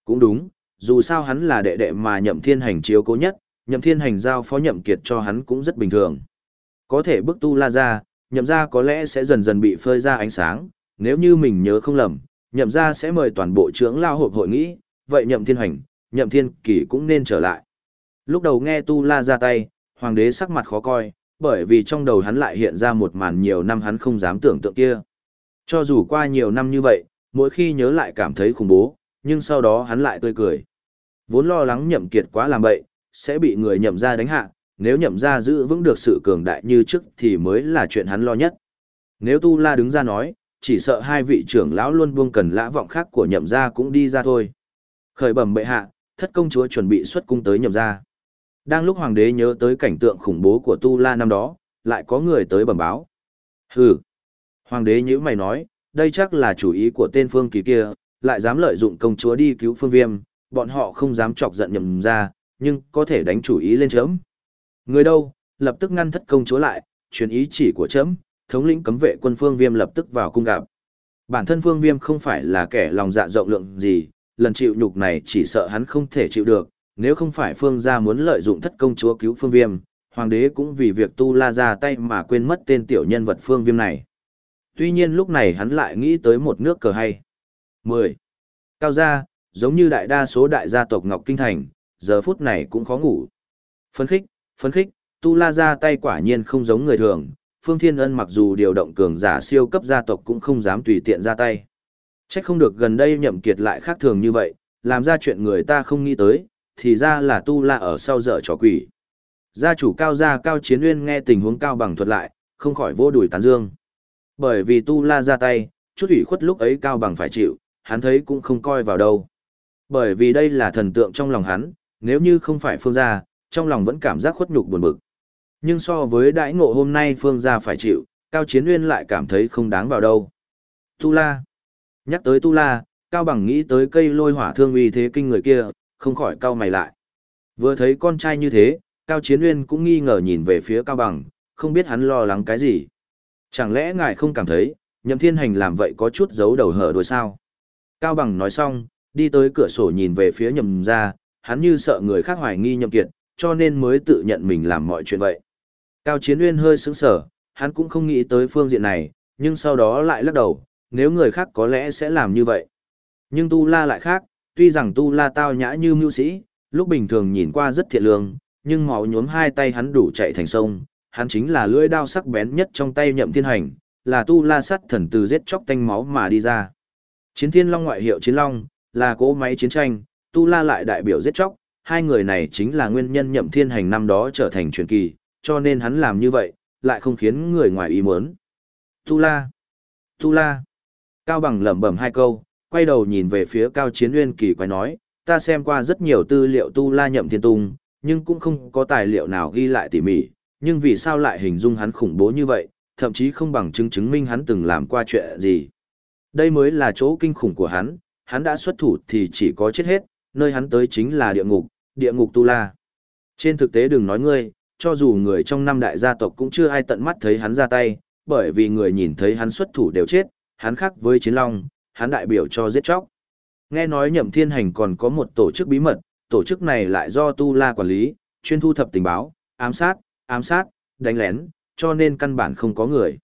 Cũng đúng, dù sao hắn là đệ đệ mà nhậm thiên hành chiếu cố nhất, nhậm thiên hành giao phó nhậm kiệt cho hắn cũng rất bình thường. Có thể bức tu la ra, nhậm ra có lẽ sẽ dần dần bị phơi ra ánh sáng, nếu như mình nhớ không lầm, nhậm ra sẽ mời toàn bộ trưởng lao hộp hội nghị, vậy nhậm thiên hành, nhậm thiên kỳ cũng nên trở lại. Lúc đầu nghe tu la ra tay, hoàng đế sắc mặt khó coi, bởi vì trong đầu hắn lại hiện ra một màn nhiều năm hắn không dám tưởng tượng kia. Cho dù qua nhiều năm như vậy, mỗi khi nhớ lại cảm thấy khủng bố, nhưng sau đó hắn lại tươi cười. Vốn lo lắng nhậm kiệt quá làm bậy, sẽ bị người nhậm ra đánh hạ, nếu nhậm ra giữ vững được sự cường đại như trước thì mới là chuyện hắn lo nhất. Nếu Tu La đứng ra nói, chỉ sợ hai vị trưởng lão luôn buông cần lã vọng khác của nhậm ra cũng đi ra thôi. Khởi bẩm bệ hạ, thất công chúa chuẩn bị xuất cung tới nhậm ra. Đang lúc hoàng đế nhớ tới cảnh tượng khủng bố của Tu La năm đó, lại có người tới bẩm báo. Hừ. Hoàng đế nhữ mày nói, đây chắc là chủ ý của tên phương kỳ kia, lại dám lợi dụng công chúa đi cứu phương viêm, bọn họ không dám chọc giận nhầm ra, nhưng có thể đánh chủ ý lên chấm. Người đâu, lập tức ngăn thất công chúa lại, truyền ý chỉ của chấm, thống lĩnh cấm vệ quân phương viêm lập tức vào cung gặp. Bản thân phương viêm không phải là kẻ lòng dạ rộng lượng gì, lần chịu nhục này chỉ sợ hắn không thể chịu được, nếu không phải phương gia muốn lợi dụng thất công chúa cứu phương viêm, hoàng đế cũng vì việc tu la ra tay mà quên mất tên tiểu nhân vật phương viêm này. Tuy nhiên lúc này hắn lại nghĩ tới một nước cờ hay. 10. Cao gia, giống như đại đa số đại gia tộc Ngọc Kinh Thành, giờ phút này cũng khó ngủ. Phấn khích, phấn khích, tu la ra tay quả nhiên không giống người thường, Phương Thiên Ân mặc dù điều động cường giả siêu cấp gia tộc cũng không dám tùy tiện ra tay. Chắc không được gần đây nhậm kiệt lại khác thường như vậy, làm ra chuyện người ta không nghĩ tới, thì ra là tu la ở sau dở trò quỷ. Gia chủ cao gia cao chiến Uyên nghe tình huống cao bằng thuật lại, không khỏi vô đùi tán dương. Bởi vì tu la ra tay, chút ủy khuất lúc ấy cao bằng phải chịu, hắn thấy cũng không coi vào đâu. Bởi vì đây là thần tượng trong lòng hắn, nếu như không phải phương gia, trong lòng vẫn cảm giác khuất nhục buồn bực. Nhưng so với đãi ngộ hôm nay phương gia phải chịu, cao chiến nguyên lại cảm thấy không đáng vào đâu. Tu la. Nhắc tới tu la, cao bằng nghĩ tới cây lôi hỏa thương uy thế kinh người kia, không khỏi cao mày lại. Vừa thấy con trai như thế, Cao Chiến Nguyên cũng nghi ngờ nhìn về phía Cao Bằng, không biết hắn lo lắng cái gì. Chẳng lẽ ngài không cảm thấy, nhậm thiên hành làm vậy có chút giấu đầu hở đuôi sao? Cao Bằng nói xong, đi tới cửa sổ nhìn về phía nhậm Gia hắn như sợ người khác hoài nghi nhậm kiệt, cho nên mới tự nhận mình làm mọi chuyện vậy. Cao Chiến Nguyên hơi sững sờ, hắn cũng không nghĩ tới phương diện này, nhưng sau đó lại lắc đầu, nếu người khác có lẽ sẽ làm như vậy. Nhưng Tu La lại khác, tuy rằng tu la tao nhã như mưu sĩ, lúc bình thường nhìn qua rất thiện lương, nhưng máu nhuốm hai tay hắn đủ chạy thành sông, hắn chính là lưỡi đao sắc bén nhất trong tay nhậm thiên hành, là tu la sắt thần từ giết chóc tanh máu mà đi ra. Chiến thiên long ngoại hiệu chiến long, là cỗ máy chiến tranh, tu la lại đại biểu giết chóc, hai người này chính là nguyên nhân nhậm thiên hành năm đó trở thành truyền kỳ, cho nên hắn làm như vậy, lại không khiến người ngoài ý muốn. Tu la, tu la, cao bằng lẩm bẩm hai câu, quay đầu nhìn về phía cao chiến Uyên kỳ quái nói, ta xem qua rất nhiều tư liệu tu la nhậm thiên tung, nhưng cũng không có tài liệu nào ghi lại tỉ mỉ, nhưng vì sao lại hình dung hắn khủng bố như vậy, thậm chí không bằng chứng chứng minh hắn từng làm qua chuyện gì. Đây mới là chỗ kinh khủng của hắn, hắn đã xuất thủ thì chỉ có chết hết, nơi hắn tới chính là địa ngục, địa ngục tu la. Trên thực tế đừng nói ngươi, cho dù người trong năm đại gia tộc cũng chưa ai tận mắt thấy hắn ra tay, bởi vì người nhìn thấy hắn xuất thủ đều chết, hắn khác với chiến long, hắn đại biểu cho giết chóc. Nghe nói nhậm thiên hành còn có một tổ chức bí mật, tổ chức này lại do Tu La quản lý, chuyên thu thập tình báo, ám sát, ám sát, đánh lén, cho nên căn bản không có người.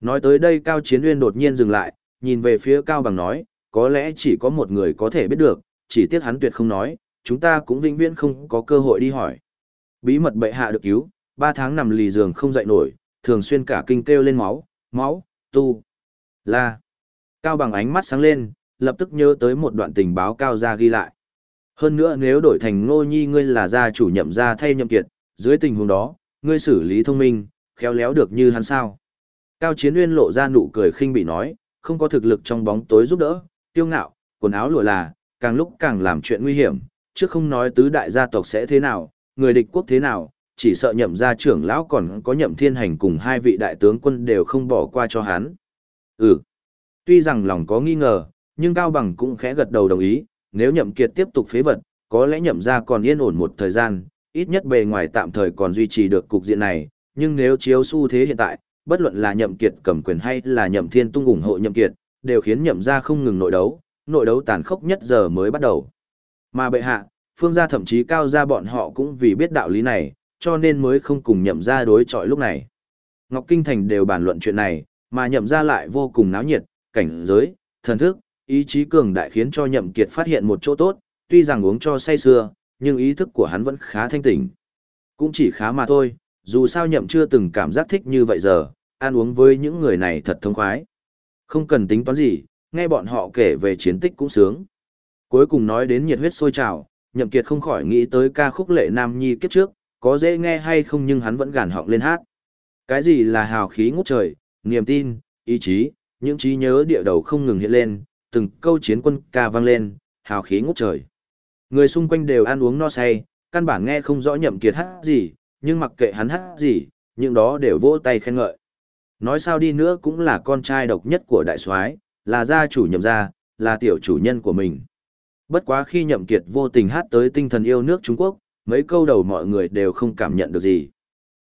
Nói tới đây Cao Chiến Uyên đột nhiên dừng lại, nhìn về phía Cao Bằng nói, có lẽ chỉ có một người có thể biết được, chỉ tiếc hắn tuyệt không nói, chúng ta cũng vĩnh viễn không có cơ hội đi hỏi. Bí mật bệ hạ được cứu, ba tháng nằm lì giường không dậy nổi, thường xuyên cả kinh kêu lên máu, máu, tu, la. Cao Bằng ánh mắt sáng lên, lập tức nhớ tới một đoạn tình báo cao gia ghi lại. Hơn nữa nếu đổi thành ngô nhi ngươi là gia chủ nhậm gia thay nhậm kiệt, dưới tình huống đó, ngươi xử lý thông minh, khéo léo được như hắn sao. Cao Chiến Uyên lộ ra nụ cười khinh bị nói, không có thực lực trong bóng tối giúp đỡ, tiêu ngạo, quần áo lụa là, càng lúc càng làm chuyện nguy hiểm, chứ không nói tứ đại gia tộc sẽ thế nào, người địch quốc thế nào, chỉ sợ nhậm gia trưởng lão còn có nhậm thiên hành cùng hai vị đại tướng quân đều không bỏ qua cho hắn. Ừ, tuy rằng lòng có nghi ngờ, nhưng Cao Bằng cũng khẽ gật đầu đồng ý, nếu nhậm kiệt tiếp tục phế vật, có lẽ nhậm gia còn yên ổn một thời gian, ít nhất bề ngoài tạm thời còn duy trì được cục diện này, nhưng nếu chiếu xu thế hiện tại, bất luận là nhậm kiệt cầm quyền hay là nhậm thiên tung ủng hộ nhậm kiệt, đều khiến nhậm gia không ngừng nội đấu, nội đấu tàn khốc nhất giờ mới bắt đầu. Mà bệ hạ, phương gia thậm chí cao gia bọn họ cũng vì biết đạo lý này, cho nên mới không cùng nhậm gia đối chọi lúc này. Ngọc Kinh Thành đều bàn luận chuyện này, mà nhậm gia lại vô cùng náo nhiệt, cảnh giới, thần thức, ý chí cường đại khiến cho nhậm kiệt phát hiện một chỗ tốt, tuy rằng uống cho say sưa, nhưng ý thức của hắn vẫn khá thanh tỉnh. Cũng chỉ khá mà thôi, dù sao nhậm chưa từng cảm giác thích như vậy giờ, ăn uống với những người này thật thông khoái. Không cần tính toán gì, nghe bọn họ kể về chiến tích cũng sướng. Cuối cùng nói đến nhiệt huyết sôi trào, nhậm kiệt không khỏi nghĩ tới ca khúc lệ nam nhi kiếp trước, có dễ nghe hay không nhưng hắn vẫn gàn họng lên hát. Cái gì là hào khí ngút trời, niềm tin, ý chí, những trí nhớ địa đầu không ngừng hiện lên, từng câu chiến quân ca vang lên, hào khí ngút trời. Người xung quanh đều ăn uống no say, căn bản nghe không rõ nhậm kiệt hát gì, nhưng mặc kệ hắn hát gì, những đó đều vỗ tay khen ngợi. Nói sao đi nữa cũng là con trai độc nhất của đại soái, là gia chủ nhậm gia, là tiểu chủ nhân của mình. Bất quá khi nhậm kiệt vô tình hát tới tinh thần yêu nước Trung Quốc, mấy câu đầu mọi người đều không cảm nhận được gì.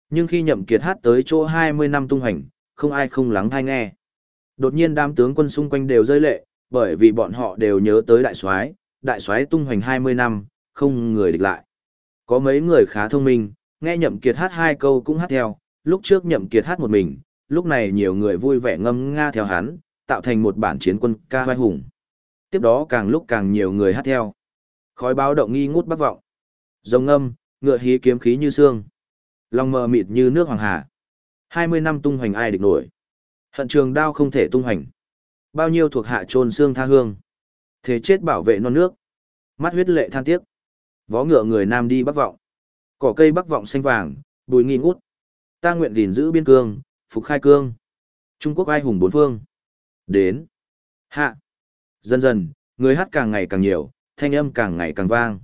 Nhưng khi nhậm kiệt hát tới chỗ 20 năm tung hành, không ai không lắng thai nghe. Đột nhiên đám tướng quân xung quanh đều rơi lệ, bởi vì bọn họ đều nhớ tới đại soái, đại soái tung hoành 20 năm, không người địch lại. Có mấy người khá thông minh, nghe Nhậm Kiệt hát hai câu cũng hát theo, lúc trước Nhậm Kiệt hát một mình, lúc này nhiều người vui vẻ ngâm nga theo hắn, tạo thành một bản chiến quân ca vai hùng. Tiếp đó càng lúc càng nhiều người hát theo. Khói báo động nghi ngút bắc vọng. Rồng ngâm, ngựa hí kiếm khí như xương. Lòng mờ mịt như nước hoàng hà. 20 năm tung hoành ai địch nổi. Hận trường đao không thể tung hoành. Bao nhiêu thuộc hạ trôn xương tha hương. Thế chết bảo vệ non nước. Mắt huyết lệ than tiếc. Vó ngựa người nam đi bắc vọng. Cỏ cây bắc vọng xanh vàng, bùi nghi ngút. Ta nguyện gìn giữ biên cương, phục khai cương. Trung Quốc ai hùng bốn phương. Đến. Hạ. Dần dần, người hát càng ngày càng nhiều, thanh âm càng ngày càng vang.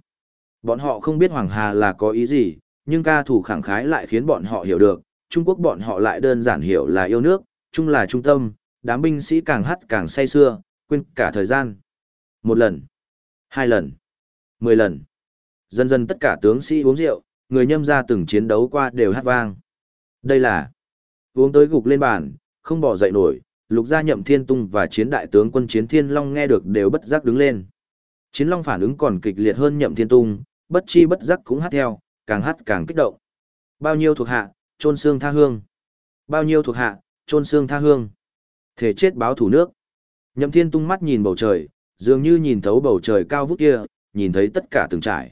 Bọn họ không biết Hoàng Hà là có ý gì, nhưng ca thủ khẳng khái lại khiến bọn họ hiểu được, Trung Quốc bọn họ lại đơn giản hiểu là yêu nước, chung là trung tâm, đám binh sĩ càng hát càng say xưa, quên cả thời gian. Một lần, hai lần, mười lần. Dần dần tất cả tướng sĩ uống rượu, người nhâm ra từng chiến đấu qua đều hát vang. Đây là uống tới gục lên bàn, không bỏ dậy nổi, lục gia nhậm thiên tung và chiến đại tướng quân chiến thiên long nghe được đều bất giác đứng lên. Chiến long phản ứng còn kịch liệt hơn nhậm thiên tung, bất chi bất giác cũng hát theo, càng hát càng kích động. Bao nhiêu thuộc hạ, trôn xương tha hương. Bao nhiêu thuộc hạ, trôn xương tha hương. Thể chết báo thủ nước. Nhậm thiên tung mắt nhìn bầu trời, dường như nhìn thấu bầu trời cao vút kia, nhìn thấy tất cả từng trải.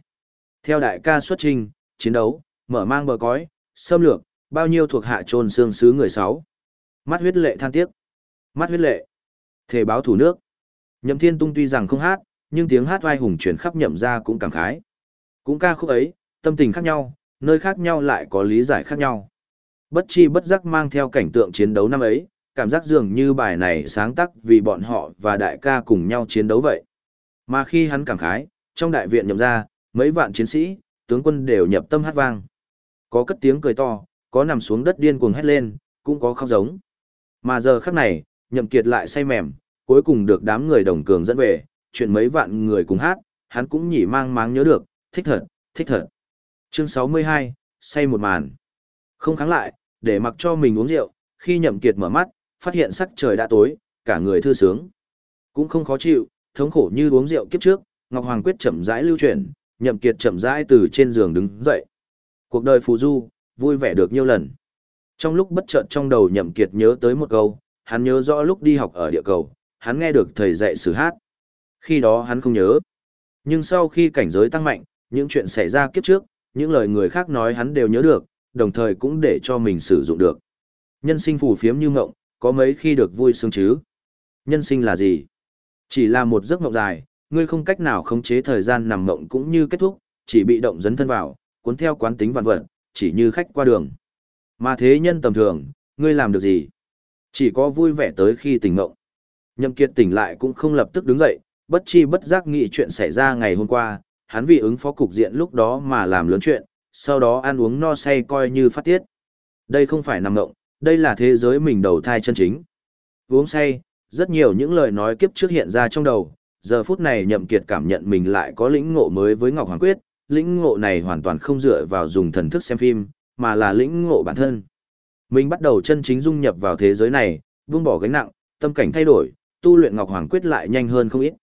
Theo đại ca xuất trình, chiến đấu, mở mang bờ cõi, xâm lược, bao nhiêu thuộc hạ trôn xương sứ người sáu. Mắt huyết lệ than tiếc. Mắt huyết lệ. Thể báo thủ nước. Nhậm thiên tung tuy rằng không hát, nhưng tiếng hát vai hùng chuyển khắp nhậm ra cũng cảm khái. Cũng ca khúc ấy, tâm tình khác nhau, nơi khác nhau lại có lý giải khác nhau. Bất chi bất giác mang theo cảnh tượng chiến đấu năm ấy, cảm giác dường như bài này sáng tác vì bọn họ và đại ca cùng nhau chiến đấu vậy. Mà khi hắn cảm khái, trong đại viện nhậm ra, mấy vạn chiến sĩ, tướng quân đều nhập tâm hát vang. Có cất tiếng cười to, có nằm xuống đất điên cuồng hét lên, cũng có khóc giống. Mà giờ khắc này, nhậm kiệt lại say mềm, cuối cùng được đám người đồng cường dẫn về, chuyện mấy vạn người cùng hát, hắn cũng nhỉ mang máng nhớ được, thích thật, thích thật. Chương 62, say một màn. Không kháng lại, để mặc cho mình uống rượu, khi nhậm kiệt mở mắt, phát hiện sắc trời đã tối, cả người thư sướng. Cũng không khó chịu, thống khổ như uống rượu kiếp trước, Ngọc Hoàng quyết chậm rãi lưu chuyển, nhậm kiệt chậm rãi từ trên giường đứng dậy. Cuộc đời phù du, vui vẻ được nhiều lần. Trong lúc bất chợt trong đầu nhậm kiệt nhớ tới một câu, hắn nhớ rõ lúc đi học ở địa cầu, hắn nghe được thầy dạy sử hát. Khi đó hắn không nhớ. Nhưng sau khi cảnh giới tăng mạnh, những chuyện xảy ra kiếp trước, những lời người khác nói hắn đều nhớ được, đồng thời cũng để cho mình sử dụng được. Nhân sinh phù phiếm như mộng, có mấy khi được vui sướng chứ? Nhân sinh là gì? Chỉ là một giấc mộng dài, ngươi không cách nào khống chế thời gian nằm mộng cũng như kết thúc, chỉ bị động dấn thân vào, cuốn theo quán tính vạn vật, chỉ như khách qua đường. Mà thế nhân tầm thường, ngươi làm được gì? Chỉ có vui vẻ tới khi tỉnh ngộng. Nhậm Kiệt tỉnh lại cũng không lập tức đứng dậy, bất chi bất giác nghĩ chuyện xảy ra ngày hôm qua, hắn vì ứng phó cục diện lúc đó mà làm lớn chuyện, sau đó ăn uống no say coi như phát tiết. Đây không phải nằm ngộng, đây là thế giới mình đầu thai chân chính. Uống say, rất nhiều những lời nói kiếp trước hiện ra trong đầu, giờ phút này nhậm kiệt cảm nhận mình lại có lĩnh ngộ mới với Ngọc Hoàng Quyết, lĩnh ngộ này hoàn toàn không dựa vào dùng thần thức xem phim, mà là lĩnh ngộ bản thân. Mình bắt đầu chân chính dung nhập vào thế giới này, buông bỏ gánh nặng, tâm cảnh thay đổi, tu luyện Ngọc Hoàng Quyết lại nhanh hơn không ít.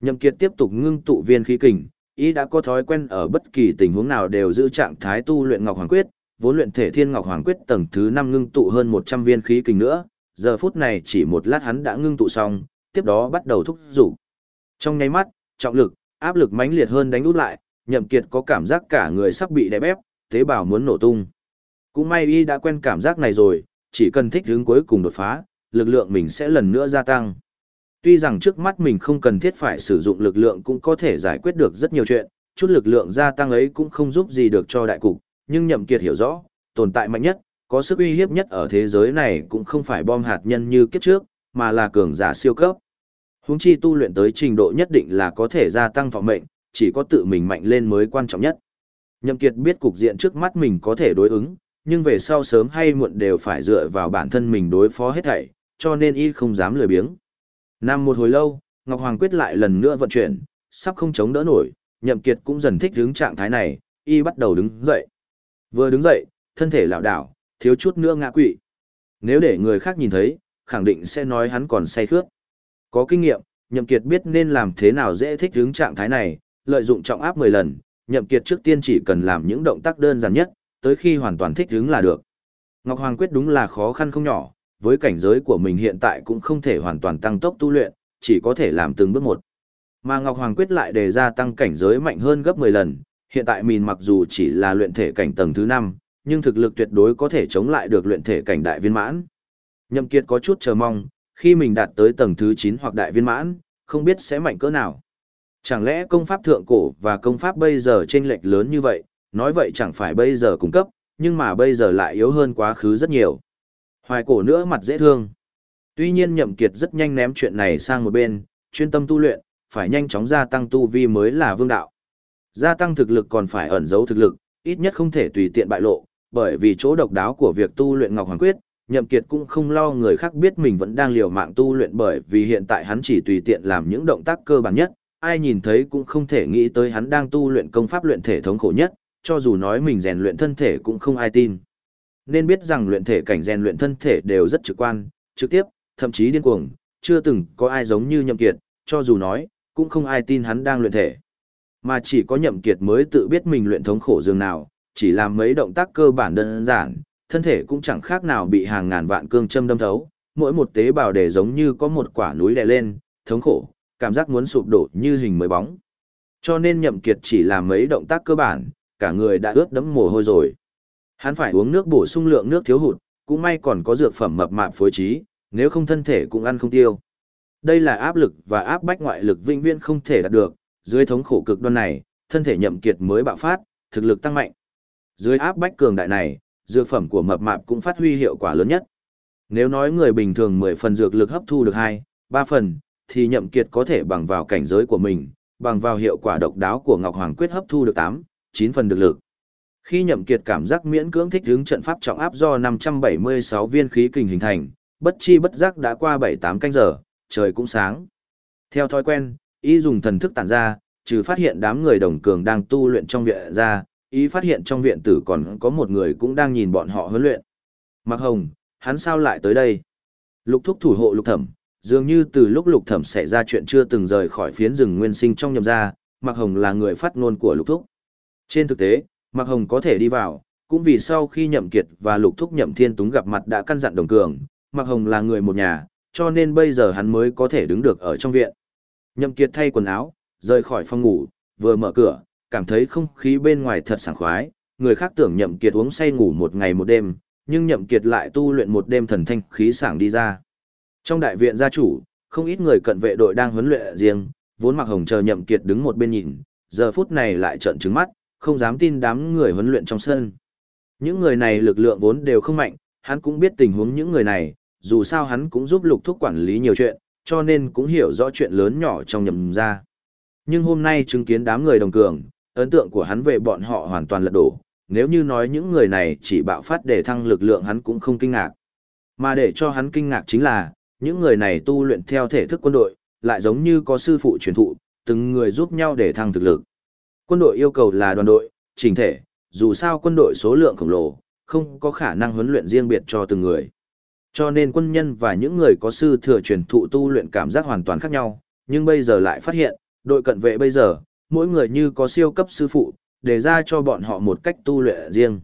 Nhậm Kiệt tiếp tục ngưng tụ viên khí kình, ý đã có thói quen ở bất kỳ tình huống nào đều giữ trạng thái tu luyện Ngọc Hoàng Quyết, vốn luyện thể Thiên Ngọc Hoàng Quyết tầng thứ 5 ngưng tụ hơn 100 viên khí kình nữa, giờ phút này chỉ một lát hắn đã ngưng tụ xong, tiếp đó bắt đầu thúc dục. Trong nháy mắt, trọng lực, áp lực mãnh liệt hơn đánh út lại, Nhậm Kiệt có cảm giác cả người sắp bị đè ép, tế bào muốn nổ tung. Cũng may y đã quen cảm giác này rồi, chỉ cần thích hướng cuối cùng đột phá, lực lượng mình sẽ lần nữa gia tăng. Tuy rằng trước mắt mình không cần thiết phải sử dụng lực lượng cũng có thể giải quyết được rất nhiều chuyện, chút lực lượng gia tăng ấy cũng không giúp gì được cho đại cục, nhưng Nhậm Kiệt hiểu rõ, tồn tại mạnh nhất, có sức uy hiếp nhất ở thế giới này cũng không phải bom hạt nhân như kiếp trước, mà là cường giả siêu cấp. Huống chi tu luyện tới trình độ nhất định là có thể gia tăng thọ mệnh, chỉ có tự mình mạnh lên mới quan trọng nhất. Nhậm Kiệt biết cục diện trước mắt mình có thể đối ứng, nhưng về sau sớm hay muộn đều phải dựa vào bản thân mình đối phó hết thảy, cho nên y không dám lười biếng. Nằm một hồi lâu, Ngọc Hoàng quyết lại lần nữa vận chuyển, sắp không chống đỡ nổi, Nhậm Kiệt cũng dần thích ứng trạng thái này, y bắt đầu đứng dậy. Vừa đứng dậy, thân thể lảo đảo, thiếu chút nữa ngã quỵ. Nếu để người khác nhìn thấy, khẳng định sẽ nói hắn còn say khướt. Có kinh nghiệm, Nhậm Kiệt biết nên làm thế nào dễ thích ứng trạng thái này, lợi dụng trọng áp 10 lần, Nhậm Kiệt trước tiên chỉ cần làm những động tác đơn giản nhất, tới khi hoàn toàn thích ứng là được. Ngọc Hoàng quyết đúng là khó khăn không nhỏ, với cảnh giới của mình hiện tại cũng không thể hoàn toàn tăng tốc tu luyện, chỉ có thể làm từng bước một. Mà Ngọc Hoàng quyết lại đề ra tăng cảnh giới mạnh hơn gấp 10 lần, hiện tại mình mặc dù chỉ là luyện thể cảnh tầng thứ 5, nhưng thực lực tuyệt đối có thể chống lại được luyện thể cảnh đại viên mãn. Nhậm Kiệt có chút chờ mong, khi mình đạt tới tầng thứ 9 hoặc đại viên mãn, không biết sẽ mạnh cỡ nào. Chẳng lẽ công pháp thượng cổ và công pháp bây giờ chênh lệch lớn như vậy, nói vậy chẳng phải bây giờ cung cấp, nhưng mà bây giờ lại yếu hơn quá khứ rất nhiều. Hoài cổ nữa mặt dễ thương. Tuy nhiên Nhậm Kiệt rất nhanh ném chuyện này sang một bên, chuyên tâm tu luyện, phải nhanh chóng gia tăng tu vi mới là vương đạo. Gia tăng thực lực còn phải ẩn giấu thực lực, ít nhất không thể tùy tiện bại lộ, bởi vì chỗ độc đáo của việc tu luyện Ngọc Hoàng Quyết, Nhậm Kiệt cũng không lo người khác biết mình vẫn đang liều mạng tu luyện bởi vì hiện tại hắn chỉ tùy tiện làm những động tác cơ bản nhất, ai nhìn thấy cũng không thể nghĩ tới hắn đang tu luyện công pháp luyện thể thống khổ nhất, cho dù nói mình rèn luyện thân thể cũng không ai tin. Nên biết rằng luyện thể cảnh rèn luyện thân thể đều rất trực quan, trực tiếp, thậm chí điên cuồng, chưa từng có ai giống như Nhậm Kiệt, cho dù nói, cũng không ai tin hắn đang luyện thể. Mà chỉ có Nhậm Kiệt mới tự biết mình luyện thống khổ dường nào, chỉ làm mấy động tác cơ bản đơn giản, thân thể cũng chẳng khác nào bị hàng ngàn vạn cương châm đâm thấu, mỗi một tế bào để giống như có một quả núi đè lên, thống khổ, cảm giác muốn sụp đổ như hình mới bóng. Cho nên Nhậm Kiệt chỉ làm mấy động tác cơ bản, cả người đã ướt đẫm mồ hôi rồi. Hắn phải uống nước bổ sung lượng nước thiếu hụt, cũng may còn có dược phẩm mập mạp phối trí, nếu không thân thể cũng ăn không tiêu. Đây là áp lực và áp bách ngoại lực vĩnh viễn không thể đạt được, dưới thống khổ cực đoan này, thân thể Nhậm Kiệt mới bạo phát, thực lực tăng mạnh. Dưới áp bách cường đại này, dược phẩm của mập mạp cũng phát huy hiệu quả lớn nhất. Nếu nói người bình thường 10 phần dược lực hấp thu được 2, 3 phần, thì nhậm kiệt có thể bằng vào cảnh giới của mình, bằng vào hiệu quả độc đáo của Ngọc Hoàng quyết hấp thu được 8, 9 phần được lực. Khi Nhậm Kiệt cảm giác miễn cưỡng thích ứng trận pháp trọng áp do 576 viên khí kình hình thành, bất chi bất giác đã qua 7-8 canh giờ, trời cũng sáng. Theo thói quen, y dùng thần thức tản ra, trừ phát hiện đám người đồng cường đang tu luyện trong viện ra, ý phát hiện trong viện tử còn có một người cũng đang nhìn bọn họ huấn luyện. Mạc Hồng, hắn sao lại tới đây? Lục thúc thủ hộ lục thẩm, dường như từ lúc lục thẩm xảy ra chuyện chưa từng rời khỏi phiến rừng nguyên sinh trong nhậm gia, Mạc Hồng là người phát ngôn của lục thúc. Trên thực tế, Mạc Hồng có thể đi vào, cũng vì sau khi nhậm kiệt và lục thúc nhậm thiên túng gặp mặt đã căn dặn đồng cường, Mạc Hồng là người một nhà, cho nên bây giờ hắn mới có thể đứng được ở trong viện. Nhậm kiệt thay quần áo, rời khỏi phòng ngủ, vừa mở cửa, cảm thấy không khí bên ngoài thật sảng khoái, người khác tưởng nhậm kiệt uống say ngủ một ngày một đêm, nhưng nhậm kiệt lại tu luyện một đêm thần thanh khí sảng đi ra. Trong đại viện gia chủ, không ít người cận vệ đội đang huấn luyện riêng, vốn mặc hồng chờ nhậm kiệt đứng một bên nhìn, giờ phút này lại trợn trừng mắt, không dám tin đám người huấn luyện trong sân. Những người này lực lượng vốn đều không mạnh, hắn cũng biết tình huống những người này, dù sao hắn cũng giúp lục thúc quản lý nhiều chuyện, cho nên cũng hiểu rõ chuyện lớn nhỏ trong nhầm ra. Nhưng hôm nay chứng kiến đám người đồng cường, ấn tượng của hắn về bọn họ hoàn toàn lật đổ, nếu như nói những người này chỉ bạo phát để thăng lực lượng hắn cũng không kinh ngạc. Mà để cho hắn kinh ngạc chính là, những người này tu luyện theo thể thức quân đội, lại giống như có sư phụ truyền thụ, từng người giúp nhau để thăng thực lực. Quân đội yêu cầu là đoàn đội, chỉnh thể, dù sao quân đội số lượng khổng lồ, không có khả năng huấn luyện riêng biệt cho từng người. Cho nên quân nhân và những người có sư thừa truyền thụ tu luyện cảm giác hoàn toàn khác nhau, nhưng bây giờ lại phát hiện, đội cận vệ bây giờ, mỗi người như có siêu cấp sư phụ, để ra cho bọn họ một cách tu luyện riêng.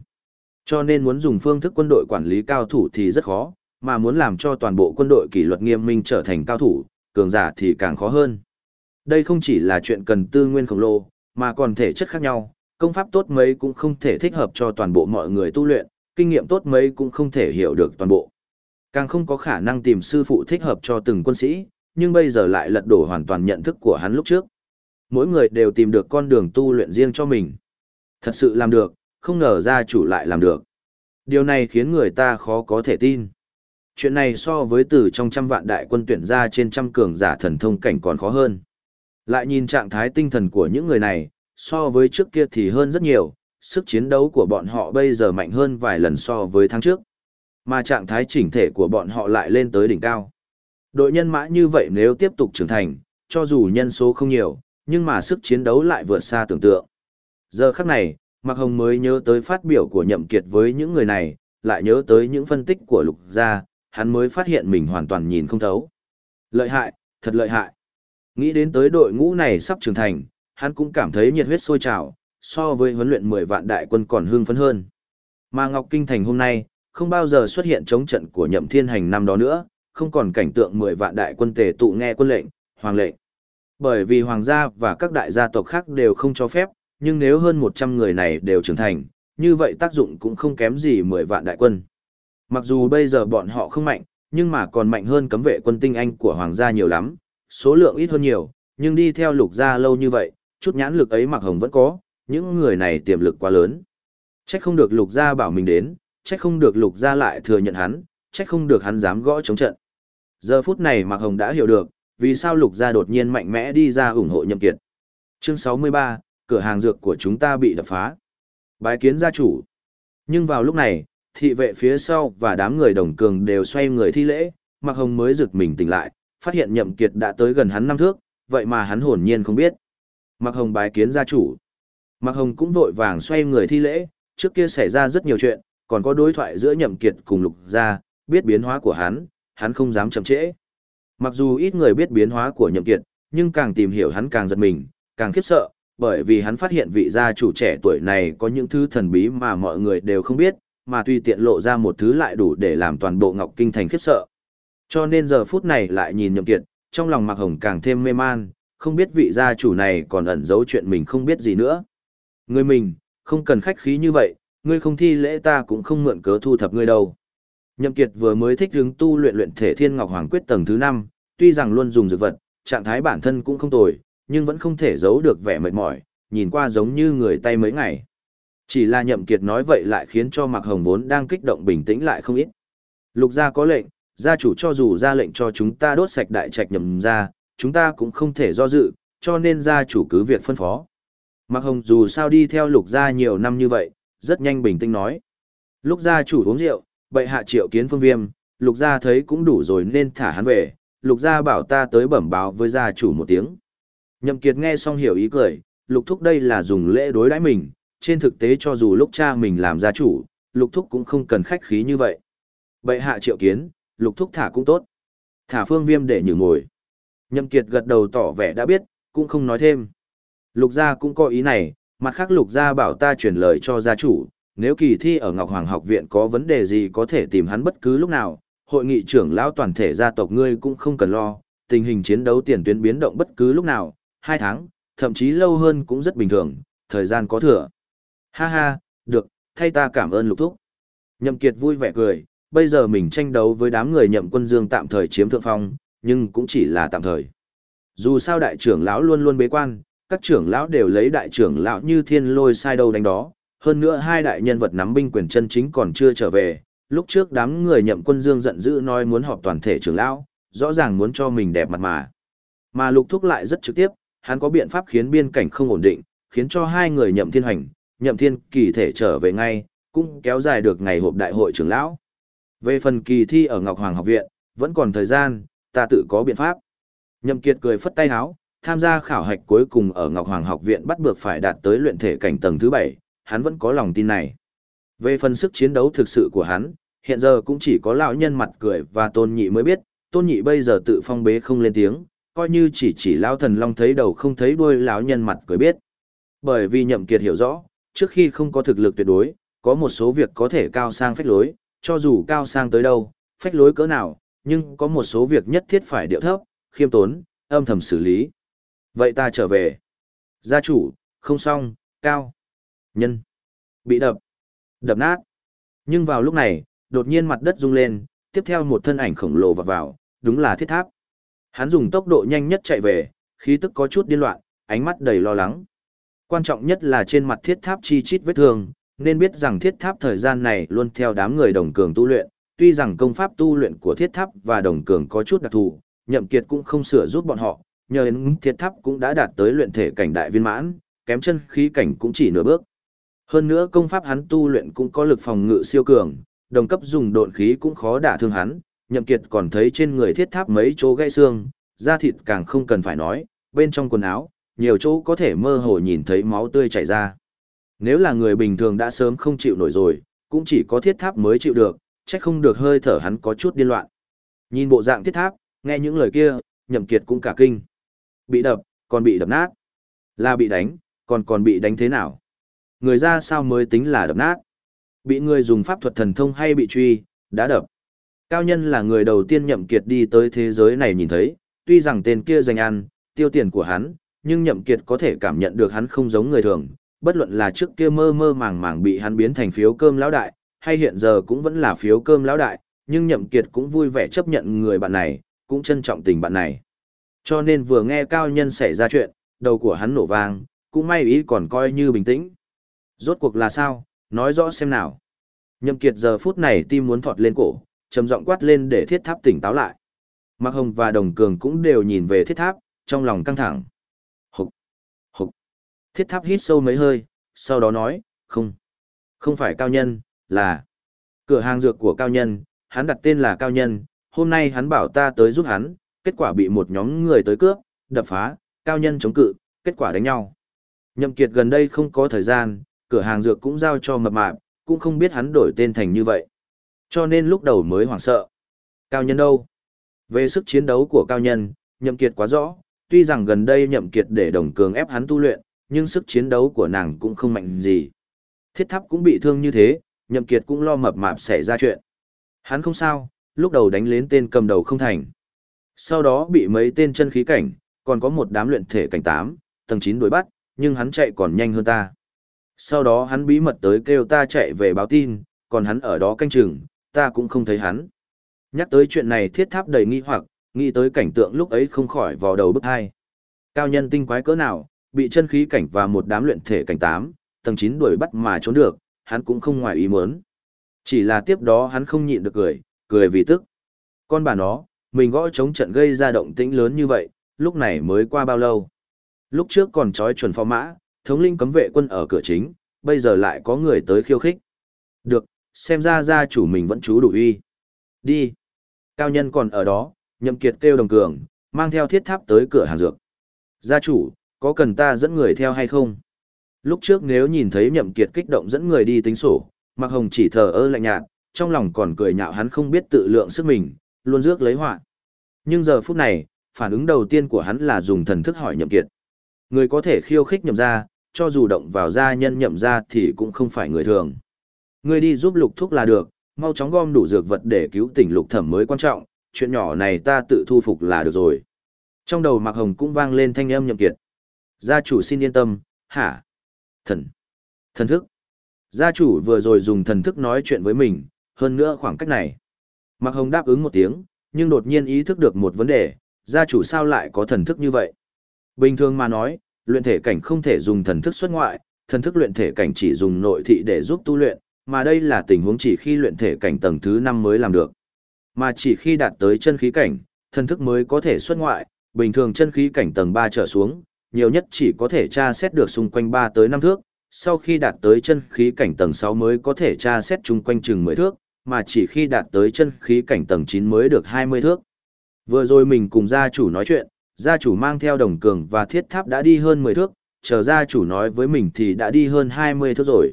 Cho nên muốn dùng phương thức quân đội quản lý cao thủ thì rất khó, mà muốn làm cho toàn bộ quân đội kỷ luật nghiêm minh trở thành cao thủ, cường giả thì càng khó hơn. Đây không chỉ là chuyện cần tư nguyên khổng lồ, mà còn thể chất khác nhau, công pháp tốt mấy cũng không thể thích hợp cho toàn bộ mọi người tu luyện, kinh nghiệm tốt mấy cũng không thể hiểu được toàn bộ. Càng không có khả năng tìm sư phụ thích hợp cho từng quân sĩ, nhưng bây giờ lại lật đổ hoàn toàn nhận thức của hắn lúc trước. Mỗi người đều tìm được con đường tu luyện riêng cho mình. Thật sự làm được, không ngờ gia chủ lại làm được. Điều này khiến người ta khó có thể tin. Chuyện này so với từ trong trăm vạn đại quân tuyển ra trên trăm cường giả thần thông cảnh còn khó hơn. Lại nhìn trạng thái tinh thần của những người này, so với trước kia thì hơn rất nhiều, sức chiến đấu của bọn họ bây giờ mạnh hơn vài lần so với tháng trước. Mà trạng thái chỉnh thể của bọn họ lại lên tới đỉnh cao. Đội nhân mã như vậy nếu tiếp tục trưởng thành, cho dù nhân số không nhiều, nhưng mà sức chiến đấu lại vượt xa tưởng tượng. Giờ khắc này, Mạc Hồng mới nhớ tới phát biểu của Nhậm Kiệt với những người này, lại nhớ tới những phân tích của Lục Gia, hắn mới phát hiện mình hoàn toàn nhìn không thấu. Lợi hại, thật lợi hại. Nghĩ đến tới đội ngũ này sắp trưởng thành, hắn cũng cảm thấy nhiệt huyết sôi trào, so với huấn luyện 10 vạn đại quân còn hưng phấn hơn. Mà Ngọc Kinh Thành hôm nay, không bao giờ xuất hiện chống trận của Nhậm Thiên Hành năm đó nữa, không còn cảnh tượng 10 vạn đại quân tề tụ nghe quân lệnh, hoàng lệnh. Bởi vì hoàng gia và các đại gia tộc khác đều không cho phép, nhưng nếu hơn 100 người này đều trưởng thành, như vậy tác dụng cũng không kém gì 10 vạn đại quân. Mặc dù bây giờ bọn họ không mạnh, nhưng mà còn mạnh hơn cấm vệ quân tinh anh của hoàng gia nhiều lắm, số lượng ít hơn nhiều, nhưng đi theo lục gia lâu như vậy, chút nhãn lực ấy mặc hồng vẫn có, những người này tiềm lực quá lớn. Trách không được lục gia bảo mình đến, trách không được lục gia lại thừa nhận hắn, trách không được hắn dám gõ chống trận. Giờ phút này Mặc Hồng đã hiểu được, vì sao lục gia đột nhiên mạnh mẽ đi ra ủng hộ nhậm kiệt. Chương 63, cửa hàng dược của chúng ta bị đập phá. Bái kiến gia chủ. Nhưng vào lúc này, thị vệ phía sau và đám người đồng cường đều xoay người thi lễ, Mặc Hồng mới giật mình tỉnh lại, phát hiện nhậm kiệt đã tới gần hắn năm thước, vậy mà hắn hồn nhiên không biết. Mạc Hồng bái kiến gia chủ. Mạc Hồng cũng vội vàng xoay người thi lễ, trước kia xảy ra rất nhiều chuyện, còn có đối thoại giữa nhậm kiệt cùng lục gia, biết biến hóa của hắn, hắn không dám chậm trễ. Mặc dù ít người biết biến hóa của nhậm kiệt, nhưng càng tìm hiểu hắn càng giật mình, càng khiếp sợ, bởi vì hắn phát hiện vị gia chủ trẻ tuổi này có những thứ thần bí mà mọi người đều không biết, mà tùy tiện lộ ra một thứ lại đủ để làm toàn bộ Ngọc Kinh thành khiếp sợ. Cho nên giờ phút này lại nhìn nhậm kiệt, trong lòng Mạc Hồng càng thêm mê man, không biết vị gia chủ này còn ẩn giấu chuyện mình không biết gì nữa. Người mình, không cần khách khí như vậy, ngươi không thi lễ ta cũng không mượn cớ thu thập ngươi đâu. Nhậm Kiệt vừa mới thích hứng tu luyện luyện thể Thiên Ngọc Hoàng quyết tầng thứ 5, tuy rằng luôn dùng dược vật, trạng thái bản thân cũng không tồi, nhưng vẫn không thể giấu được vẻ mệt mỏi, nhìn qua giống như người tay mấy ngày. Chỉ là Nhậm Kiệt nói vậy lại khiến cho Mạc Hồng vốn đang kích động bình tĩnh lại không ít. Lục gia có lệnh, gia chủ cho dù ra lệnh cho chúng ta đốt sạch đại trạch nhầm gia, chúng ta cũng không thể do dự, cho nên gia chủ cứ việc phân phó. Mạc Hồng dù sao đi theo lục gia nhiều năm như vậy, rất nhanh bình tĩnh nói. Lúc gia chủ uống rượu, bệ hạ triệu kiến phương viêm, lục gia thấy cũng đủ rồi nên thả hắn về, lục gia bảo ta tới bẩm báo với gia chủ một tiếng. Nhậm Kiệt nghe xong hiểu ý cười, lục thúc đây là dùng lễ đối đãi mình, trên thực tế cho dù lúc cha mình làm gia chủ, lục thúc cũng không cần khách khí như vậy. Bệ hạ triệu kiến, lục thúc thả cũng tốt. Thả phương viêm để nhử ngồi. Nhậm Kiệt gật đầu tỏ vẻ đã biết, cũng không nói thêm. Lục gia cũng có ý này, mặt khác lục gia bảo ta truyền lời cho gia chủ, nếu kỳ thi ở Ngọc Hoàng học viện có vấn đề gì có thể tìm hắn bất cứ lúc nào, hội nghị trưởng lão toàn thể gia tộc ngươi cũng không cần lo, tình hình chiến đấu tiền tuyến biến động bất cứ lúc nào, hai tháng, thậm chí lâu hơn cũng rất bình thường, thời gian có thừa. Ha ha, được, thay ta cảm ơn lục thúc. Nhậm Kiệt vui vẻ cười, bây giờ mình tranh đấu với đám người nhậm quân dương tạm thời chiếm thượng phong, nhưng cũng chỉ là tạm thời. Dù sao đại trưởng lão luôn luôn bế quan, các trưởng lão đều lấy đại trưởng lão như thiên lôi sai đâu đánh đó, hơn nữa hai đại nhân vật nắm binh quyền chân chính còn chưa trở về, lúc trước đám người nhậm quân dương giận dữ nói muốn họp toàn thể trưởng lão, rõ ràng muốn cho mình đẹp mặt mà. Mà lục thúc lại rất trực tiếp, hắn có biện pháp khiến biên cảnh không ổn định, khiến cho hai người nhậm thiên hành, nhậm thiên kỳ thể trở về ngay, cũng kéo dài được ngày họp đại hội trưởng lão. Về phần kỳ thi ở Ngọc Hoàng học viện, vẫn còn thời gian, ta tự có biện pháp. Nhậm Kiệt cười phất tay áo, tham gia khảo hạch cuối cùng ở Ngọc Hoàng học viện bắt buộc phải đạt tới luyện thể cảnh tầng thứ 7, hắn vẫn có lòng tin này. Về phần sức chiến đấu thực sự của hắn, hiện giờ cũng chỉ có lão nhân mặt cười và tôn nhị mới biết, tôn nhị bây giờ tự phong bế không lên tiếng, coi như chỉ chỉ lão thần long thấy đầu không thấy đuôi lão nhân mặt cười biết. Bởi vì nhậm kiệt hiểu rõ, trước khi không có thực lực tuyệt đối, có một số việc có thể cao sang phách lối, cho dù cao sang tới đâu, phách lối cỡ nào, nhưng có một số việc nhất thiết phải điệu thấp, khiêm tốn, âm thầm xử lý. Vậy ta trở về. Gia chủ, không xong, cao. Nhân. Bị đập. Đập nát. Nhưng vào lúc này, đột nhiên mặt đất rung lên, tiếp theo một thân ảnh khổng lồ vọt vào, đúng là thiết tháp. Hắn dùng tốc độ nhanh nhất chạy về, khí tức có chút điên loạn, ánh mắt đầy lo lắng. Quan trọng nhất là trên mặt thiết tháp chi chít vết thương, nên biết rằng thiết tháp thời gian này luôn theo đám người đồng cường tu luyện, tuy rằng công pháp tu luyện của thiết tháp và đồng cường có chút đặc thù, nhậm kiệt cũng không sửa giúp bọn họ, nhờ đến thiết tháp cũng đã đạt tới luyện thể cảnh đại viên mãn, kém chân khí cảnh cũng chỉ nửa bước. Hơn nữa công pháp hắn tu luyện cũng có lực phòng ngự siêu cường, đồng cấp dùng độn khí cũng khó đả thương hắn, nhậm kiệt còn thấy trên người thiết tháp mấy chỗ gãy xương, da thịt càng không cần phải nói, bên trong quần áo, nhiều chỗ có thể mơ hồ nhìn thấy máu tươi chảy ra. Nếu là người bình thường đã sớm không chịu nổi rồi, cũng chỉ có thiết tháp mới chịu được, trách không được hơi thở hắn có chút điên loạn. Nhìn bộ dạng thiết tháp, nghe những lời kia, nhậm kiệt cũng cả kinh. Bị đập, còn bị đập nát. Là bị đánh, còn còn bị đánh thế nào? Người ra sao mới tính là đập nát? Bị người dùng pháp thuật thần thông hay bị truy, đã đập. Cao nhân là người đầu tiên nhậm kiệt đi tới thế giới này nhìn thấy, tuy rằng tên kia danh ăn, tiêu tiền của hắn, nhưng nhậm kiệt có thể cảm nhận được hắn không giống người thường, bất luận là trước kia mơ mơ màng màng bị hắn biến thành phiếu cơm lão đại, hay hiện giờ cũng vẫn là phiếu cơm lão đại, nhưng nhậm kiệt cũng vui vẻ chấp nhận người bạn này, cũng trân trọng tình bạn này. Cho nên vừa nghe cao nhân xảy ra chuyện, đầu của hắn nổ vang, cũng may ý còn coi như bình tĩnh. Rốt cuộc là sao, nói rõ xem nào. Nhậm kiệt giờ phút này tim muốn thọt lên cổ, trầm giọng quát lên để thiết tháp tỉnh táo lại. Mạc Hồng và Đồng Cường cũng đều nhìn về thiết tháp, trong lòng căng thẳng. Thiết tháp hít sâu mấy hơi, sau đó nói, không, không phải cao nhân, là cửa hàng dược của cao nhân, hắn đặt tên là cao nhân, hôm nay hắn bảo ta tới giúp hắn, kết quả bị một nhóm người tới cướp, đập phá, cao nhân chống cự, kết quả đánh nhau. Nhậm Kiệt gần đây không có thời gian, cửa hàng dược cũng giao cho mập mạp, cũng không biết hắn đổi tên thành như vậy. Cho nên lúc đầu mới hoảng sợ. Cao nhân đâu? Về sức chiến đấu của cao nhân, Nhậm Kiệt quá rõ, tuy rằng gần đây Nhậm Kiệt để đồng cường ép hắn tu luyện, nhưng sức chiến đấu của nàng cũng không mạnh gì. Thiết tháp cũng bị thương như thế, Nhậm Kiệt cũng lo mập mạp xảy ra chuyện. Hắn không sao, lúc đầu đánh lên tên cầm đầu không thành. Sau đó bị mấy tên chân khí cảnh, còn có một đám luyện thể cảnh 8, tầng 9 đuổi bắt, nhưng hắn chạy còn nhanh hơn ta. Sau đó hắn bí mật tới kêu ta chạy về báo tin, còn hắn ở đó canh chừng, ta cũng không thấy hắn. Nhắc tới chuyện này thiết tháp đầy nghi hoặc, nghĩ tới cảnh tượng lúc ấy không khỏi vào đầu bức hai. Cao nhân tinh quái cỡ nào, bị chân khí cảnh và một đám luyện thể cảnh tám, tầng chín đuổi bắt mà trốn được, hắn cũng không ngoài ý muốn. Chỉ là tiếp đó hắn không nhịn được cười, cười vì tức. Con bà nó, mình gõ chống trận gây ra động tĩnh lớn như vậy, lúc này mới qua bao lâu. Lúc trước còn trói chuẩn phó mã, thống linh cấm vệ quân ở cửa chính, bây giờ lại có người tới khiêu khích. Được, xem ra gia chủ mình vẫn chú đủ uy. Đi. Cao nhân còn ở đó, nhậm kiệt kêu đồng cường, mang theo thiết tháp tới cửa hàng dược. Gia chủ, có cần ta dẫn người theo hay không? Lúc trước nếu nhìn thấy nhậm kiệt kích động dẫn người đi tính sổ, Mạc Hồng chỉ thờ ơ lạnh nhạt, trong lòng còn cười nhạo hắn không biết tự lượng sức mình, luôn rước lấy họa. Nhưng giờ phút này, phản ứng đầu tiên của hắn là dùng thần thức hỏi nhậm kiệt. Người có thể khiêu khích nhậm ra, cho dù động vào gia nhân nhậm ra thì cũng không phải người thường. Người đi giúp lục thuốc là được, mau chóng gom đủ dược vật để cứu tỉnh lục thẩm mới quan trọng, chuyện nhỏ này ta tự thu phục là được rồi. Trong đầu Mạc Hồng cũng vang lên thanh âm nhậm kiệt. Gia chủ xin yên tâm, hả? Thần. Thần thức. Gia chủ vừa rồi dùng thần thức nói chuyện với mình, hơn nữa khoảng cách này. Mạc Hồng đáp ứng một tiếng, nhưng đột nhiên ý thức được một vấn đề, gia chủ sao lại có thần thức như vậy? Bình thường mà nói, luyện thể cảnh không thể dùng thần thức xuất ngoại, thần thức luyện thể cảnh chỉ dùng nội thị để giúp tu luyện, mà đây là tình huống chỉ khi luyện thể cảnh tầng thứ 5 mới làm được. Mà chỉ khi đạt tới chân khí cảnh, thần thức mới có thể xuất ngoại, bình thường chân khí cảnh tầng 3 trở xuống, nhiều nhất chỉ có thể tra xét được xung quanh 3 tới 5 thước, sau khi đạt tới chân khí cảnh tầng 6 mới có thể tra xét chung quanh chừng 10 thước, mà chỉ khi đạt tới chân khí cảnh tầng 9 mới được 20 thước. Vừa rồi mình cùng gia chủ nói chuyện, gia chủ mang theo đồng cường và thiết tháp đã đi hơn 10 thước, chờ gia chủ nói với mình thì đã đi hơn 20 thước rồi.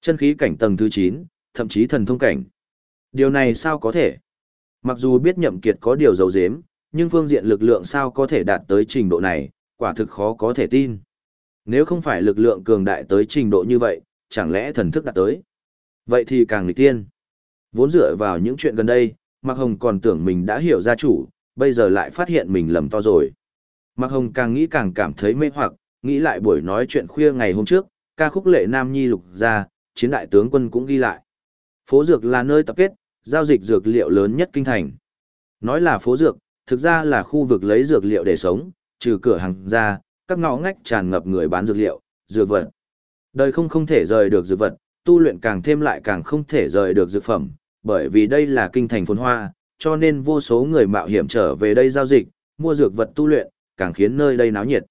Chân khí cảnh tầng thứ 9, thậm chí thần thông cảnh. Điều này sao có thể? Mặc dù biết nhậm kiệt có điều dấu dếm, nhưng phương diện lực lượng sao có thể đạt tới trình độ này, quả thực khó có thể tin. Nếu không phải lực lượng cường đại tới trình độ như vậy, chẳng lẽ thần thức đạt tới? Vậy thì càng nghịch tiên. Vốn dựa vào những chuyện gần đây, Mạc Hồng còn tưởng mình đã hiểu gia chủ, bây giờ lại phát hiện mình lầm to rồi. Mạc Hồng càng nghĩ càng cảm thấy mê hoặc, nghĩ lại buổi nói chuyện khuya ngày hôm trước, ca khúc lệ Nam Nhi lục ra, chiến đại tướng quân cũng ghi lại. Phố Dược là nơi tập kết, giao dịch dược liệu lớn nhất kinh thành. Nói là phố Dược, thực ra là khu vực lấy dược liệu để sống, trừ cửa hàng ra, các ngõ ngách tràn ngập người bán dược liệu, dược vật. Đời không không thể rời được dược vật, tu luyện càng thêm lại càng không thể rời được dược phẩm, bởi vì đây là kinh thành phồn hoa, cho nên vô số người mạo hiểm trở về đây giao dịch, mua dược vật tu luyện, càng khiến nơi đây náo nhiệt.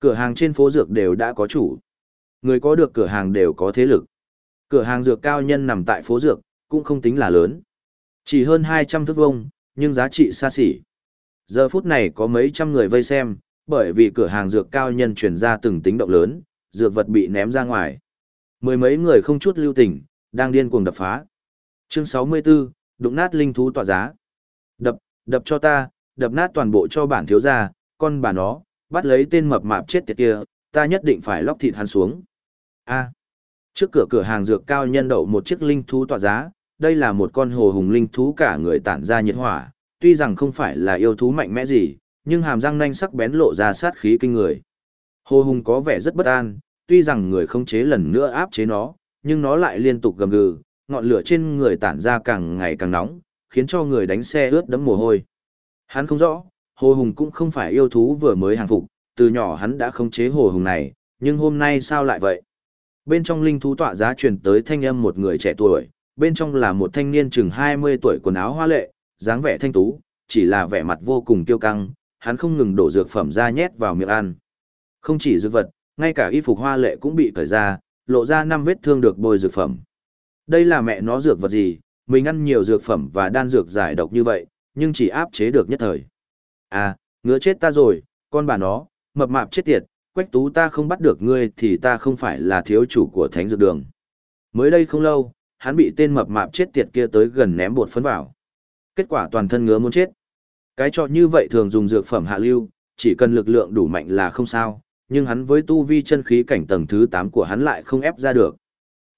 Cửa hàng trên phố dược đều đã có chủ. Người có được cửa hàng đều có thế lực. Cửa hàng dược cao nhân nằm tại phố dược, cũng không tính là lớn. Chỉ hơn 200 thước vông, nhưng giá trị xa xỉ. Giờ phút này có mấy trăm người vây xem, bởi vì cửa hàng dược cao nhân truyền ra từng tính động lớn, dược vật bị ném ra ngoài. Mười mấy người không chút lưu tình, đang điên cuồng đập phá. Chương 64, đụng nát linh thú tỏa giá. Đập, đập cho ta, đập nát toàn bộ cho bản thiếu gia, con bà nó, bắt lấy tên mập mạp chết tiệt kia, ta nhất định phải lóc thịt hắn xuống. A. Trước cửa cửa hàng dược cao nhân đậu một chiếc linh thú tỏa giá, đây là một con hồ hùng linh thú cả người tản ra nhiệt hỏa, tuy rằng không phải là yêu thú mạnh mẽ gì, nhưng hàm răng nanh sắc bén lộ ra sát khí kinh người. Hồ hùng có vẻ rất bất an, tuy rằng người không chế lần nữa áp chế nó, nhưng nó lại liên tục gầm gừ, ngọn lửa trên người tản ra càng ngày càng nóng, khiến cho người đánh xe ướt đẫm mồ hôi. Hắn không rõ, hồ hùng cũng không phải yêu thú vừa mới hàng phục, từ nhỏ hắn đã không chế hồ hùng này, nhưng hôm nay sao lại vậy? Bên trong linh thú tọa giá truyền tới thanh âm một người trẻ tuổi, bên trong là một thanh niên chừng 20 tuổi quần áo hoa lệ, dáng vẻ thanh tú, chỉ là vẻ mặt vô cùng kiêu căng, hắn không ngừng đổ dược phẩm ra nhét vào miệng ăn. Không chỉ dược vật, ngay cả y phục hoa lệ cũng bị cởi ra, lộ ra năm vết thương được bôi dược phẩm. Đây là mẹ nó dược vật gì, mình ăn nhiều dược phẩm và đan dược giải độc như vậy, nhưng chỉ áp chế được nhất thời. À, ngứa chết ta rồi, con bà nó, mập mạp chết tiệt, quách tú ta không bắt được ngươi thì ta không phải là thiếu chủ của thánh dược đường. Mới đây không lâu, hắn bị tên mập mạp chết tiệt kia tới gần ném bột phấn vào. Kết quả toàn thân ngứa muốn chết. Cái trò như vậy thường dùng dược phẩm hạ lưu, chỉ cần lực lượng đủ mạnh là không sao, nhưng hắn với tu vi chân khí cảnh tầng thứ 8 của hắn lại không ép ra được.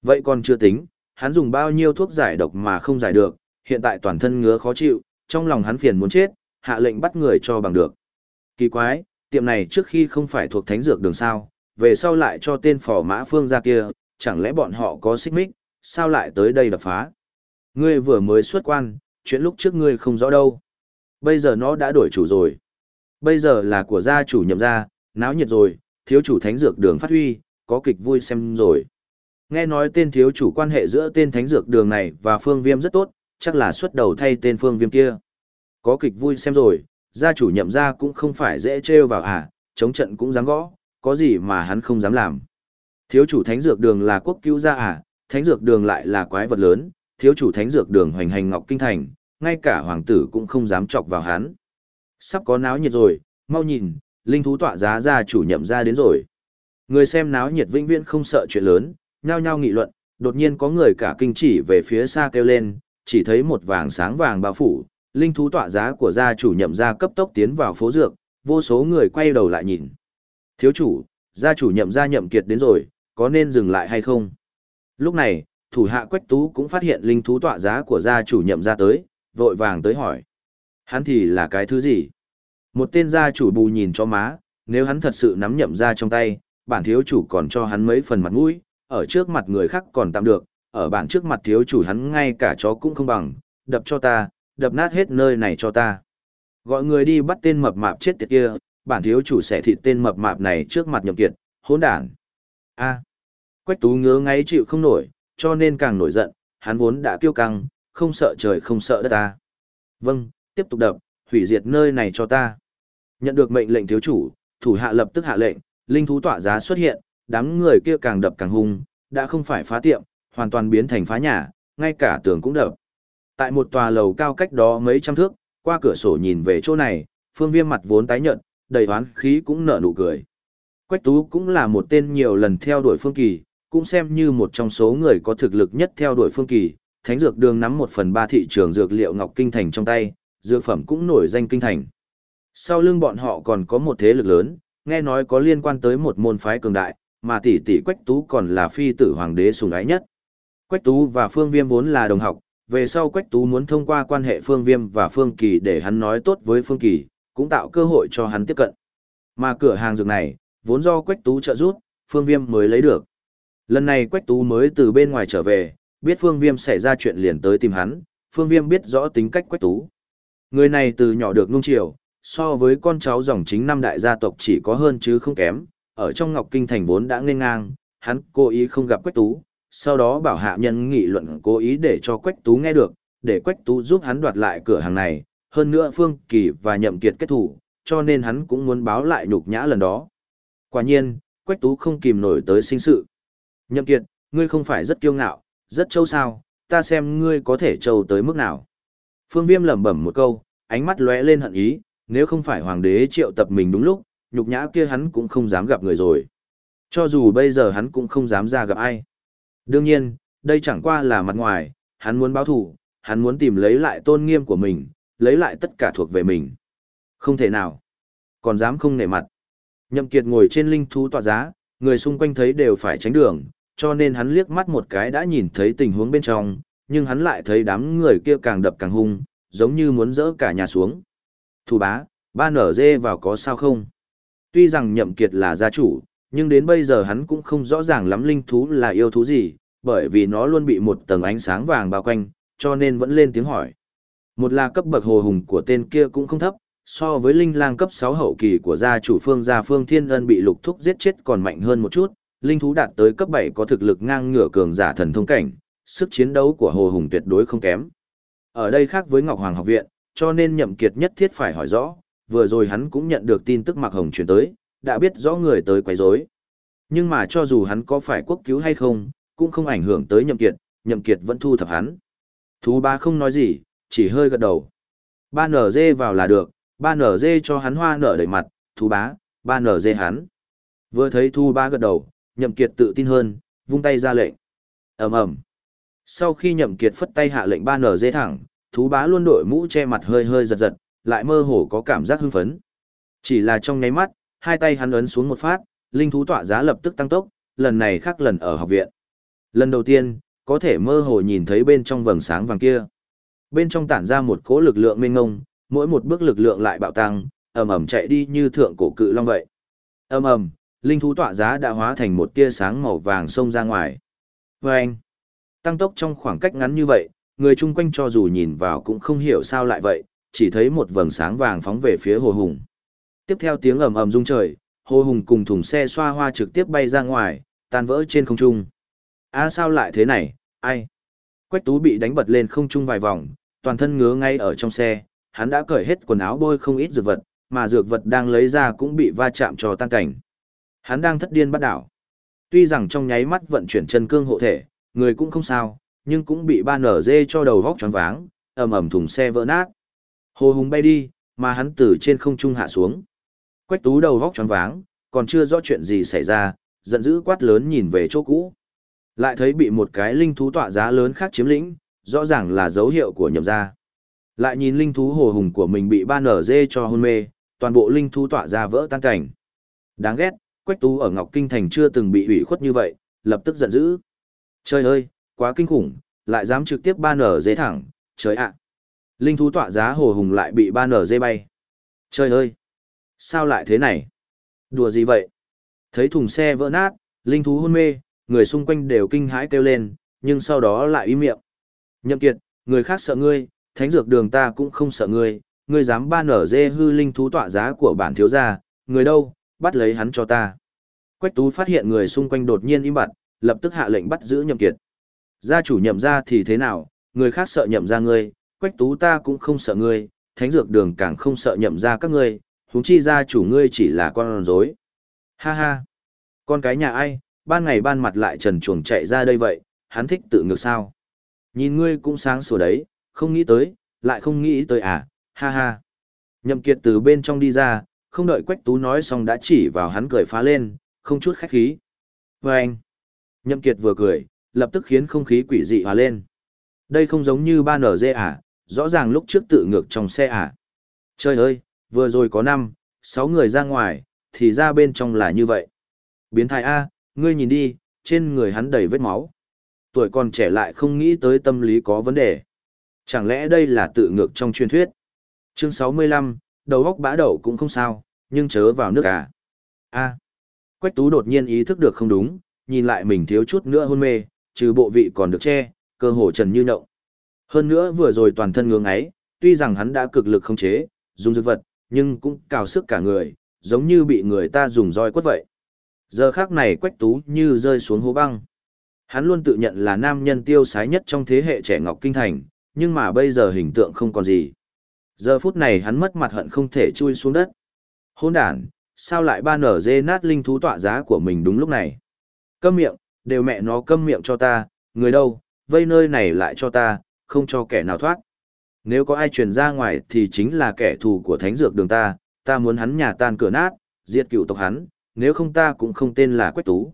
Vậy còn chưa tính, hắn dùng bao nhiêu thuốc giải độc mà không giải được, hiện tại toàn thân ngứa khó chịu, trong lòng hắn phiền muốn chết, hạ lệnh bắt người cho bằng được. Kỳ quái, tiệm này trước khi không phải thuộc thánh dược đường sao, về sau lại cho tên phò mã phương ra kia, chẳng lẽ bọn họ có xích mích, sao lại tới đây đập phá? Ngươi vừa mới xuất quan, chuyện lúc trước ngươi không rõ đâu. Bây giờ nó đã đổi chủ rồi. Bây giờ là của gia chủ nhậm gia, náo nhiệt rồi, thiếu chủ thánh dược đường phát huy, có kịch vui xem rồi. Nghe nói tên thiếu chủ quan hệ giữa tên thánh dược đường này và phương viêm rất tốt, chắc là xuất đầu thay tên phương viêm kia. Có kịch vui xem rồi, gia chủ nhậm gia cũng không phải dễ trêu vào à, chống trận cũng dám gõ, có gì mà hắn không dám làm. Thiếu chủ thánh dược đường là quốc cứu gia à, thánh dược đường lại là quái vật lớn, thiếu chủ thánh dược đường hoành hành ngọc kinh thành, ngay cả hoàng tử cũng không dám chọc vào hắn. Sắp có náo nhiệt rồi, mau nhìn, linh thú tọa giá ra chủ nhậm ra đến rồi. Người xem náo nhiệt vĩnh viễn không sợ chuyện lớn, nhao nhao nghị luận, đột nhiên có người cả kinh chỉ về phía xa kêu lên, chỉ thấy một vàng sáng vàng bao phủ, linh thú tọa giá của gia chủ nhậm ra cấp tốc tiến vào phố dược, vô số người quay đầu lại nhìn. Thiếu chủ, gia chủ nhậm ra nhậm kiệt đến rồi, có nên dừng lại hay không? Lúc này, thủ hạ quách tú cũng phát hiện linh thú tọa giá của gia chủ nhậm ra tới, vội vàng tới hỏi. Hắn thì là cái thứ gì? Một tên gia chủ bù nhìn cho má, nếu hắn thật sự nắm nhậm ra trong tay, bản thiếu chủ còn cho hắn mấy phần mặt mũi, ở trước mặt người khác còn tạm được, ở bản trước mặt thiếu chủ hắn ngay cả chó cũng không bằng, đập cho ta, đập nát hết nơi này cho ta. Gọi người đi bắt tên mập mạp chết tiệt kia, bản thiếu chủ sẽ thịt tên mập mạp này trước mặt nhậm kiệt, hỗn đản. A. Quách tú ngứa ngáy chịu không nổi, cho nên càng nổi giận, hắn vốn đã kiêu căng, không sợ trời không sợ đất ta. Vâng, tiếp tục đập, hủy diệt nơi này cho ta. Nhận được mệnh lệnh thiếu chủ, thủ hạ lập tức hạ lệnh, linh thú tỏa giá xuất hiện, đám người kia càng đập càng hung, đã không phải phá tiệm, hoàn toàn biến thành phá nhà, ngay cả tường cũng đập. Tại một tòa lầu cao cách đó mấy trăm thước, qua cửa sổ nhìn về chỗ này, phương viêm mặt vốn tái nhợt, đầy oán khí cũng nở nụ cười. Quách tú cũng là một tên nhiều lần theo đuổi phương kỳ, cũng xem như một trong số người có thực lực nhất theo đuổi phương kỳ, thánh dược đường nắm một phần ba thị trường dược liệu ngọc kinh thành trong tay, dược phẩm cũng nổi danh kinh thành. Sau lưng bọn họ còn có một thế lực lớn, nghe nói có liên quan tới một môn phái cường đại, mà tỷ tỷ Quách Tú còn là phi tử hoàng đế sủng ái nhất. Quách Tú và Phương Viêm vốn là đồng học, về sau Quách Tú muốn thông qua quan hệ Phương Viêm và Phương Kỳ để hắn nói tốt với Phương Kỳ, cũng tạo cơ hội cho hắn tiếp cận. Mà cửa hàng dược này, vốn do Quách Tú trợ giúp, Phương Viêm mới lấy được. Lần này Quách Tú mới từ bên ngoài trở về, biết Phương Viêm xảy ra chuyện liền tới tìm hắn, Phương Viêm biết rõ tính cách Quách Tú. Người này từ nhỏ được nung chiều, so với con cháu dòng chính năm đại gia tộc chỉ có hơn chứ không kém, ở trong Ngọc Kinh thành vốn đã nên ngang, hắn cố ý không gặp Quách Tú, sau đó bảo hạ nhân nghị luận cố ý để cho Quách Tú nghe được, để Quách Tú giúp hắn đoạt lại cửa hàng này, hơn nữa Phương Kỳ và Nhậm Kiệt kết thủ, cho nên hắn cũng muốn báo lại nhục nhã lần đó. Quả nhiên, Quách Tú không kìm nổi tới sinh sự. Nhậm Kiệt, ngươi không phải rất kiêu ngạo, rất trâu sao, ta xem ngươi có thể trâu tới mức nào. Phương Viêm lẩm bẩm một câu, ánh mắt lóe lên hận ý, nếu không phải hoàng đế triệu tập mình đúng lúc, nhục nhã kia hắn cũng không dám gặp người rồi. Cho dù bây giờ hắn cũng không dám ra gặp ai. Đương nhiên, đây chẳng qua là mặt ngoài, hắn muốn báo thủ, hắn muốn tìm lấy lại tôn nghiêm của mình, lấy lại tất cả thuộc về mình. Không thể nào. Còn dám không nể mặt. Nhậm Kiệt ngồi trên linh thú tọa giá, người xung quanh thấy đều phải tránh đường, cho nên hắn liếc mắt một cái đã nhìn thấy tình huống bên trong, nhưng hắn lại thấy đám người kia càng đập càng hung, giống như muốn dỡ cả nhà xuống. Thủ bá, ba nở dê vào có sao không? Tuy rằng nhậm kiệt là gia chủ, nhưng đến bây giờ hắn cũng không rõ ràng lắm linh thú là yêu thú gì, bởi vì nó luôn bị một tầng ánh sáng vàng bao quanh, cho nên vẫn lên tiếng hỏi. Một là cấp bậc hồ hùng của tên kia cũng không thấp, so với linh lang cấp 6 hậu kỳ của gia chủ phương gia phương thiên ân bị lục thúc giết chết còn mạnh hơn một chút, linh thú đạt tới cấp 7 có thực lực ngang ngửa cường giả thần thông cảnh, sức chiến đấu của hồ hùng tuyệt đối không kém. Ở đây khác với Ngọc Hoàng học viện, cho nên nhậm kiệt nhất thiết phải hỏi rõ, vừa rồi hắn cũng nhận được tin tức Mạc Hồng truyền tới, đã biết rõ người tới quấy rối. Nhưng mà cho dù hắn có phải quốc cứu hay không, cũng không ảnh hưởng tới nhậm kiệt, nhậm kiệt vẫn thu thập hắn. Thú ba không nói gì, chỉ hơi gật đầu. Ba nở dê vào là được, ba nở dê cho hắn hoa nở đầy mặt, thú bá, ba nở dê hắn. Vừa thấy thu ba gật đầu, nhậm kiệt tự tin hơn, vung tay ra lệnh. ầm ầm. Sau khi nhậm kiệt phất tay hạ lệnh ba nở dê thẳng, thú bá luôn đội mũ che mặt hơi hơi giật giật, lại mơ hồ có cảm giác hưng phấn. Chỉ là trong nháy mắt, hai tay hắn ấn xuống một phát, linh thú tỏa giá lập tức tăng tốc, lần này khác lần ở học viện. Lần đầu tiên, có thể mơ hồ nhìn thấy bên trong vầng sáng vàng kia. Bên trong tản ra một cỗ lực lượng mênh ngông, mỗi một bước lực lượng lại bạo tăng, ầm ầm chạy đi như thượng cổ cự long vậy. Ầm ầm, linh thú tọa giá đã hóa thành một tia sáng màu vàng xông ra ngoài. Và anh, tăng tốc trong khoảng cách ngắn như vậy, người chung quanh cho dù nhìn vào cũng không hiểu sao lại vậy, chỉ thấy một vầng sáng vàng phóng về phía hồ hùng. Tiếp theo tiếng ầm ầm rung trời, hồ hùng cùng thùng xe xoa hoa trực tiếp bay ra ngoài, tan vỡ trên không trung. A sao lại thế này, ai? Quách tú bị đánh bật lên không trung vài vòng, toàn thân ngứa ngay ở trong xe, hắn đã cởi hết quần áo bôi không ít dược vật, mà dược vật đang lấy ra cũng bị va chạm cho tan cảnh. Hắn đang thất điên bắt đảo. Tuy rằng trong nháy mắt vận chuyển chân cương hộ thể, người cũng không sao, nhưng cũng bị ba nở dê cho đầu vóc choáng váng, ầm ầm thùng xe vỡ nát. Hồ Hùng bay đi, mà hắn từ trên không trung hạ xuống. Quách tú đầu vóc choáng váng, còn chưa rõ chuyện gì xảy ra, giận dữ quát lớn nhìn về chỗ cũ. Lại thấy bị một cái linh thú tọa giá lớn khác chiếm lĩnh, rõ ràng là dấu hiệu của nhậm gia. Lại nhìn linh thú hồ hùng của mình bị ba nở dê cho hôn mê, toàn bộ linh thú tọa ra vỡ tan cảnh. Đáng ghét, Quách Tú ở Ngọc Kinh Thành chưa từng bị ủy khuất như vậy, lập tức giận dữ. Trời ơi, quá kinh khủng, lại dám trực tiếp ban ở dê thẳng, trời ạ. Linh thú tọa giá hồ hùng lại bị ban ở dê bay. Trời ơi, sao lại thế này? Đùa gì vậy? Thấy thùng xe vỡ nát, linh thú hôn mê, người xung quanh đều kinh hãi kêu lên, nhưng sau đó lại im miệng. Nhậm kiệt, người khác sợ ngươi, thánh dược đường ta cũng không sợ ngươi, ngươi dám ban ở dê hư linh thú tọa giá của bản thiếu gia, người đâu, bắt lấy hắn cho ta. Quách tú phát hiện người xung quanh đột nhiên im bặt, lập tức hạ lệnh bắt giữ nhậm kiệt. Gia chủ nhậm ra thì thế nào, người khác sợ nhậm ra ngươi, quách tú ta cũng không sợ ngươi, thánh dược đường càng không sợ nhậm ra các ngươi, huống chi gia chủ ngươi chỉ là con rối. Ha ha, con cái nhà ai, ban ngày ban mặt lại trần chuồng chạy ra đây vậy, hắn thích tự ngược sao. Nhìn ngươi cũng sáng sủa đấy, không nghĩ tới, lại không nghĩ tới à, ha ha. Nhậm kiệt từ bên trong đi ra, không đợi Quách Tú nói xong đã chỉ vào hắn cười phá lên, không chút khách khí. Và anh, Nhậm kiệt vừa cười, lập tức khiến không khí quỷ dị hòa lên. Đây không giống như ba nở dê à, rõ ràng lúc trước tự ngược trong xe à. Trời ơi, vừa rồi có năm, sáu người ra ngoài, thì ra bên trong là như vậy. Biến thái A, ngươi nhìn đi, trên người hắn đầy vết máu. Tuổi còn trẻ lại không nghĩ tới tâm lý có vấn đề. Chẳng lẽ đây là tự ngược trong truyền thuyết? Chương 65, đầu góc bã đậu cũng không sao, nhưng chớ vào nước à. A. Quách tú đột nhiên ý thức được không đúng, nhìn lại mình thiếu chút nữa hôn mê, trừ bộ vị còn được che, cơ hồ trần như nậu. Hơn nữa vừa rồi toàn thân ngưỡng ấy, tuy rằng hắn đã cực lực không chế, dùng dược vật, nhưng cũng cào sức cả người, giống như bị người ta dùng roi quất vậy. Giờ khác này quách tú như rơi xuống hố băng. Hắn luôn tự nhận là nam nhân tiêu sái nhất trong thế hệ trẻ Ngọc Kinh Thành, nhưng mà bây giờ hình tượng không còn gì. Giờ phút này hắn mất mặt hận không thể chui xuống đất. Hôn đàn, sao lại ba nở dê nát linh thú tọa giá của mình đúng lúc này? Câm miệng, đều mẹ nó câm miệng cho ta, người đâu, vây nơi này lại cho ta, không cho kẻ nào thoát. Nếu có ai truyền ra ngoài thì chính là kẻ thù của thánh dược đường ta, ta muốn hắn nhà tan cửa nát, diệt cựu tộc hắn, nếu không ta cũng không tên là Quách Tú.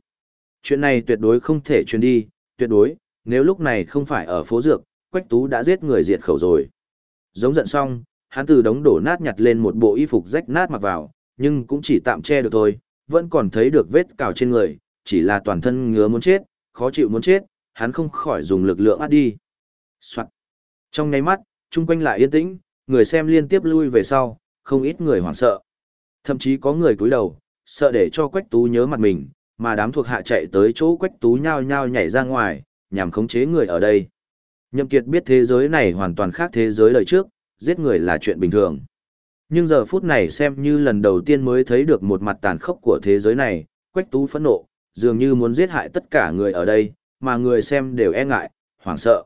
Chuyện này tuyệt đối không thể truyền đi, tuyệt đối, nếu lúc này không phải ở phố dược, Quách Tú đã giết người diệt khẩu rồi. Giống giận xong, hắn từ đống đổ nát nhặt lên một bộ y phục rách nát mặc vào, nhưng cũng chỉ tạm che được thôi, vẫn còn thấy được vết cào trên người, chỉ là toàn thân ngứa muốn chết, khó chịu muốn chết, hắn không khỏi dùng lực lượng át đi. Soạn. Trong nháy mắt, chung quanh lại yên tĩnh, người xem liên tiếp lui về sau, không ít người hoảng sợ. Thậm chí có người cúi đầu, sợ để cho Quách Tú nhớ mặt mình, mà đám thuộc hạ chạy tới chỗ Quách Tú nhao nhao nhảy ra ngoài, nhằm khống chế người ở đây. Nhậm Kiệt biết thế giới này hoàn toàn khác thế giới đời trước, giết người là chuyện bình thường. Nhưng giờ phút này xem như lần đầu tiên mới thấy được một mặt tàn khốc của thế giới này, Quách Tú phẫn nộ, dường như muốn giết hại tất cả người ở đây, mà người xem đều e ngại, hoảng sợ.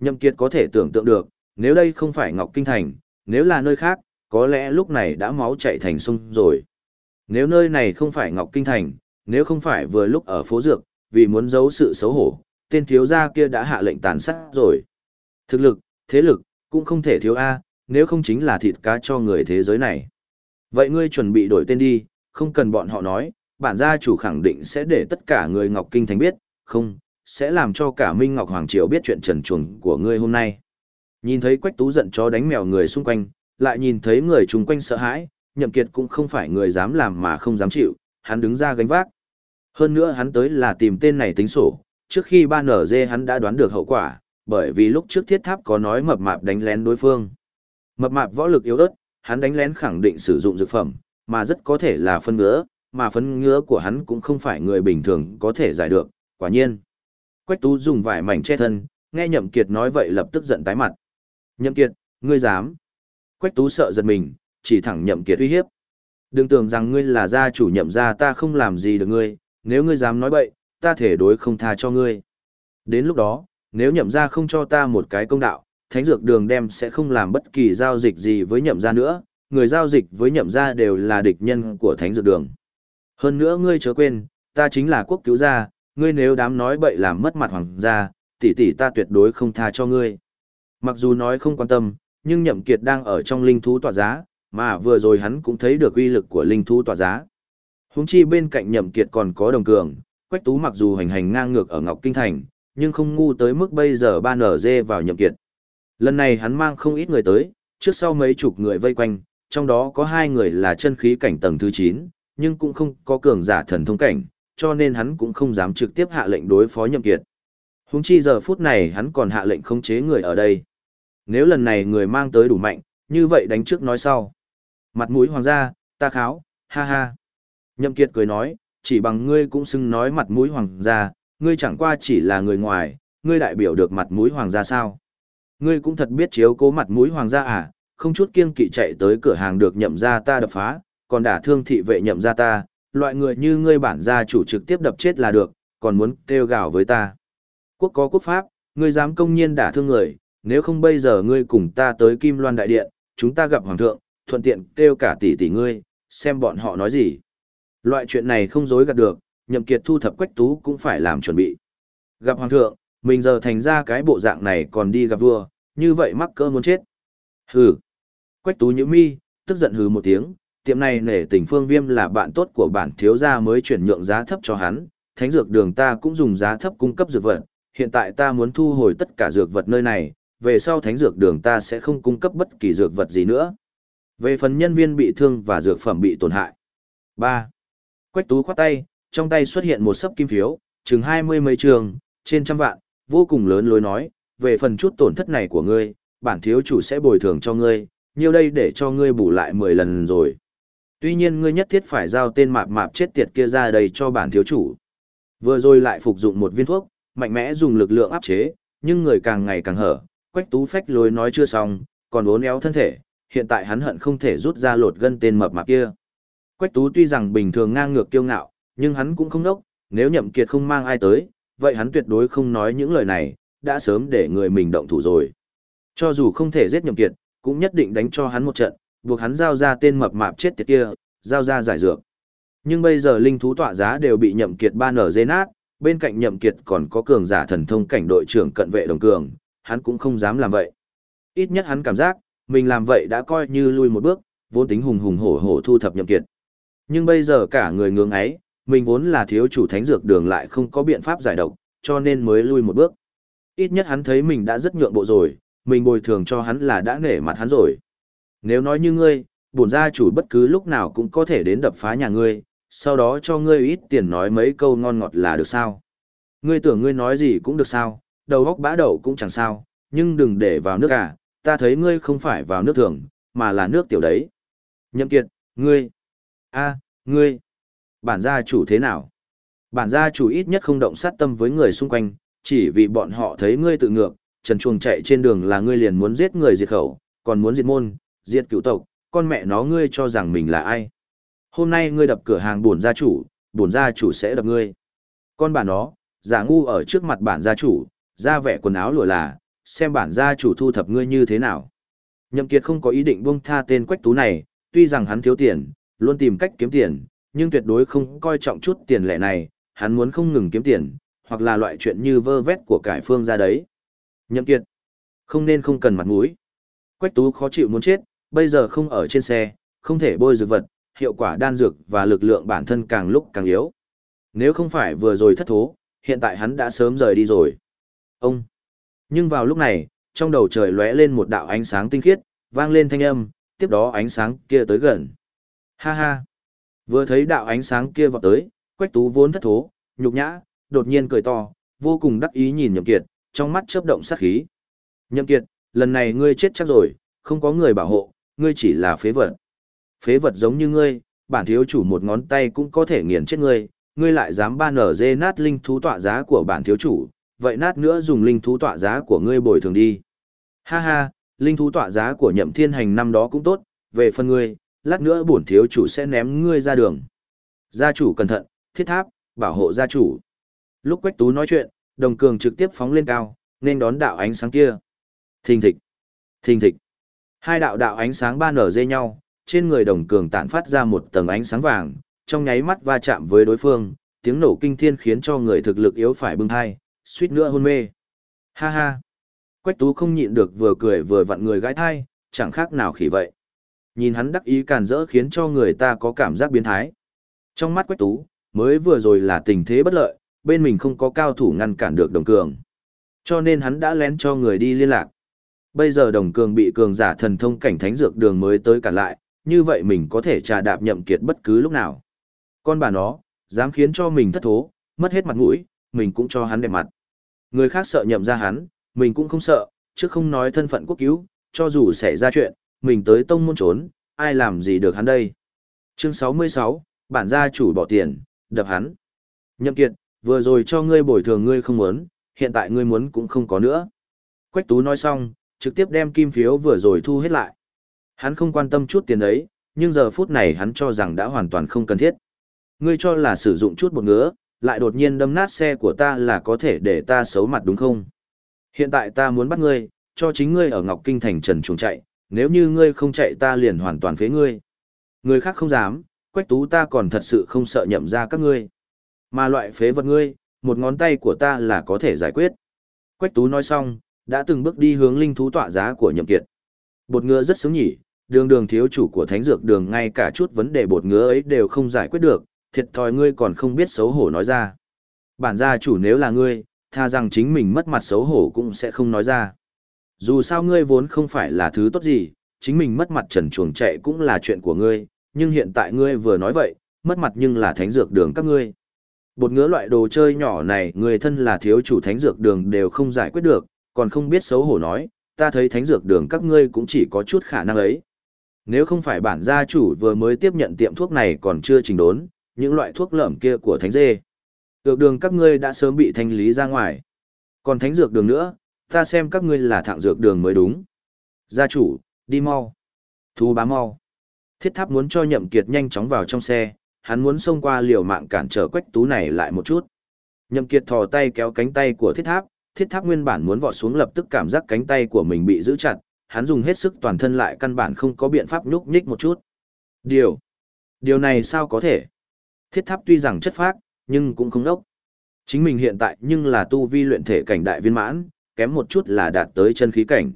Nhậm Kiệt có thể tưởng tượng được, nếu đây không phải Ngọc Kinh Thành, nếu là nơi khác, có lẽ lúc này đã máu chảy thành sông rồi. Nếu nơi này không phải Ngọc Kinh Thành, nếu không phải vừa lúc ở phố Dược, vì muốn giấu sự xấu hổ, tên thiếu gia kia đã hạ lệnh tàn sát rồi. Thực lực, thế lực, cũng không thể thiếu A, nếu không chính là thịt cá cho người thế giới này. Vậy ngươi chuẩn bị đổi tên đi, không cần bọn họ nói, bản gia chủ khẳng định sẽ để tất cả người Ngọc Kinh Thành biết, không, sẽ làm cho cả Minh Ngọc Hoàng Triều biết chuyện trần chuồng của ngươi hôm nay. Nhìn thấy Quách Tú giận chó đánh mèo người xung quanh, lại nhìn thấy người chung quanh sợ hãi, Nhậm Kiệt cũng không phải người dám làm mà không dám chịu, hắn đứng ra gánh vác. Hơn nữa hắn tới là tìm tên này tính sổ, trước khi ba nở dê hắn đã đoán được hậu quả, bởi vì lúc trước thiết tháp có nói mập mạp đánh lén đối phương. Mập mạp võ lực yếu ớt, hắn đánh lén khẳng định sử dụng dược phẩm, mà rất có thể là phân ngứa, mà phân ngứa của hắn cũng không phải người bình thường có thể giải được, quả nhiên. Quách Tú dùng vải mảnh che thân, nghe Nhậm Kiệt nói vậy lập tức giận tái mặt. Nhậm Kiệt, ngươi dám? Quách Tú sợ giật mình, chỉ thẳng Nhậm Kiệt uy hiếp. Đừng tưởng rằng ngươi là gia chủ nhậm gia ta không làm gì được ngươi, nếu ngươi dám nói bậy, ta thể đối không tha cho ngươi. Đến lúc đó, nếu nhậm gia không cho ta một cái công đạo, thánh dược đường đem sẽ không làm bất kỳ giao dịch gì với nhậm gia nữa, người giao dịch với nhậm gia đều là địch nhân của thánh dược đường. Hơn nữa ngươi chớ quên, ta chính là quốc cứu gia, ngươi nếu dám nói bậy làm mất mặt hoàng gia, tỷ tỷ ta tuyệt đối không tha cho ngươi. Mặc dù nói không quan tâm, nhưng nhậm kiệt đang ở trong linh thú tỏa giá, mà vừa rồi hắn cũng thấy được uy lực của linh thú tỏa giá. Húng chi bên cạnh nhậm kiệt còn có đồng cường, quách tú mặc dù hành hành ngang ngược ở Ngọc Kinh Thành, nhưng không ngu tới mức bây giờ ba nở dê vào nhậm kiệt. Lần này hắn mang không ít người tới, trước sau mấy chục người vây quanh, trong đó có hai người là chân khí cảnh tầng thứ 9, nhưng cũng không có cường giả thần thông cảnh, cho nên hắn cũng không dám trực tiếp hạ lệnh đối phó nhậm kiệt. Húng chi giờ phút này hắn còn hạ lệnh khống chế người ở đây. Nếu lần này người mang tới đủ mạnh, như vậy đánh trước nói sau. Mặt mũi hoàng gia, ta kháo, ha ha. Nhậm kiệt cười nói, chỉ bằng ngươi cũng xưng nói mặt mũi hoàng gia, ngươi chẳng qua chỉ là người ngoài, ngươi đại biểu được mặt mũi hoàng gia sao. Ngươi cũng thật biết chiếu cố mặt mũi hoàng gia à, không chút kiêng kỵ chạy tới cửa hàng được nhậm gia ta đập phá, còn đả thương thị vệ nhậm gia ta, loại người như ngươi bản gia chủ trực tiếp đập chết là được, còn muốn kêu gào với ta. Quốc có quốc pháp, ngươi dám công nhiên đả thương người, nếu không bây giờ ngươi cùng ta tới Kim Loan Đại Điện, chúng ta gặp Hoàng thượng, thuận tiện kêu cả tỷ tỷ ngươi, xem bọn họ nói gì. Loại chuyện này không dối gạt được, nhậm kiệt thu thập quách tú cũng phải làm chuẩn bị. Gặp Hoàng thượng, mình giờ thành ra cái bộ dạng này còn đi gặp vua, như vậy mắc cỡ muốn chết. Hừ. Quách tú nhíu mi, tức giận hừ một tiếng, tiệm này nể tình phương viêm là bạn tốt của bản thiếu gia mới chuyển nhượng giá thấp cho hắn, thánh dược đường ta cũng dùng giá thấp cung cấp dược vật, hiện tại ta muốn thu hồi tất cả dược vật nơi này, về sau thánh dược đường ta sẽ không cung cấp bất kỳ dược vật gì nữa. Về phần nhân viên bị thương và dược phẩm bị tổn hại. 3. Quách tú khoát tay, trong tay xuất hiện một sấp kim phiếu, chừng hai mươi mấy trường, trên trăm vạn, vô cùng lớn lối nói, về phần chút tổn thất này của ngươi, bản thiếu chủ sẽ bồi thường cho ngươi, nhiều đây để cho ngươi bù lại 10 lần rồi. Tuy nhiên ngươi nhất thiết phải giao tên mạp mạp chết tiệt kia ra đây cho bản thiếu chủ. Vừa rồi lại phục dụng một viên thuốc, mạnh mẽ dùng lực lượng áp chế, nhưng người càng ngày càng hở, quách tú phách lối nói chưa xong, còn uốn éo thân thể, hiện tại hắn hận không thể rút ra lột gân tên mập mạp kia. Quách tú tuy rằng bình thường ngang ngược kiêu ngạo, nhưng hắn cũng không nốc, nếu nhậm kiệt không mang ai tới, vậy hắn tuyệt đối không nói những lời này, đã sớm để người mình động thủ rồi. Cho dù không thể giết nhậm kiệt, cũng nhất định đánh cho hắn một trận, buộc hắn giao ra tên mập mạp chết tiệt kia, giao ra giải dược. Nhưng bây giờ linh thú tọa giá đều bị nhậm kiệt ban ở dê nát, bên cạnh nhậm kiệt còn có cường giả thần thông cảnh đội trưởng cận vệ đồng cường, hắn cũng không dám làm vậy. Ít nhất hắn cảm giác, mình làm vậy đã coi như lui một bước, vốn tính hùng hùng hổ hổ thu thập nhậm kiệt. Nhưng bây giờ cả người ngưỡng ấy, mình vốn là thiếu chủ thánh dược đường lại không có biện pháp giải độc, cho nên mới lui một bước. Ít nhất hắn thấy mình đã rất nhượng bộ rồi, mình bồi thường cho hắn là đã nể mặt hắn rồi. Nếu nói như ngươi, bổn gia chủ bất cứ lúc nào cũng có thể đến đập phá nhà ngươi, sau đó cho ngươi ít tiền nói mấy câu ngon ngọt là được sao. Ngươi tưởng ngươi nói gì cũng được sao, đầu góc bã đậu cũng chẳng sao, nhưng đừng để vào nước cả, ta thấy ngươi không phải vào nước thường, mà là nước tiểu đấy. Nhậm kiệt, ngươi, a, ngươi, bản gia chủ thế nào? Bản gia chủ ít nhất không động sát tâm với người xung quanh, chỉ vì bọn họ thấy ngươi tự ngược, trần chuồng chạy trên đường là ngươi liền muốn giết người diệt khẩu, còn muốn diệt môn, diệt cửu tộc, con mẹ nó ngươi cho rằng mình là ai? Hôm nay ngươi đập cửa hàng bổn gia chủ, bổn gia chủ sẽ đập ngươi. Con bà nó, giả ngu ở trước mặt bản gia chủ, ra vẻ quần áo lụa là, xem bản gia chủ thu thập ngươi như thế nào. Nhậm Kiệt không có ý định buông tha tên quách tú này, tuy rằng hắn thiếu tiền, luôn tìm cách kiếm tiền, nhưng tuyệt đối không coi trọng chút tiền lẻ này, hắn muốn không ngừng kiếm tiền, hoặc là loại chuyện như vơ vét của cải phương ra đấy. Nhậm Kiệt, không nên không cần mặt mũi. Quách tú khó chịu muốn chết, bây giờ không ở trên xe, không thể bôi dược vật, hiệu quả đan dược và lực lượng bản thân càng lúc càng yếu. Nếu không phải vừa rồi thất thố, hiện tại hắn đã sớm rời đi rồi. Ông! Nhưng vào lúc này, trong đầu trời lóe lên một đạo ánh sáng tinh khiết, vang lên thanh âm, tiếp đó ánh sáng kia tới gần. Ha ha! Vừa thấy đạo ánh sáng kia vọt tới, quách tú vốn thất thố, nhục nhã, đột nhiên cười to, vô cùng đắc ý nhìn nhậm kiệt, trong mắt chớp động sát khí. Nhậm kiệt, lần này ngươi chết chắc rồi, không có người bảo hộ, ngươi chỉ là phế vật. Phế vật giống như ngươi, bản thiếu chủ một ngón tay cũng có thể nghiền chết ngươi, ngươi lại dám ban ở dê nát linh thú tọa giá của bản thiếu chủ, vậy nát nữa dùng linh thú tọa giá của ngươi bồi thường đi. Ha ha, linh thú tọa giá của nhậm thiên hành năm đó cũng tốt, về phần ngươi, lát nữa bổn thiếu chủ sẽ ném ngươi ra đường. Gia chủ cẩn thận, thiết tháp, bảo hộ gia chủ. Lúc Quách Tú nói chuyện, đồng cường trực tiếp phóng lên cao, nên đón đạo ánh sáng kia. Thình thịch, thình thịch. Hai đạo đạo ánh sáng ba nở dây nhau, trên người đồng cường tản phát ra một tầng ánh sáng vàng, trong nháy mắt va chạm với đối phương, tiếng nổ kinh thiên khiến cho người thực lực yếu phải bưng thai, suýt nữa hôn mê. Ha ha! Quách tú không nhịn được vừa cười vừa vặn người gái thai, chẳng khác nào khỉ vậy. Nhìn hắn đắc ý càn rỡ khiến cho người ta có cảm giác biến thái. Trong mắt quách tú, mới vừa rồi là tình thế bất lợi, bên mình không có cao thủ ngăn cản được đồng cường. Cho nên hắn đã lén cho người đi liên lạc. Bây giờ đồng cường bị cường giả thần thông cảnh thánh dược đường mới tới cản lại, như vậy mình có thể trà đạp nhậm kiệt bất cứ lúc nào. Con bà nó, dám khiến cho mình thất thố, mất hết mặt mũi, mình cũng cho hắn đẹp mặt. Người khác sợ nhậm ra hắn, mình cũng không sợ, chứ không nói thân phận quốc cứu, cho dù xảy ra chuyện, mình tới tông môn trốn, ai làm gì được hắn đây. Chương 66, bản gia chủ bỏ tiền, đập hắn. Nhậm kiệt, vừa rồi cho ngươi bồi thường ngươi không muốn, hiện tại ngươi muốn cũng không có nữa. Quách tú nói xong, trực tiếp đem kim phiếu vừa rồi thu hết lại. Hắn không quan tâm chút tiền ấy, nhưng giờ phút này hắn cho rằng đã hoàn toàn không cần thiết. Ngươi cho là sử dụng chút bột ngứa, lại đột nhiên đâm nát xe của ta là có thể để ta xấu mặt đúng không? Hiện tại ta muốn bắt ngươi, cho chính ngươi ở Ngọc Kinh thành trần chuồng chạy, nếu như ngươi không chạy ta liền hoàn toàn phế ngươi. Người khác không dám, quách tú ta còn thật sự không sợ nhậm ra các ngươi. Mà loại phế vật ngươi, một ngón tay của ta là có thể giải quyết. Quách tú nói xong, đã từng bước đi hướng linh thú tọa giá của nhậm kiệt. Bột ngứa rất sướng nhỉ, đường đường thiếu chủ của thánh dược đường ngay cả chút vấn đề bột ngứa ấy đều không giải quyết được, thiệt thòi ngươi còn không biết xấu hổ nói ra. Bản gia chủ nếu là ngươi, tha rằng chính mình mất mặt xấu hổ cũng sẽ không nói ra. Dù sao ngươi vốn không phải là thứ tốt gì, chính mình mất mặt trần chuồng chạy cũng là chuyện của ngươi, nhưng hiện tại ngươi vừa nói vậy, mất mặt nhưng là thánh dược đường các ngươi. Bột ngứa loại đồ chơi nhỏ này người thân là thiếu chủ thánh dược đường đều không giải quyết được, còn không biết xấu hổ nói, ta thấy thánh dược đường các ngươi cũng chỉ có chút khả năng ấy. Nếu không phải bản gia chủ vừa mới tiếp nhận tiệm thuốc này còn chưa trình đốn, những loại thuốc lợm kia của thánh dê. Dược đường các ngươi đã sớm bị thanh lý ra ngoài. Còn thánh dược đường nữa, ta xem các ngươi là thạng dược đường mới đúng. Gia chủ, đi mau. Thú bá mau. Thiết tháp muốn cho nhậm kiệt nhanh chóng vào trong xe, hắn muốn xông qua liều mạng cản trở quách tú này lại một chút. Nhậm kiệt thò tay kéo cánh tay của thiết tháp, thiết tháp nguyên bản muốn vọt xuống lập tức cảm giác cánh tay của mình bị giữ chặt, hắn dùng hết sức toàn thân lại căn bản không có biện pháp nhúc nhích một chút. Điều, điều này sao có thể? Thiết tháp tuy rằng chất phác, nhưng cũng không đốc. Chính mình hiện tại nhưng là tu vi luyện thể cảnh đại viên mãn, kém một chút là đạt tới chân khí cảnh.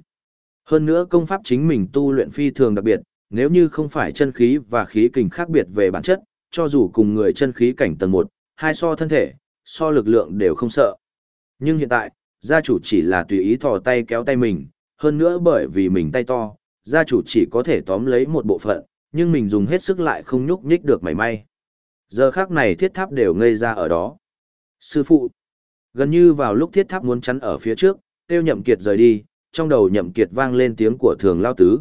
Hơn nữa công pháp chính mình tu luyện phi thường đặc biệt, nếu như không phải chân khí và khí kình khác biệt về bản chất, cho dù cùng người chân khí cảnh tầng 1, hai so thân thể, so lực lượng đều không sợ. Nhưng hiện tại, gia chủ chỉ là tùy ý thò tay kéo tay mình, hơn nữa bởi vì mình tay to, gia chủ chỉ có thể tóm lấy một bộ phận, nhưng mình dùng hết sức lại không nhúc nhích được mảy may. Giờ khác này thiết tháp đều ngây ra ở đó. Sư phụ, gần như vào lúc thiết tháp muốn chắn ở phía trước, tiêu nhậm kiệt rời đi, trong đầu nhậm kiệt vang lên tiếng của thường lao tứ.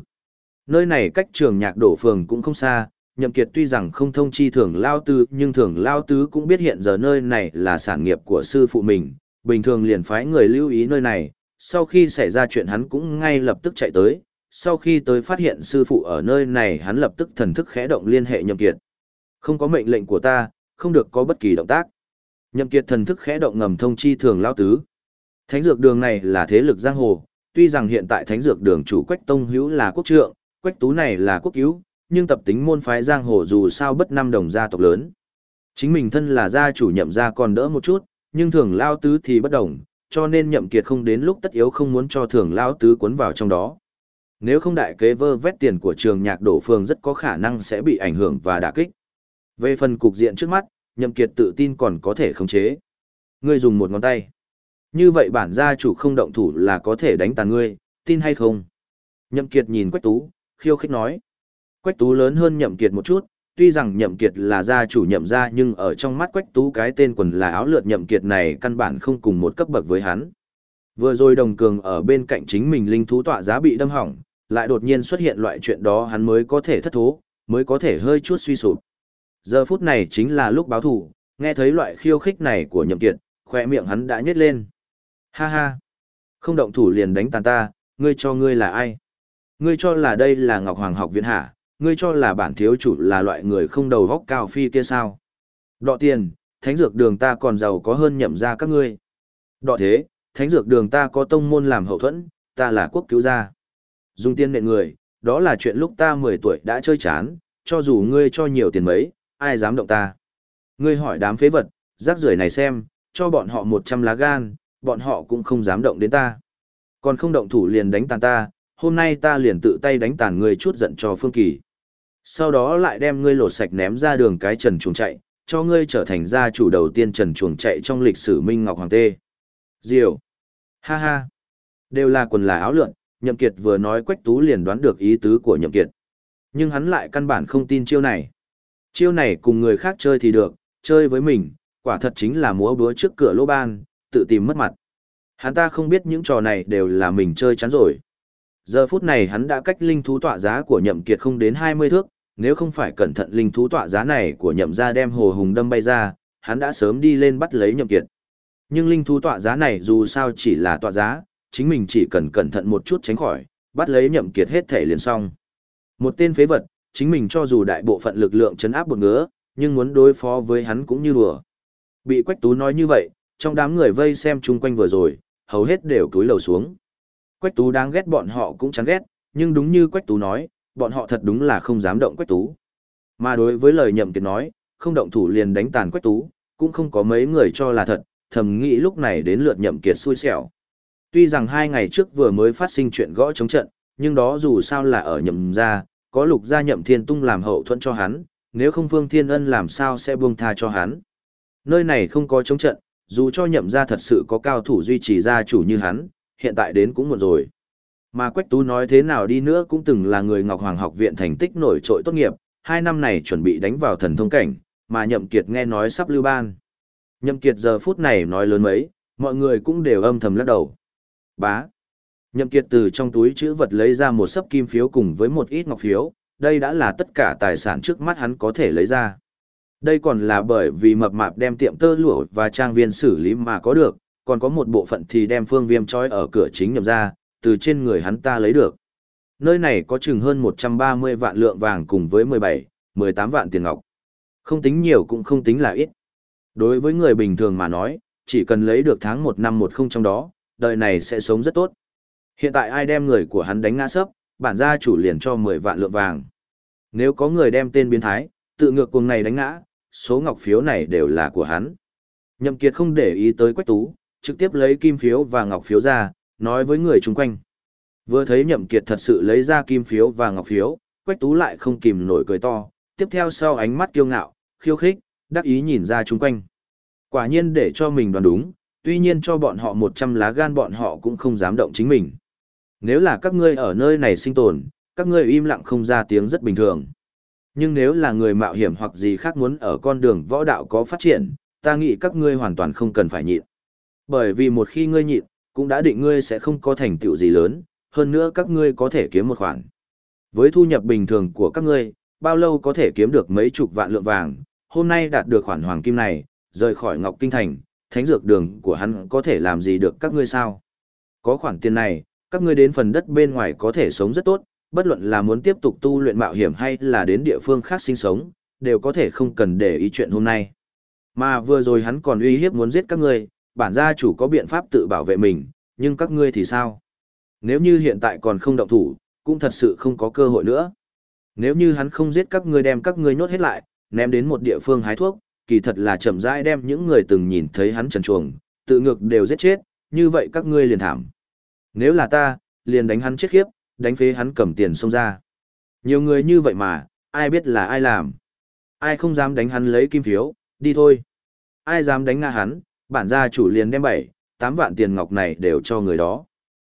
Nơi này cách trường nhạc đổ phường cũng không xa, nhậm kiệt tuy rằng không thông chi thường lao tứ nhưng thường lao tứ cũng biết hiện giờ nơi này là sản nghiệp của sư phụ mình, bình thường liền phái người lưu ý nơi này, sau khi xảy ra chuyện hắn cũng ngay lập tức chạy tới, sau khi tới phát hiện sư phụ ở nơi này hắn lập tức thần thức khẽ động liên hệ nhậm kiệt. Không có mệnh lệnh của ta, không được có bất kỳ động tác. Nhậm kiệt thần thức khẽ động ngầm thông chi thường lao tứ. Thánh dược đường này là thế lực giang hồ, tuy rằng hiện tại thánh dược đường chủ quách tông hữu là quốc trượng, quách tú này là quốc cứu, nhưng tập tính môn phái giang hồ dù sao bất năm đồng gia tộc lớn. Chính mình thân là gia chủ nhậm gia còn đỡ một chút, nhưng thường lao tứ thì bất đồng, cho nên nhậm kiệt không đến lúc tất yếu không muốn cho thường lao tứ cuốn vào trong đó. Nếu không đại kế vơ vét tiền của trường nhạc đổ phương rất có khả năng sẽ bị ảnh hưởng và đả kích. Về phần cục diện trước mắt, nhậm kiệt tự tin còn có thể khống chế. Ngươi dùng một ngón tay. Như vậy bản gia chủ không động thủ là có thể đánh tàn ngươi, tin hay không? Nhậm kiệt nhìn Quách Tú, khiêu khích nói. Quách Tú lớn hơn Nhậm kiệt một chút, tuy rằng Nhậm kiệt là gia chủ nhậm gia nhưng ở trong mắt Quách Tú cái tên quần là áo lượt Nhậm kiệt này căn bản không cùng một cấp bậc với hắn. Vừa rồi đồng cường ở bên cạnh chính mình linh thú tọa giá bị đâm hỏng, lại đột nhiên xuất hiện loại chuyện đó hắn mới có thể thất thố, mới có thể hơi chút suy sụp. Giờ phút này chính là lúc báo thù, nghe thấy loại khiêu khích này của nhậm kiệt, khóe miệng hắn đã nhếch lên. Ha ha! Không động thủ liền đánh tàn ta, ngươi cho ngươi là ai? Ngươi cho là đây là Ngọc Hoàng học viện hả? Ngươi cho là bản thiếu chủ là loại người không đầu góc cao phi kia sao? Đọ tiền, thánh dược đường ta còn giàu có hơn nhậm ra các ngươi. Đọ thế, thánh dược đường ta có tông môn làm hậu thuẫn, ta là quốc cứu gia. Dùng tiên nệ người, đó là chuyện lúc ta 10 tuổi đã chơi chán, cho dù ngươi cho nhiều tiền mấy, ai dám động ta. Ngươi hỏi đám phế vật, rác rưởi này xem, cho bọn họ 100 lá gan, bọn họ cũng không dám động đến ta. Còn không động thủ liền đánh tàn ta, hôm nay ta liền tự tay đánh tàn ngươi chút giận cho Phương Kỳ. Sau đó lại đem ngươi lột sạch ném ra đường cái trần chuồng chạy, cho ngươi trở thành gia chủ đầu tiên trần chuồng chạy trong lịch sử Minh Ngọc Hoàng Tê. Diệu. Ha ha. Đều là quần là áo lượn, Nhậm Kiệt vừa nói Quách Tú liền đoán được ý tứ của Nhậm Kiệt. Nhưng hắn lại căn bản không tin chiêu này. Chiêu này cùng người khác chơi thì được, chơi với mình, quả thật chính là múa búa trước cửa lỗ ban, tự tìm mất mặt. Hắn ta không biết những trò này đều là mình chơi chán rồi. Giờ phút này hắn đã cách linh thú tọa giá của Nhậm Kiệt không đến 20 thước, nếu không phải cẩn thận linh thú tọa giá này của Nhậm gia đem hồ hùng đâm bay ra, hắn đã sớm đi lên bắt lấy Nhậm Kiệt. Nhưng linh thú tọa giá này dù sao chỉ là tọa giá, chính mình chỉ cần cẩn thận một chút tránh khỏi, bắt lấy nhậm kiệt hết thể liền xong. Một tên phế vật, chính mình cho dù đại bộ phận lực lượng chấn áp một ngứa, nhưng muốn đối phó với hắn cũng như đùa. Bị Quách Tú nói như vậy, trong đám người vây xem chung quanh vừa rồi, hầu hết đều cúi đầu xuống. Quách Tú đáng ghét bọn họ cũng chán ghét, nhưng đúng như Quách Tú nói, bọn họ thật đúng là không dám động Quách Tú. Mà đối với lời nhậm kiệt nói, không động thủ liền đánh tàn Quách Tú, cũng không có mấy người cho là thật, thầm nghĩ lúc này đến lượt nhậm kiệt xui xẻo. Tuy rằng hai ngày trước vừa mới phát sinh chuyện gõ chống trận, nhưng đó dù sao là ở nhậm gia, có lục gia nhậm thiên tung làm hậu thuẫn cho hắn, nếu không Vương Thiên Ân làm sao sẽ buông tha cho hắn. Nơi này không có chống trận, dù cho nhậm gia thật sự có cao thủ duy trì gia chủ như hắn, hiện tại đến cũng muộn rồi. Mà Quách Tú nói thế nào đi nữa cũng từng là người Ngọc Hoàng học viện thành tích nổi trội tốt nghiệp, hai năm này chuẩn bị đánh vào thần thông cảnh, mà Nhậm Kiệt nghe nói sắp lưu ban. Nhậm Kiệt giờ phút này nói lớn mấy, mọi người cũng đều âm thầm lắc đầu. Bá. Nhậm Kiệt từ trong túi chữ vật lấy ra một sấp kim phiếu cùng với một ít ngọc phiếu, đây đã là tất cả tài sản trước mắt hắn có thể lấy ra. Đây còn là bởi vì mập mạp đem tiệm tơ lụa và trang viên xử lý mà có được, còn có một bộ phận thì đem phương viêm trói ở cửa chính nhập ra, từ trên người hắn ta lấy được. Nơi này có chừng hơn 130 vạn lượng vàng cùng với 17, 18 vạn tiền ngọc. Không tính nhiều cũng không tính là ít. Đối với người bình thường mà nói, chỉ cần lấy được tháng 1 năm 10 trong đó, đời này sẽ sống rất tốt. Hiện tại ai đem người của hắn đánh ngã sấp, bản gia chủ liền cho 10 vạn lượng vàng. Nếu có người đem tên biến thái, tự ngược cuồng này đánh ngã, số ngọc phiếu này đều là của hắn. Nhậm Kiệt không để ý tới Quách Tú, trực tiếp lấy kim phiếu và ngọc phiếu ra, nói với người chung quanh. Vừa thấy Nhậm Kiệt thật sự lấy ra kim phiếu và ngọc phiếu, Quách Tú lại không kìm nổi cười to, tiếp theo sau ánh mắt kiêu ngạo, khiêu khích, đắc ý nhìn ra chung quanh. Quả nhiên để cho mình đoán đúng, tuy nhiên cho bọn họ 100 lá gan bọn họ cũng không dám động chính mình. Nếu là các ngươi ở nơi này sinh tồn, các ngươi im lặng không ra tiếng rất bình thường. Nhưng nếu là người mạo hiểm hoặc gì khác muốn ở con đường võ đạo có phát triển, ta nghĩ các ngươi hoàn toàn không cần phải nhịn. Bởi vì một khi ngươi nhịn, cũng đã định ngươi sẽ không có thành tựu gì lớn, hơn nữa các ngươi có thể kiếm một khoản. Với thu nhập bình thường của các ngươi, bao lâu có thể kiếm được mấy chục vạn lượng vàng, hôm nay đạt được khoản hoàng kim này, rời khỏi Ngọc Kinh Thành, thánh dược đường của hắn có thể làm gì được các ngươi sao? Có khoản tiền này, các ngươi đến phần đất bên ngoài có thể sống rất tốt, bất luận là muốn tiếp tục tu luyện mạo hiểm hay là đến địa phương khác sinh sống, đều có thể không cần để ý chuyện hôm nay. Mà vừa rồi hắn còn uy hiếp muốn giết các ngươi, bản gia chủ có biện pháp tự bảo vệ mình, nhưng các ngươi thì sao? Nếu như hiện tại còn không động thủ, cũng thật sự không có cơ hội nữa. Nếu như hắn không giết các ngươi đem các ngươi nhốt hết lại, ném đến một địa phương hái thuốc, kỳ thật là chậm rãi đem những người từng nhìn thấy hắn trần chuồng, tự ngược đều giết chết, như vậy các ngươi liền thảm. Nếu là ta, liền đánh hắn chết khiếp, đánh phế hắn cầm tiền xông ra. Nhiều người như vậy mà, ai biết là ai làm. Ai không dám đánh hắn lấy kim phiếu, đi thôi. Ai dám đánh ngã hắn, bản gia chủ liền đem bảy, tám vạn tiền ngọc này đều cho người đó.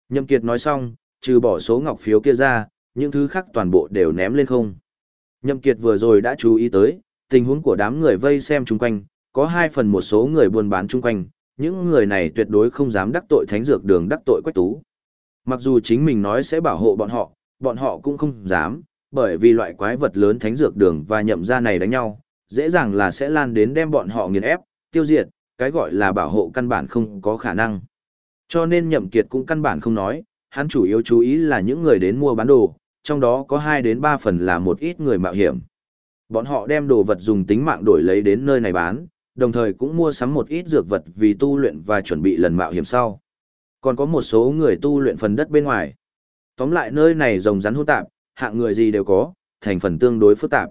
Nhậm Kiệt nói xong, trừ bỏ số ngọc phiếu kia ra, những thứ khác toàn bộ đều ném lên không. Nhậm Kiệt vừa rồi đã chú ý tới, tình huống của đám người vây xem chung quanh, có hai phần một số người buôn bán chung quanh, những người này tuyệt đối không dám đắc tội thánh dược đường đắc tội quách tú. Mặc dù chính mình nói sẽ bảo hộ bọn họ, bọn họ cũng không dám, bởi vì loại quái vật lớn thánh dược đường và nhậm gia này đánh nhau, dễ dàng là sẽ lan đến đem bọn họ nghiền ép, tiêu diệt, cái gọi là bảo hộ căn bản không có khả năng. Cho nên nhậm kiệt cũng căn bản không nói, hắn chủ yếu chú ý là những người đến mua bán đồ, trong đó có 2 đến 3 phần là một ít người mạo hiểm. Bọn họ đem đồ vật dùng tính mạng đổi lấy đến nơi này bán, đồng thời cũng mua sắm một ít dược vật vì tu luyện và chuẩn bị lần mạo hiểm sau. Còn có một số người tu luyện phần đất bên ngoài. Tóm lại nơi này rồng rắn hỗn tạp, hạng người gì đều có, thành phần tương đối phức tạp.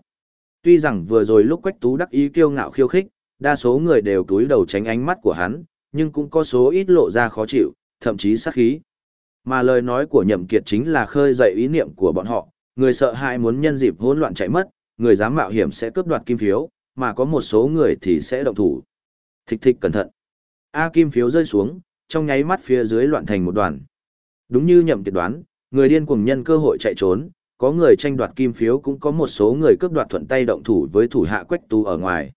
Tuy rằng vừa rồi lúc Quách Tú đắc ý kiêu ngạo khiêu khích, đa số người đều túi đầu tránh ánh mắt của hắn, nhưng cũng có số ít lộ ra khó chịu, thậm chí sát khí. Mà lời nói của Nhậm Kiệt chính là khơi dậy ý niệm của bọn họ, người sợ hãi muốn nhân dịp hỗn loạn chạy mất, người dám mạo hiểm sẽ cướp đoạt kim phiếu, mà có một số người thì sẽ động thủ. Thịch thịch cẩn thận. A kim phiếu rơi xuống, trong nháy mắt phía dưới loạn thành một đoàn. Đúng như Nhậm Kiệt đoán, người điên cuồng nhân cơ hội chạy trốn, có người tranh đoạt kim phiếu cũng có một số người cướp đoạt thuận tay động thủ với thủ hạ Quách Tú ở ngoài.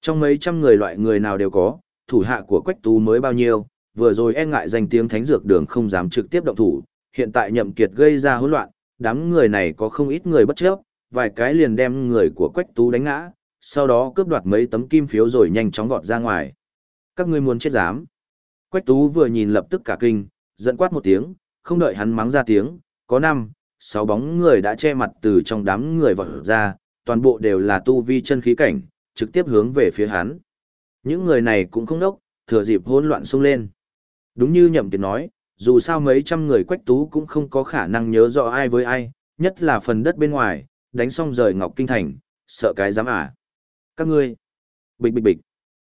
Trong mấy trăm người loại người nào đều có, thủ hạ của Quách Tú mới bao nhiêu, vừa rồi e ngại danh tiếng thánh dược đường không dám trực tiếp động thủ, hiện tại nhậm kiệt gây ra hỗn loạn, đám người này có không ít người bất chấp, vài cái liền đem người của Quách Tú đánh ngã, sau đó cướp đoạt mấy tấm kim phiếu rồi nhanh chóng vọt ra ngoài. Các ngươi muốn chết dám. Quách Tú vừa nhìn lập tức cả kinh, giận quát một tiếng, không đợi hắn mắng ra tiếng, có năm, sáu bóng người đã che mặt từ trong đám người vọt ra, toàn bộ đều là tu vi chân khí cảnh, trực tiếp hướng về phía hắn. Những người này cũng không đốc, thừa dịp hỗn loạn xông lên. Đúng như Nhậm Kiệt nói, dù sao mấy trăm người quách tú cũng không có khả năng nhớ rõ ai với ai, nhất là phần đất bên ngoài, đánh xong rời Ngọc Kinh Thành, sợ cái dám à. Các ngươi, bịch bịch bịch.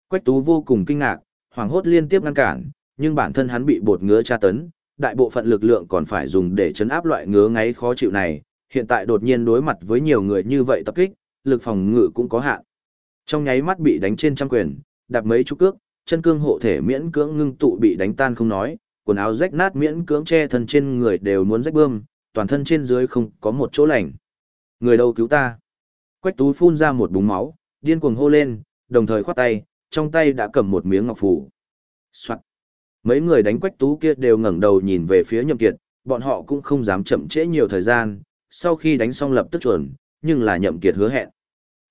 Quách tú vô cùng kinh ngạc, hoảng hốt liên tiếp ngăn cản, nhưng bản thân hắn bị bột ngứa tra tấn, đại bộ phận lực lượng còn phải dùng để chấn áp loại ngứa ngáy khó chịu này, hiện tại đột nhiên đối mặt với nhiều người như vậy tập kích, lực phòng ngự cũng có hạn. Trong nháy mắt bị đánh trên trăm quyền, đạp mấy chục cước, chân cương hộ thể miễn cưỡng ngưng tụ bị đánh tan không nói, quần áo rách nát miễn cưỡng che thân trên người đều muốn rách bươm, toàn thân trên dưới không có một chỗ lành. Người đâu cứu ta? Quách tú phun ra một búng máu, điên cuồng hô lên, đồng thời khoát tay, trong tay đã cầm một miếng ngọc phủ. Soạt. Mấy người đánh quách tú kia đều ngẩng đầu nhìn về phía nhậm kiệt, bọn họ cũng không dám chậm trễ nhiều thời gian, sau khi đánh xong lập tức chuẩn, nhưng là nhậm kiệt hứa hẹn.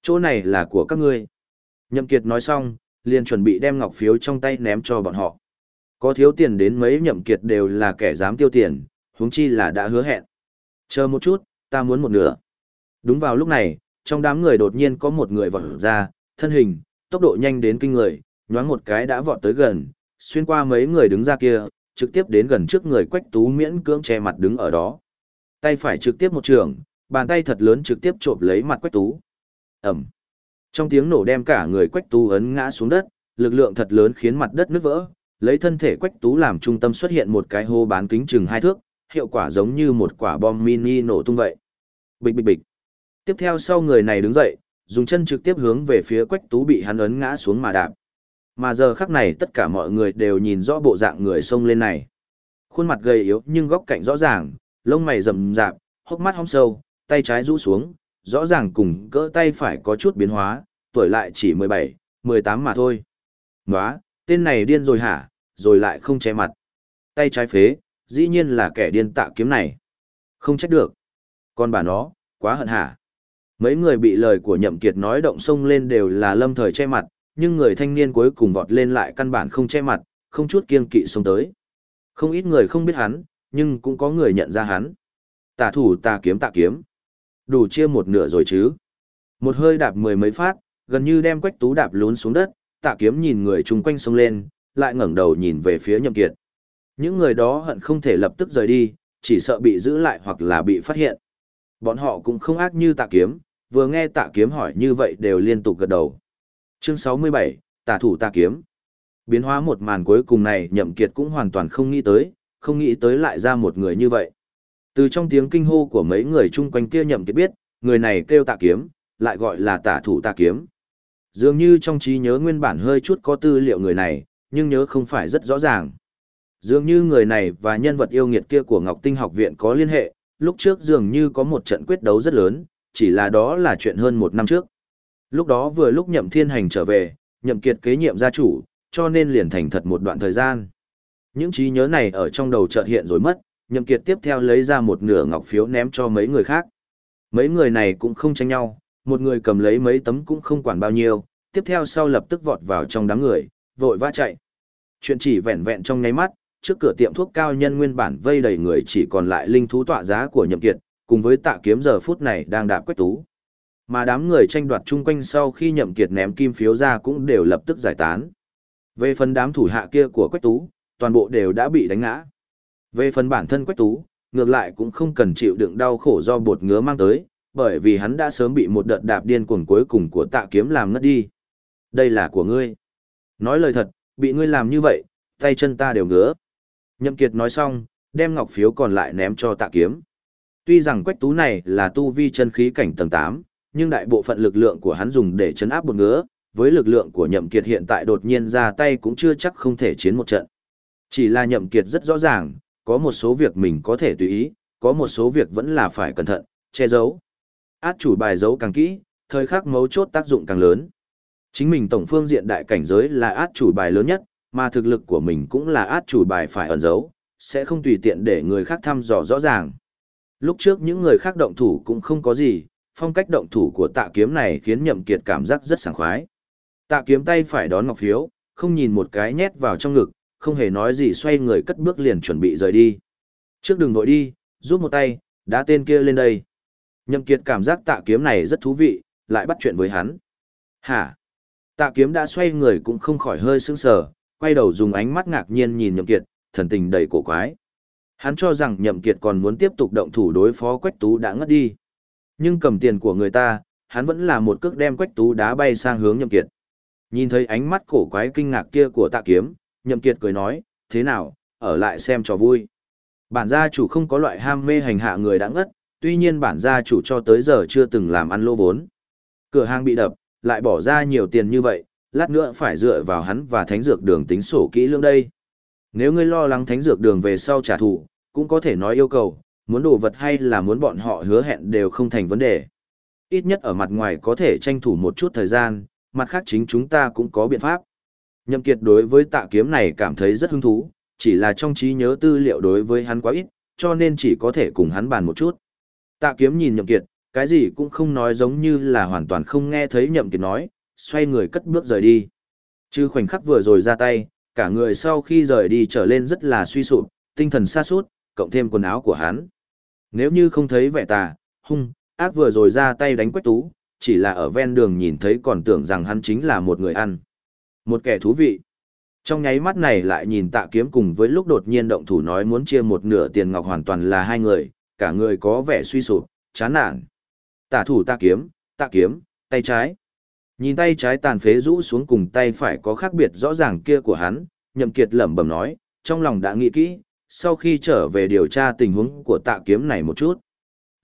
Chỗ này là của các ngươi. Nhậm kiệt nói xong, liền chuẩn bị đem ngọc phiếu trong tay ném cho bọn họ. Có thiếu tiền đến mấy nhậm kiệt đều là kẻ dám tiêu tiền, huống chi là đã hứa hẹn. Chờ một chút, ta muốn một nửa. Đúng vào lúc này, trong đám người đột nhiên có một người vọt ra, thân hình, tốc độ nhanh đến kinh người, nhoáng một cái đã vọt tới gần, xuyên qua mấy người đứng ra kia, trực tiếp đến gần trước người quách tú miễn cưỡng che mặt đứng ở đó. Tay phải trực tiếp một trường, bàn tay thật lớn trực tiếp trộm lấy mặt quách tú. Ẩm. Trong tiếng nổ đem cả người quách tú ấn ngã xuống đất, lực lượng thật lớn khiến mặt đất nứt vỡ, lấy thân thể quách tú làm trung tâm xuất hiện một cái hô bán kính chừng hai thước, hiệu quả giống như một quả bom mini nổ tung vậy. Bịch bịch bịch. Tiếp theo sau người này đứng dậy, dùng chân trực tiếp hướng về phía quách tú bị hắn ấn ngã xuống mà đạp. Mà giờ khắc này tất cả mọi người đều nhìn rõ bộ dạng người xông lên này. Khuôn mặt gầy yếu nhưng góc cạnh rõ ràng, lông mày rậm rạp, hốc mắt hong sâu, tay trái rũ xuống, rõ ràng cùng cỡ tay phải có chút biến hóa, tuổi lại chỉ 17, 18 mà thôi. Nóa, tên này điên rồi hả, rồi lại không che mặt. Tay trái phế, dĩ nhiên là kẻ điên tạ kiếm này. Không trách được. Con bà nó, quá hận hả. Mấy người bị lời của nhậm kiệt nói động sông lên đều là lâm thời che mặt, nhưng người thanh niên cuối cùng vọt lên lại căn bản không che mặt, không chút kiêng kỵ xông tới. Không ít người không biết hắn, nhưng cũng có người nhận ra hắn. Tà thủ tà kiếm tạ kiếm. Đủ chia một nửa rồi chứ. Một hơi đạp mười mấy phát, gần như đem quách tú đạp lún xuống đất, tạ kiếm nhìn người chung quanh sông lên, lại ngẩng đầu nhìn về phía nhậm kiệt. Những người đó hận không thể lập tức rời đi, chỉ sợ bị giữ lại hoặc là bị phát hiện. Bọn họ cũng không ác như tạ kiếm, vừa nghe tạ kiếm hỏi như vậy đều liên tục gật đầu. Chương 67, Tạ thủ tạ kiếm. Biến hóa một màn cuối cùng này nhậm kiệt cũng hoàn toàn không nghĩ tới, không nghĩ tới lại ra một người như vậy. Từ trong tiếng kinh hô của mấy người chung quanh kia nhậm kiệt biết, người này kêu tạ kiếm, lại gọi là Tạ thủ tạ kiếm. Dường như trong trí nhớ nguyên bản hơi chút có tư liệu người này, nhưng nhớ không phải rất rõ ràng. Dường như người này và nhân vật yêu nghiệt kia của Ngọc Tinh học viện có liên hệ, lúc trước dường như có một trận quyết đấu rất lớn, chỉ là đó là chuyện hơn một năm trước. Lúc đó vừa lúc nhậm thiên hành trở về, nhậm kiệt kế nhiệm gia chủ, cho nên liền thành thật một đoạn thời gian. Những trí nhớ này ở trong đầu chợt hiện rồi mất, nhậm kiệt tiếp theo lấy ra một nửa ngọc phiếu ném cho mấy người khác. Mấy người này cũng không tranh nhau, một người cầm lấy mấy tấm cũng không quản bao nhiêu, tiếp theo sau lập tức vọt vào trong đám người, vội vã chạy. Chuyện chỉ vẹn vẹn trong nháy mắt, trước cửa tiệm thuốc cao nhân nguyên bản vây đầy người chỉ còn lại linh thú tọa giá của nhậm kiệt, cùng với tạ kiếm giờ phút này đang đạp quách tú. Mà đám người tranh đoạt chung quanh sau khi nhậm kiệt ném kim phiếu ra cũng đều lập tức giải tán. Về phần đám thủ hạ kia của quách tú, toàn bộ đều đã bị đánh ngã. Về phần bản thân quách tú, ngược lại cũng không cần chịu đựng đau khổ do bột ngứa mang tới, bởi vì hắn đã sớm bị một đợt đạp điên cuồng cuối cùng của tạ kiếm làm ngất đi. Đây là của ngươi. Nói lời thật, bị ngươi làm như vậy, tay chân ta đều ngứa. Nhậm Kiệt nói xong, đem ngọc phiếu còn lại ném cho tạ kiếm. Tuy rằng quách tú này là tu vi chân khí cảnh tầng 8, nhưng đại bộ phận lực lượng của hắn dùng để chấn áp bột ngứa, với lực lượng của Nhậm Kiệt hiện tại đột nhiên ra tay cũng chưa chắc không thể chiến một trận. Chỉ là Nhậm Kiệt rất rõ ràng, có một số việc mình có thể tùy ý, có một số việc vẫn là phải cẩn thận, che giấu. Át chủ bài giấu càng kỹ, thời khắc mấu chốt tác dụng càng lớn. Chính mình tổng phương diện đại cảnh giới là át chủ bài lớn nhất, mà thực lực của mình cũng là át chủ bài phải ẩn giấu, sẽ không tùy tiện để người khác thăm dò rõ ràng. Lúc trước những người khác động thủ cũng không có gì, phong cách động thủ của tạ kiếm này khiến nhậm kiệt cảm giác rất sảng khoái. Tạ kiếm tay phải đón ngọc phiếu, không nhìn một cái nhét vào trong ngực, không hề nói gì xoay người cất bước liền chuẩn bị rời đi. Trước đường vội đi, giúp một tay, đá tên kia lên đây. Nhậm kiệt cảm giác tạ kiếm này rất thú vị, lại bắt chuyện với hắn. Hả? Tạ kiếm đã xoay người cũng không khỏi hơi sững sờ, quay đầu dùng ánh mắt ngạc nhiên nhìn nhậm kiệt, thần tình đầy cổ quái. Hắn cho rằng nhậm kiệt còn muốn tiếp tục động thủ đối phó quách tú đã ngất đi. Nhưng cầm tiền của người ta, hắn vẫn là một cước đem quách tú đá bay sang hướng nhậm kiệt. Nhìn thấy ánh mắt cổ quái kinh ngạc kia của tạ kiếm, nhậm kiệt cười nói, thế nào, ở lại xem trò vui. Bản gia chủ không có loại ham mê hành hạ người đã ngất, tuy nhiên bản gia chủ cho tới giờ chưa từng làm ăn lô vốn. Cửa hàng bị đập, lại bỏ ra nhiều tiền như vậy, lát nữa phải dựa vào hắn và thánh dược đường tính sổ kỹ lương đây. Nếu ngươi lo lắng thánh dược đường về sau trả thù, cũng có thể nói yêu cầu, muốn đồ vật hay là muốn bọn họ hứa hẹn đều không thành vấn đề. Ít nhất ở mặt ngoài có thể tranh thủ một chút thời gian, mặt khác chính chúng ta cũng có biện pháp. Nhậm Kiệt đối với tạ kiếm này cảm thấy rất hứng thú, chỉ là trong trí nhớ tư liệu đối với hắn quá ít, cho nên chỉ có thể cùng hắn bàn một chút. Tạ kiếm nhìn Nhậm Kiệt, cái gì cũng không nói giống như là hoàn toàn không nghe thấy Nhậm Kiệt nói, xoay người cất bước rời đi. Chứ khoảnh khắc vừa rồi ra tay, cả người sau khi rời đi trở lên rất là suy sụp, tinh thần xa sút cộng thêm quần áo của hắn. Nếu như không thấy vẻ tà, hung, ác vừa rồi ra tay đánh quách tú, chỉ là ở ven đường nhìn thấy còn tưởng rằng hắn chính là một người ăn. Một kẻ thú vị. Trong nháy mắt này lại nhìn tạ kiếm cùng với lúc đột nhiên động thủ nói muốn chia một nửa tiền ngọc hoàn toàn là hai người, cả người có vẻ suy sụp, chán nản. Tả thủ tạ kiếm, tạ kiếm, tay trái. Nhìn tay trái tàn phế rũ xuống cùng tay phải có khác biệt rõ ràng kia của hắn, nhậm kiệt lẩm bẩm nói, trong lòng đã nghĩ kỹ, sau khi trở về điều tra tình huống của tạ kiếm này một chút.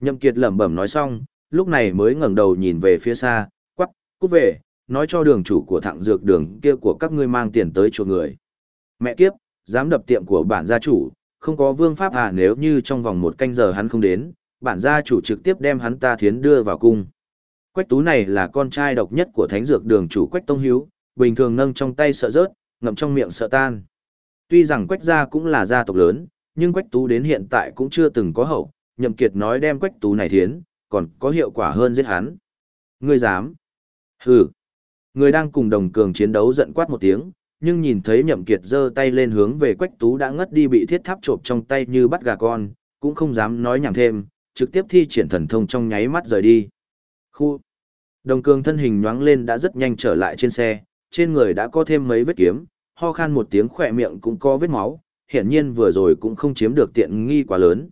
Nhậm kiệt lẩm bẩm nói xong, lúc này mới ngẩng đầu nhìn về phía xa, quắc, cút về, nói cho đường chủ của thẳng dược đường kia của các ngươi mang tiền tới chỗ người. Mẹ kiếp, dám đập tiệm của bản gia chủ, không có vương pháp à nếu như trong vòng một canh giờ hắn không đến, bản gia chủ trực tiếp đem hắn ta thiến đưa vào cung. Quách tú này là con trai độc nhất của thánh dược đường chủ Quách Tông Hiếu, bình thường nâng trong tay sợ rớt, ngậm trong miệng sợ tan. Tuy rằng Quách gia cũng là gia tộc lớn, nhưng Quách tú đến hiện tại cũng chưa từng có hậu, nhậm kiệt nói đem Quách tú này thiến, còn có hiệu quả hơn giết hắn. Ngươi dám? Hừ. Người đang cùng đồng cường chiến đấu giận quát một tiếng, nhưng nhìn thấy nhậm kiệt giơ tay lên hướng về Quách tú đã ngất đi bị thiết tháp trộm trong tay như bắt gà con, cũng không dám nói nhảm thêm, trực tiếp thi triển thần thông trong nháy mắt rời đi. Khu. Đồng cường thân hình nhoáng lên đã rất nhanh trở lại trên xe, trên người đã có thêm mấy vết kiếm, ho khan một tiếng khỏe miệng cũng có vết máu, hiển nhiên vừa rồi cũng không chiếm được tiện nghi quá lớn.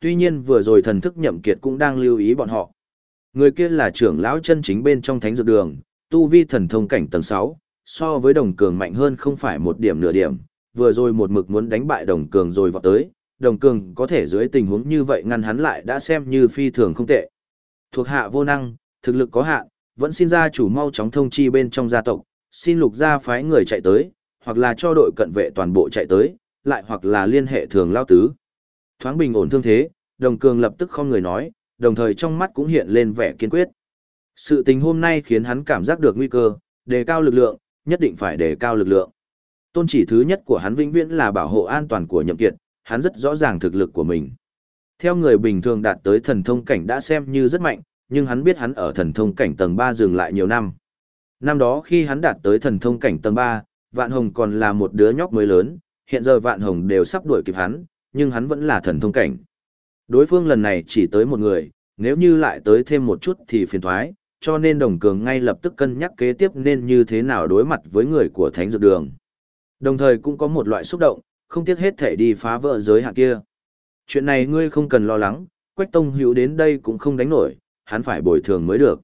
Tuy nhiên vừa rồi thần thức nhậm kiệt cũng đang lưu ý bọn họ. Người kia là trưởng lão chân chính bên trong thánh dược đường, tu vi thần thông cảnh tầng 6, so với đồng cường mạnh hơn không phải một điểm nửa điểm, vừa rồi một mực muốn đánh bại đồng cường rồi vọt tới, đồng cường có thể dưới tình huống như vậy ngăn hắn lại đã xem như phi thường không tệ. Thuộc hạ vô năng, thực lực có hạn, vẫn xin gia chủ mau chóng thông chi bên trong gia tộc, xin lục gia phái người chạy tới, hoặc là cho đội cận vệ toàn bộ chạy tới, lại hoặc là liên hệ thường lao tứ. Thoáng bình ổn thương thế, đồng cường lập tức không người nói, đồng thời trong mắt cũng hiện lên vẻ kiên quyết. Sự tình hôm nay khiến hắn cảm giác được nguy cơ, đề cao lực lượng, nhất định phải đề cao lực lượng. Tôn chỉ thứ nhất của hắn vĩnh viễn là bảo hộ an toàn của nhậm kiệt, hắn rất rõ ràng thực lực của mình. Theo người bình thường đạt tới thần thông cảnh đã xem như rất mạnh, nhưng hắn biết hắn ở thần thông cảnh tầng 3 dừng lại nhiều năm. Năm đó khi hắn đạt tới thần thông cảnh tầng 3, Vạn Hồng còn là một đứa nhóc mới lớn, hiện giờ Vạn Hồng đều sắp đuổi kịp hắn, nhưng hắn vẫn là thần thông cảnh. Đối phương lần này chỉ tới một người, nếu như lại tới thêm một chút thì phiền thoái, cho nên Đồng Cường ngay lập tức cân nhắc kế tiếp nên như thế nào đối mặt với người của Thánh Dược Đường. Đồng thời cũng có một loại xúc động, không tiếc hết thể đi phá vỡ giới hạn kia. Chuyện này ngươi không cần lo lắng, Quách Tông Hữu đến đây cũng không đánh nổi, hắn phải bồi thường mới được.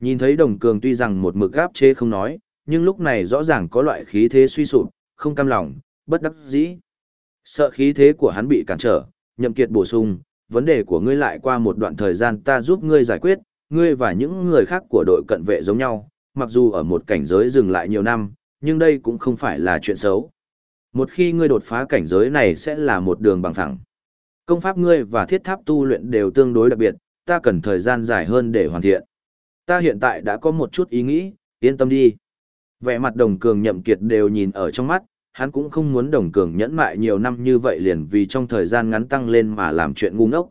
Nhìn thấy Đồng Cường tuy rằng một mực gáp chế không nói, nhưng lúc này rõ ràng có loại khí thế suy sụp, không cam lòng, bất đắc dĩ. Sợ khí thế của hắn bị cản trở, Nhậm Kiệt bổ sung, vấn đề của ngươi lại qua một đoạn thời gian ta giúp ngươi giải quyết, ngươi và những người khác của đội cận vệ giống nhau, mặc dù ở một cảnh giới dừng lại nhiều năm, nhưng đây cũng không phải là chuyện xấu. Một khi ngươi đột phá cảnh giới này sẽ là một đường bằng thẳng. Công pháp ngươi và thiết tháp tu luyện đều tương đối đặc biệt, ta cần thời gian dài hơn để hoàn thiện. Ta hiện tại đã có một chút ý nghĩ, yên tâm đi. Vẻ mặt đồng cường nhậm kiệt đều nhìn ở trong mắt, hắn cũng không muốn đồng cường nhẫn mại nhiều năm như vậy liền vì trong thời gian ngắn tăng lên mà làm chuyện ngu ngốc.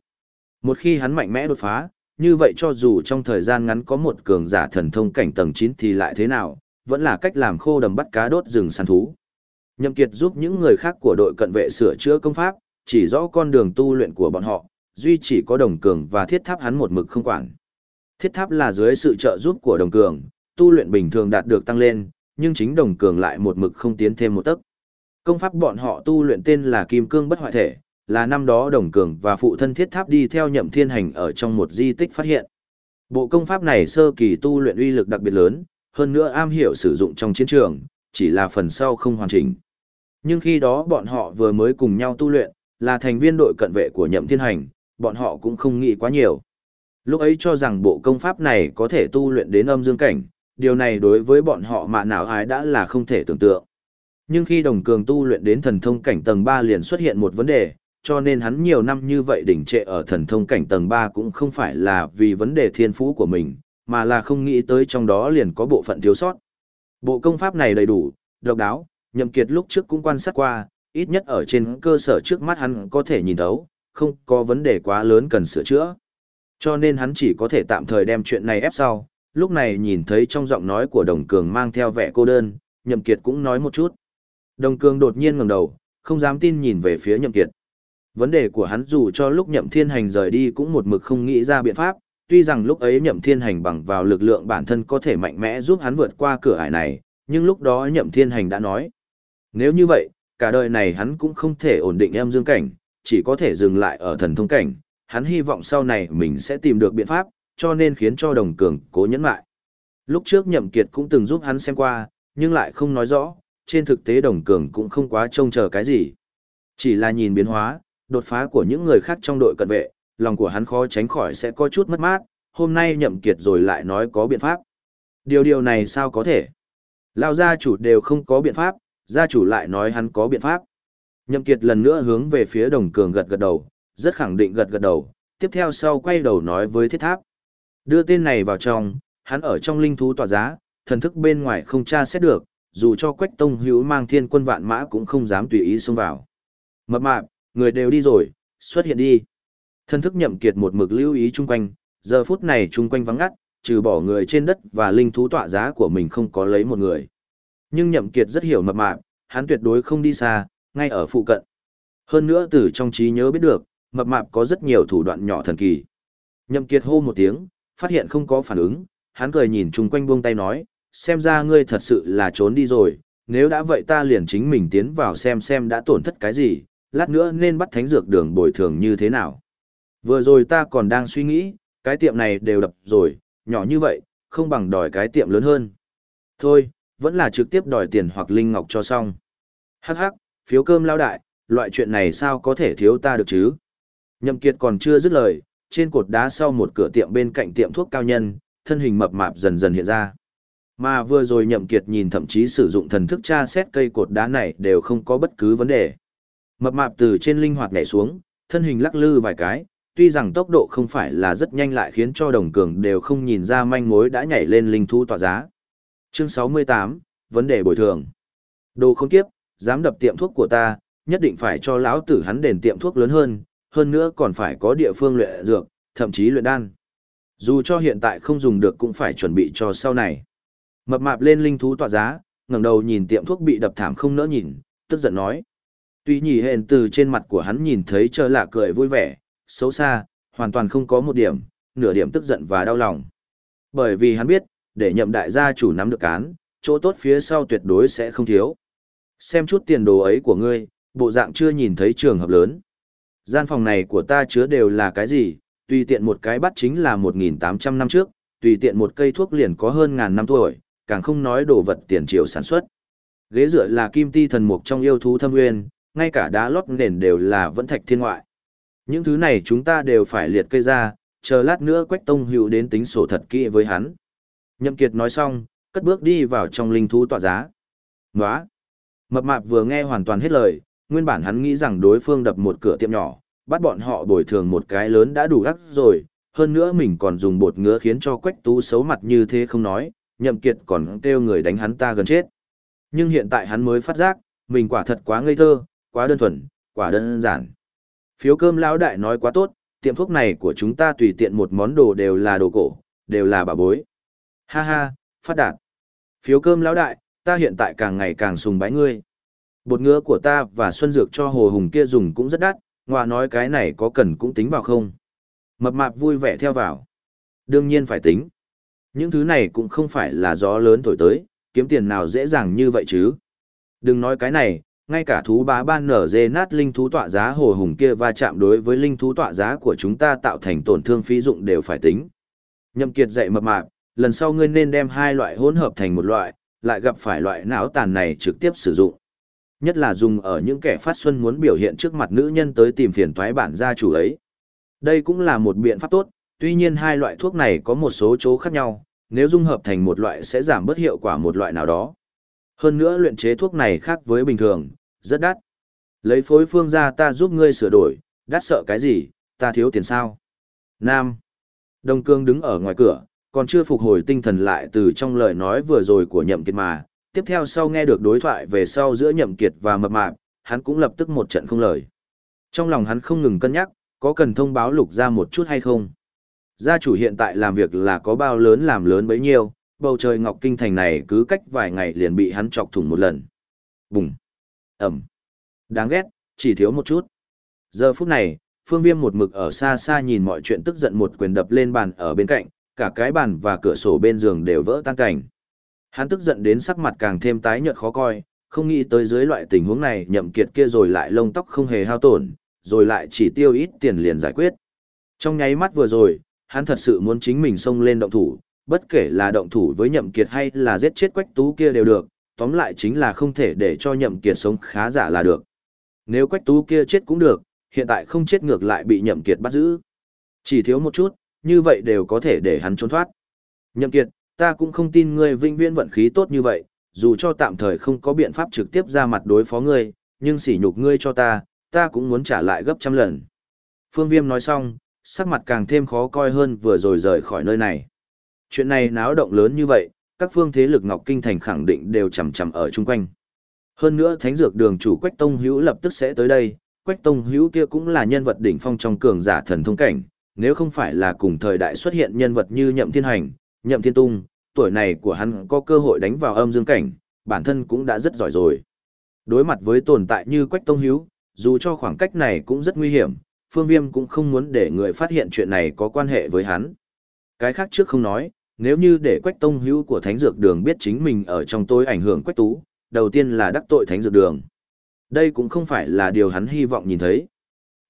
Một khi hắn mạnh mẽ đột phá, như vậy cho dù trong thời gian ngắn có một cường giả thần thông cảnh tầng 9 thì lại thế nào, vẫn là cách làm khô đầm bắt cá đốt rừng săn thú. Nhậm Kiệt giúp những người khác của đội cận vệ sửa chữa công pháp, chỉ rõ con đường tu luyện của bọn họ, duy chỉ có đồng cường và thiết tháp hắn một mực không quản. Thiết tháp là dưới sự trợ giúp của đồng cường, tu luyện bình thường đạt được tăng lên, nhưng chính đồng cường lại một mực không tiến thêm một tấc. Công pháp bọn họ tu luyện tên là Kim Cương Bất Hoại Thể, là năm đó đồng cường và phụ thân thiết tháp đi theo nhậm thiên hành ở trong một di tích phát hiện. Bộ công pháp này sơ kỳ tu luyện uy lực đặc biệt lớn, hơn nữa am hiểu sử dụng trong chiến trường, chỉ là phần sau không hoàn chỉnh. Nhưng khi đó bọn họ vừa mới cùng nhau tu luyện, là thành viên đội cận vệ của nhậm thiên hành, bọn họ cũng không nghĩ quá nhiều. Lúc ấy cho rằng bộ công pháp này có thể tu luyện đến âm dương cảnh, điều này đối với bọn họ mà nào ai đã là không thể tưởng tượng. Nhưng khi đồng cường tu luyện đến thần thông cảnh tầng 3 liền xuất hiện một vấn đề, cho nên hắn nhiều năm như vậy đỉnh trệ ở thần thông cảnh tầng 3 cũng không phải là vì vấn đề thiên phú của mình, mà là không nghĩ tới trong đó liền có bộ phận thiếu sót. Bộ công pháp này đầy đủ, độc đáo, nhậm kiệt lúc trước cũng quan sát qua, ít nhất ở trên cơ sở trước mắt hắn có thể nhìn thấu, không có vấn đề quá lớn cần sửa chữa. Cho nên hắn chỉ có thể tạm thời đem chuyện này ép sau, lúc này nhìn thấy trong giọng nói của đồng cường mang theo vẻ cô đơn, nhậm kiệt cũng nói một chút. Đồng cường đột nhiên ngẩng đầu, không dám tin nhìn về phía nhậm kiệt. Vấn đề của hắn dù cho lúc nhậm thiên hành rời đi cũng một mực không nghĩ ra biện pháp, tuy rằng lúc ấy nhậm thiên hành bằng vào lực lượng bản thân có thể mạnh mẽ giúp hắn vượt qua cửa ải này, nhưng lúc đó nhậm thiên hành đã nói. Nếu như vậy, cả đời này hắn cũng không thể ổn định em dương cảnh, chỉ có thể dừng lại ở thần thông cảnh, hắn hy vọng sau này mình sẽ tìm được biện pháp, cho nên khiến cho đồng cường cố nhẫn lại. Lúc trước nhậm kiệt cũng từng giúp hắn xem qua, nhưng lại không nói rõ, trên thực tế đồng cường cũng không quá trông chờ cái gì. Chỉ là nhìn biến hóa, đột phá của những người khác trong đội cận vệ, lòng của hắn khó tránh khỏi sẽ có chút mất mát, hôm nay nhậm kiệt rồi lại nói có biện pháp. Điều điều này sao có thể? Lão gia chủ đều không có biện pháp, gia chủ lại nói hắn có biện pháp. Nhậm kiệt lần nữa hướng về phía đồng cường gật gật đầu, rất khẳng định gật gật đầu, tiếp theo sau quay đầu nói với thiết tháp. Đưa tên này vào trong, hắn ở trong linh thú tỏa giá, thần thức bên ngoài không tra xét được, dù cho quách tông hữu mang thiên quân vạn mã cũng không dám tùy ý xông vào. Mập mạp, người đều đi rồi, xuất hiện đi. thần thức nhậm kiệt một mực lưu ý chung quanh, giờ phút này chung quanh vắng ngắt, trừ bỏ người trên đất và linh thú tọa giá của mình không có lấy một người. Nhưng nhậm kiệt rất hiểu mập mạp, hắn tuyệt đối không đi xa, ngay ở phụ cận. Hơn nữa từ trong trí nhớ biết được, mập mạp có rất nhiều thủ đoạn nhỏ thần kỳ. Nhậm kiệt hô một tiếng, phát hiện không có phản ứng, hắn cười nhìn chung quanh buông tay nói, xem ra ngươi thật sự là trốn đi rồi, nếu đã vậy ta liền chính mình tiến vào xem xem đã tổn thất cái gì, lát nữa nên bắt thánh dược đường bồi thường như thế nào. Vừa rồi ta còn đang suy nghĩ, cái tiệm này đều đập rồi, nhỏ như vậy, không bằng đòi cái tiệm lớn hơn. Thôi, vẫn là trực tiếp đòi tiền hoặc linh ngọc cho xong. Hắc hắc, phiếu cơm lao đại, loại chuyện này sao có thể thiếu ta được chứ? Nhậm Kiệt còn chưa dứt lời, trên cột đá sau một cửa tiệm bên cạnh tiệm thuốc cao nhân, thân hình mập mạp dần dần hiện ra. Mà vừa rồi Nhậm Kiệt nhìn thậm chí sử dụng thần thức tra xét cây cột đá này đều không có bất cứ vấn đề. Mập mạp từ trên linh hoạt nhảy xuống, thân hình lắc lư vài cái, tuy rằng tốc độ không phải là rất nhanh lại khiến cho đồng cường đều không nhìn ra manh mối đã nhảy lên linh thú tỏa giá. Chương 68, vấn đề bồi thường. Đồ không kiếp, dám đập tiệm thuốc của ta, nhất định phải cho lão tử hắn đền tiệm thuốc lớn hơn, hơn nữa còn phải có địa phương luyện dược, thậm chí luyện đan. Dù cho hiện tại không dùng được cũng phải chuẩn bị cho sau này. Mập mạp lên linh thú tọa giá, ngẩng đầu nhìn tiệm thuốc bị đập thảm không nỡ nhìn, tức giận nói. Tuy nhỉ hền từ trên mặt của hắn nhìn thấy trơ lạ cười vui vẻ, xấu xa, hoàn toàn không có một điểm, nửa điểm tức giận và đau lòng. Bởi vì hắn biết, để nhậm đại gia chủ nắm được cán, chỗ tốt phía sau tuyệt đối sẽ không thiếu. Xem chút tiền đồ ấy của ngươi, bộ dạng chưa nhìn thấy trường hợp lớn. Gian phòng này của ta chứa đều là cái gì, tùy tiện một cái bắt chính là 1.800 năm trước, tùy tiện một cây thuốc liền có hơn ngàn năm tuổi, càng không nói đồ vật tiền triều sản xuất. Ghế dựa là kim ti thần mục trong yêu thú thâm nguyên, ngay cả đá lót nền đều là vẫn thạch thiên ngoại. Những thứ này chúng ta đều phải liệt kê ra, chờ lát nữa Quách Tông Hữu đến tính sổ thật kỹ với hắn. Nhậm Kiệt nói xong, cất bước đi vào trong linh thú tọa giá. Nóa! Mập mạp vừa nghe hoàn toàn hết lời, nguyên bản hắn nghĩ rằng đối phương đập một cửa tiệm nhỏ, bắt bọn họ bồi thường một cái lớn đã đủ gắt rồi, hơn nữa mình còn dùng bột ngứa khiến cho Quách Tú xấu mặt như thế không nói, Nhậm Kiệt còn kêu người đánh hắn ta gần chết. Nhưng hiện tại hắn mới phát giác, mình quả thật quá ngây thơ, quá đơn thuần, quá đơn giản. Phiếu cơm lão đại nói quá tốt, tiệm thuốc này của chúng ta tùy tiện một món đồ đều là đồ cổ, đều là bà bối. Ha ha, phát đạt. Phiếu cơm lão đại, ta hiện tại càng ngày càng sùng bái ngươi. Bột ngứa của ta và xuân dược cho hồ hùng kia dùng cũng rất đắt, ngoà nói cái này có cần cũng tính vào không. Mập mạp vui vẻ theo vào. Đương nhiên phải tính. Những thứ này cũng không phải là gió lớn thổi tới, kiếm tiền nào dễ dàng như vậy chứ. Đừng nói cái này, ngay cả thú bá ban nở dê nát linh thú tọa giá hồ hùng kia va chạm đối với linh thú tọa giá của chúng ta tạo thành tổn thương phí dụng đều phải tính. Nhậm kiệt dạy mập mạp, lần sau ngươi nên đem hai loại hỗn hợp thành một loại, lại gặp phải loại não tàn này trực tiếp sử dụng. Nhất là dùng ở những kẻ phát xuân muốn biểu hiện trước mặt nữ nhân tới tìm phiền toái bản gia chủ ấy. Đây cũng là một biện pháp tốt, tuy nhiên hai loại thuốc này có một số chỗ khác nhau, nếu dung hợp thành một loại sẽ giảm bớt hiệu quả một loại nào đó. Hơn nữa luyện chế thuốc này khác với bình thường, rất đắt. Lấy phối phương ra ta giúp ngươi sửa đổi, đắt sợ cái gì, ta thiếu tiền sao. Nam. Đông Cương đứng ở ngoài cửa, còn chưa phục hồi tinh thần lại từ trong lời nói vừa rồi của nhậm kiệt mà. Tiếp theo sau nghe được đối thoại về sau giữa nhậm kiệt và mập mạp, hắn cũng lập tức một trận không lời. Trong lòng hắn không ngừng cân nhắc, có cần thông báo lục Gia một chút hay không. Gia chủ hiện tại làm việc là có bao lớn làm lớn bấy nhiêu, bầu trời ngọc kinh thành này cứ cách vài ngày liền bị hắn chọc thủng một lần. Bùng! Ẩm! Đáng ghét, chỉ thiếu một chút. Giờ phút này, phương viêm một mực ở xa xa nhìn mọi chuyện tức giận một quyền đập lên bàn ở bên cạnh, cả cái bàn và cửa sổ bên giường đều vỡ tan cảnh. Hắn tức giận đến sắc mặt càng thêm tái nhợt khó coi, không nghĩ tới dưới loại tình huống này nhậm kiệt kia rồi lại lông tóc không hề hao tổn, rồi lại chỉ tiêu ít tiền liền giải quyết. Trong nháy mắt vừa rồi, hắn thật sự muốn chính mình xông lên động thủ, bất kể là động thủ với nhậm kiệt hay là giết chết quách tú kia đều được, tóm lại chính là không thể để cho nhậm kiệt sống khá giả là được. Nếu quách tú kia chết cũng được, hiện tại không chết ngược lại bị nhậm kiệt bắt giữ. Chỉ thiếu một chút, như vậy đều có thể để hắn trốn thoát. Nhậm kiệt, ta cũng không tin ngươi vinh viễn vận khí tốt như vậy, dù cho tạm thời không có biện pháp trực tiếp ra mặt đối phó ngươi, nhưng sỉ nhục ngươi cho ta, ta cũng muốn trả lại gấp trăm lần. Phương Viêm nói xong, sắc mặt càng thêm khó coi hơn vừa rồi rời khỏi nơi này. Chuyện này náo động lớn như vậy, các phương thế lực Ngọc Kinh Thành khẳng định đều chầm chầm ở chung quanh. Hơn nữa Thánh Dược Đường chủ Quách Tông Hữu lập tức sẽ tới đây, Quách Tông Hữu kia cũng là nhân vật đỉnh phong trong cường giả thần thông cảnh, nếu không phải là cùng thời đại xuất hiện nhân vật như Nhậm Thiên Hành, Nhậm Thiên Tung, tuổi này của hắn có cơ hội đánh vào âm dương cảnh, bản thân cũng đã rất giỏi rồi. Đối mặt với tồn tại như Quách Tông Hiếu, dù cho khoảng cách này cũng rất nguy hiểm, Phương Viêm cũng không muốn để người phát hiện chuyện này có quan hệ với hắn. Cái khác trước không nói, nếu như để Quách Tông Hữu của Thánh Dược Đường biết chính mình ở trong tối ảnh hưởng Quách Tú, đầu tiên là đắc tội Thánh Dược Đường. Đây cũng không phải là điều hắn hy vọng nhìn thấy.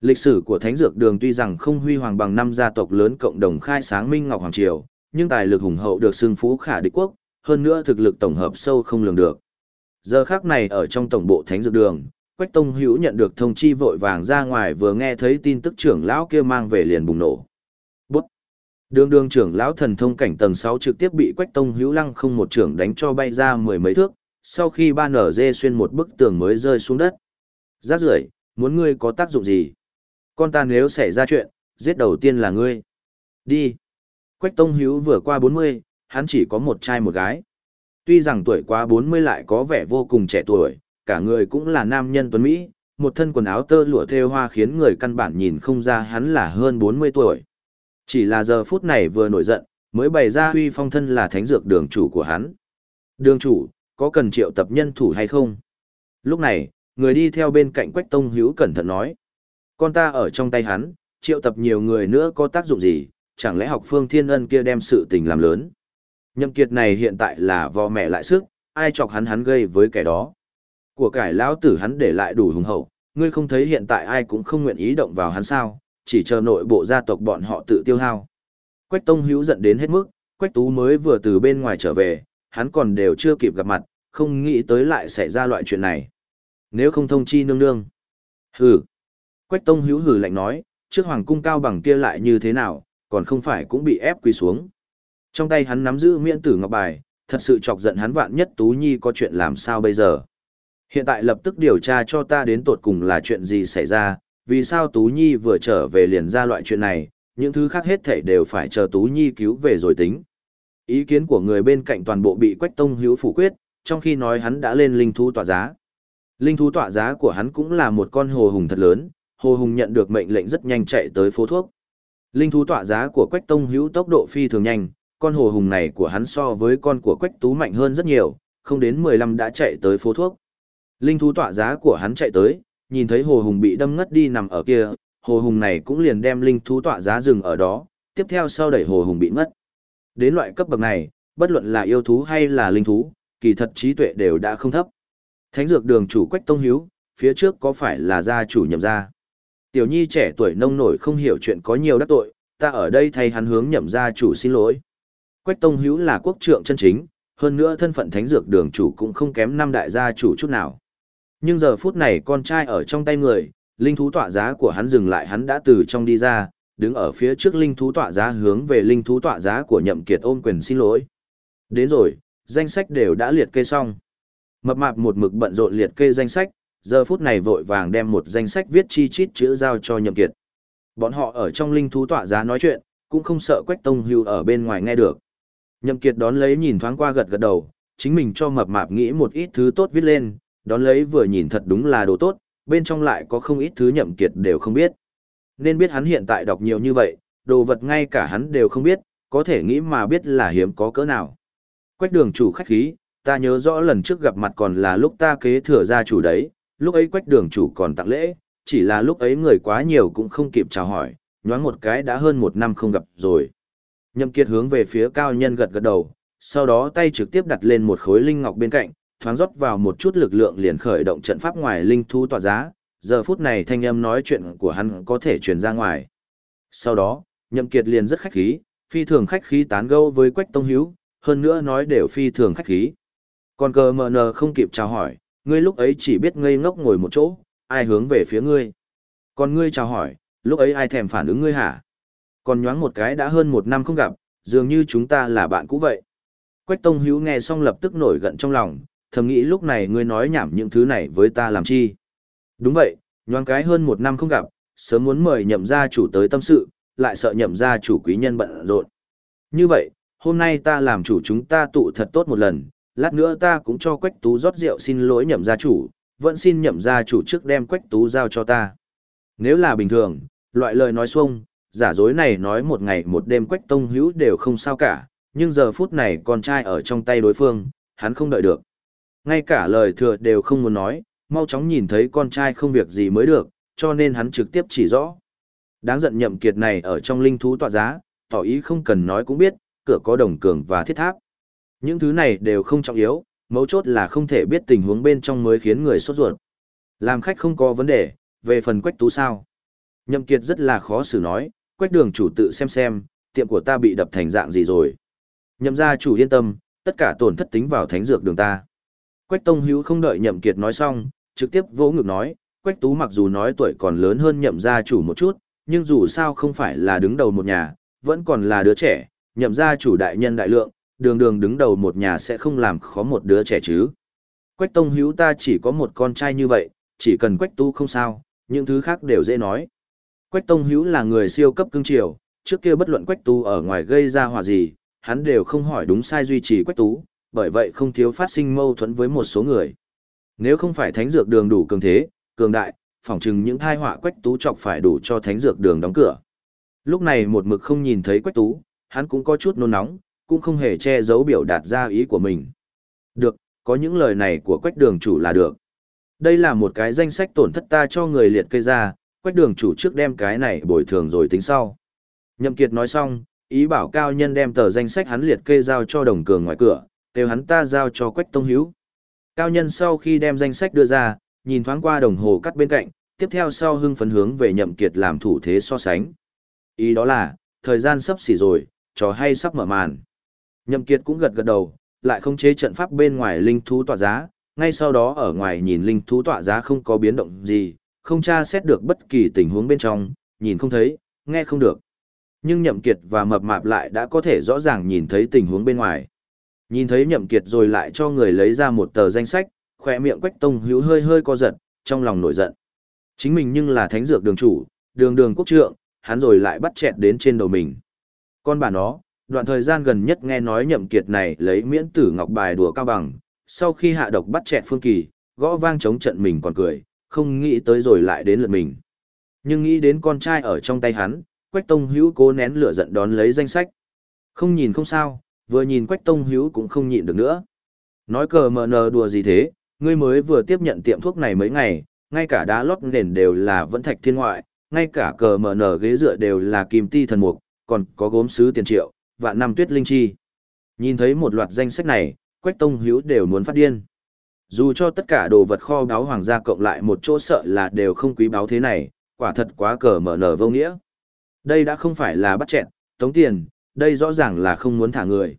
Lịch sử của Thánh Dược Đường tuy rằng không huy hoàng bằng năm gia tộc lớn cộng đồng khai sáng Minh Ngọc Hoàng Triều, nhưng tài lực hùng hậu được xưng phú khả địch quốc, hơn nữa thực lực tổng hợp sâu không lường được. Giờ khác này ở trong tổng bộ Thánh Dược Đường, Quách Tông Hữu nhận được thông chi vội vàng ra ngoài vừa nghe thấy tin tức trưởng lão kia mang về liền bùng nổ. Bút! Đường đường trưởng lão thần thông cảnh tầng 6 trực tiếp bị Quách Tông Hữu lăng không một trưởng đánh cho bay ra mười mấy thước, sau khi ba nở dê xuyên một bức tường mới rơi xuống đất. Giác rưởi, muốn ngươi có tác dụng gì? Con ta nếu xảy ra chuyện, giết đầu tiên là ngươi. Đi. Quách Tông Hiếu vừa qua 40, hắn chỉ có một trai một gái. Tuy rằng tuổi quá 40 lại có vẻ vô cùng trẻ tuổi, cả người cũng là nam nhân tuấn Mỹ, một thân quần áo tơ lụa thêu hoa khiến người căn bản nhìn không ra hắn là hơn 40 tuổi. Chỉ là giờ phút này vừa nổi giận, mới bày ra huy phong thân là thánh dược đường chủ của hắn. Đường chủ, có cần triệu tập nhân thủ hay không? Lúc này, người đi theo bên cạnh Quách Tông Hiếu cẩn thận nói. Con ta ở trong tay hắn, triệu tập nhiều người nữa có tác dụng gì, chẳng lẽ học phương thiên ân kia đem sự tình làm lớn. Nhậm kiệt này hiện tại là vò mẹ lại sức, ai chọc hắn hắn gây với kẻ đó. Của cải lão tử hắn để lại đủ hùng hậu, ngươi không thấy hiện tại ai cũng không nguyện ý động vào hắn sao, chỉ chờ nội bộ gia tộc bọn họ tự tiêu hao. Quách Tông Hữu giận đến hết mức, Quách Tú mới vừa từ bên ngoài trở về, hắn còn đều chưa kịp gặp mặt, không nghĩ tới lại xảy ra loại chuyện này. Nếu không thông chi nương nương. Hừ. Quách Tông Hữu hử lạnh nói, trước hoàng cung cao bằng kia lại như thế nào, còn không phải cũng bị ép quỳ xuống. Trong tay hắn nắm giữ miễn tử ngọc bài, thật sự chọc giận hắn vạn nhất Tú Nhi có chuyện làm sao bây giờ. Hiện tại lập tức điều tra cho ta đến tột cùng là chuyện gì xảy ra, vì sao Tú Nhi vừa trở về liền ra loại chuyện này, những thứ khác hết thảy đều phải chờ Tú Nhi cứu về rồi tính. Ý kiến của người bên cạnh toàn bộ bị Quách Tông Hữu phủ quyết, trong khi nói hắn đã lên linh thú tọa giá. Linh thú tọa giá của hắn cũng là một con hồ hùng thật lớn, hồ hùng nhận được mệnh lệnh rất nhanh chạy tới phố thuốc. Linh thú tọa giá của Quách Tông Hữu tốc độ phi thường nhanh, con hồ hùng này của hắn so với con của Quách Tú mạnh hơn rất nhiều, không đến 15 đã chạy tới phố thuốc. Linh thú tọa giá của hắn chạy tới, nhìn thấy hồ hùng bị đâm ngất đi nằm ở kia, hồ hùng này cũng liền đem linh thú tọa giá dừng ở đó, tiếp theo sau đẩy hồ hùng bị ngất. Đến loại cấp bậc này, bất luận là yêu thú hay là linh thú, kỳ thật trí tuệ đều đã không thấp. Thánh dược đường chủ Quách Tông Hiếu, phía trước có phải là gia chủ nhậm gia? Tiểu nhi trẻ tuổi nông nổi không hiểu chuyện có nhiều đắc tội, ta ở đây thay hắn hướng nhậm gia chủ xin lỗi. Quách Tông Hữu là quốc trượng chân chính, hơn nữa thân phận thánh dược đường chủ cũng không kém năm đại gia chủ chút nào. Nhưng giờ phút này con trai ở trong tay người, linh thú tọa giá của hắn dừng lại hắn đã từ trong đi ra, đứng ở phía trước linh thú tọa giá hướng về linh thú tọa giá của nhậm kiệt ôm quyền xin lỗi. Đến rồi, danh sách đều đã liệt kê xong. Mập mạp một mực bận rộn liệt kê danh sách, giờ phút này vội vàng đem một danh sách viết chi chít chữ giao cho nhậm kiệt. Bọn họ ở trong linh thú tọa giá nói chuyện, cũng không sợ quách tông hưu ở bên ngoài nghe được. Nhậm kiệt đón lấy nhìn thoáng qua gật gật đầu, chính mình cho mập mạp nghĩ một ít thứ tốt viết lên, đón lấy vừa nhìn thật đúng là đồ tốt, bên trong lại có không ít thứ nhậm kiệt đều không biết. Nên biết hắn hiện tại đọc nhiều như vậy, đồ vật ngay cả hắn đều không biết, có thể nghĩ mà biết là hiếm có cỡ nào. Quách đường chủ khách khí, ta nhớ rõ lần trước gặp mặt còn là lúc ta kế thừa gia chủ đấy, lúc ấy quách đường chủ còn tặng lễ, chỉ là lúc ấy người quá nhiều cũng không kịp chào hỏi, nhoáng một cái đã hơn một năm không gặp rồi. Nhậm kiệt hướng về phía cao nhân gật gật đầu, sau đó tay trực tiếp đặt lên một khối linh ngọc bên cạnh, thoáng rót vào một chút lực lượng liền khởi động trận pháp ngoài linh thú tỏa giá, giờ phút này thanh âm nói chuyện của hắn có thể truyền ra ngoài. Sau đó, Nhậm Kiệt liền rất khách khí, phi thường khách khí tán gẫu với Quách Tông Hiếu, hơn nữa nói đều phi thường khách khí. Còn cờ mờ nờ không kịp chào hỏi, ngươi lúc ấy chỉ biết ngây ngốc ngồi một chỗ, ai hướng về phía ngươi. Còn ngươi chào hỏi, lúc ấy ai thèm phản ứng ngươi hả? Còn nhoáng một cái đã hơn một năm không gặp, dường như chúng ta là bạn cũ vậy. Quách Tông Hữu nghe xong lập tức nổi giận trong lòng, thầm nghĩ lúc này ngươi nói nhảm những thứ này với ta làm chi. Đúng vậy, nhoáng cái hơn một năm không gặp, sớm muốn mời nhậm gia chủ tới tâm sự, lại sợ nhậm gia chủ quý nhân bận rộn. Như vậy, hôm nay ta làm chủ chúng ta tụ thật tốt một lần, lát nữa ta cũng cho Quách Tú rót rượu xin lỗi nhậm gia chủ, vẫn xin nhậm gia chủ trước đem Quách Tú giao cho ta. Nếu là bình thường, loại lời nói xuông, giả dối này nói một ngày một đêm Quách Tông Hữu đều không sao cả, nhưng giờ phút này con trai ở trong tay đối phương, hắn không đợi được. Ngay cả lời thừa đều không muốn nói, mau chóng nhìn thấy con trai không việc gì mới được, cho nên hắn trực tiếp chỉ rõ. Đáng giận nhậm kiệt này ở trong linh thú tọa giá, tỏ ý không cần nói cũng biết, cửa có đồng cường và thiết tháp. Những thứ này đều không trọng yếu, mấu chốt là không thể biết tình huống bên trong mới khiến người sốt ruột. Làm khách không có vấn đề, về phần quách tú sao. Nhậm kiệt rất là khó xử nói, quách đường chủ tự xem xem, tiệm của ta bị đập thành dạng gì rồi. Nhậm gia chủ yên tâm, tất cả tổn thất tính vào thánh dược đường ta. Quách Tông Hữu không đợi Nhậm Kiệt nói xong, trực tiếp vỗ ngực nói, Quách Tú mặc dù nói tuổi còn lớn hơn Nhậm gia chủ một chút, nhưng dù sao không phải là đứng đầu một nhà, vẫn còn là đứa trẻ, Nhậm gia chủ đại nhân đại lượng, đường đường đứng đầu một nhà sẽ không làm khó một đứa trẻ chứ. Quách Tông Hữu ta chỉ có một con trai như vậy, chỉ cần Quách Tu không sao, những thứ khác đều dễ nói. Quách Tông Hữu là người siêu cấp cương triều, trước kia bất luận Quách Tu ở ngoài gây ra hỏa gì, hắn đều không hỏi đúng sai duy trì Quách Tú, bởi vậy không thiếu phát sinh mâu thuẫn với một số người. Nếu không phải thánh dược đường đủ cường thế, cường đại, phỏng chừng những thai họa quách tú chọc phải đủ cho thánh dược đường đóng cửa. Lúc này một mực không nhìn thấy quách tú, hắn cũng có chút nôn nóng, cũng không hề che giấu biểu đạt ra ý của mình. Được, có những lời này của quách đường chủ là được. Đây là một cái danh sách tổn thất ta cho người liệt kê ra, quách đường chủ trước đem cái này bồi thường rồi tính sau. Nhậm Kiệt nói xong, ý bảo cao nhân đem tờ danh sách hắn liệt kê giao cho đồng cường ngoài cửa, kêu hắn ta giao cho Quách Tông Hiếu. Cao nhân sau khi đem danh sách đưa ra, nhìn thoáng qua đồng hồ cắt bên cạnh, tiếp theo sau hưng phấn hướng về nhậm kiệt làm thủ thế so sánh. Ý đó là, thời gian sắp xỉ rồi, trò hay sắp mở màn. Nhậm kiệt cũng gật gật đầu, lại không chế trận pháp bên ngoài linh thú tọa giá, ngay sau đó ở ngoài nhìn linh thú tọa giá không có biến động gì, không tra xét được bất kỳ tình huống bên trong, nhìn không thấy, nghe không được. Nhưng nhậm kiệt và mập mạp lại đã có thể rõ ràng nhìn thấy tình huống bên ngoài. Nhìn thấy nhậm kiệt rồi lại cho người lấy ra một tờ danh sách, khỏe miệng quách tông hữu hơi hơi co giật, trong lòng nổi giận. Chính mình nhưng là thánh dược đường chủ, đường đường quốc trượng, hắn rồi lại bắt chẹt đến trên đầu mình. Con bà nó, đoạn thời gian gần nhất nghe nói nhậm kiệt này lấy miễn tử ngọc bài đùa cao bằng, sau khi hạ độc bắt chẹt phương kỳ, gõ vang chống trận mình còn cười, không nghĩ tới rồi lại đến lượt mình. Nhưng nghĩ đến con trai ở trong tay hắn, Quách Tông Hữu cố nén lửa giận đón lấy danh sách. Không nhìn không sao, vừa nhìn Quách Tông Hữu cũng không nhịn được nữa. Nói cờ mờ nờ đùa gì thế, ngươi mới vừa tiếp nhận tiệm thuốc này mấy ngày, ngay cả đá lót nền đều là vẫn thạch thiên ngoại, ngay cả cờ mờ nở ghế dựa đều là kim ti thần mục, còn có gốm sứ tiền triệu, vạn năm tuyết linh chi. Nhìn thấy một loạt danh sách này, Quách Tông Hiếu đều muốn phát điên. Dù cho tất cả đồ vật kho báu hoàng gia cộng lại một chỗ sợ là đều không quý báu thế này, quả thật quá cờ mở nở vô nghĩa. Đây đã không phải là bắt chẹn, tống tiền, đây rõ ràng là không muốn thả người.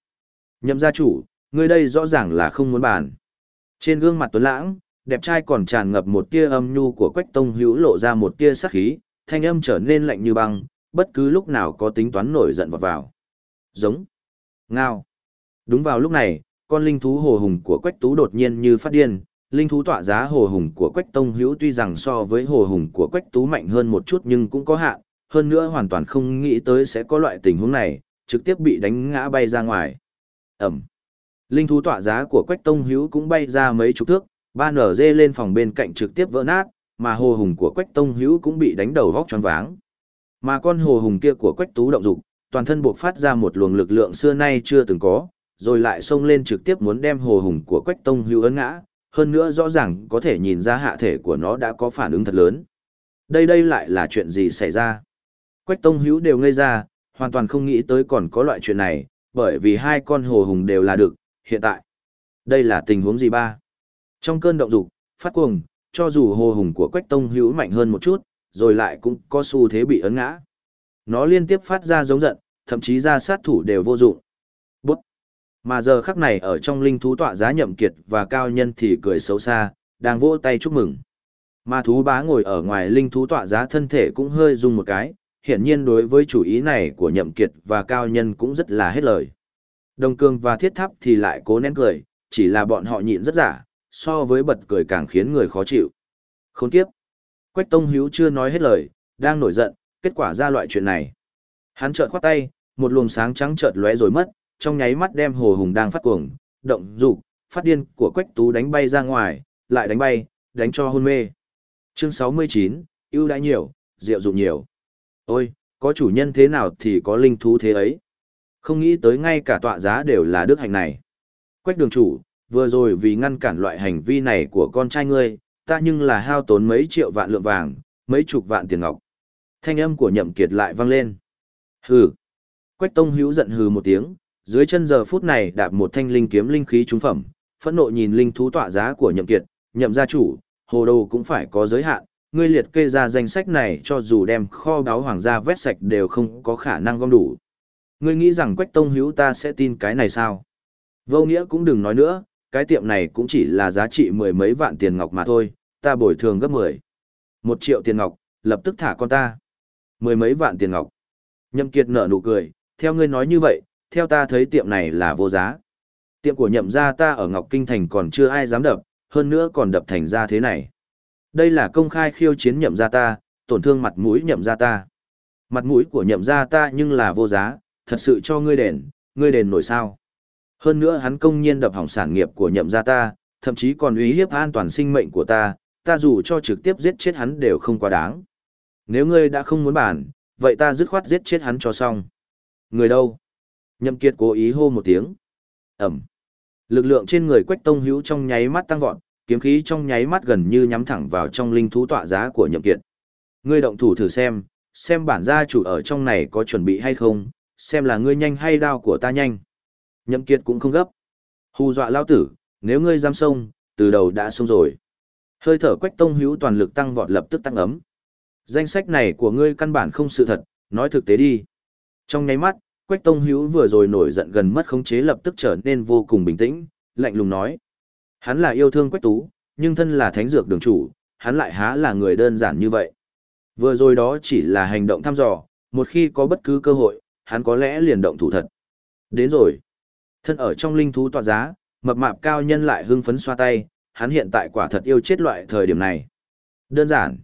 Nhậm gia chủ, người đây rõ ràng là không muốn bàn. Trên gương mặt tuấn lãng, đẹp trai còn tràn ngập một tia âm nhu của Quách Tông Hữu lộ ra một tia sắc khí, thanh âm trở nên lạnh như băng, bất cứ lúc nào có tính toán nổi giận vào vào. Giống. Ngao. Đúng vào lúc này, con linh thú hồ hùng của Quách Tú đột nhiên như phát điên, linh thú tọa giá hồ hùng của Quách Tông Hữu tuy rằng so với hồ hùng của Quách Tú mạnh hơn một chút nhưng cũng có hạn, hơn nữa hoàn toàn không nghĩ tới sẽ có loại tình huống này, trực tiếp bị đánh ngã bay ra ngoài. Ẩm. Linh thú tọa giá của Quách Tông Hữu cũng bay ra mấy chục thước, ba nở dê lên phòng bên cạnh trực tiếp vỡ nát, mà hồ hùng của Quách Tông Hữu cũng bị đánh đầu vóc tròn váng. Mà con hồ hùng kia của Quách Tú động dục, toàn thân buộc phát ra một luồng lực lượng xưa nay chưa từng có, rồi lại xông lên trực tiếp muốn đem hồ hùng của Quách Tông Hữu ấn ngã, hơn nữa rõ ràng có thể nhìn ra hạ thể của nó đã có phản ứng thật lớn. Đây đây lại là chuyện gì xảy ra? Quách Tông Hữu đều ngây ra, hoàn toàn không nghĩ tới còn có loại chuyện này, bởi vì hai con hồ hùng đều là được, hiện tại. Đây là tình huống gì ba? Trong cơn động dục, phát cuồng, cho dù hồ hùng của Quách Tông Hữu mạnh hơn một chút, rồi lại cũng có xu thế bị ấn ngã. Nó liên tiếp phát ra giống giận, thậm chí ra sát thủ đều vô dụng. Bút! Mà giờ khắc này ở trong linh thú tọa giá nhậm kiệt và cao nhân thì cười xấu xa, đang vỗ tay chúc mừng. Mà thú bá ngồi ở ngoài linh thú tọa giá thân thể cũng hơi rung một cái, hiển nhiên đối với chủ ý này của nhậm kiệt và cao nhân cũng rất là hết lời. Đồng cương và thiết tháp thì lại cố nén cười, chỉ là bọn họ nhịn rất giả, so với bật cười càng khiến người khó chịu. Khốn kiếp! Quách Tông Hiếu chưa nói hết lời, đang nổi giận, kết quả ra loại chuyện này. Hắn chợt khoát tay, một luồng sáng trắng chợt lóe rồi mất, trong nháy mắt đem Hồ Hùng đang phát cuồng, động dục, phát điên của Quách Tú đánh bay ra ngoài, lại đánh bay, đánh cho hôn mê. Chương 69, ưu đãi nhiều, rượu dụng nhiều. Ôi, có chủ nhân thế nào thì có linh thú thế ấy. Không nghĩ tới ngay cả tọa giá đều là đức hạnh này. Quách đường chủ, vừa rồi vì ngăn cản loại hành vi này của con trai ngươi, ta nhưng là hao tốn mấy triệu vạn lượng vàng, mấy chục vạn tiền ngọc. Thanh âm của nhậm kiệt lại vang lên. Hừ. Quách tông hữu giận hừ một tiếng, dưới chân giờ phút này đạp một thanh linh kiếm linh khí trúng phẩm, phẫn nộ nhìn linh thú tọa giá của nhậm kiệt, nhậm gia chủ, hồ đồ cũng phải có giới hạn, ngươi liệt kê ra danh sách này cho dù đem kho báu hoàng gia vét sạch đều không có khả năng gom đủ. Ngươi nghĩ rằng quách tông hữu ta sẽ tin cái này sao? Vô nghĩa cũng đừng nói nữa, cái tiệm này cũng chỉ là giá trị mười mấy vạn tiền ngọc mà thôi, ta bồi thường gấp mười. Một triệu tiền ngọc, lập tức thả con ta. Mười mấy vạn tiền ngọc. Nhậm Kiệt nở nụ cười, theo ngươi nói như vậy, theo ta thấy tiệm này là vô giá. Tiệm của nhậm gia ta ở Ngọc Kinh Thành còn chưa ai dám đập, hơn nữa còn đập thành ra thế này. Đây là công khai khiêu chiến nhậm gia ta, tổn thương mặt mũi nhậm gia ta. Mặt mũi của nhậm gia ta nhưng là vô giá, thật sự cho ngươi đền, ngươi đền nổi sao. Hơn nữa hắn công nhiên đập hỏng sản nghiệp của nhậm gia ta, thậm chí còn uy hiếp an toàn sinh mệnh của ta, ta dù cho trực tiếp giết chết hắn đều không quá đáng. Nếu ngươi đã không muốn bàn, vậy ta dứt khoát giết chết hắn cho xong. Người đâu? Nhậm Kiệt cố ý hô một tiếng. Ẩm. Lực lượng trên người Quách Tông Hữu trong nháy mắt tăng vọt, kiếm khí trong nháy mắt gần như nhắm thẳng vào trong linh thú tọa giá của Nhậm Kiệt. Ngươi động thủ thử xem, xem bản gia chủ ở trong này có chuẩn bị hay không, xem là ngươi nhanh hay đao của ta nhanh. Nhậm Kiệt cũng không gấp. Hù dọa lao tử, nếu ngươi dám xông, từ đầu đã xông rồi. Hơi thở Quách Tông Hữu toàn lực tăng vọt lập tức tăng ấm. Danh sách này của ngươi căn bản không sự thật, nói thực tế đi. Trong nháy mắt, Quách Tông Hữu vừa rồi nổi giận gần mất khống chế lập tức trở nên vô cùng bình tĩnh, lạnh lùng nói. Hắn là yêu thương Quách Tú, nhưng thân là thánh dược đường chủ, hắn lại há là người đơn giản như vậy. Vừa rồi đó chỉ là hành động thăm dò, một khi có bất cứ cơ hội, hắn có lẽ liền động thủ thật. Đến rồi. Thân ở trong linh thú tọa giá, mập mạp cao nhân lại hưng phấn xoa tay, hắn hiện tại quả thật yêu chết loại thời điểm này. Đơn giản.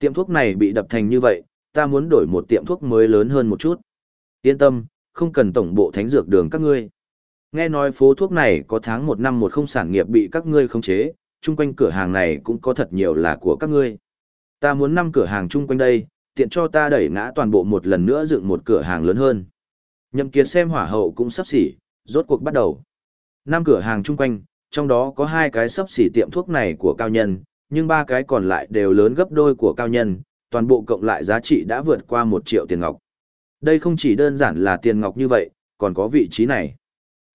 Tiệm thuốc này bị đập thành như vậy, ta muốn đổi một tiệm thuốc mới lớn hơn một chút. Yên tâm, không cần tổng bộ thánh dược đường các ngươi. Nghe nói phố thuốc này có tháng một năm một không sản nghiệp bị các ngươi khống chế, chung quanh cửa hàng này cũng có thật nhiều là của các ngươi. Ta muốn năm cửa hàng chung quanh đây, tiện cho ta đẩy ngã toàn bộ một lần nữa dựng một cửa hàng lớn hơn. Nhậm Kiệt xem hỏa hậu cũng sắp xỉ, rốt cuộc bắt đầu. Năm cửa hàng chung quanh, trong đó có hai cái sắp xỉ tiệm thuốc này của cao nhân, nhưng ba cái còn lại đều lớn gấp đôi của cao nhân, toàn bộ cộng lại giá trị đã vượt qua một triệu tiền ngọc. Đây không chỉ đơn giản là tiền ngọc như vậy, còn có vị trí này.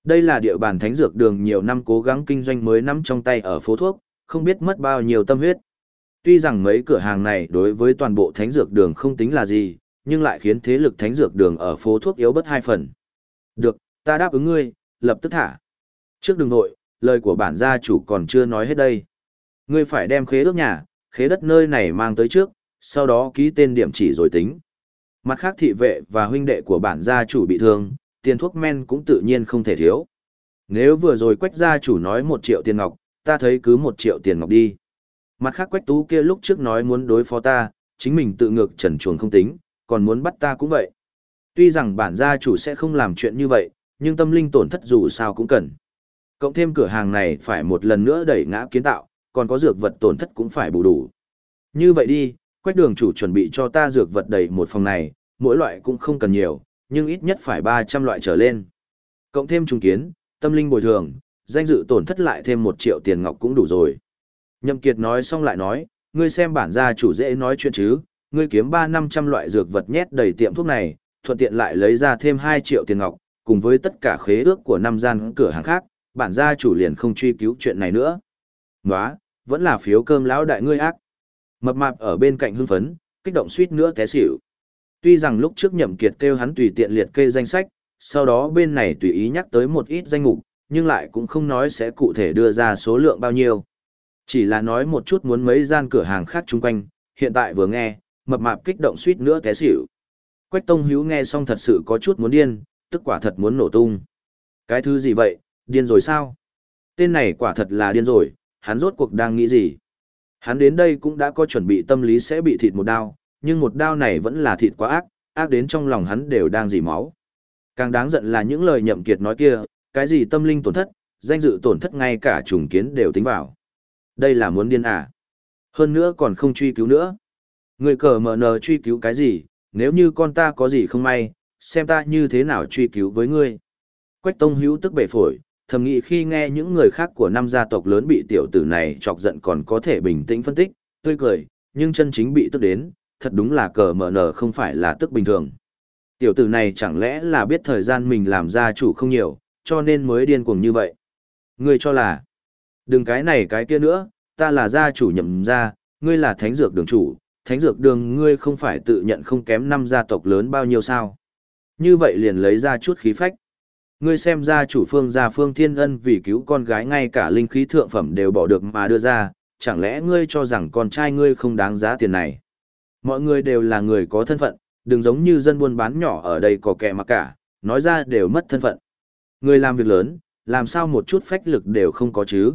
Đây là địa bàn thánh dược đường nhiều năm cố gắng kinh doanh mới nắm trong tay ở phố thuốc, không biết mất bao nhiêu tâm huyết. Tuy rằng mấy cửa hàng này đối với toàn bộ thánh dược đường không tính là gì, nhưng lại khiến thế lực thánh dược đường ở phố thuốc yếu bất hai phần. Được, ta đáp ứng ngươi, lập tức thả. Trước đường nội, lời của bản gia chủ còn chưa nói hết đây. Ngươi phải đem khế ước nhà, khế đất nơi này mang tới trước, sau đó ký tên điểm chỉ rồi tính. Mặt khác thị vệ và huynh đệ của bản gia chủ bị thương, tiền thuốc men cũng tự nhiên không thể thiếu. Nếu vừa rồi quách gia chủ nói một triệu tiền ngọc, ta thấy cứ một triệu tiền ngọc đi. Mặt khác quách tú kia lúc trước nói muốn đối phó ta, chính mình tự ngược trần chuồng không tính, còn muốn bắt ta cũng vậy. Tuy rằng bản gia chủ sẽ không làm chuyện như vậy, nhưng tâm linh tổn thất dù sao cũng cần. Cộng thêm cửa hàng này phải một lần nữa đẩy ngã kiến tạo, còn có dược vật tổn thất cũng phải bù đủ. Như vậy đi, quách đường chủ chuẩn bị cho ta dược vật đầy một phòng này, mỗi loại cũng không cần nhiều, nhưng ít nhất phải 300 loại trở lên. Cộng thêm trùng kiến, tâm linh bồi thường, danh dự tổn thất lại thêm 1 triệu tiền ngọc cũng đủ rồi. Nhậm Kiệt nói xong lại nói, ngươi xem bản gia chủ dễ nói chuyện chứ, ngươi kiếm 3-500 loại dược vật nhét đầy tiệm thuốc này, thuận tiện lại lấy ra thêm 2 triệu tiền ngọc, cùng với tất cả khế ước của năm gian cửa hàng khác, bản gia chủ liền không truy cứu chuyện này nữa. Nóa, vẫn là phiếu cơm lão đại ngươi ác. Mập mạp ở bên cạnh hưng phấn, kích động suýt nữa té xỉu. Tuy rằng lúc trước nhậm kiệt kêu hắn tùy tiện liệt kê danh sách, sau đó bên này tùy ý nhắc tới một ít danh mục, nhưng lại cũng không nói sẽ cụ thể đưa ra số lượng bao nhiêu. Chỉ là nói một chút muốn mấy gian cửa hàng khác chung quanh, hiện tại vừa nghe, mập mạp kích động suýt nữa té xỉu. Quách Tông Hữu nghe xong thật sự có chút muốn điên, tức quả thật muốn nổ tung. Cái thứ gì vậy, điên rồi sao? Tên này quả thật là điên rồi, hắn rốt cuộc đang nghĩ gì? Hắn đến đây cũng đã có chuẩn bị tâm lý sẽ bị thịt một đao, nhưng một đao này vẫn là thịt quá ác, ác đến trong lòng hắn đều đang dì máu. Càng đáng giận là những lời nhậm kiệt nói kia, cái gì tâm linh tổn thất, danh dự tổn thất ngay cả trùng kiến đều tính vào. Đây là muốn điên à. Hơn nữa còn không truy cứu nữa. Người cờ mở nờ truy cứu cái gì, nếu như con ta có gì không may, xem ta như thế nào truy cứu với ngươi. Quách tông hữu tức bể phổi, thầm nghĩ khi nghe những người khác của năm gia tộc lớn bị tiểu tử này chọc giận còn có thể bình tĩnh phân tích, tươi cười, nhưng chân chính bị tức đến, thật đúng là cờ mở nở không phải là tức bình thường. Tiểu tử này chẳng lẽ là biết thời gian mình làm gia chủ không nhiều, cho nên mới điên cuồng như vậy. Ngươi cho là, đừng cái này cái kia nữa, ta là gia chủ nhậm gia, ngươi là thánh dược đường chủ, thánh dược đường ngươi không phải tự nhận không kém năm gia tộc lớn bao nhiêu sao. Như vậy liền lấy ra chút khí phách. Ngươi xem ra chủ phương gia phương thiên ân vì cứu con gái ngay cả linh khí thượng phẩm đều bỏ được mà đưa ra, chẳng lẽ ngươi cho rằng con trai ngươi không đáng giá tiền này. Mọi người đều là người có thân phận, đừng giống như dân buôn bán nhỏ ở đây có kẻ mặc cả, nói ra đều mất thân phận. Người làm việc lớn, làm sao một chút phách lực đều không có chứ.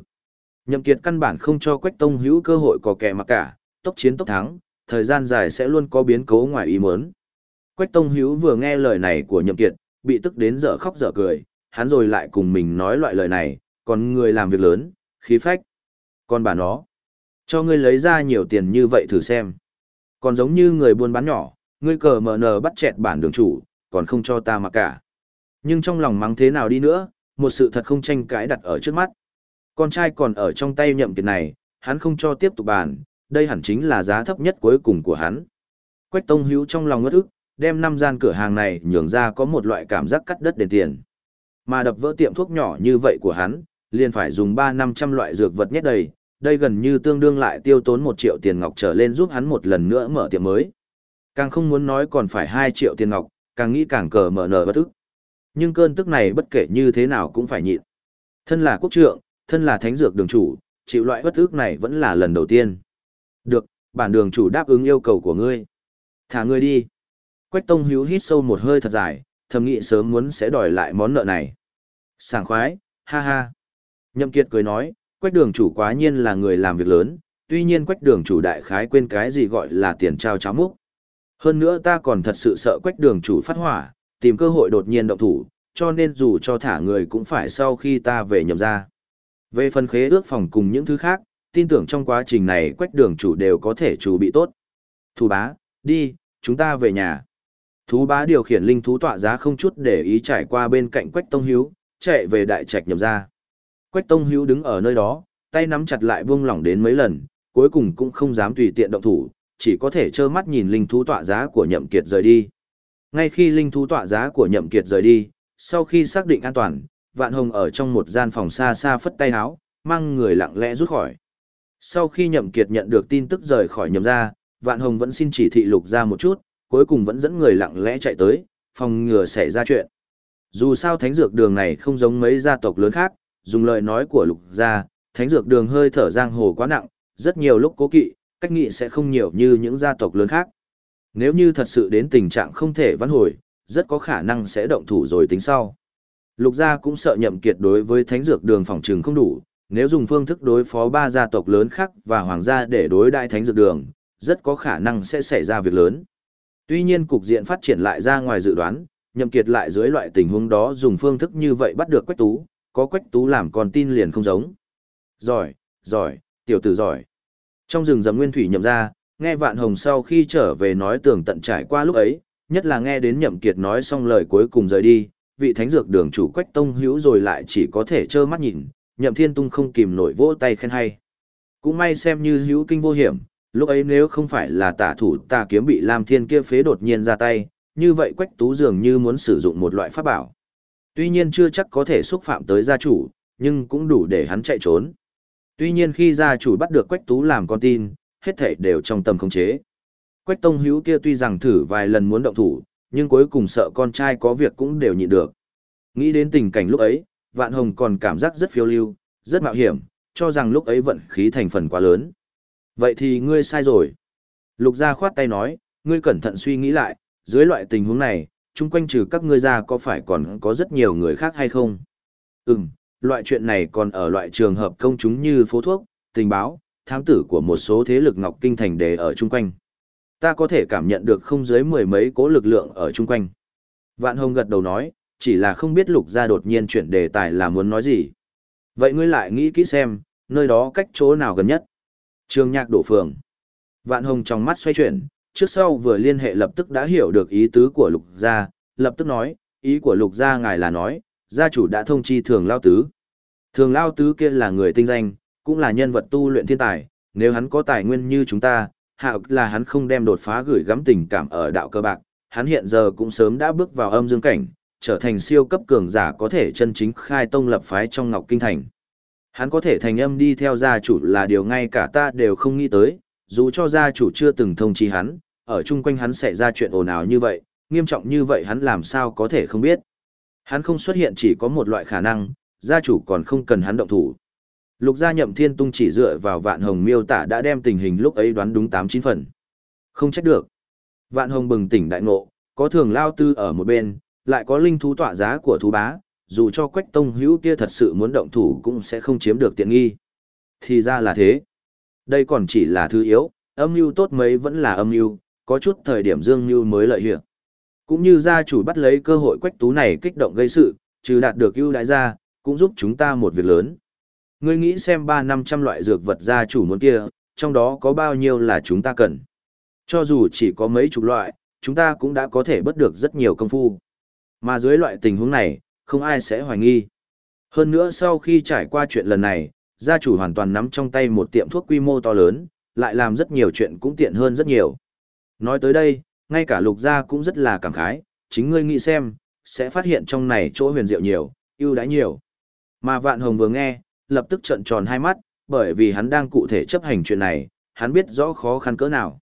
Nhậm kiệt căn bản không cho Quách Tông hữu cơ hội có kẻ mặc cả, tốc chiến tốc thắng, thời gian dài sẽ luôn có biến cố ngoài ý muốn. Quách Tông hữu vừa nghe lời này của Nhậm kiệt, bị tức đến dở khóc dở cười, hắn rồi lại cùng mình nói loại lời này, còn người làm việc lớn, khí phách. Còn bà nó, cho ngươi lấy ra nhiều tiền như vậy thử xem. Còn giống như người buôn bán nhỏ, ngươi cờ mở nờ bắt chẹt bản đường chủ, còn không cho ta mà cả. Nhưng trong lòng mắng thế nào đi nữa, một sự thật không tranh cãi đặt ở trước mắt. Con trai còn ở trong tay nhậm kiệt này, hắn không cho tiếp tục bàn, đây hẳn chính là giá thấp nhất cuối cùng của hắn. Quách Tông Hữu trong lòng ngất ức, đem năm gian cửa hàng này nhường ra có một loại cảm giác cắt đất đền tiền. Mà đập vỡ tiệm thuốc nhỏ như vậy của hắn, liền phải dùng 3-500 loại dược vật nhét đầy, đây gần như tương đương lại tiêu tốn một triệu tiền ngọc trở lên giúp hắn một lần nữa mở tiệm mới. Càng không muốn nói còn phải hai triệu tiền ngọc, càng nghĩ càng cờ mở nở bất ức. Nhưng cơn tức này bất kể như thế nào cũng phải nhịn. Thân là quốc trượng, thân là thánh dược đường chủ, chịu loại bất ức này vẫn là lần đầu tiên. Được, bản đường chủ đáp ứng yêu cầu của ngươi. Thả ngươi đi. Quách Tông Hiếu hít sâu một hơi thật dài, thầm nghĩ sớm muốn sẽ đòi lại món nợ này. Sảng khoái, ha ha. Nhậm Kiệt cười nói, Quách đường chủ quá nhiên là người làm việc lớn, tuy nhiên Quách đường chủ đại khái quên cái gì gọi là tiền trao cháo múc. Hơn nữa ta còn thật sự sợ Quách đường chủ phát hỏa, tìm cơ hội đột nhiên động thủ, cho nên dù cho thả người cũng phải sau khi ta về nhậm ra. Về phần khế ước phòng cùng những thứ khác, tin tưởng trong quá trình này quách đường chủ đều có thể chủ bị tốt. Thú bá, đi, chúng ta về nhà. Thú bá điều khiển linh thú tọa giá không chút để ý trải qua bên cạnh quách tông hiếu, chạy về đại trạch nhậm ra. Quách tông hiếu đứng ở nơi đó, tay nắm chặt lại buông lỏng đến mấy lần, cuối cùng cũng không dám tùy tiện động thủ, chỉ có thể trơ mắt nhìn linh thú tọa giá của nhậm kiệt rời đi. Ngay khi linh thú tọa giá của nhậm kiệt rời đi, sau khi xác định an toàn, vạn hồng ở trong một gian phòng xa xa phất tay áo, mang người lặng lẽ rút khỏi. Sau khi nhậm kiệt nhận được tin tức rời khỏi nhậm ra, vạn hồng vẫn xin chỉ thị lục ra một chút, cuối cùng vẫn dẫn người lặng lẽ chạy tới, phòng ngừa xảy ra chuyện. Dù sao thánh dược đường này không giống mấy gia tộc lớn khác, dùng lời nói của lục gia, thánh dược đường hơi thở giang hồ quá nặng, rất nhiều lúc cố kỵ, cách nghị sẽ không nhiều như những gia tộc lớn khác. Nếu như thật sự đến tình trạng không thể vãn hồi, rất có khả năng sẽ động thủ rồi tính sau. Lục gia cũng sợ nhậm kiệt đối với thánh dược đường phòng trừng không đủ, nếu dùng phương thức đối phó ba gia tộc lớn khác và hoàng gia để đối đại thánh dược đường, rất có khả năng sẽ xảy ra việc lớn. Tuy nhiên cục diện phát triển lại ra ngoài dự đoán, nhậm kiệt lại dưới loại tình huống đó dùng phương thức như vậy bắt được quách tú, có quách tú làm con tin liền không giống. Giỏi, giỏi, tiểu tử giỏi. Trong rừng rậm nguyên thủy nhậm ra, nghe vạn hồng sau khi trở về nói tường tận trải qua lúc ấy, nhất là nghe đến nhậm kiệt nói xong lời cuối cùng rời đi, vị thánh dược đường chủ quách tông hữu rồi lại chỉ có thể trơ mắt nhìn, nhậm thiên tung không kìm nổi vỗ tay khen hay. Cũng may xem như hữu kinh vô hiểm, lúc ấy nếu không phải là tả thủ tà kiếm bị Lam Thiên kia phế đột nhiên ra tay, như vậy quách tú dường như muốn sử dụng một loại pháp bảo. Tuy nhiên chưa chắc có thể xúc phạm tới gia chủ, nhưng cũng đủ để hắn chạy trốn. Tuy nhiên khi gia chủ bắt được quách tú làm con tin, hết thảy đều trong tầm khống chế. Quách tông hữu kia tuy rằng thử vài lần muốn động thủ, nhưng cuối cùng sợ con trai có việc cũng đều nhịn được. Nghĩ đến tình cảnh lúc ấy, Vạn Hồng còn cảm giác rất phiêu lưu, rất mạo hiểm, cho rằng lúc ấy vận khí thành phần quá lớn. Vậy thì ngươi sai rồi. Lục gia khoát tay nói, ngươi cẩn thận suy nghĩ lại, dưới loại tình huống này, chung quanh trừ các ngươi ra có phải còn có rất nhiều người khác hay không? Ừm, loại chuyện này còn ở loại trường hợp công chúng như phố thuốc, tình báo, thám tử của một số thế lực ngọc kinh thành đề ở chung quanh. Ta có thể cảm nhận được không dưới mười mấy cố lực lượng ở chung quanh. Vạn Hồng gật đầu nói, chỉ là không biết lục gia đột nhiên chuyển đề tài là muốn nói gì. Vậy ngươi lại nghĩ kỹ xem, nơi đó cách chỗ nào gần nhất. Trường nhạc đổ phường. Vạn Hồng trong mắt xoay chuyển, trước sau vừa liên hệ lập tức đã hiểu được ý tứ của lục gia, lập tức nói, ý của lục gia ngài là nói, gia chủ đã thông chi thường lao tứ. Thường lao tứ kia là người tinh danh, cũng là nhân vật tu luyện thiên tài, nếu hắn có tài nguyên như chúng ta, hạ là hắn không đem đột phá gửi gắm tình cảm ở đạo cơ bạc, hắn hiện giờ cũng sớm đã bước vào âm dương cảnh, trở thành siêu cấp cường giả có thể chân chính khai tông lập phái trong Ngọc Kinh Thành. Hắn có thể thành âm đi theo gia chủ là điều ngay cả ta đều không nghĩ tới, dù cho gia chủ chưa từng thông chi hắn, ở chung quanh hắn sẽ ra chuyện ồn ào như vậy, nghiêm trọng như vậy hắn làm sao có thể không biết. Hắn không xuất hiện chỉ có một loại khả năng, gia chủ còn không cần hắn động thủ. Lục gia nhậm thiên tung chỉ dựa vào vạn hồng miêu tả đã đem tình hình lúc ấy đoán đúng tám chín phần. Không trách được. Vạn hồng bừng tỉnh đại ngộ, có thường lao tư ở một bên, lại có linh thú tọa giá của thú bá, dù cho quách tông hữu kia thật sự muốn động thủ cũng sẽ không chiếm được tiện nghi. Thì ra là thế. Đây còn chỉ là thứ yếu, âm mưu tốt mấy vẫn là âm mưu, có chút thời điểm dương mưu mới lợi hiệu. Cũng như gia chủ bắt lấy cơ hội quách tú này kích động gây sự, trừ đạt được ưu đại gia, cũng giúp chúng ta một việc lớn. Ngươi nghĩ xem ba năm trăm loại dược vật gia chủ muốn kia, trong đó có bao nhiêu là chúng ta cần. Cho dù chỉ có mấy chục loại, chúng ta cũng đã có thể bất được rất nhiều công phu. Mà dưới loại tình huống này, không ai sẽ hoài nghi. Hơn nữa sau khi trải qua chuyện lần này, gia chủ hoàn toàn nắm trong tay một tiệm thuốc quy mô to lớn, lại làm rất nhiều chuyện cũng tiện hơn rất nhiều. Nói tới đây, ngay cả lục gia cũng rất là cảm khái, chính ngươi nghĩ xem, sẽ phát hiện trong này chỗ huyền diệu nhiều, ưu đãi nhiều. Mà vạn hồng vừa nghe, lập tức trợn tròn hai mắt, Bởi vì hắn đang cụ thể chấp hành chuyện này, hắn biết rõ khó khăn cỡ nào.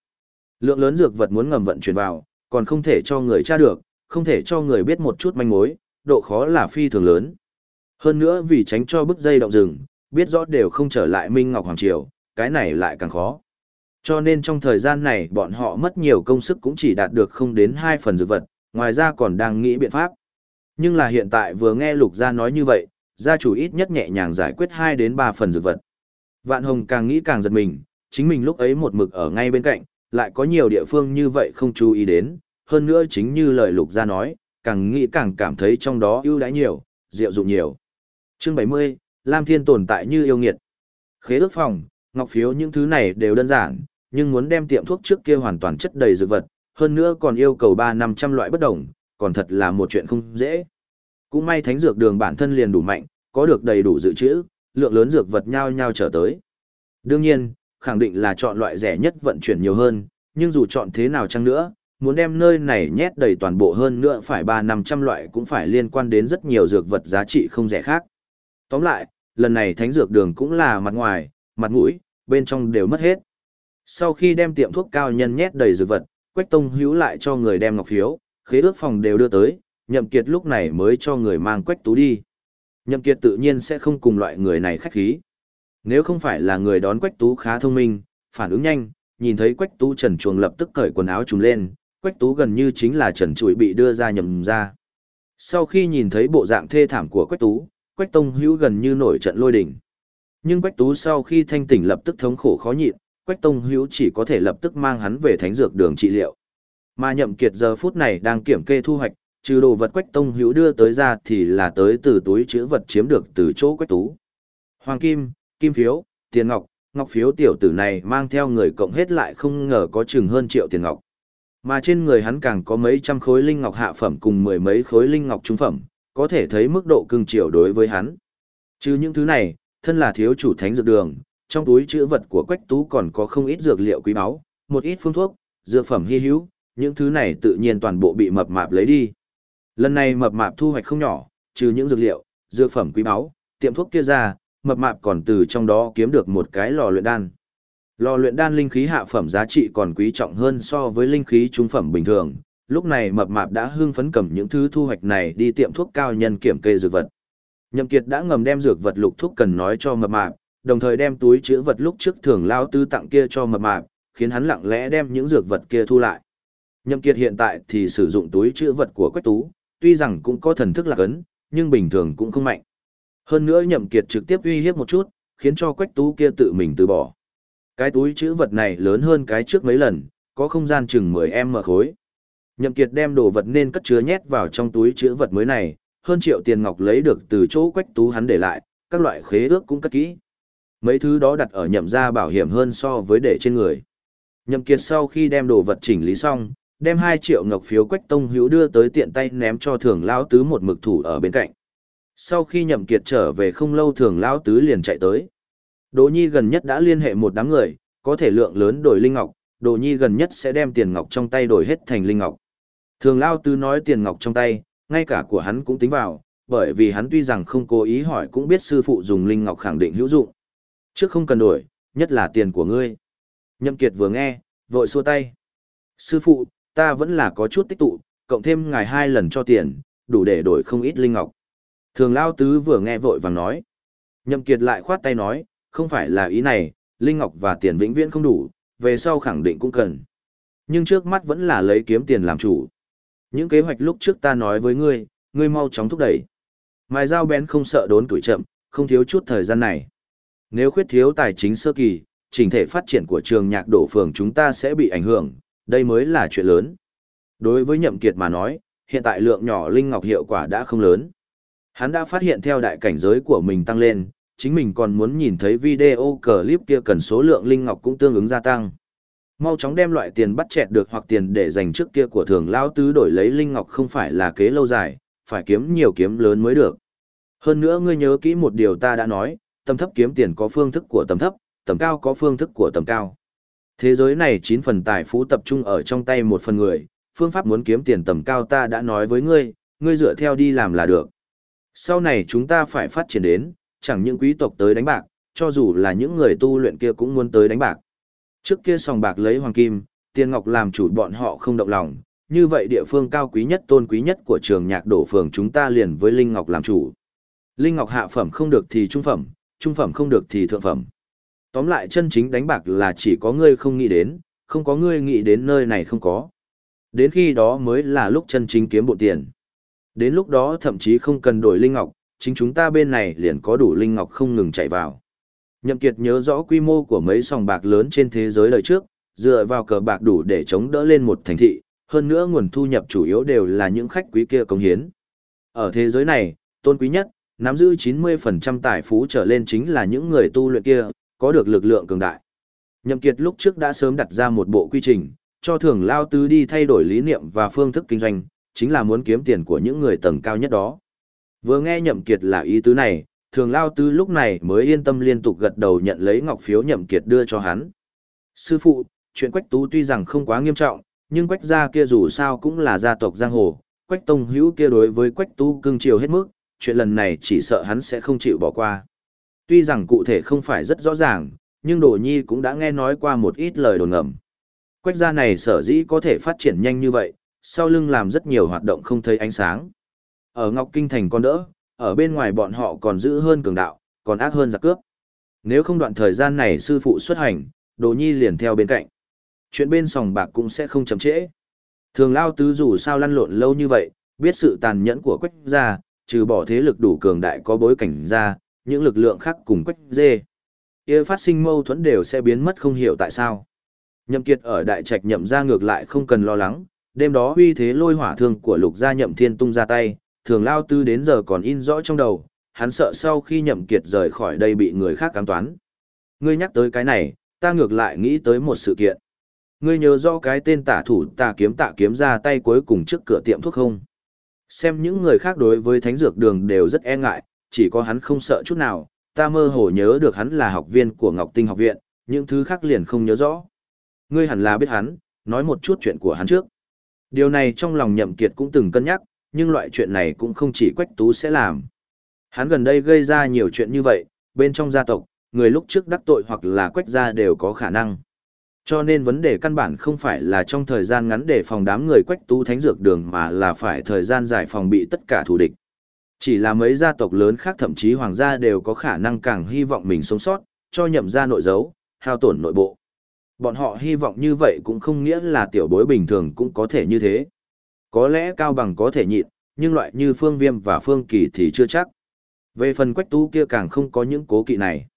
Lượng lớn dược vật muốn ngầm vận chuyển vào, còn không thể cho người tra được, không thể cho người biết một chút manh mối, độ khó là phi thường lớn. Hơn nữa vì tránh cho bức dây động rừng, biết rõ đều không trở lại Minh Ngọc Hoàng Triều, cái này lại càng khó. Cho nên trong thời gian này bọn họ mất nhiều công sức cũng chỉ đạt được không đến 2 phần dược vật, ngoài ra còn đang nghĩ biện pháp. Nhưng là hiện tại vừa nghe Lục Gia nói như vậy, gia chủ ít nhất nhẹ nhàng giải quyết 2 đến 3 phần dược vật. Vạn Hồng càng nghĩ càng giật mình, chính mình lúc ấy một mực ở ngay bên cạnh, lại có nhiều địa phương như vậy không chú ý đến, hơn nữa chính như lời Lục Gia nói, càng nghĩ càng cảm thấy trong đó ưu đãi nhiều, diệu dụng nhiều. Chương 70, Lam Thiên tồn tại như yêu nghiệt. Khế ước phòng, ngọc phiếu những thứ này đều đơn giản, nhưng muốn đem tiệm thuốc trước kia hoàn toàn chất đầy dược vật, hơn nữa còn yêu cầu 3-500 loại bất đồng, còn thật là một chuyện không dễ. Cũng may thánh dược đường bản thân liền đủ mạnh, có được đầy đủ dự trữ, lượng lớn dược vật nhau nhau trở tới. Đương nhiên, khẳng định là chọn loại rẻ nhất vận chuyển nhiều hơn, nhưng dù chọn thế nào chăng nữa, muốn đem nơi này nhét đầy toàn bộ hơn nữa phải 3-500 loại cũng phải liên quan đến rất nhiều dược vật giá trị không rẻ khác. Tóm lại, lần này thánh dược đường cũng là mặt ngoài, mặt mũi, bên trong đều mất hết. Sau khi đem tiệm thuốc cao nhân nhét đầy dược vật, Quách Tông hữu lại cho người đem ngọc phiếu, khế ước phòng đều đưa tới, Nhậm Kiệt lúc này mới cho người mang Quách Tú đi. Nhậm Kiệt tự nhiên sẽ không cùng loại người này khách khí. Nếu không phải là người đón Quách Tú khá thông minh, phản ứng nhanh, nhìn thấy Quách Tú trần chuồng lập tức cởi quần áo trùm lên, Quách Tú gần như chính là trần trụi bị đưa ra nhầm ra. Sau khi nhìn thấy bộ dạng thê thảm của Quách Tú, Quách Tông Hữu gần như nổi trận lôi đình. Nhưng Quách Tú sau khi thanh tỉnh lập tức thống khổ khó nhịn, Quách Tông Hữu chỉ có thể lập tức mang hắn về thánh dược đường trị liệu. Mà Nhậm Kiệt giờ phút này đang kiểm kê thu hoạch, trừ đồ vật Quách Tông Hữu đưa tới ra thì là tới từ túi chứa vật chiếm được từ chỗ Quách Tú. Hoàng kim, kim phiếu, tiền ngọc, ngọc phiếu tiểu tử này mang theo người cộng hết lại không ngờ có chừng hơn triệu tiền ngọc. Mà trên người hắn càng có mấy trăm khối linh ngọc hạ phẩm cùng mười mấy khối linh ngọc trung phẩm, có thể thấy mức độ cưng chiều đối với hắn. Trừ những thứ này, thân là thiếu chủ thánh dược đường, trong túi chữ vật của Quách Tú còn có không ít dược liệu quý báu, một ít phương thuốc, dược phẩm hy hữu, những thứ này tự nhiên toàn bộ bị mập mạp lấy đi. Lần này mập mạp thu hoạch không nhỏ, trừ những dược liệu, dược phẩm quý báu, tiệm thuốc kia ra, mập mạp còn từ trong đó kiếm được một cái lò luyện đan. Lò luyện đan linh khí hạ phẩm giá trị còn quý trọng hơn so với linh khí trung phẩm bình thường, lúc này mập mạp đã hưng phấn cầm những thứ thu hoạch này đi tiệm thuốc cao nhân kiểm kê dược vật. Nhậm Kiệt đã ngầm đem dược vật lục thuốc cần nói cho mập mạp, đồng thời đem túi chứa vật lúc trước thường lao tư tặng kia cho mập mạp, khiến hắn lặng lẽ đem những dược vật kia thu lại. Nhậm Kiệt hiện tại thì sử dụng túi chứa vật của Quách Tú, tuy rằng cũng có thần thức lạc ấn, nhưng bình thường cũng không mạnh. Hơn nữa Nhậm Kiệt trực tiếp uy hiếp một chút, khiến cho Quách Tú kia tự mình từ bỏ. Cái túi chứa vật này lớn hơn cái trước mấy lần, có không gian chừng 10m khối. Nhậm Kiệt đem đồ vật nên cất chứa nhét vào trong túi chứa vật mới này, hơn triệu tiền ngọc lấy được từ chỗ Quách Tú hắn để lại, các loại khế ước cũng cất kỹ. Mấy thứ đó đặt ở nhậm gia bảo hiểm hơn so với để trên người. Nhậm Kiệt sau khi đem đồ vật chỉnh lý xong, đem 2 triệu ngọc phiếu Quách Tông Hữu đưa tới tiện tay ném cho Thường lão tứ một mực thủ ở bên cạnh. Sau khi Nhậm Kiệt trở về không lâu Thường lão tứ liền chạy tới. Đỗ Nhi gần nhất đã liên hệ một đám người, có thể lượng lớn đổi linh ngọc, Đỗ Nhi gần nhất sẽ đem tiền ngọc trong tay đổi hết thành linh ngọc. Thường lão tứ nói tiền ngọc trong tay, ngay cả của hắn cũng tính vào, bởi vì hắn tuy rằng không cố ý hỏi cũng biết sư phụ dùng linh ngọc khẳng định hữu dụng. Trước không cần đổi, nhất là tiền của ngươi. Nhậm Kiệt vừa nghe, vội xua tay. Sư phụ, ta vẫn là có chút tích tụ, cộng thêm ngài hai lần cho tiền, đủ để đổi không ít linh ngọc. Thường Lao Tứ vừa nghe vội vàng nói. Nhậm Kiệt lại khoát tay nói, không phải là ý này, linh ngọc và tiền vĩnh viễn không đủ, về sau khẳng định cũng cần. Nhưng trước mắt vẫn là lấy kiếm tiền làm chủ. Những kế hoạch lúc trước ta nói với ngươi, ngươi mau chóng thúc đẩy. Mài dao bén không sợ đốn tuổi chậm, không thiếu chút thời gian này. Nếu khuyết thiếu tài chính sơ kỳ, trình thể phát triển của trường nhạc đổ phường chúng ta sẽ bị ảnh hưởng, đây mới là chuyện lớn. Đối với Nhậm Kiệt mà nói, hiện tại lượng nhỏ linh ngọc hiệu quả đã không lớn. Hắn đã phát hiện theo đại cảnh giới của mình tăng lên, chính mình còn muốn nhìn thấy video clip kia cần số lượng linh ngọc cũng tương ứng gia tăng. Mau chóng đem loại tiền bắt chẹt được hoặc tiền để dành trước kia của thường lao tứ đổi lấy linh ngọc không phải là kế lâu dài, phải kiếm nhiều kiếm lớn mới được. Hơn nữa ngươi nhớ kỹ một điều ta đã nói, tầm thấp kiếm tiền có phương thức của tầm thấp, tầm cao có phương thức của tầm cao. Thế giới này 9 phần tài phú tập trung ở trong tay một phần người, phương pháp muốn kiếm tiền tầm cao ta đã nói với ngươi, ngươi dựa theo đi làm là được. Sau này chúng ta phải phát triển đến, chẳng những quý tộc tới đánh bạc, cho dù là những người tu luyện kia cũng muốn tới đánh bạc. Trước kia sòng bạc lấy hoàng kim, tiền ngọc làm chủ bọn họ không động lòng, như vậy địa phương cao quý nhất tôn quý nhất của trường nhạc đổ phường chúng ta liền với Linh Ngọc làm chủ. Linh Ngọc hạ phẩm không được thì trung phẩm, trung phẩm không được thì thượng phẩm. Tóm lại chân chính đánh bạc là chỉ có ngươi không nghĩ đến, không có ngươi nghĩ đến nơi này không có. Đến khi đó mới là lúc chân chính kiếm bộ tiền. Đến lúc đó thậm chí không cần đổi Linh Ngọc, chính chúng ta bên này liền có đủ Linh Ngọc không ngừng chạy vào. Nhậm Kiệt nhớ rõ quy mô của mấy sòng bạc lớn trên thế giới đời trước, dựa vào cờ bạc đủ để chống đỡ lên một thành thị, hơn nữa nguồn thu nhập chủ yếu đều là những khách quý kia công hiến. Ở thế giới này, tôn quý nhất, nắm giữ 90% tài phú trở lên chính là những người tu luyện kia, có được lực lượng cường đại. Nhậm Kiệt lúc trước đã sớm đặt ra một bộ quy trình, cho thường lao tứ đi thay đổi lý niệm và phương thức kinh doanh, chính là muốn kiếm tiền của những người tầng cao nhất đó. Vừa nghe Nhậm Kiệt là ý tứ này, thường lao tứ lúc này mới yên tâm liên tục gật đầu nhận lấy ngọc phiếu Nhậm Kiệt đưa cho hắn. Sư phụ, chuyện Quách Tú tuy rằng không quá nghiêm trọng, nhưng Quách gia kia dù sao cũng là gia tộc giang hồ, Quách Tông Hữu kia đối với Quách Tú cưng chiều hết mức, chuyện lần này chỉ sợ hắn sẽ không chịu bỏ qua. Tuy rằng cụ thể không phải rất rõ ràng, nhưng Đồ Nhi cũng đã nghe nói qua một ít lời đồn ngầm. Quách gia này sở dĩ có thể phát triển nhanh như vậy, sau lưng làm rất nhiều hoạt động không thấy ánh sáng. Ở Ngọc Kinh Thành còn đỡ, ở bên ngoài bọn họ còn giữ hơn cường đạo, còn ác hơn giặc cướp. Nếu không đoạn thời gian này sư phụ xuất hành, Đồ Nhi liền theo bên cạnh. Chuyện bên sòng bạc cũng sẽ không chậm trễ. Thường Lao Tứ dù sao lăn lộn lâu như vậy, biết sự tàn nhẫn của Quách gia, trừ bỏ thế lực đủ cường đại có bối cảnh ra, những lực lượng khác cùng Quách dê. Ia phát sinh mâu thuẫn đều sẽ biến mất không hiểu tại sao. Nhậm Kiệt ở đại trạch nhậm ra ngược lại không cần lo lắng, đêm đó uy thế lôi hỏa thương của lục gia nhậm thiên tung ra tay, thường lao tư đến giờ còn in rõ trong đầu, hắn sợ sau khi nhậm kiệt rời khỏi đây bị người khác cám toán. Ngươi nhắc tới cái này, ta ngược lại nghĩ tới một sự kiện. Ngươi nhớ rõ cái tên tả thủ tà kiếm tạ kiếm ra tay cuối cùng trước cửa tiệm thuốc không? Xem những người khác đối với thánh dược đường đều rất e ngại, chỉ có hắn không sợ chút nào, ta mơ hồ nhớ được hắn là học viên của Ngọc Tinh học viện, những thứ khác liền không nhớ rõ. Ngươi hẳn là biết hắn, nói một chút chuyện của hắn trước. Điều này trong lòng nhậm kiệt cũng từng cân nhắc, nhưng loại chuyện này cũng không chỉ Quách Tú sẽ làm. Hắn gần đây gây ra nhiều chuyện như vậy, bên trong gia tộc, người lúc trước đắc tội hoặc là Quách gia đều có khả năng. Cho nên vấn đề căn bản không phải là trong thời gian ngắn để phòng đám người Quách Tú thánh dược đường mà là phải thời gian dài phòng bị tất cả thù địch. Chỉ là mấy gia tộc lớn khác thậm chí hoàng gia đều có khả năng càng hy vọng mình sống sót, cho nhậm ra nội dấu, hao tổn nội bộ. Bọn họ hy vọng như vậy cũng không nghĩa là tiểu bối bình thường cũng có thể như thế. Có lẽ cao bằng có thể nhịn, nhưng loại như phương viêm và phương kỳ thì chưa chắc. Về phần quách tú kia càng không có những cố kỵ này.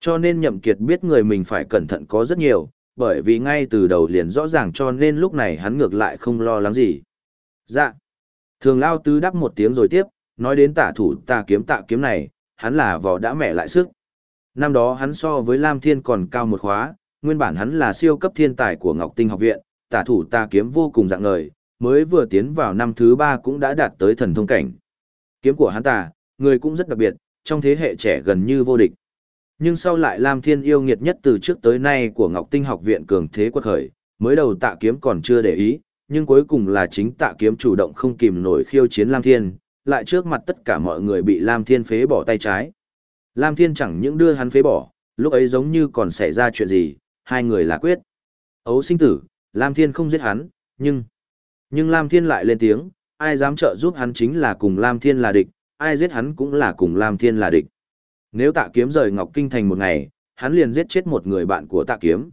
Cho nên nhậm kiệt biết người mình phải cẩn thận có rất nhiều, bởi vì ngay từ đầu liền rõ ràng cho nên lúc này hắn ngược lại không lo lắng gì. Dạ. Thường lao tứ đáp một tiếng rồi tiếp, nói đến tả thủ tà kiếm tạ kiếm này, hắn là vò đã mẹ lại sức. Năm đó hắn so với Lam Thiên còn cao một khóa, nguyên bản hắn là siêu cấp thiên tài của Ngọc Tinh học viện, tả thủ tà kiếm vô cùng dạng ngời, mới vừa tiến vào năm thứ ba cũng đã đạt tới thần thông cảnh. Kiếm của hắn ta người cũng rất đặc biệt, trong thế hệ trẻ gần như vô địch. Nhưng sau lại Lam Thiên yêu nghiệt nhất từ trước tới nay của Ngọc Tinh học viện cường thế quật khởi, mới đầu tạ kiếm còn chưa để ý, nhưng cuối cùng là chính tạ kiếm chủ động không kìm nổi khiêu chiến Lam Thiên, lại trước mặt tất cả mọi người bị Lam Thiên phế bỏ tay trái. Lam Thiên chẳng những đưa hắn phế bỏ, lúc ấy giống như còn xảy ra chuyện gì, hai người là quyết. Ấu sinh tử, Lam Thiên không giết hắn, nhưng... Nhưng Lam Thiên lại lên tiếng, ai dám trợ giúp hắn chính là cùng Lam Thiên là địch, ai giết hắn cũng là cùng Lam Thiên là địch. Nếu tạ kiếm rời Ngọc Kinh thành một ngày, hắn liền giết chết một người bạn của tạ kiếm.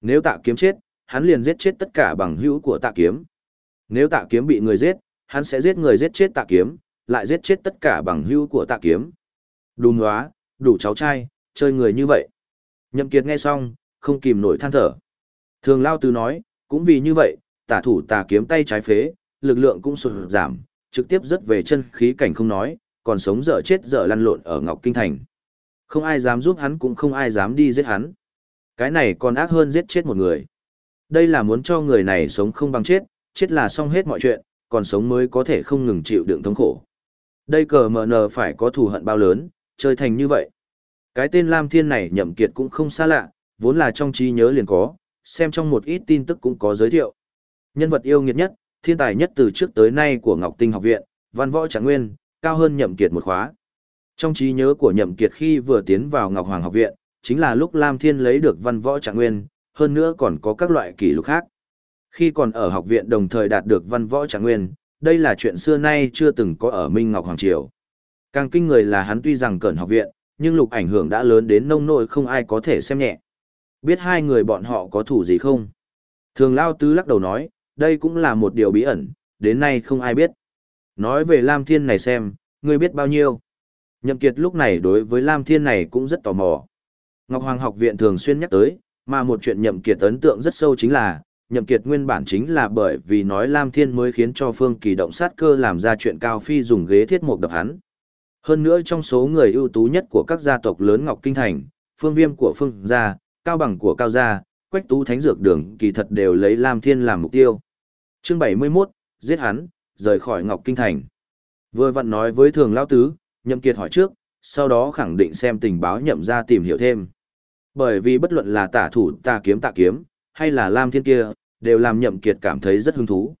Nếu tạ kiếm chết, hắn liền giết chết tất cả bằng hữu của tạ kiếm. Nếu tạ kiếm bị người giết, hắn sẽ giết người giết chết tạ kiếm, lại giết chết tất cả bằng hữu của tạ kiếm. Đùm hóa, đủ cháu trai, chơi người như vậy. Nhậm Kiệt nghe xong, không kìm nổi than thở. Thường Lao Tứ nói, cũng vì như vậy, tả thủ tà kiếm tay trái phế, lực lượng cũng sụt giảm, trực tiếp rất về chân khí cảnh không nói, còn sống dở chết dở lăn lộn ở Ngọc Kinh Thành. Không ai dám giúp hắn cũng không ai dám đi giết hắn. Cái này còn ác hơn giết chết một người. Đây là muốn cho người này sống không bằng chết, chết là xong hết mọi chuyện, còn sống mới có thể không ngừng chịu đựng thống khổ. Đây cờ mờ nờ phải có thù hận bao lớn, chơi thành như vậy. Cái tên Lam Thiên này nhậm kiệt cũng không xa lạ, vốn là trong trí nhớ liền có, xem trong một ít tin tức cũng có giới thiệu. Nhân vật yêu nghiệt nhất, thiên tài nhất từ trước tới nay của Ngọc Tinh học viện, văn võ trạng nguyên, cao hơn nhậm kiệt một khóa. Trong trí nhớ của Nhậm Kiệt khi vừa tiến vào Ngọc Hoàng học viện, chính là lúc Lam Thiên lấy được văn võ trạng nguyên, hơn nữa còn có các loại kỷ lục khác. Khi còn ở học viện đồng thời đạt được văn võ trạng nguyên, đây là chuyện xưa nay chưa từng có ở Minh Ngọc Hoàng Triều. Càng kinh người là hắn tuy rằng cẩn học viện, nhưng lục ảnh hưởng đã lớn đến nông nỗi không ai có thể xem nhẹ. Biết hai người bọn họ có thủ gì không? Thường Lao Tứ lắc đầu nói, đây cũng là một điều bí ẩn, đến nay không ai biết. Nói về Lam Thiên này xem, ngươi biết bao nhiêu? Nhậm Kiệt lúc này đối với Lam Thiên này cũng rất tò mò. Ngọc Hoàng học viện thường xuyên nhắc tới, mà một chuyện Nhậm Kiệt ấn tượng rất sâu chính là, Nhậm Kiệt nguyên bản chính là bởi vì nói Lam Thiên mới khiến cho Phương Kỳ động sát cơ làm ra chuyện Cao Phi dùng ghế thiết mục đập hắn. Hơn nữa trong số người ưu tú nhất của các gia tộc lớn Ngọc Kinh Thành, Phương Viêm của Phương gia, Cao Bằng của Cao gia, Quách Tú Thánh Dược Đường kỳ thật đều lấy Lam Thiên làm mục tiêu. Chương 71, giết hắn, rời khỏi Ngọc Kinh Thành. Vừa vặn nói với Thường Lao Tứ, Nhậm Kiệt hỏi trước, sau đó khẳng định xem tình báo nhậm ra tìm hiểu thêm. Bởi vì bất luận là tả thủ tà kiếm tạ kiếm, hay là Lam Thiên kia, đều làm Nhậm Kiệt cảm thấy rất hứng thú.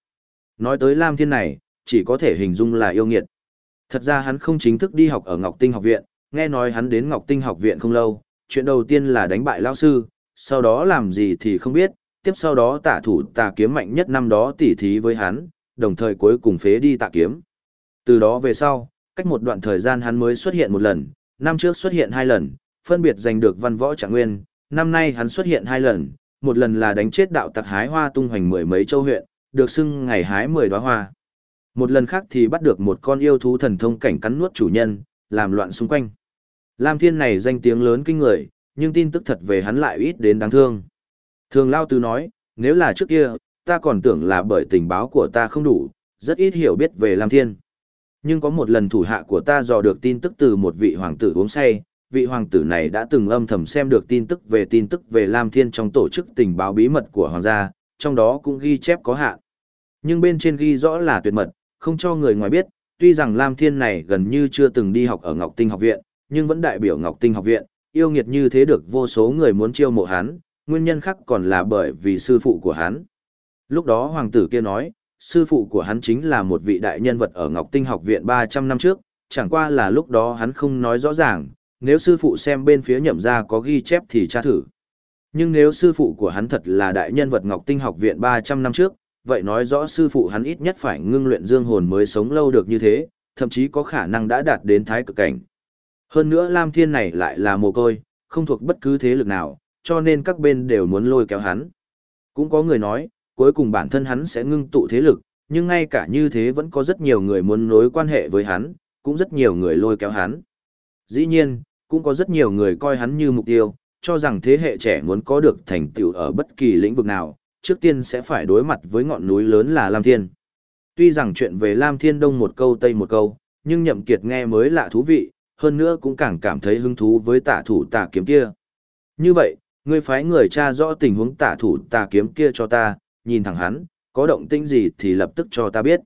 Nói tới Lam Thiên này, chỉ có thể hình dung là yêu nghiệt. Thật ra hắn không chính thức đi học ở Ngọc Tinh học viện, nghe nói hắn đến Ngọc Tinh học viện không lâu, chuyện đầu tiên là đánh bại lão sư, sau đó làm gì thì không biết, tiếp sau đó tả thủ tà kiếm mạnh nhất năm đó tỉ thí với hắn, đồng thời cuối cùng phế đi tà kiếm. Từ đó về sau, cách một đoạn thời gian hắn mới xuất hiện một lần, năm trước xuất hiện hai lần, phân biệt giành được văn võ trạng nguyên, năm nay hắn xuất hiện hai lần, một lần là đánh chết đạo tặc hái hoa tung hoành mười mấy châu huyện, được xưng ngày hái mười đóa hoa. Một lần khác thì bắt được một con yêu thú thần thông cảnh cắn nuốt chủ nhân, làm loạn xung quanh. Lam Thiên này danh tiếng lớn kinh người, nhưng tin tức thật về hắn lại ít đến đáng thương. Thường Lao Tư nói, nếu là trước kia, ta còn tưởng là bởi tình báo của ta không đủ, rất ít hiểu biết về Lam Thiên. Nhưng có một lần thủ hạ của ta dò được tin tức từ một vị hoàng tử uống say, vị hoàng tử này đã từng âm thầm xem được tin tức về tin tức về Lam Thiên trong tổ chức tình báo bí mật của hoàng gia, trong đó cũng ghi chép có hạn. Nhưng bên trên ghi rõ là tuyệt mật, không cho người ngoài biết, tuy rằng Lam Thiên này gần như chưa từng đi học ở Ngọc Tinh học viện, nhưng vẫn đại biểu Ngọc Tinh học viện, yêu nghiệt như thế được vô số người muốn chiêu mộ hắn, nguyên nhân khác còn là bởi vì sư phụ của hắn. Lúc đó hoàng tử kia nói, sư phụ của hắn chính là một vị đại nhân vật ở Ngọc Tinh học viện 300 năm trước, chẳng qua là lúc đó hắn không nói rõ ràng, nếu sư phụ xem bên phía nhậm ra có ghi chép thì tra thử. Nhưng nếu sư phụ của hắn thật là đại nhân vật Ngọc Tinh học viện 300 năm trước, vậy nói rõ sư phụ hắn ít nhất phải ngưng luyện dương hồn mới sống lâu được như thế, thậm chí có khả năng đã đạt đến thái cực cảnh. Hơn nữa Lam Thiên này lại là mồ côi, không thuộc bất cứ thế lực nào, cho nên các bên đều muốn lôi kéo hắn. Cũng có người nói, cuối cùng bản thân hắn sẽ ngưng tụ thế lực, nhưng ngay cả như thế vẫn có rất nhiều người muốn nối quan hệ với hắn, cũng rất nhiều người lôi kéo hắn. Dĩ nhiên, cũng có rất nhiều người coi hắn như mục tiêu, cho rằng thế hệ trẻ muốn có được thành tựu ở bất kỳ lĩnh vực nào, trước tiên sẽ phải đối mặt với ngọn núi lớn là Lam Thiên. Tuy rằng chuyện về Lam Thiên Đông một câu Tây một câu, nhưng Nhậm Kiệt nghe mới lạ thú vị, hơn nữa cũng càng cảm thấy hứng thú với tả thủ Tả kiếm kia. Như vậy, ngươi phái người tra rõ tình huống tả thủ tà kiếm kia cho ta, nhìn thẳng hắn, có động tĩnh gì thì lập tức cho ta biết.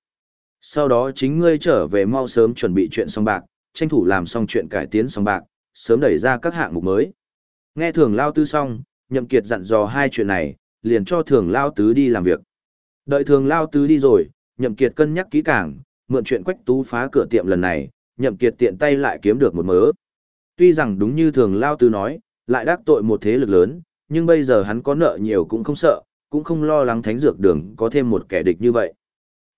Sau đó chính ngươi trở về mau sớm chuẩn bị chuyện xong bạc, tranh thủ làm xong chuyện cải tiến xong bạc, sớm đẩy ra các hạng mục mới. Nghe thường lao tư xong, nhậm kiệt dặn dò hai chuyện này, liền cho thường lao tứ đi làm việc. Đợi thường lao tứ đi rồi, nhậm kiệt cân nhắc kỹ càng, mượn chuyện quách tú phá cửa tiệm lần này, nhậm kiệt tiện tay lại kiếm được một mớ. Tuy rằng đúng như thường lao tứ nói, lại đắc tội một thế lực lớn, nhưng bây giờ hắn có nợ nhiều cũng không sợ, cũng không lo lắng thánh dược đường có thêm một kẻ địch như vậy.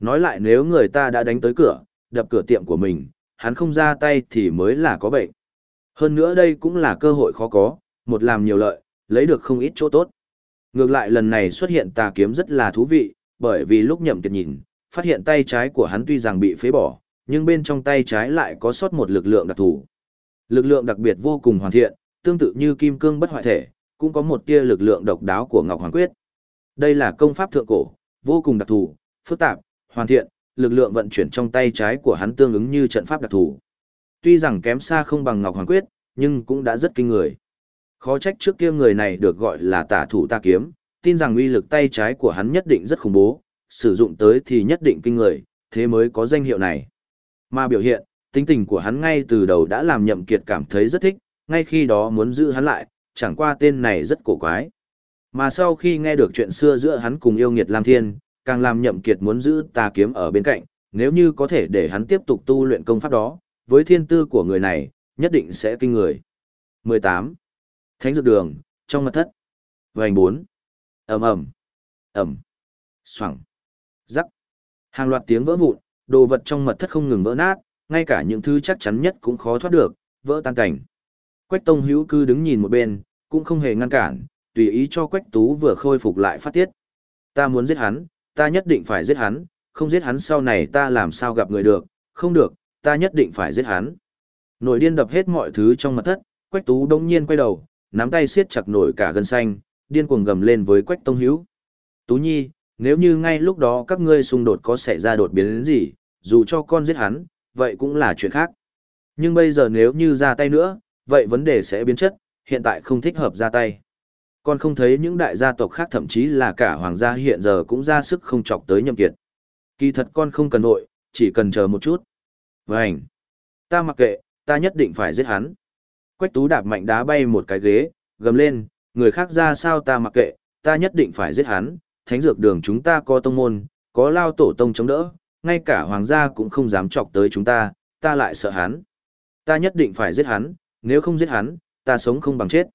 Nói lại nếu người ta đã đánh tới cửa, đập cửa tiệm của mình, hắn không ra tay thì mới là có bệnh. Hơn nữa đây cũng là cơ hội khó có, một làm nhiều lợi, lấy được không ít chỗ tốt. Ngược lại lần này xuất hiện tà kiếm rất là thú vị, bởi vì lúc nhậm kiệt nhìn, phát hiện tay trái của hắn tuy rằng bị phế bỏ, nhưng bên trong tay trái lại có sót một lực lượng đặc thù. Lực lượng đặc biệt vô cùng hoàn thiện, tương tự như kim cương bất hoại thể, cũng có một tia lực lượng độc đáo của Ngọc Hoàng Quyết. Đây là công pháp thượng cổ, vô cùng đặc thù, phức tạp, hoàn thiện, lực lượng vận chuyển trong tay trái của hắn tương ứng như trận pháp đặc thù. Tuy rằng kém xa không bằng Ngọc Hoàng Quyết, nhưng cũng đã rất kinh người. Khó trách trước kia người này được gọi là tả thủ ta kiếm, tin rằng uy lực tay trái của hắn nhất định rất khủng bố, sử dụng tới thì nhất định kinh người, thế mới có danh hiệu này. Mà biểu hiện, tính tình của hắn ngay từ đầu đã làm nhậm kiệt cảm thấy rất thích, ngay khi đó muốn giữ hắn lại, chẳng qua tên này rất cổ quái. Mà sau khi nghe được chuyện xưa giữa hắn cùng yêu nghiệt Lam Thiên, càng làm nhậm kiệt muốn giữ tà kiếm ở bên cạnh, nếu như có thể để hắn tiếp tục tu luyện công pháp đó, với thiên tư của người này, nhất định sẽ kinh người. 18. Thánh dược đường, trong mật thất. Vành 4. ầm ầm ầm xoẳng rắc hàng loạt tiếng vỡ vụn đồ vật trong mật thất không ngừng vỡ nát ngay cả những thứ chắc chắn nhất cũng khó thoát được vỡ tan cảnh quách tông hữu cư đứng nhìn một bên cũng không hề ngăn cản tùy ý cho quách tú vừa khôi phục lại phát tiết. Ta muốn giết hắn ta nhất định phải giết hắn không giết hắn sau này ta làm sao gặp người được không được ta nhất định phải giết hắn. Nổi điên đập hết mọi thứ trong mặt thất quách tú đông nhiên quay đầu nắm tay siết chặt nổi cả gân xanh điên cuồng gầm lên với quách tông hữu. Tú Nhi, nếu như ngay lúc đó các ngươi xung đột có xảy ra đột biến đến gì, dù cho con giết hắn, vậy cũng là chuyện khác. Nhưng bây giờ nếu như ra tay nữa, vậy vấn đề sẽ biến chất, hiện tại không thích hợp ra tay. Con không thấy những đại gia tộc khác thậm chí là cả hoàng gia hiện giờ cũng ra sức không chọc tới nhậm kiệt. Kỳ thật con không cần nội, chỉ cần chờ một chút. Vânh! Ta mặc kệ, ta nhất định phải giết hắn. Quách tú đạp mạnh đá bay một cái ghế, gầm lên, người khác ra sao ta mặc kệ, ta nhất định phải giết hắn, thánh dược đường chúng ta có tông môn, có lao tổ tông chống đỡ, ngay cả hoàng gia cũng không dám chọc tới chúng ta, ta lại sợ hắn. Ta nhất định phải giết hắn, nếu không giết hắn, ta sống không bằng chết.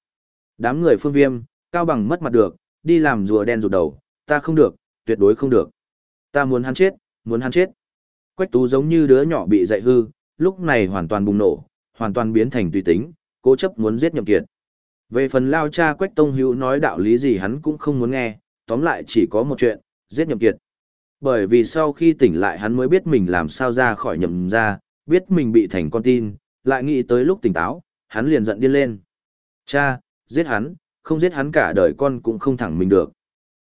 Đám người phương viêm, cao bằng mất mặt được, đi làm rùa đen rụt đầu, ta không được, tuyệt đối không được. Ta muốn hắn chết, muốn hắn chết. Quách tú giống như đứa nhỏ bị dạy hư, lúc này hoàn toàn bùng nổ, hoàn toàn biến thành tùy tính, cố chấp muốn giết nhậm kiệt. Về phần lao cha Quách Tông Hữu nói đạo lý gì hắn cũng không muốn nghe, tóm lại chỉ có một chuyện, giết nhậm kiệt. Bởi vì sau khi tỉnh lại hắn mới biết mình làm sao ra khỏi nhậm ra, biết mình bị thành con tin, lại nghĩ tới lúc tỉnh táo, hắn liền giận điên lên. Cha, giết hắn, không giết hắn cả đời con cũng không thẳng mình được.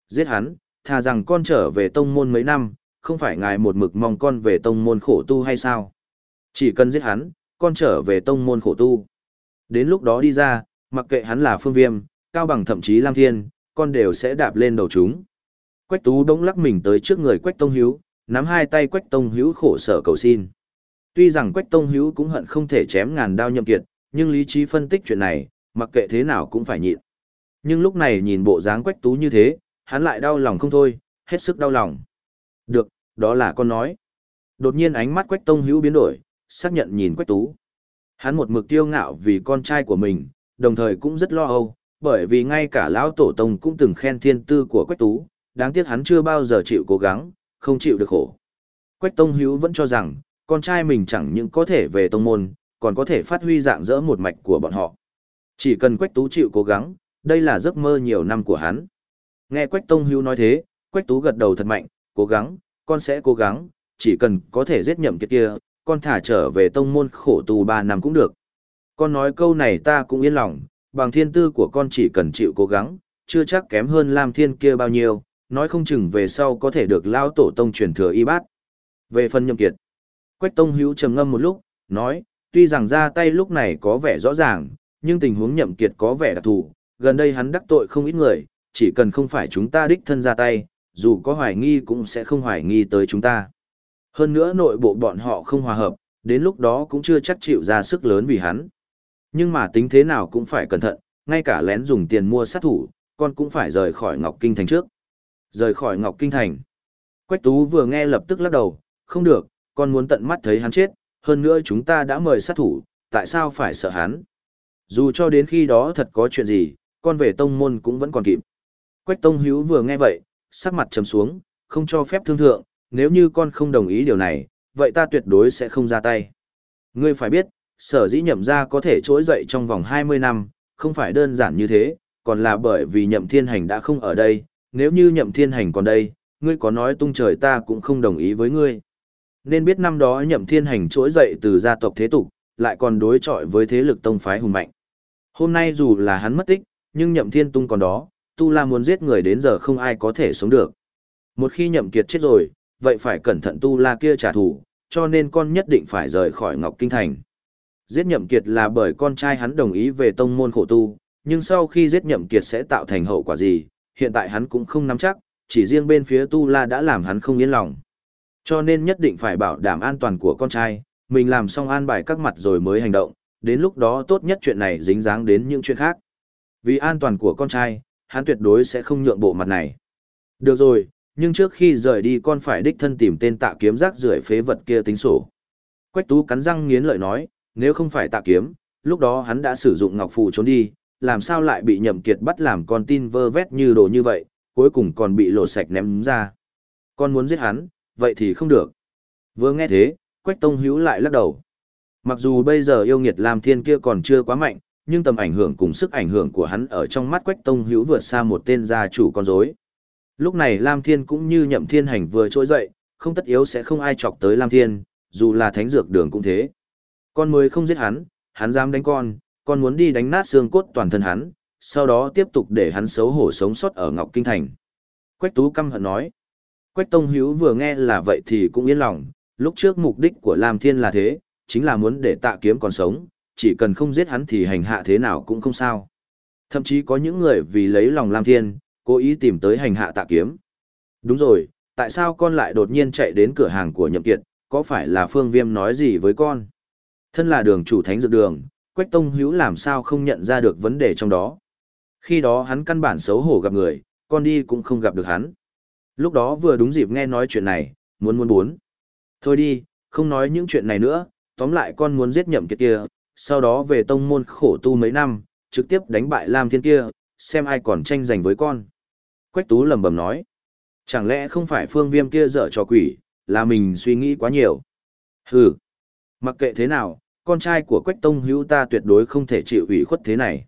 Giết hắn, thà rằng con trở về tông môn mấy năm, không phải ngài một mực mong con về tông môn khổ tu hay sao? Chỉ cần giết hắn, con trở về tông môn khổ tu. Đến lúc đó đi ra, mặc kệ hắn là phương viêm, cao bằng thậm chí lam thiên, con đều sẽ đạp lên đầu chúng. Quách tú đống lắc mình tới trước người Quách Tông Hiếu, nắm hai tay Quách Tông Hiếu khổ sở cầu xin. Tuy rằng Quách Tông Hiếu cũng hận không thể chém ngàn đao nhậm kiệt, nhưng lý trí phân tích chuyện này, mặc kệ thế nào cũng phải nhịn. Nhưng lúc này nhìn bộ dáng Quách Tú như thế, hắn lại đau lòng không thôi, hết sức đau lòng. Được, đó là con nói. Đột nhiên ánh mắt Quách Tông hữu biến đổi, xác nhận nhìn Quách Tú. Hắn một mực tiêu ngạo vì con trai của mình, đồng thời cũng rất lo âu, bởi vì ngay cả lão tổ tông cũng từng khen thiên tư của Quách Tú, đáng tiếc hắn chưa bao giờ chịu cố gắng, không chịu được khổ. Quách Tông hữu vẫn cho rằng, con trai mình chẳng những có thể về tông môn, còn có thể phát huy dạng dỡ một mạch của bọn họ. Chỉ cần Quách Tú chịu cố gắng, đây là giấc mơ nhiều năm của hắn. Nghe Quách Tông hưu nói thế, Quách Tú gật đầu thật mạnh, cố gắng, con sẽ cố gắng, chỉ cần có thể giết nhậm kiệt kia, con thả trở về tông môn khổ tù 3 năm cũng được. Con nói câu này ta cũng yên lòng, bằng thiên tư của con chỉ cần chịu cố gắng, chưa chắc kém hơn Lam Thiên kia bao nhiêu, nói không chừng về sau có thể được lao tổ tông truyền thừa y bát. Về phần nhậm kiệt, Quách Tông Hữu trầm ngâm một lúc, nói, tuy rằng ra tay lúc này có vẻ rõ ràng, nhưng tình huống nhậm kiệt có vẻ đặc thù, gần đây hắn đắc tội không ít người, chỉ cần không phải chúng ta đích thân ra tay, dù có hoài nghi cũng sẽ không hoài nghi tới chúng ta. Hơn nữa nội bộ bọn họ không hòa hợp, đến lúc đó cũng chưa chắc chịu ra sức lớn vì hắn. Nhưng mà tính thế nào cũng phải cẩn thận, ngay cả lén dùng tiền mua sát thủ, con cũng phải rời khỏi Ngọc Kinh Thành trước. Rời khỏi Ngọc Kinh Thành. Quách Tú vừa nghe lập tức lắc đầu, không được, con muốn tận mắt thấy hắn chết, hơn nữa chúng ta đã mời sát thủ, tại sao phải sợ hắn? Dù cho đến khi đó thật có chuyện gì, con về tông môn cũng vẫn còn kịp. Quách Tông Hữu vừa nghe vậy, sắc mặt trầm xuống, không cho phép thương thượng, nếu như con không đồng ý điều này, vậy ta tuyệt đối sẽ không ra tay. Ngươi phải biết, sở dĩ nhậm ra có thể trỗi dậy trong vòng 20 năm, không phải đơn giản như thế, còn là bởi vì nhậm thiên hành đã không ở đây, nếu như nhậm thiên hành còn đây, ngươi có nói tung trời ta cũng không đồng ý với ngươi. Nên biết năm đó nhậm thiên hành trỗi dậy từ gia tộc thế tục, lại còn đối chọi với thế lực tông phái hùng mạnh. Hôm nay dù là hắn mất tích, nhưng nhậm thiên tung còn đó, tu la muốn giết người đến giờ không ai có thể sống được. Một khi nhậm kiệt chết rồi, vậy phải cẩn thận tu la kia trả thù, cho nên con nhất định phải rời khỏi Ngọc Kinh Thành. Giết nhậm kiệt là bởi con trai hắn đồng ý về tông môn khổ tu, nhưng sau khi giết nhậm kiệt sẽ tạo thành hậu quả gì, hiện tại hắn cũng không nắm chắc, chỉ riêng bên phía tu la đã làm hắn không yên lòng. Cho nên nhất định phải bảo đảm an toàn của con trai, mình làm xong an bài các mặt rồi mới hành động, đến lúc đó tốt nhất chuyện này dính dáng đến những chuyện khác. Vì an toàn của con trai, hắn tuyệt đối sẽ không nhượng bộ mặt này. Được rồi, nhưng trước khi rời đi con phải đích thân tìm tên tạ kiếm rác rưởi phế vật kia tính sổ. Quách tú cắn răng nghiến lợi nói, nếu không phải tạ kiếm, lúc đó hắn đã sử dụng ngọc phù trốn đi, làm sao lại bị nhậm kiệt bắt làm con tin vơ vét như đồ như vậy, cuối cùng còn bị lộ sạch ném ra. Con muốn giết hắn, vậy thì không được. Vừa nghe thế, Quách Tông Hữu lại lắc đầu. Mặc dù bây giờ yêu nghiệt Lam Thiên kia còn chưa quá mạnh, nhưng tầm ảnh hưởng cùng sức ảnh hưởng của hắn ở trong mắt Quách Tông Hữu vượt xa một tên gia chủ con rối. Lúc này Lam Thiên cũng như nhậm thiên hành vừa trỗi dậy, không tất yếu sẽ không ai chọc tới Lam Thiên, dù là thánh dược đường cũng thế. Con mới không giết hắn, hắn dám đánh con, con muốn đi đánh nát xương cốt toàn thân hắn, sau đó tiếp tục để hắn xấu hổ sống sót ở Ngọc Kinh Thành. Quách Tú căm hận nói. Quách Tông Hiếu vừa nghe là vậy thì cũng yên lòng, lúc trước mục đích của Lam Thiên là thế, chính là muốn để tạ kiếm còn sống, chỉ cần không giết hắn thì hành hạ thế nào cũng không sao. Thậm chí có những người vì lấy lòng Lam Thiên, cố ý tìm tới hành hạ tạ kiếm. Đúng rồi, tại sao con lại đột nhiên chạy đến cửa hàng của Nhậm Kiệt, có phải là Phương Viêm nói gì với con? Thân là đường chủ thánh dược đường, Quách Tông Hữu làm sao không nhận ra được vấn đề trong đó. Khi đó hắn căn bản xấu hổ gặp người, con đi cũng không gặp được hắn. Lúc đó vừa đúng dịp nghe nói chuyện này, muốn muốn muốn. Thôi đi, không nói những chuyện này nữa, tóm lại con muốn giết nhậm kiệt kia, sau đó về tông môn khổ tu mấy năm, trực tiếp đánh bại Lam Thiên kia, xem ai còn tranh giành với con. Quách Tú lẩm bẩm nói. Chẳng lẽ không phải phương viêm kia dở trò quỷ, là mình suy nghĩ quá nhiều. Hừ. Mặc kệ thế nào, con trai của Quách Tông Hữu ta tuyệt đối không thể chịu ủy khuất thế này.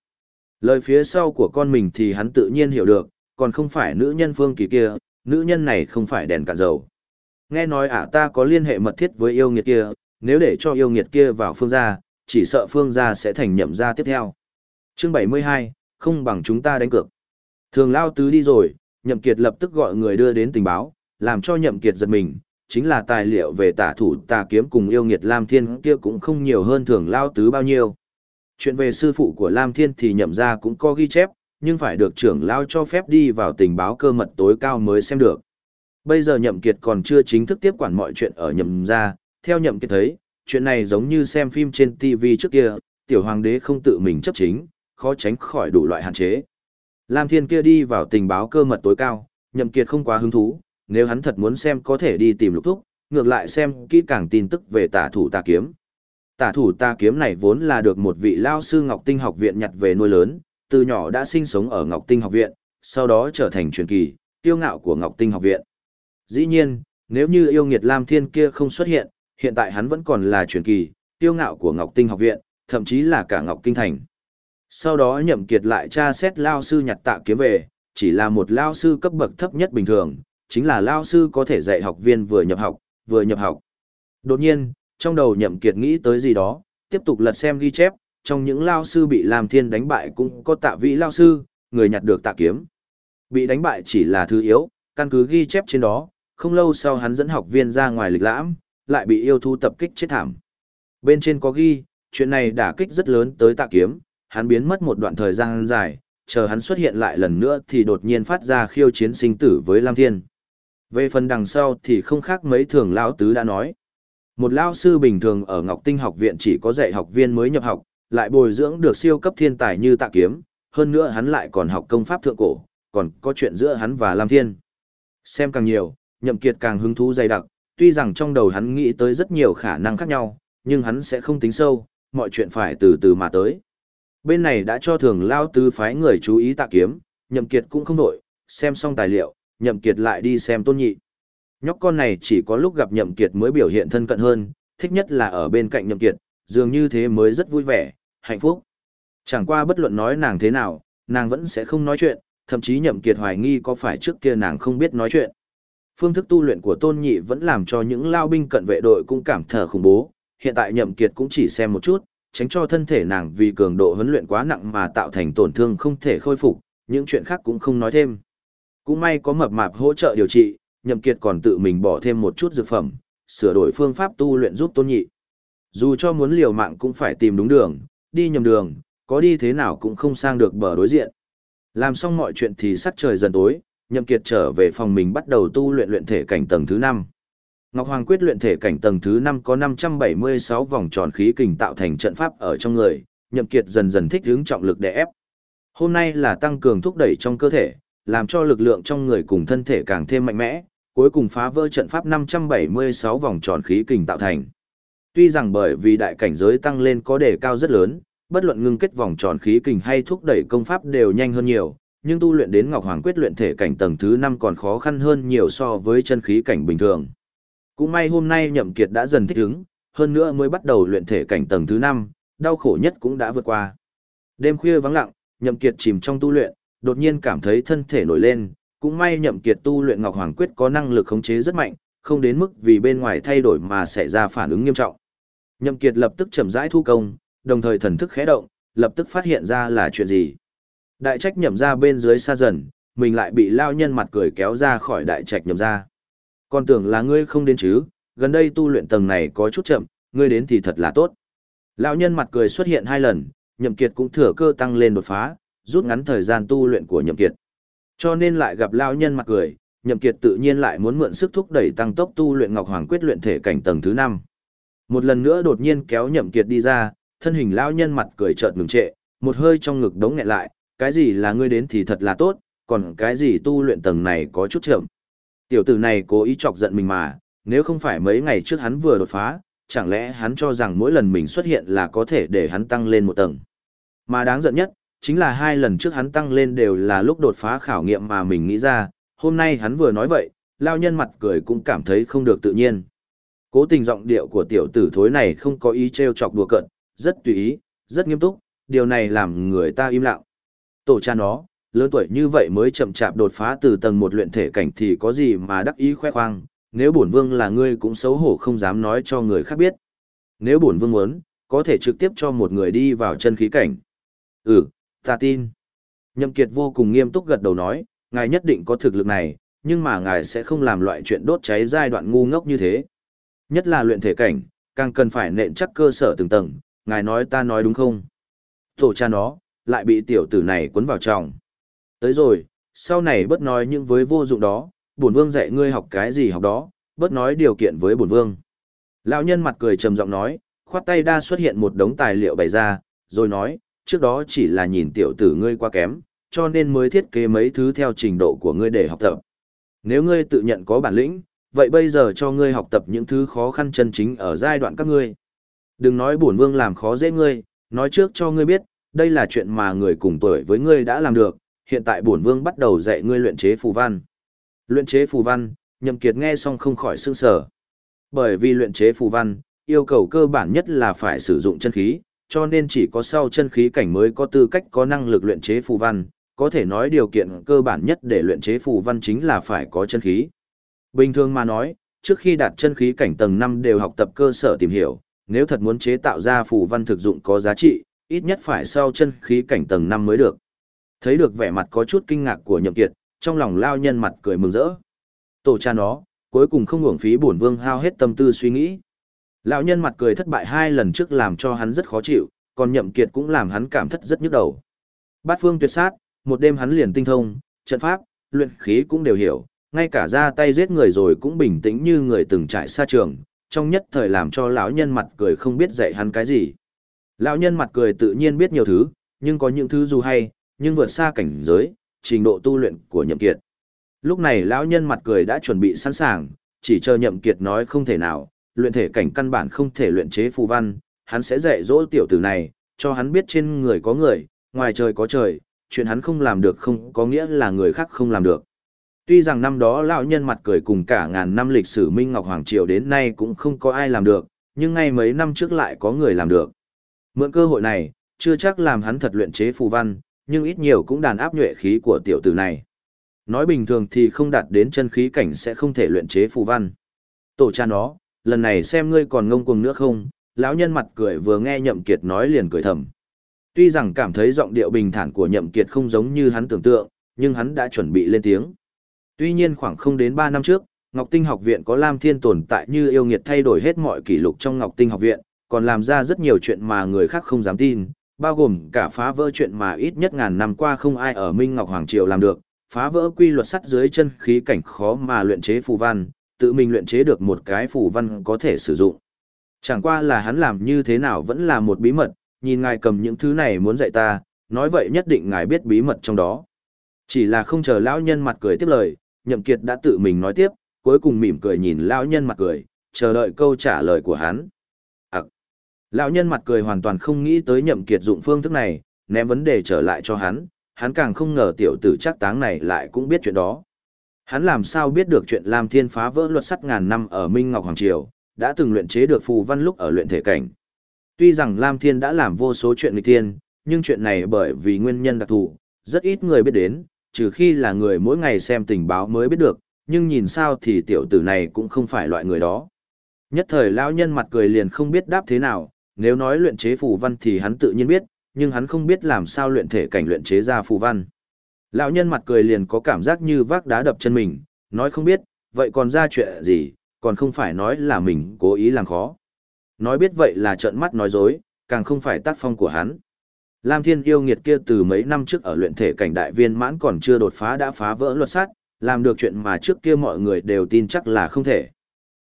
Lời phía sau của con mình thì hắn tự nhiên hiểu được, còn không phải nữ nhân phương kỳ kia, nữ nhân này không phải đèn cạn dầu. Nghe nói ả ta có liên hệ mật thiết với yêu nghiệt kia, nếu để cho yêu nghiệt kia vào phương gia, chỉ sợ phương gia sẽ thành nhậm gia tiếp theo. Chương 72, không bằng chúng ta đánh cược. Thường lao tứ đi rồi, nhậm kiệt lập tức gọi người đưa đến tình báo, làm cho nhậm kiệt giật mình, chính là tài liệu về tả thủ tà kiếm cùng yêu nghiệt Lam Thiên kia cũng không nhiều hơn thường lao tứ bao nhiêu. Chuyện về sư phụ của Lam Thiên thì nhậm gia cũng có ghi chép, nhưng phải được trưởng lao cho phép đi vào tình báo cơ mật tối cao mới xem được. Bây giờ nhậm kiệt còn chưa chính thức tiếp quản mọi chuyện ở nhậm gia, theo nhậm kiệt thấy, chuyện này giống như xem phim trên TV trước kia, tiểu hoàng đế không tự mình chấp chính, khó tránh khỏi đủ loại hạn chế. Lam Thiên kia đi vào tình báo cơ mật tối cao, nhậm kiệt không quá hứng thú, nếu hắn thật muốn xem có thể đi tìm lục thúc, ngược lại xem kỹ càng tin tức về tả thủ tà kiếm. Tả thủ tà kiếm này vốn là được một vị lao sư Ngọc Tinh học viện nhặt về nuôi lớn, từ nhỏ đã sinh sống ở Ngọc Tinh học viện, sau đó trở thành truyền kỳ, tiêu ngạo của Ngọc Tinh học viện. Dĩ nhiên, nếu như yêu nghiệt Lam Thiên kia không xuất hiện, hiện tại hắn vẫn còn là truyền kỳ, tiêu ngạo của Ngọc Tinh học viện, thậm chí là cả Ngọc Kinh Thành. Sau đó nhậm kiệt lại tra xét lao sư nhặt tạ kiếm về, chỉ là một lao sư cấp bậc thấp nhất bình thường, chính là lao sư có thể dạy học viên vừa nhập học, vừa nhập học. Đột nhiên, trong đầu nhậm kiệt nghĩ tới gì đó, tiếp tục lật xem ghi chép, trong những lao sư bị Lam thiên đánh bại cũng có tạ vĩ lao sư, người nhặt được tạ kiếm. Bị đánh bại chỉ là thứ yếu, căn cứ ghi chép trên đó, không lâu sau hắn dẫn học viên ra ngoài lịch lãm, lại bị yêu thu tập kích chết thảm. Bên trên có ghi, chuyện này đả kích rất lớn tới tạ kiếm, hắn biến mất một đoạn thời gian dài, chờ hắn xuất hiện lại lần nữa thì đột nhiên phát ra khiêu chiến sinh tử với Lam Thiên. Về phần đằng sau thì không khác mấy thường lão tứ đã nói. Một lao sư bình thường ở Ngọc Tinh học viện chỉ có dạy học viên mới nhập học, lại bồi dưỡng được siêu cấp thiên tài như tạ kiếm, hơn nữa hắn lại còn học công pháp thượng cổ, còn có chuyện giữa hắn và Lam Thiên. Xem càng nhiều, nhậm kiệt càng hứng thú dày đặc, tuy rằng trong đầu hắn nghĩ tới rất nhiều khả năng khác nhau, nhưng hắn sẽ không tính sâu, mọi chuyện phải từ từ mà tới. Bên này đã cho thường lao tư phái người chú ý tạ kiếm, nhậm kiệt cũng không đổi, xem xong tài liệu, nhậm kiệt lại đi xem tôn nhị. Nhóc con này chỉ có lúc gặp nhậm kiệt mới biểu hiện thân cận hơn, thích nhất là ở bên cạnh nhậm kiệt, dường như thế mới rất vui vẻ, hạnh phúc. Chẳng qua bất luận nói nàng thế nào, nàng vẫn sẽ không nói chuyện, thậm chí nhậm kiệt hoài nghi có phải trước kia nàng không biết nói chuyện. Phương thức tu luyện của tôn nhị vẫn làm cho những lao binh cận vệ đội cũng cảm thở khủng bố, hiện tại nhậm kiệt cũng chỉ xem một chút, tránh cho thân thể nàng vì cường độ huấn luyện quá nặng mà tạo thành tổn thương không thể khôi phục, những chuyện khác cũng không nói thêm. Cũng may có mập mạp hỗ trợ điều trị, Nhậm Kiệt còn tự mình bỏ thêm một chút dược phẩm, sửa đổi phương pháp tu luyện giúp Tôn Nhị. Dù cho muốn liều mạng cũng phải tìm đúng đường, đi nhầm đường, có đi thế nào cũng không sang được bờ đối diện. Làm xong mọi chuyện thì sắc trời dần tối, Nhậm Kiệt trở về phòng mình bắt đầu tu luyện luyện thể cảnh tầng thứ 5. Ngọc Hoàng quyết luyện thể cảnh tầng thứ 5 có 576 vòng tròn khí kình tạo thành trận pháp ở trong người, Nhậm Kiệt dần dần thích ứng trọng lực để ép. Hôm nay là tăng cường thúc đẩy trong cơ thể, làm cho lực lượng trong người cùng thân thể càng thêm mạnh mẽ, cuối cùng phá vỡ trận pháp 576 vòng tròn khí kình tạo thành. Tuy rằng bởi vì đại cảnh giới tăng lên có đề cao rất lớn, bất luận ngưng kết vòng tròn khí kình hay thúc đẩy công pháp đều nhanh hơn nhiều, nhưng tu luyện đến Ngọc Hoàng quyết luyện thể cảnh tầng thứ 5 còn khó khăn hơn nhiều so với chân khí cảnh bình thường. Cũng may hôm nay Nhậm Kiệt đã dần thích ứng, hơn nữa mới bắt đầu luyện thể cảnh tầng thứ 5, đau khổ nhất cũng đã vượt qua. Đêm khuya vắng lặng, Nhậm Kiệt chìm trong tu luyện, đột nhiên cảm thấy thân thể nổi lên, cũng may Nhậm Kiệt tu luyện Ngọc Hoàng quyết có năng lực khống chế rất mạnh, không đến mức vì bên ngoài thay đổi mà xảy ra phản ứng nghiêm trọng. Nhậm Kiệt lập tức chậm rãi thu công, đồng thời thần thức khẽ động, lập tức phát hiện ra là chuyện gì. Đại trạch nhậm ra bên dưới xa dần, mình lại bị lao nhân mặt cười kéo ra khỏi đại trạch nhậm ra. Còn tưởng là ngươi không đến chứ, gần đây tu luyện tầng này có chút chậm, ngươi đến thì thật là tốt. Lão nhân mặt cười xuất hiện hai lần, nhậm kiệt cũng thừa cơ tăng lên đột phá, rút ngắn thời gian tu luyện của nhậm kiệt. Cho nên lại gặp lão nhân mặt cười, nhậm kiệt tự nhiên lại muốn mượn sức thúc đẩy tăng tốc tu luyện ngọc hoàng quyết luyện thể cảnh tầng thứ 5. Một lần nữa đột nhiên kéo nhậm kiệt đi ra, thân hình lão nhân mặt cười chợt ngừng trệ, một hơi trong ngực đống nghẹn lại, cái gì là ngươi đến thì thật là tốt, còn cái gì tu luyện tầng này có chút chậm. Tiểu tử này cố ý chọc giận mình mà, nếu không phải mấy ngày trước hắn vừa đột phá, chẳng lẽ hắn cho rằng mỗi lần mình xuất hiện là có thể để hắn tăng lên một tầng. Mà đáng giận nhất, chính là hai lần trước hắn tăng lên đều là lúc đột phá khảo nghiệm mà mình nghĩ ra, hôm nay hắn vừa nói vậy, lao nhân mặt cười cũng cảm thấy không được tự nhiên. Cố tình giọng điệu của tiểu tử thối này không có ý trêu chọc đùa cợt, rất tùy ý, rất nghiêm túc, điều này làm người ta im lặng. Tổ cha nó, lớn tuổi như vậy mới chậm chạp đột phá từ tầng một luyện thể cảnh thì có gì mà đắc ý khoe khoang, nếu bổn vương là ngươi cũng xấu hổ không dám nói cho người khác biết. Nếu bổn vương muốn, có thể trực tiếp cho một người đi vào chân khí cảnh. Ừ, ta tin. Nhậm Kiệt vô cùng nghiêm túc gật đầu nói, ngài nhất định có thực lực này, nhưng mà ngài sẽ không làm loại chuyện đốt cháy giai đoạn ngu ngốc như thế. Nhất là luyện thể cảnh, càng cần phải nện chắc cơ sở từng tầng, ngài nói ta nói đúng không? Tổ cha nó, lại bị tiểu tử này cuốn vào trọng. Tới rồi, sau này bớt nói những với vô dụng đó, bổn vương dạy ngươi học cái gì học đó, bớt nói điều kiện với bổn vương. Lão nhân mặt cười trầm giọng nói, khoát tay đa xuất hiện một đống tài liệu bày ra, rồi nói, trước đó chỉ là nhìn tiểu tử ngươi quá kém, cho nên mới thiết kế mấy thứ theo trình độ của ngươi để học tập. Nếu ngươi tự nhận có bản lĩnh, vậy bây giờ cho ngươi học tập những thứ khó khăn chân chính ở giai đoạn các ngươi. Đừng nói bổn vương làm khó dễ ngươi, nói trước cho ngươi biết, đây là chuyện mà người cùng tuổi với ngươi đã làm được, hiện tại bổn vương bắt đầu dạy ngươi luyện chế phù văn. Luyện chế phù văn, Nhậm Kiệt nghe xong không khỏi sững sờ, Bởi vì luyện chế phù văn, yêu cầu cơ bản nhất là phải sử dụng chân khí, cho nên chỉ có sau chân khí cảnh mới có tư cách có năng lực luyện chế phù văn, có thể nói điều kiện cơ bản nhất để luyện chế phù văn chính là phải có chân khí. Bình thường mà nói, trước khi đạt chân khí cảnh tầng 5 đều học tập cơ sở tìm hiểu, nếu thật muốn chế tạo ra phù văn thực dụng có giá trị, ít nhất phải sau chân khí cảnh tầng 5 mới được. Thấy được vẻ mặt có chút kinh ngạc của Nhậm Kiệt, trong lòng lao nhân mặt cười mừng rỡ. Tổ cha nó, cuối cùng không uổng phí bổn vương hao hết tâm tư suy nghĩ. Lão nhân mặt cười thất bại hai lần trước làm cho hắn rất khó chịu, còn Nhậm Kiệt cũng làm hắn cảm thất rất nhức đầu. Bát phương tuyệt sát, một đêm hắn liền tinh thông, trận pháp, luyện khí cũng đều hiểu, ngay cả ra tay giết người rồi cũng bình tĩnh như người từng trải xa trường, trong nhất thời làm cho lão nhân mặt cười không biết dạy hắn cái gì. Lão nhân mặt cười tự nhiên biết nhiều thứ, nhưng có những thứ dù hay, nhưng vượt xa cảnh giới, trình độ tu luyện của nhậm kiệt. Lúc này lão nhân mặt cười đã chuẩn bị sẵn sàng, chỉ chờ nhậm kiệt nói không thể nào, luyện thể cảnh căn bản không thể luyện chế phù văn, hắn sẽ dạy dỗ tiểu tử này, cho hắn biết trên người có người, ngoài trời có trời, chuyện hắn không làm được không có nghĩa là người khác không làm được. Tuy rằng năm đó lão nhân mặt cười cùng cả ngàn năm lịch sử Minh Ngọc Hoàng Triều đến nay cũng không có ai làm được, nhưng ngay mấy năm trước lại có người làm được. Mượn cơ hội này, chưa chắc làm hắn thật luyện chế phù văn, nhưng ít nhiều cũng đàn áp nhuệ khí của tiểu tử này. Nói bình thường thì không đạt đến chân khí cảnh sẽ không thể luyện chế phù văn. Tổ cha nó, lần này xem ngươi còn ngông cuồng nữa không, lão nhân mặt cười vừa nghe nhậm kiệt nói liền cười thầm. Tuy rằng cảm thấy giọng điệu bình thản của nhậm kiệt không giống như hắn tưởng tượng, nhưng hắn đã chuẩn bị lên tiếng. Tuy nhiên khoảng không đến 3 năm trước, Ngọc Tinh học viện có Lam Thiên tồn tại như yêu nghiệt thay đổi hết mọi kỷ lục trong Ngọc Tinh học viện, còn làm ra rất nhiều chuyện mà người khác không dám tin, bao gồm cả phá vỡ chuyện mà ít nhất ngàn năm qua không ai ở Minh Ngọc Hoàng Triều làm được, phá vỡ quy luật sắt dưới chân khí cảnh khó mà luyện chế phù văn, tự mình luyện chế được một cái phù văn có thể sử dụng. Chẳng qua là hắn làm như thế nào vẫn là một bí mật, nhìn ngài cầm những thứ này muốn dạy ta, nói vậy nhất định ngài biết bí mật trong đó. Chỉ là không chờ lão nhân mặt cười tiếp lời, Nhậm Kiệt đã tự mình nói tiếp, cuối cùng mỉm cười nhìn lão nhân mặt cười, chờ đợi câu trả lời của hắn. Lão nhân mặt cười hoàn toàn không nghĩ tới nhậm kiệt dụng phương thức này, ném vấn đề trở lại cho hắn, hắn càng không ngờ tiểu tử chắc táng này lại cũng biết chuyện đó. Hắn làm sao biết được chuyện Lam Thiên phá vỡ luật sắt ngàn năm ở Minh Ngọc Hoàng Triều, đã từng luyện chế được phù văn lúc ở luyện thể cảnh. Tuy rằng Lam Thiên đã làm vô số chuyện nghịch thiên, nhưng chuyện này bởi vì nguyên nhân đặc thù, rất ít người biết đến, trừ khi là người mỗi ngày xem tình báo mới biết được, nhưng nhìn sao thì tiểu tử này cũng không phải loại người đó. Nhất thời lão nhân mặt cười liền không biết đáp thế nào, nếu nói luyện chế phù văn thì hắn tự nhiên biết, nhưng hắn không biết làm sao luyện thể cảnh luyện chế ra phù văn. Lão nhân mặt cười liền có cảm giác như vác đá đập chân mình, nói không biết, vậy còn ra chuyện gì, còn không phải nói là mình cố ý làm khó. Nói biết vậy là trợn mắt nói dối, càng không phải tác phong của hắn. Lam Thiên yêu nghiệt kia từ mấy năm trước ở luyện thể cảnh đại viên mãn còn chưa đột phá đã phá vỡ luật sát, làm được chuyện mà trước kia mọi người đều tin chắc là không thể.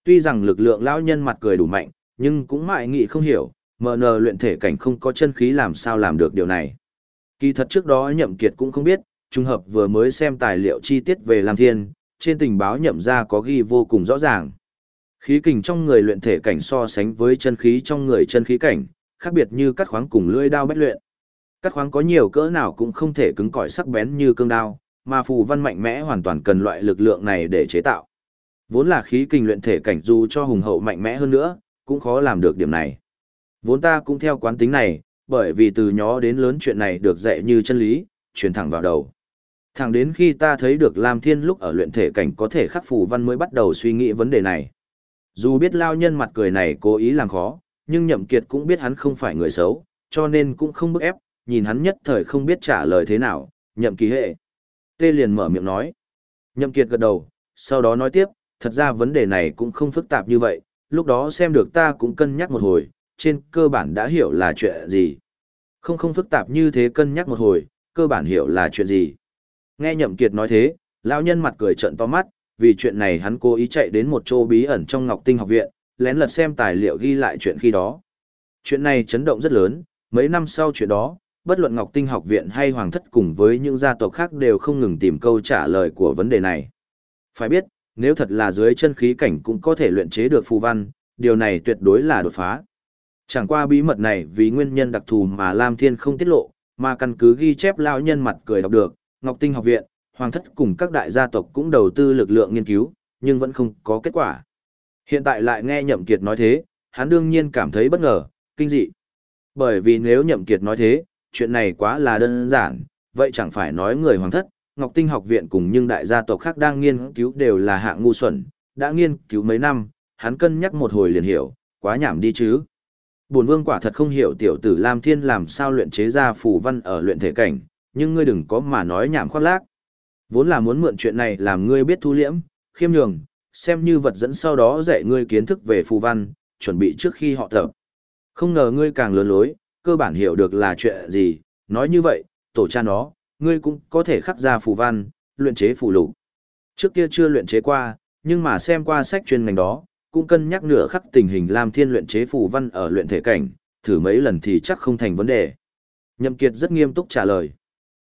Tuy rằng lực lượng lão nhân mặt cười đủ mạnh, nhưng cũng mãi nghĩ không hiểu, mờ nờ luyện thể cảnh không có chân khí làm sao làm được điều này. Kỳ thật trước đó nhậm kiệt cũng không biết, trùng hợp vừa mới xem tài liệu chi tiết về Lam Thiên, trên tình báo nhậm ra có ghi vô cùng rõ ràng. Khí kình trong người luyện thể cảnh so sánh với chân khí trong người chân khí cảnh, khác biệt như cắt khoáng cùng lưỡi đao bách luyện. Cắt khoáng có nhiều cỡ nào cũng không thể cứng cỏi sắc bén như cương đao, mà phù văn mạnh mẽ hoàn toàn cần loại lực lượng này để chế tạo. Vốn là khí kình luyện thể cảnh dù cho hùng hậu mạnh mẽ hơn nữa, cũng khó làm được điểm này. Vốn ta cũng theo quán tính này, bởi vì từ nhỏ đến lớn chuyện này được dạy như chân lý, truyền thẳng vào đầu. Thẳng đến khi ta thấy được Lam Thiên lúc ở luyện thể cảnh có thể khắc phù văn mới bắt đầu suy nghĩ vấn đề này. Dù biết lao nhân mặt cười này cố ý làm khó, nhưng nhậm kiệt cũng biết hắn không phải người xấu, cho nên cũng không bức ép, nhìn hắn nhất thời không biết trả lời thế nào, nhậm kỳ hệ. Tê liền mở miệng nói. Nhậm kiệt gật đầu, sau đó nói tiếp, thật ra vấn đề này cũng không phức tạp như vậy, lúc đó xem được ta cũng cân nhắc một hồi, trên cơ bản đã hiểu là chuyện gì. Không không phức tạp như thế cân nhắc một hồi, cơ bản hiểu là chuyện gì. Nghe nhậm kiệt nói thế, lão nhân mặt cười trợn to mắt, vì chuyện này hắn cố ý chạy đến một chỗ bí ẩn trong Ngọc Tinh học viện, lén lật xem tài liệu ghi lại chuyện khi đó. Chuyện này chấn động rất lớn, mấy năm sau chuyện đó, bất luận Ngọc Tinh học viện hay Hoàng thất cùng với những gia tộc khác đều không ngừng tìm câu trả lời của vấn đề này. Phải biết, nếu thật là dưới chân khí cảnh cũng có thể luyện chế được phù văn, điều này tuyệt đối là đột phá. Chẳng qua bí mật này vì nguyên nhân đặc thù mà Lam Thiên không tiết lộ, mà căn cứ ghi chép lão nhân mặt cười đọc được, Ngọc Tinh học viện, Hoàng thất cùng các đại gia tộc cũng đầu tư lực lượng nghiên cứu, nhưng vẫn không có kết quả. Hiện tại lại nghe Nhậm Kiệt nói thế, hắn đương nhiên cảm thấy bất ngờ, kinh dị. Bởi vì nếu Nhậm Kiệt nói thế, chuyện này quá là đơn giản, vậy chẳng phải nói người Hoàng thất, Ngọc Tinh học viện cùng nhưng đại gia tộc khác đang nghiên cứu đều là hạng ngu xuẩn, đã nghiên cứu mấy năm, hắn cân nhắc một hồi liền hiểu, quá nhảm đi chứ. Bổn vương quả thật không hiểu tiểu tử Lam Thiên làm sao luyện chế ra phù văn ở luyện thể cảnh, nhưng ngươi đừng có mà nói nhảm khoác lác. Vốn là muốn mượn chuyện này làm ngươi biết thu liễm, khiêm nhường, xem như vật dẫn sau đó dạy ngươi kiến thức về phù văn, chuẩn bị trước khi họ tập. Không ngờ ngươi càng lớn lối, cơ bản hiểu được là chuyện gì, nói như vậy, tổ cha nó, ngươi cũng có thể khắc ra phù văn, luyện chế phù lục. Trước kia chưa luyện chế qua, nhưng mà xem qua sách chuyên ngành đó, cũng cân nhắc nửa khắc tình hình Lam Thiên luyện chế phù văn ở luyện thể cảnh, thử mấy lần thì chắc không thành vấn đề. Nhậm Kiệt rất nghiêm túc trả lời.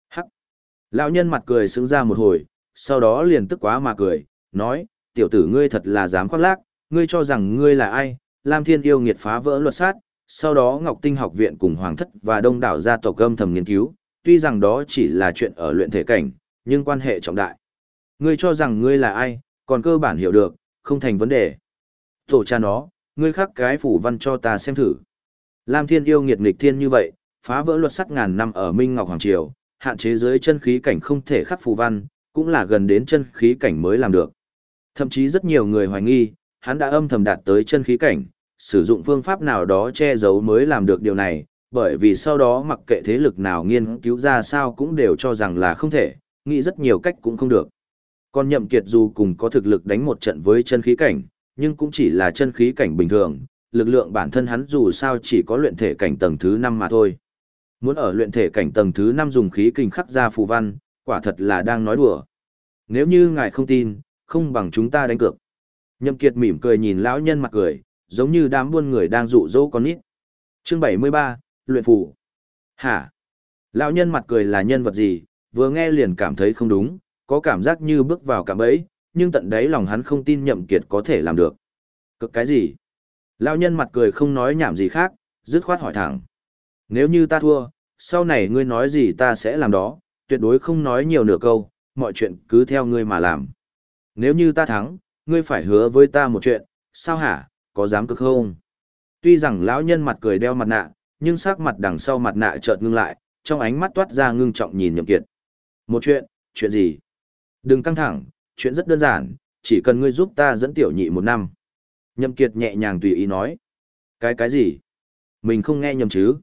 Hắc. Lão nhân mặt cười sững ra một hồi, sau đó liền tức quá mà cười, nói, tiểu tử ngươi thật là dám khoác lác, ngươi cho rằng ngươi là ai, Lam Thiên yêu nghiệt phá vỡ luật sát, sau đó Ngọc Tinh học viện cùng Hoàng thất và đông đảo gia tộc âm thầm nghiên cứu, tuy rằng đó chỉ là chuyện ở luyện thể cảnh, nhưng quan hệ trọng đại. Ngươi cho rằng ngươi là ai, còn cơ bản hiểu được, không thành vấn đề. Tổ cha nó, ngươi khắc cái phủ văn cho ta xem thử. Lam Thiên yêu nghiệt nghịch thiên như vậy, phá vỡ luật sắt ngàn năm ở Minh Ngọc Hoàng Triều, hạn chế dưới chân khí cảnh không thể khắc phù văn, cũng là gần đến chân khí cảnh mới làm được. Thậm chí rất nhiều người hoài nghi, hắn đã âm thầm đạt tới chân khí cảnh, sử dụng phương pháp nào đó che giấu mới làm được điều này, bởi vì sau đó mặc kệ thế lực nào nghiên cứu ra sao cũng đều cho rằng là không thể, nghĩ rất nhiều cách cũng không được. Còn nhậm kiệt dù cùng có thực lực đánh một trận với chân khí cảnh, nhưng cũng chỉ là chân khí cảnh bình thường, lực lượng bản thân hắn dù sao chỉ có luyện thể cảnh tầng thứ 5 mà thôi. Muốn ở luyện thể cảnh tầng thứ 5 dùng khí kinh khắc ra phù văn, quả thật là đang nói đùa. Nếu như ngài không tin, không bằng chúng ta đánh cược. Nhậm Kiệt mỉm cười nhìn lão nhân mặt cười, giống như đám buôn người đang dụ dỗ con nít. Chương 73, luyện phù. Hả? Lão nhân mặt cười là nhân vật gì? Vừa nghe liền cảm thấy không đúng, có cảm giác như bước vào cạm bẫy, nhưng tận đáy lòng hắn không tin Nhậm Kiệt có thể làm được. Cực cái gì? Lão nhân mặt cười không nói nhảm gì khác, Dứt khoát hỏi thẳng. Nếu như ta thua, sau này ngươi nói gì ta sẽ làm đó, tuyệt đối không nói nhiều nửa câu, mọi chuyện cứ theo ngươi mà làm. Nếu như ta thắng, ngươi phải hứa với ta một chuyện, sao hả, có dám cực không? Tuy rằng lão nhân mặt cười đeo mặt nạ, nhưng sắc mặt đằng sau mặt nạ chợt ngưng lại, trong ánh mắt toát ra ngưng trọng nhìn Nhậm Kiệt. Một chuyện, chuyện gì? Đừng căng thẳng, chuyện rất đơn giản, chỉ cần ngươi giúp ta dẫn tiểu nhị một năm. Nhậm Kiệt nhẹ nhàng tùy ý nói. Cái cái gì? Mình không nghe nhầm chứ?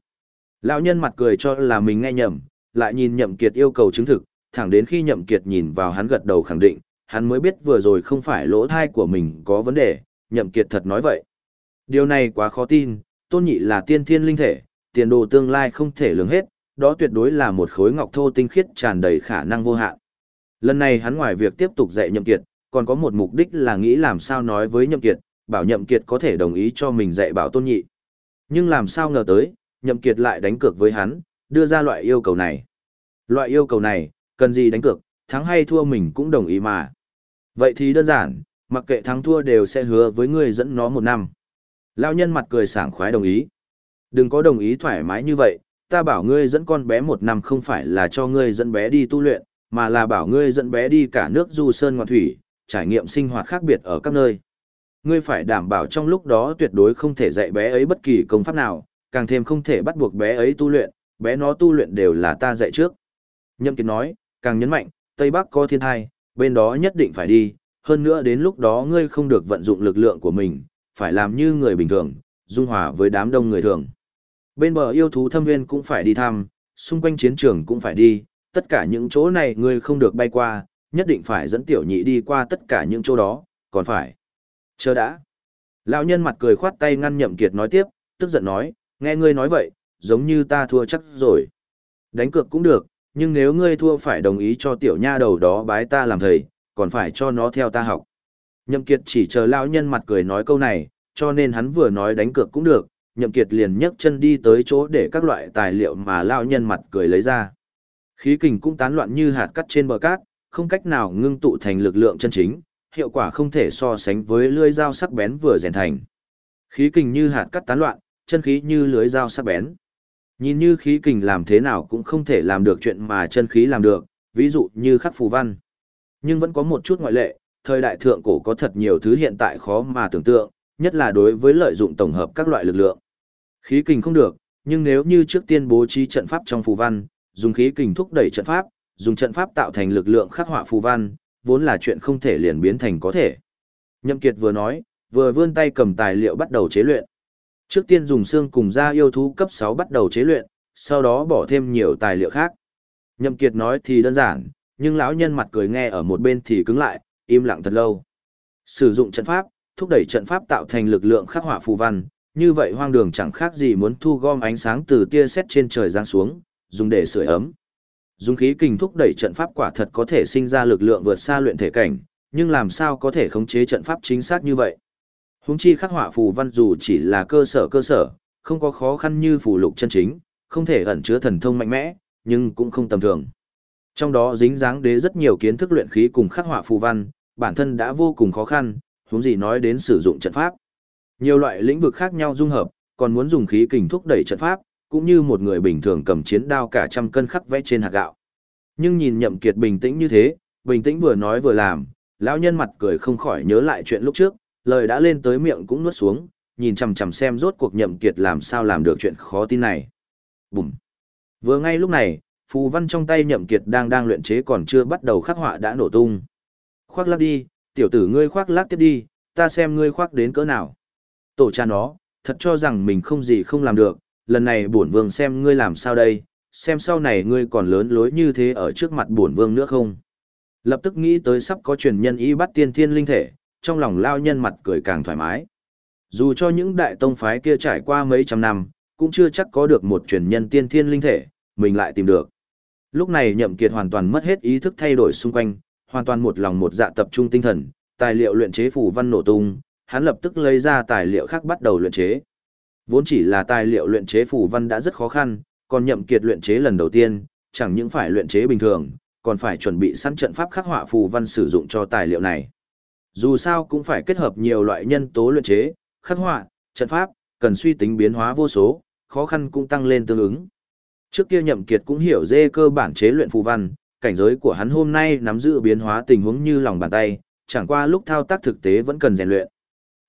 Lão nhân mặt cười cho là mình nghe nhầm, lại nhìn Nhậm Kiệt yêu cầu chứng thực, thẳng đến khi Nhậm Kiệt nhìn vào hắn gật đầu khẳng định, hắn mới biết vừa rồi không phải lỗ tai của mình có vấn đề, Nhậm Kiệt thật nói vậy. Điều này quá khó tin, tôn nhị là tiên thiên linh thể, tiền đồ tương lai không thể lường hết, đó tuyệt đối là một khối ngọc thô tinh khiết tràn đầy khả năng vô hạn. Lần này hắn ngoài việc tiếp tục dạy Nhậm Kiệt, còn có một mục đích là nghĩ làm sao nói với Nhậm Kiệt, bảo Nhậm Kiệt có thể đồng ý cho mình dạy bảo tôn nhị. Nhưng làm sao ngờ tới, Nhậm Kiệt lại đánh cược với hắn, đưa ra loại yêu cầu này. Loại yêu cầu này, cần gì đánh cược, thắng hay thua mình cũng đồng ý mà. Vậy thì đơn giản, mặc kệ thắng thua đều sẽ hứa với ngươi dẫn nó một năm. Lão nhân mặt cười sảng khoái đồng ý. Đừng có đồng ý thoải mái như vậy, ta bảo ngươi dẫn con bé một năm không phải là cho ngươi dẫn bé đi tu luyện, mà là bảo ngươi dẫn bé đi cả nước du sơn ngoạn thủy, trải nghiệm sinh hoạt khác biệt ở các nơi. Ngươi phải đảm bảo trong lúc đó tuyệt đối không thể dạy bé ấy bất kỳ công pháp nào, càng thêm không thể bắt buộc bé ấy tu luyện, bé nó tu luyện đều là ta dạy trước. Nhâm Kiệt nói, càng nhấn mạnh, Tây Bắc có thiên thai, bên đó nhất định phải đi, hơn nữa đến lúc đó ngươi không được vận dụng lực lượng của mình, phải làm như người bình thường, dung hòa với đám đông người thường. Bên bờ yêu thú thâm viên cũng phải đi thăm, xung quanh chiến trường cũng phải đi, tất cả những chỗ này ngươi không được bay qua, nhất định phải dẫn tiểu nhị đi qua tất cả những chỗ đó, còn phải. Chờ đã. Lão nhân mặt cười khoát tay ngăn nhậm kiệt nói tiếp, tức giận nói, nghe ngươi nói vậy, giống như ta thua chắc rồi. Đánh cược cũng được, nhưng nếu ngươi thua phải đồng ý cho tiểu nha đầu đó bái ta làm thầy, còn phải cho nó theo ta học. Nhậm Kiệt chỉ chờ lão nhân mặt cười nói câu này, cho nên hắn vừa nói đánh cược cũng được, Nhậm Kiệt liền nhấc chân đi tới chỗ để các loại tài liệu mà lão nhân mặt cười lấy ra. Khí kình cũng tán loạn như hạt cát trên bờ cát, không cách nào ngưng tụ thành lực lượng chân chính, hiệu quả không thể so sánh với lưỡi dao sắc bén vừa rèn thành. Khí kình như hạt cát tán loạn, chân khí như lưỡi dao sắc bén. Nhìn như khí kình làm thế nào cũng không thể làm được chuyện mà chân khí làm được, ví dụ như khắc phù văn. Nhưng vẫn có một chút ngoại lệ, thời đại thượng cổ có thật nhiều thứ hiện tại khó mà tưởng tượng, nhất là đối với lợi dụng tổng hợp các loại lực lượng. Khí kình không được, nhưng nếu như trước tiên bố trí trận pháp trong phù văn, dùng khí kình thúc đẩy trận pháp, dùng trận pháp tạo thành lực lượng khắc họa phù văn, vốn là chuyện không thể liền biến thành có thể. Nhậm Kiệt vừa nói, vừa vươn tay cầm tài liệu bắt đầu chế luyện. Trước tiên dùng xương cùng da yêu thú cấp 6 bắt đầu chế luyện, sau đó bỏ thêm nhiều tài liệu khác. Nhậm Kiệt nói thì đơn giản, nhưng lão nhân mặt cười nghe ở một bên thì cứng lại, im lặng thật lâu. Sử dụng trận pháp, thúc đẩy trận pháp tạo thành lực lượng khắc hỏa phù văn, như vậy hoang đường chẳng khác gì muốn thu gom ánh sáng từ tia sét trên trời giáng xuống, dùng để sưởi ấm. Dùng khí kình thúc đẩy trận pháp quả thật có thể sinh ra lực lượng vượt xa luyện thể cảnh, nhưng làm sao có thể khống chế trận pháp chính xác như vậy? Huống chi khắc hỏa phù văn dù chỉ là cơ sở cơ sở, không có khó khăn như phù lục chân chính, không thể ẩn chứa thần thông mạnh mẽ, nhưng cũng không tầm thường. Trong đó dính dáng đế rất nhiều kiến thức luyện khí cùng khắc họa phù văn, bản thân đã vô cùng khó khăn, huống gì nói đến sử dụng trận pháp. Nhiều loại lĩnh vực khác nhau dung hợp, còn muốn dùng khí kình thúc đẩy trận pháp, cũng như một người bình thường cầm chiến đao cả trăm cân khắc vẽ trên hạt gạo. Nhưng nhìn Nhậm Kiệt bình tĩnh như thế, bình tĩnh vừa nói vừa làm, lão nhân mặt cười không khỏi nhớ lại chuyện lúc trước, lời đã lên tới miệng cũng nuốt xuống, nhìn chằm chằm xem rốt cuộc Nhậm Kiệt làm sao làm được chuyện khó tin này. Bùm. Vừa ngay lúc này, phù văn trong tay Nhậm Kiệt đang đang luyện chế còn chưa bắt đầu khắc họa đã nổ tung. Khoác lác đi, tiểu tử ngươi khoác lác tiếp đi, ta xem ngươi khoác đến cỡ nào. Tổ cha nó, thật cho rằng mình không gì không làm được, lần này bổn vương xem ngươi làm sao đây, xem sau này ngươi còn lớn lối như thế ở trước mặt bổn vương nữa không. Lập tức nghĩ tới sắp có truyền nhân y bắt tiên thiên linh thể, trong lòng lao nhân mặt cười càng thoải mái. Dù cho những đại tông phái kia trải qua mấy trăm năm, cũng chưa chắc có được một truyền nhân tiên thiên linh thể, mình lại tìm được. Lúc này nhậm kiệt hoàn toàn mất hết ý thức thay đổi xung quanh, hoàn toàn một lòng một dạ tập trung tinh thần, tài liệu luyện chế phù văn nổ tung, hắn lập tức lấy ra tài liệu khác bắt đầu luyện chế. Vốn chỉ là tài liệu luyện chế phù văn đã rất khó khăn, còn nhậm kiệt luyện chế lần đầu tiên, chẳng những phải luyện chế bình thường, còn phải chuẩn bị sẵn trận pháp khắc họa phù văn sử dụng cho tài liệu này. Dù sao cũng phải kết hợp nhiều loại nhân tố luyện chế, khắc họa, trận pháp, cần suy tính biến hóa vô số, khó khăn cũng tăng lên tương ứng. Trước kia Nhậm Kiệt cũng hiểu dê cơ bản chế luyện phù văn, cảnh giới của hắn hôm nay nắm giữ biến hóa tình huống như lòng bàn tay, chẳng qua lúc thao tác thực tế vẫn cần rèn luyện.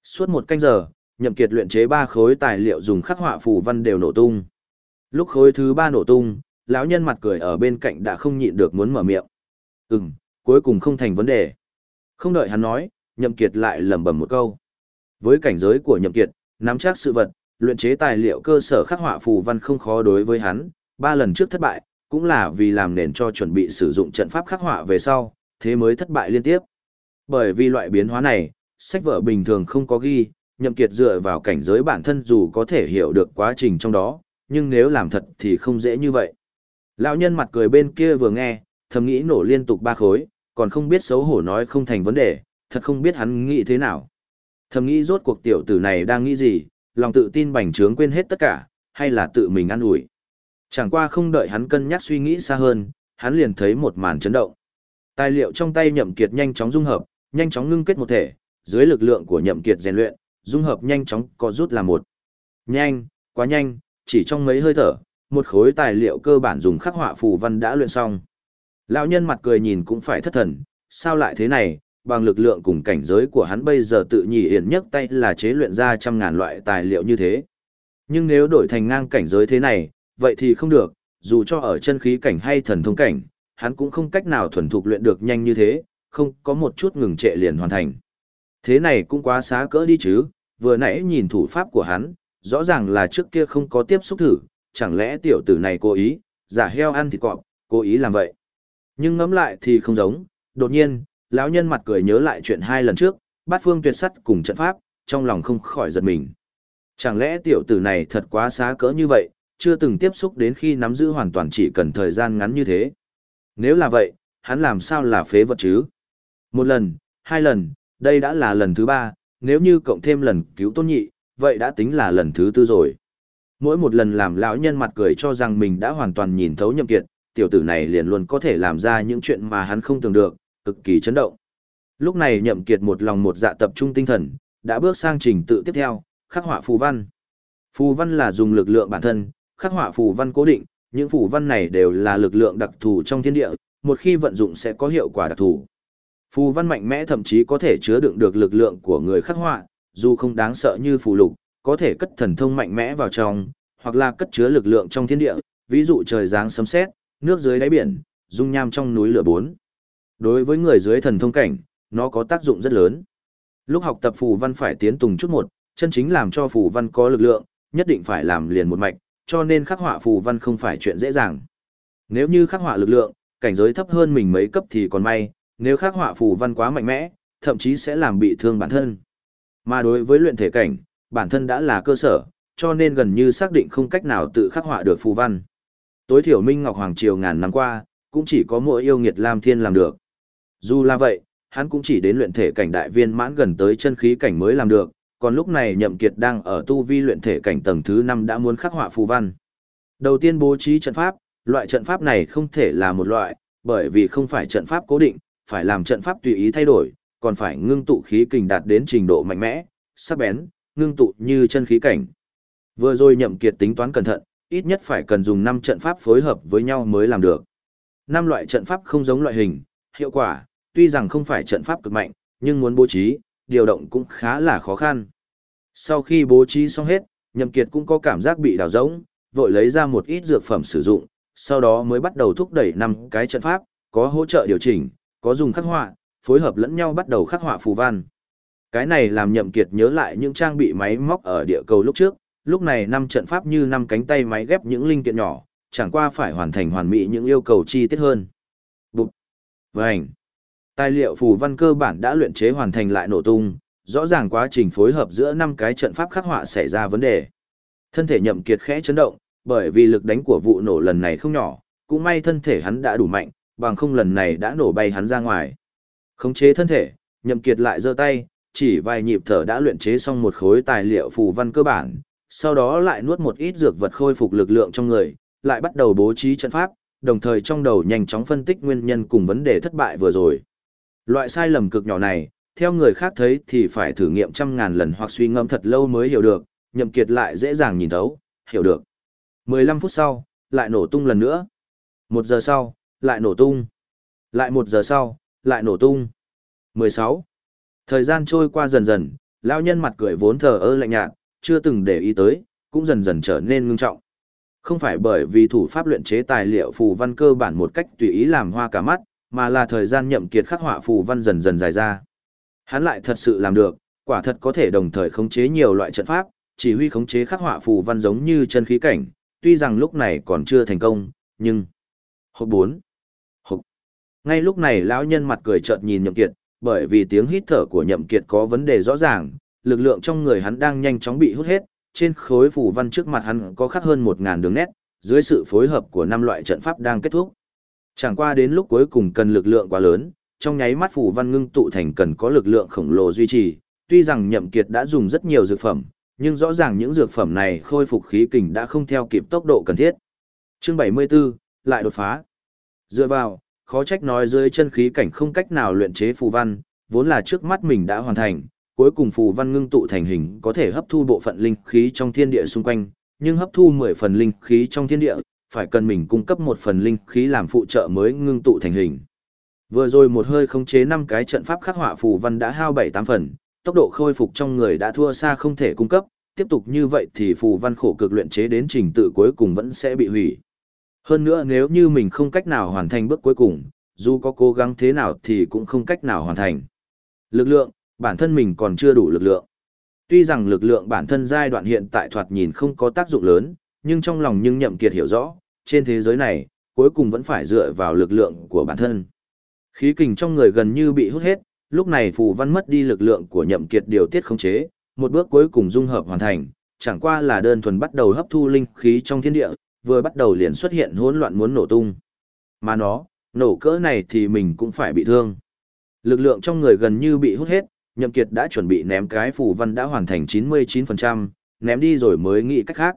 Suốt một canh giờ, Nhậm Kiệt luyện chế ba khối tài liệu dùng khắc họa phù văn đều nổ tung. Lúc khối thứ ba nổ tung, lão nhân mặt cười ở bên cạnh đã không nhịn được muốn mở miệng. Ừm, cuối cùng không thành vấn đề. Không đợi hắn nói, Nhậm Kiệt lại lẩm bẩm một câu. Với cảnh giới của Nhậm Kiệt, nắm chắc sự vật, luyện chế tài liệu cơ sở khắc họa phù văn không khó đối với hắn, ba lần trước thất bại, cũng là vì làm nền cho chuẩn bị sử dụng trận pháp khắc họa về sau, thế mới thất bại liên tiếp. Bởi vì loại biến hóa này, sách vở bình thường không có ghi, Nhậm Kiệt dựa vào cảnh giới bản thân dù có thể hiểu được quá trình trong đó, nhưng nếu làm thật thì không dễ như vậy. Lão nhân mặt cười bên kia vừa nghe, thầm nghĩ nổ liên tục ba khối, còn không biết xấu hổ nói không thành vấn đề, thật không biết hắn nghĩ thế nào. Thầm nghĩ rốt cuộc tiểu tử này đang nghĩ gì, lòng tự tin bành trướng quên hết tất cả, hay là tự mình ăn ủi. Chẳng qua không đợi hắn cân nhắc suy nghĩ xa hơn, hắn liền thấy một màn chấn động. Tài liệu trong tay nhậm kiệt nhanh chóng dung hợp, nhanh chóng ngưng kết một thể, dưới lực lượng của nhậm kiệt rèn luyện, dung hợp nhanh chóng có rút là một. Nhanh, quá nhanh, chỉ trong mấy hơi thở, một khối tài liệu cơ bản dùng khắc họa phù văn đã luyện xong. Lão nhân mặt cười nhìn cũng phải thất thần, sao lại thế này, bằng lực lượng cùng cảnh giới của hắn bây giờ tự nhỉ hiển nhất tay là chế luyện ra trăm ngàn loại tài liệu như thế. Nhưng nếu đổi thành ngang cảnh giới thế này, vậy thì không được, dù cho ở chân khí cảnh hay thần thông cảnh, hắn cũng không cách nào thuần thục luyện được nhanh như thế, không có một chút ngừng trệ liền hoàn thành. Thế này cũng quá xá cỡ đi chứ, vừa nãy nhìn thủ pháp của hắn, rõ ràng là trước kia không có tiếp xúc thử, chẳng lẽ tiểu tử này cố ý, giả heo ăn thịt cọp, cố ý làm vậy. Nhưng ngẫm lại thì không giống, đột nhiên, lão nhân mặt cười nhớ lại chuyện hai lần trước, bát phương tuyệt sắt cùng trận pháp, trong lòng không khỏi giật mình. Chẳng lẽ tiểu tử này thật quá xá cỡ như vậy, chưa từng tiếp xúc đến khi nắm giữ hoàn toàn chỉ cần thời gian ngắn như thế. Nếu là vậy, hắn làm sao là phế vật chứ? Một lần, hai lần, đây đã là lần thứ ba, nếu như cộng thêm lần cứu tôn nhị, vậy đã tính là lần thứ tư rồi. Mỗi một lần làm lão nhân mặt cười cho rằng mình đã hoàn toàn nhìn thấu nhậm kiệt, tiểu tử này liền luôn có thể làm ra những chuyện mà hắn không tưởng được, cực kỳ chấn động. Lúc này nhậm kiệt một lòng một dạ tập trung tinh thần, đã bước sang trình tự tiếp theo, khắc họa phù văn. Phù văn là dùng lực lượng bản thân, khắc họa phù văn cố định, những phù văn này đều là lực lượng đặc thù trong thiên địa, một khi vận dụng sẽ có hiệu quả đặc thù. Phù văn mạnh mẽ thậm chí có thể chứa đựng được lực lượng của người khắc họa, dù không đáng sợ như phù lục, có thể cất thần thông mạnh mẽ vào trong, hoặc là cất chứa lực lượng trong thiên địa, ví dụ trời giáng sấm sét, nước dưới đáy biển, dung nham trong núi lửa bốn. Đối với người dưới thần thông cảnh, nó có tác dụng rất lớn. Lúc học tập phù văn phải tiến tùng chút một, chân chính làm cho phù văn có lực lượng, nhất định phải làm liền một mạch, cho nên khắc họa phù văn không phải chuyện dễ dàng. Nếu như khắc họa lực lượng, cảnh giới thấp hơn mình mấy cấp thì còn may, nếu khắc họa phù văn quá mạnh mẽ, thậm chí sẽ làm bị thương bản thân. Mà đối với luyện thể cảnh, bản thân đã là cơ sở, cho nên gần như xác định không cách nào tự khắc họa được phù văn. Tối thiểu Minh Ngọc Hoàng Triều ngàn năm qua, cũng chỉ có mỗi yêu nghiệt Lam Thiên làm được. Dù là vậy, hắn cũng chỉ đến luyện thể cảnh đại viên mãn gần tới chân khí cảnh mới làm được, còn lúc này Nhậm Kiệt đang ở tu vi luyện thể cảnh tầng thứ 5 đã muốn khắc họa phù văn. Đầu tiên bố trí trận pháp, loại trận pháp này không thể là một loại, bởi vì không phải trận pháp cố định, phải làm trận pháp tùy ý thay đổi, còn phải ngưng tụ khí kình đạt đến trình độ mạnh mẽ, sắc bén, ngưng tụ như chân khí cảnh. Vừa rồi Nhậm Kiệt tính toán cẩn thận, ít nhất phải cần dùng 5 trận pháp phối hợp với nhau mới làm được. 5 loại trận pháp không giống loại hình, hiệu quả, tuy rằng không phải trận pháp cực mạnh, nhưng muốn bố trí, điều động cũng khá là khó khăn. Sau khi bố trí xong hết, Nhậm Kiệt cũng có cảm giác bị đào rỗng, vội lấy ra một ít dược phẩm sử dụng, sau đó mới bắt đầu thúc đẩy năm cái trận pháp, có hỗ trợ điều chỉnh, có dùng khắc họa, phối hợp lẫn nhau bắt đầu khắc họa phù văn. Cái này làm Nhậm Kiệt nhớ lại những trang bị máy móc ở địa cầu lúc trước, lúc này năm trận pháp như năm cánh tay máy ghép những linh kiện nhỏ, chẳng qua phải hoàn thành hoàn mỹ những yêu cầu chi tiết hơn. Bụt! Vành! Tài liệu phù văn cơ bản đã luyện chế hoàn thành lại nổ tung, rõ ràng quá trình phối hợp giữa năm cái trận pháp khắc họa xảy ra vấn đề. Thân thể nhậm kiệt khẽ chấn động, bởi vì lực đánh của vụ nổ lần này không nhỏ, cũng may thân thể hắn đã đủ mạnh, bằng không lần này đã nổ bay hắn ra ngoài. Khống chế thân thể, nhậm kiệt lại giơ tay, chỉ vài nhịp thở đã luyện chế xong một khối tài liệu phù văn cơ bản, sau đó lại nuốt một ít dược vật khôi phục lực lượng trong người, lại bắt đầu bố trí trận pháp, đồng thời trong đầu nhanh chóng phân tích nguyên nhân cùng vấn đề thất bại vừa rồi. Loại sai lầm cực nhỏ này, theo người khác thấy thì phải thử nghiệm trăm ngàn lần hoặc suy ngẫm thật lâu mới hiểu được, nhậm kiệt lại dễ dàng nhìn thấu, hiểu được. 15 phút sau, lại nổ tung lần nữa. Một giờ sau, lại nổ tung. Lại một giờ sau, lại nổ tung. 16. Thời gian trôi qua dần dần, lão nhân mặt cười vốn thờ ơ lạnh nhạt, chưa từng để ý tới, cũng dần dần trở nên ngưng trọng. Không phải bởi vì thủ pháp luyện chế tài liệu phù văn cơ bản một cách tùy ý làm hoa cả mắt, mà là thời gian nhậm kiệt khắc họa phù văn dần dần dài ra. Hắn lại thật sự làm được, quả thật có thể đồng thời khống chế nhiều loại trận pháp, chỉ huy khống chế khắc họa phù văn giống như chân khí cảnh, tuy rằng lúc này còn chưa thành công, nhưng... Hộp 4. Hộp. Ngay lúc này lão nhân mặt cười chợt nhìn nhậm kiệt, bởi vì tiếng hít thở của nhậm kiệt có vấn đề rõ ràng, lực lượng trong người hắn đang nhanh chóng bị hút hết, trên khối phù văn trước mặt hắn có khắc hơn 1.000 đường nét, dưới sự phối hợp của năm loại trận pháp đang kết thúc. Chẳng qua đến lúc cuối cùng cần lực lượng quá lớn, trong nháy mắt phù văn ngưng tụ thành cần có lực lượng khổng lồ duy trì, tuy rằng nhậm kiệt đã dùng rất nhiều dược phẩm, nhưng rõ ràng những dược phẩm này khôi phục khí kình đã không theo kịp tốc độ cần thiết. Chương 74, lại đột phá. Dựa vào, khó trách nói dưới chân khí cảnh không cách nào luyện chế phù văn, vốn là trước mắt mình đã hoàn thành, cuối cùng phù văn ngưng tụ thành hình có thể hấp thu bộ phận linh khí trong thiên địa xung quanh, nhưng hấp thu 10 phần linh khí trong thiên địa, phải cần mình cung cấp một phần linh khí làm phụ trợ mới ngưng tụ thành hình. Vừa rồi một hơi khống chế 5 cái trận pháp khắc họa phù văn đã hao 7-8 phần, tốc độ khôi phục trong người đã thua xa không thể cung cấp, tiếp tục như vậy thì phù văn khổ cực luyện chế đến trình tự cuối cùng vẫn sẽ bị hủy. Hơn nữa nếu như mình không cách nào hoàn thành bước cuối cùng, dù có cố gắng thế nào thì cũng không cách nào hoàn thành. Lực lượng, bản thân mình còn chưa đủ lực lượng. Tuy rằng lực lượng bản thân giai đoạn hiện tại thoạt nhìn không có tác dụng lớn, nhưng trong lòng nhưng nhậm kiệt hiểu rõ, trên thế giới này, cuối cùng vẫn phải dựa vào lực lượng của bản thân. Khí kình trong người gần như bị hút hết, lúc này phù văn mất đi lực lượng của nhậm kiệt điều tiết khống chế, một bước cuối cùng dung hợp hoàn thành, chẳng qua là đơn thuần bắt đầu hấp thu linh khí trong thiên địa, vừa bắt đầu liền xuất hiện hỗn loạn muốn nổ tung. Mà nó, nổ cỡ này thì mình cũng phải bị thương. Lực lượng trong người gần như bị hút hết, Nhậm Kiệt đã chuẩn bị ném cái phù văn đã hoàn thành 99%, ném đi rồi mới nghĩ cách khác.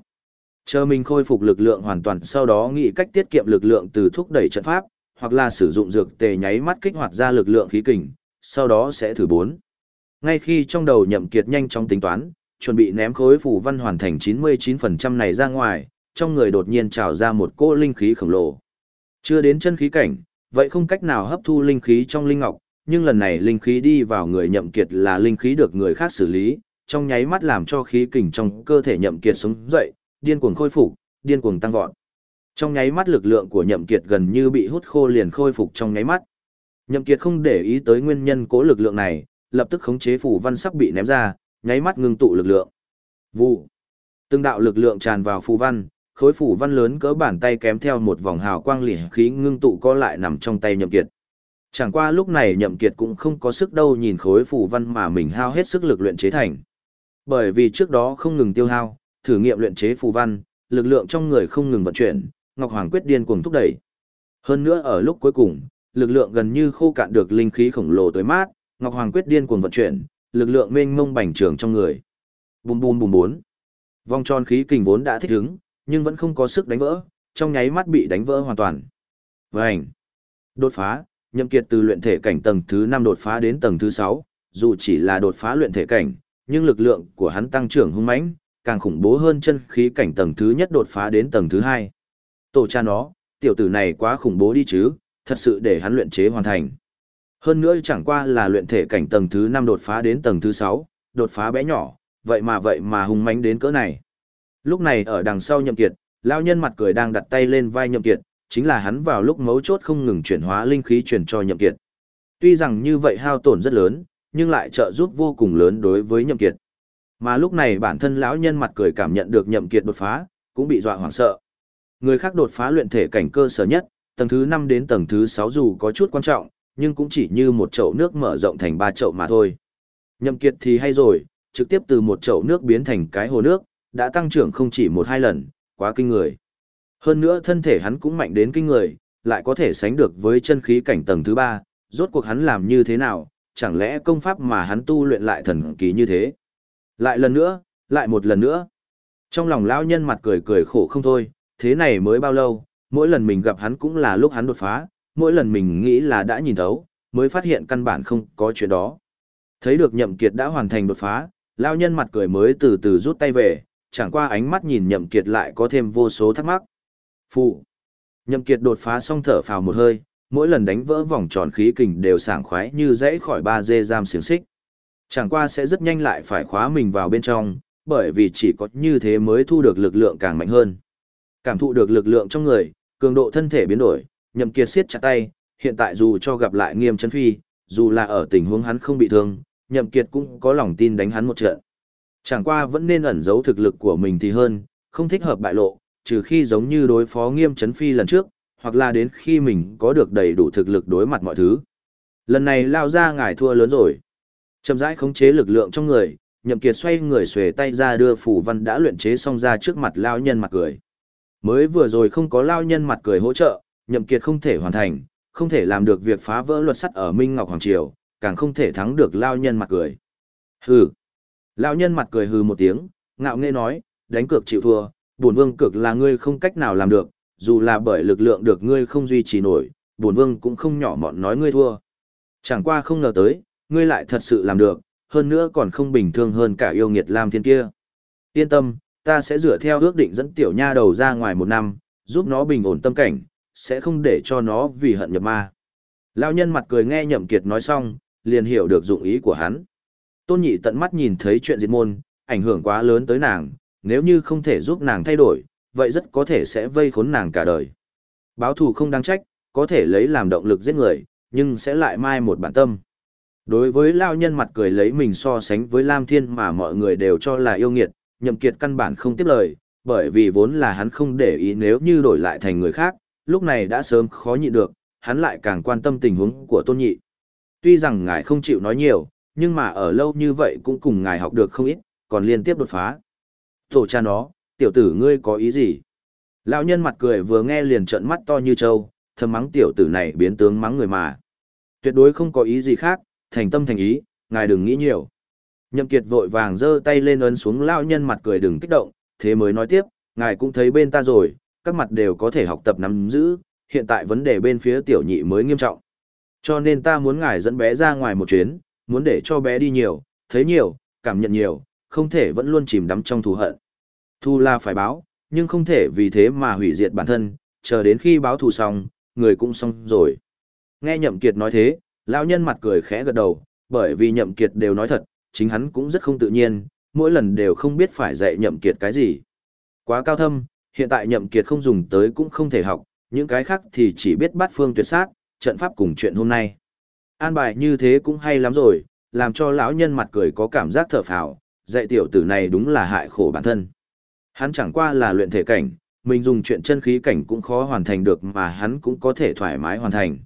Chờ mình khôi phục lực lượng hoàn toàn sau đó nghĩ cách tiết kiệm lực lượng từ thúc đẩy trận pháp, hoặc là sử dụng dược tề nháy mắt kích hoạt ra lực lượng khí kình, sau đó sẽ thử bốn. Ngay khi trong đầu Nhậm Kiệt nhanh chóng tính toán, chuẩn bị ném khối phù văn hoàn thành 99% này ra ngoài, trong người đột nhiên trào ra một cỗ linh khí khổng lồ. Chưa đến chân khí cảnh, vậy không cách nào hấp thu linh khí trong linh ngọc, nhưng lần này linh khí đi vào người nhậm kiệt là linh khí được người khác xử lý, trong nháy mắt làm cho khí kình trong cơ thể nhậm kiệt sống dậy, điên cuồng khôi phục, điên cuồng tăng vọt. Trong nháy mắt lực lượng của nhậm kiệt gần như bị hút khô liền khôi phục trong nháy mắt. Nhậm kiệt không để ý tới nguyên nhân cố lực lượng này, lập tức khống chế phù văn sắc bị ném ra, nháy mắt ngưng tụ lực lượng. Vụ. Từng đạo lực lượng tràn vào phù văn, khối phù văn lớn cỡ bàn tay kém theo một vòng hào quang lỉ khí ngưng tụ co lại nằm trong tay nhậm kiệt. Chẳng qua lúc này nhậm kiệt cũng không có sức đâu nhìn khối phù văn mà mình hao hết sức lực luyện chế thành. Bởi vì trước đó không ngừng tiêu hao, thử nghiệm luyện chế phù văn, lực lượng trong người không ngừng vận chuyển, Ngọc Hoàng quyết điên cuồng thúc đẩy. Hơn nữa ở lúc cuối cùng, lực lượng gần như khô cạn được linh khí khổng lồ tới mát, Ngọc Hoàng quyết điên cuồng vận chuyển, lực lượng mênh mông bành trường trong người. Bùm bùm bùm bốn. Vòng tròn khí kình vốn đã thích ứng, nhưng vẫn không có sức đánh vỡ, trong nháy mắt bị đánh vỡ hoàn toàn. Vành. Đột phá, Nhậm Kiệt từ luyện thể cảnh tầng thứ 5 đột phá đến tầng thứ 6, dù chỉ là đột phá luyện thể cảnh, nhưng lực lượng của hắn tăng trưởng hung mãnh, càng khủng bố hơn chân khí cảnh tầng thứ nhất đột phá đến tầng thứ hai Tổ cha nó, tiểu tử này quá khủng bố đi chứ, thật sự để hắn luyện chế hoàn thành. Hơn nữa chẳng qua là luyện thể cảnh tầng thứ 5 đột phá đến tầng thứ 6, đột phá bé nhỏ, vậy mà vậy mà hung mãnh đến cỡ này. Lúc này ở đằng sau Nhậm Kiệt, lão nhân mặt cười đang đặt tay lên vai Nhậm Kiệt, chính là hắn vào lúc mấu chốt không ngừng chuyển hóa linh khí truyền cho Nhậm Kiệt. Tuy rằng như vậy hao tổn rất lớn, nhưng lại trợ giúp vô cùng lớn đối với Nhậm Kiệt. Mà lúc này bản thân lão nhân mặt cười cảm nhận được Nhậm Kiệt đột phá, cũng bị dọa hoảng sợ. Người khác đột phá luyện thể cảnh cơ sở nhất, tầng thứ 5 đến tầng thứ 6 dù có chút quan trọng, nhưng cũng chỉ như một chậu nước mở rộng thành ba chậu mà thôi. Nhậm Kiệt thì hay rồi, trực tiếp từ một chậu nước biến thành cái hồ nước, đã tăng trưởng không chỉ một hai lần, quá kinh người. Hơn nữa thân thể hắn cũng mạnh đến kinh người, lại có thể sánh được với chân khí cảnh tầng thứ ba, rốt cuộc hắn làm như thế nào, chẳng lẽ công pháp mà hắn tu luyện lại thần kỳ như thế. Lại lần nữa, lại một lần nữa. Trong lòng lão nhân mặt cười cười khổ không thôi, thế này mới bao lâu, mỗi lần mình gặp hắn cũng là lúc hắn đột phá, mỗi lần mình nghĩ là đã nhìn thấu, mới phát hiện căn bản không có chuyện đó. Thấy được nhậm kiệt đã hoàn thành đột phá, lão nhân mặt cười mới từ từ rút tay về, chẳng qua ánh mắt nhìn nhậm kiệt lại có thêm vô số thắc mắc. Phụ. Nhậm kiệt đột phá xong thở phào một hơi, mỗi lần đánh vỡ vòng tròn khí kình đều sảng khoái như dãy khỏi ba dê giam xiềng xích. Chẳng qua sẽ rất nhanh lại phải khóa mình vào bên trong, bởi vì chỉ có như thế mới thu được lực lượng càng mạnh hơn. Cảm thụ được lực lượng trong người, cường độ thân thể biến đổi, nhậm kiệt siết chặt tay, hiện tại dù cho gặp lại nghiêm chấn phi, dù là ở tình huống hắn không bị thương, nhậm kiệt cũng có lòng tin đánh hắn một trận. Chẳng qua vẫn nên ẩn giấu thực lực của mình thì hơn, không thích hợp bại lộ, trừ khi giống như đối phó nghiêm chấn phi lần trước, hoặc là đến khi mình có được đầy đủ thực lực đối mặt mọi thứ. Lần này lao ra ngài thua lớn rồi. Chậm rãi khống chế lực lượng trong người, nhậm kiệt xoay người xuề tay ra đưa phủ văn đã luyện chế xong ra trước mặt lao nhân mặt cười. Mới vừa rồi không có lao nhân mặt cười hỗ trợ, nhậm kiệt không thể hoàn thành, không thể làm được việc phá vỡ luật sắt ở Minh Ngọc Hoàng Triều, càng không thể thắng được lao nhân mặt cười. Hừ. Lao nhân mặt cười hừ một tiếng, ngạo nghễ nói, đánh cược chịu thua, bổn vương cược là ngươi không cách nào làm được, dù là bởi lực lượng được ngươi không duy trì nổi, bổn vương cũng không nhỏ mọn nói ngươi thua. Chẳng qua không ngờ tới, ngươi lại thật sự làm được, hơn nữa còn không bình thường hơn cả yêu nghiệt Lam Thiên kia. Yên tâm, ta sẽ dựa theo ước định dẫn tiểu nha đầu ra ngoài một năm, giúp nó bình ổn tâm cảnh, sẽ không để cho nó vì hận nhập ma. Lão nhân mặt cười nghe Nhậm Kiệt nói xong, liền hiểu được dụng ý của hắn. Tôn Nhị tận mắt nhìn thấy chuyện diệt môn, ảnh hưởng quá lớn tới nàng, nếu như không thể giúp nàng thay đổi, vậy rất có thể sẽ vây khốn nàng cả đời. Báo thù không đáng trách, có thể lấy làm động lực giết người, nhưng sẽ lại mai một bản tâm. Đối với lao nhân mặt cười lấy mình so sánh với Lam Thiên mà mọi người đều cho là yêu nghiệt, nhậm kiệt căn bản không tiếp lời, bởi vì vốn là hắn không để ý nếu như đổi lại thành người khác, lúc này đã sớm khó nhịn được, hắn lại càng quan tâm tình huống của tôn nhị. Tuy rằng ngài không chịu nói nhiều, nhưng mà ở lâu như vậy cũng cùng ngài học được không ít, còn liên tiếp đột phá. Tổ cha nó, tiểu tử ngươi có ý gì? Lão nhân mặt cười vừa nghe liền trợn mắt to như trâu, thầm mắng tiểu tử này biến tướng mắng người mà. Tuyệt đối không có ý gì khác, thành tâm thành ý, ngài đừng nghĩ nhiều. Nhậm Kiệt vội vàng giơ tay lên ấn xuống lão nhân mặt cười đừng kích động, thế mới nói tiếp, ngài cũng thấy bên ta rồi, các mặt đều có thể học tập nắm giữ, hiện tại vấn đề bên phía tiểu nhị mới nghiêm trọng. Cho nên ta muốn ngài dẫn bé ra ngoài một chuyến, muốn để cho bé đi nhiều, thấy nhiều, cảm nhận nhiều, không thể vẫn luôn chìm đắm trong thù hận. Thù là phải báo, nhưng không thể vì thế mà hủy diệt bản thân, chờ đến khi báo thù xong, người cũng xong rồi. Nghe Nhậm Kiệt nói thế, lão nhân mặt cười khẽ gật đầu, bởi vì Nhậm Kiệt đều nói thật, chính hắn cũng rất không tự nhiên, mỗi lần đều không biết phải dạy Nhậm Kiệt cái gì. Quá cao thâm, hiện tại Nhậm Kiệt không dùng tới cũng không thể học, những cái khác thì chỉ biết bắt phương tuyệt sát, trận pháp cùng chuyện hôm nay. An bài như thế cũng hay lắm rồi, làm cho lão nhân mặt cười có cảm giác thở phào, dạy tiểu tử này đúng là hại khổ bản thân. Hắn chẳng qua là luyện thể cảnh, mình dùng chuyện chân khí cảnh cũng khó hoàn thành được mà hắn cũng có thể thoải mái hoàn thành.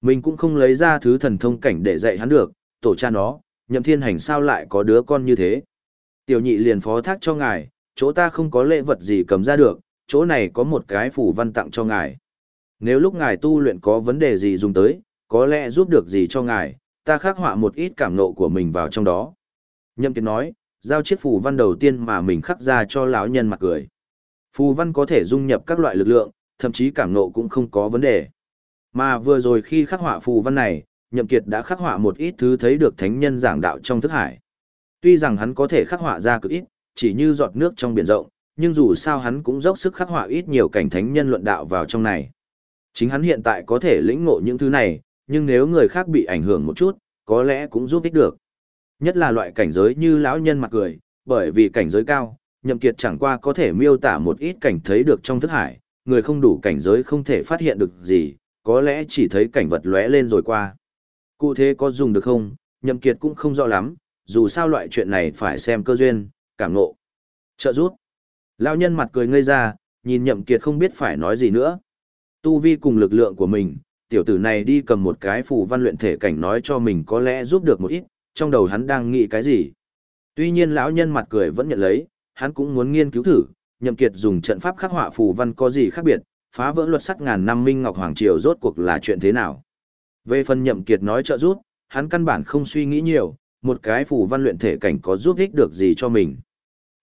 Mình cũng không lấy ra thứ thần thông cảnh để dạy hắn được, tổ cha nó, nhậm thiên hành sao lại có đứa con như thế. Tiểu nhị liền phó thác cho ngài, chỗ ta không có lễ vật gì cầm ra được, chỗ này có một cái phủ văn tặng cho ngài. Nếu lúc ngài tu luyện có vấn đề gì dùng tới, có lẽ giúp được gì cho ngài, ta khắc họa một ít cảm nộ của mình vào trong đó. Nhậm Kiệt nói, giao chiếc phù văn đầu tiên mà mình khắc ra cho lão nhân mặt cười. Phù văn có thể dung nhập các loại lực lượng, thậm chí cảm nộ cũng không có vấn đề. Mà vừa rồi khi khắc họa phù văn này, Nhậm Kiệt đã khắc họa một ít thứ thấy được thánh nhân giảng đạo trong thức hải. Tuy rằng hắn có thể khắc họa ra cực ít, chỉ như giọt nước trong biển rộng, nhưng dù sao hắn cũng dốc sức khắc họa ít nhiều cảnh thánh nhân luận đạo vào trong này. Chính hắn hiện tại có thể lĩnh ngộ những thứ này, nhưng nếu người khác bị ảnh hưởng một chút, có lẽ cũng giúp ích được. Nhất là loại cảnh giới như lão nhân mặt cười, bởi vì cảnh giới cao, nhậm kiệt chẳng qua có thể miêu tả một ít cảnh thấy được trong thức hải, người không đủ cảnh giới không thể phát hiện được gì, có lẽ chỉ thấy cảnh vật lóe lên rồi qua. Cụ thế có dùng được không, nhậm kiệt cũng không rõ lắm, dù sao loại chuyện này phải xem cơ duyên, cảm ngộ. Trợ rút Lão nhân mặt cười ngây ra, nhìn nhậm kiệt không biết phải nói gì nữa. Tu vi cùng lực lượng của mình, tiểu tử này đi cầm một cái phù văn luyện thể cảnh nói cho mình có lẽ giúp được một ít, trong đầu hắn đang nghĩ cái gì. Tuy nhiên lão nhân mặt cười vẫn nhận lấy, hắn cũng muốn nghiên cứu thử, nhậm kiệt dùng trận pháp khắc họa phù văn có gì khác biệt, phá vỡ luật sắt ngàn năm minh ngọc hoàng triều rốt cuộc là chuyện thế nào. Về phần nhậm kiệt nói trợ giúp, hắn căn bản không suy nghĩ nhiều, một cái phù văn luyện thể cảnh có giúp ích được gì cho mình.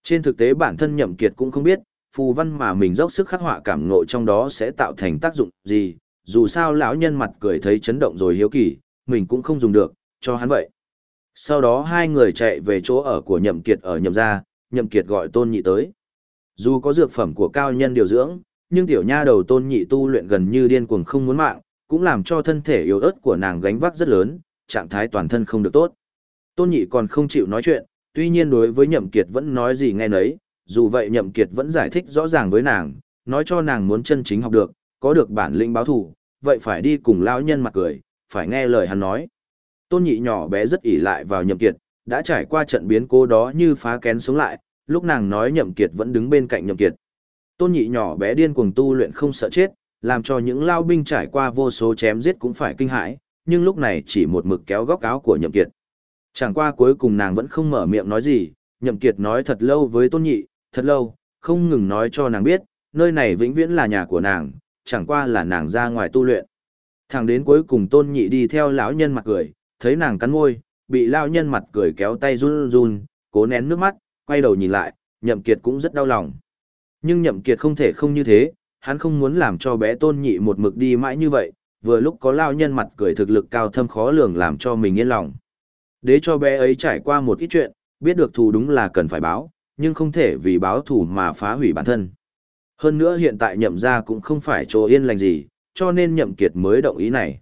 Trên thực tế bản thân nhậm kiệt cũng không biết, phù văn mà mình dốc sức khắc họa cảm ngộ trong đó sẽ tạo thành tác dụng gì, dù sao lão nhân mặt cười thấy chấn động rồi hiếu kỳ, mình cũng không dùng được, cho hắn vậy. Sau đó hai người chạy về chỗ ở của nhậm kiệt ở nhậm gia, nhậm kiệt gọi tôn nhị tới. Dù có dược phẩm của cao nhân điều dưỡng, nhưng tiểu nha đầu tôn nhị tu luyện gần như điên cuồng không muốn mạng, cũng làm cho thân thể yếu ớt của nàng gánh vác rất lớn, trạng thái toàn thân không được tốt. Tôn nhị còn không chịu nói chuyện, tuy nhiên đối với nhậm kiệt vẫn nói gì nghe nấy, dù vậy nhậm kiệt vẫn giải thích rõ ràng với nàng, nói cho nàng muốn chân chính học được, có được bản lĩnh báo thù, vậy phải đi cùng lão nhân mặt cười, phải nghe lời hắn nói. Tôn nhị nhỏ bé rất ỷ lại vào nhậm kiệt, đã trải qua trận biến cố đó như phá kén sống lại, lúc nàng nói nhậm kiệt vẫn đứng bên cạnh nhậm kiệt. Tôn nhị nhỏ bé điên cuồng tu luyện không sợ chết, làm cho những lao binh trải qua vô số chém giết cũng phải kinh hãi, nhưng lúc này chỉ một mực kéo góc áo của nhậm kiệt. Chẳng qua cuối cùng nàng vẫn không mở miệng nói gì, nhậm kiệt nói thật lâu với tôn nhị, thật lâu, không ngừng nói cho nàng biết, nơi này vĩnh viễn là nhà của nàng, chẳng qua là nàng ra ngoài tu luyện. Thẳng đến cuối cùng tôn nhị đi theo lão nhân mặt cười, thấy nàng cắn môi, bị lão nhân mặt cười kéo tay run run, cố nén nước mắt, quay đầu nhìn lại, nhậm kiệt cũng rất đau lòng. Nhưng nhậm kiệt không thể không như thế, hắn không muốn làm cho bé tôn nhị một mực đi mãi như vậy, vừa lúc có lao nhân mặt cười thực lực cao thâm khó lường làm cho mình yên lòng. Để cho bé ấy trải qua một ít chuyện, biết được thù đúng là cần phải báo, nhưng không thể vì báo thù mà phá hủy bản thân. Hơn nữa hiện tại nhậm ra cũng không phải chỗ yên lành gì, cho nên nhậm kiệt mới động ý này.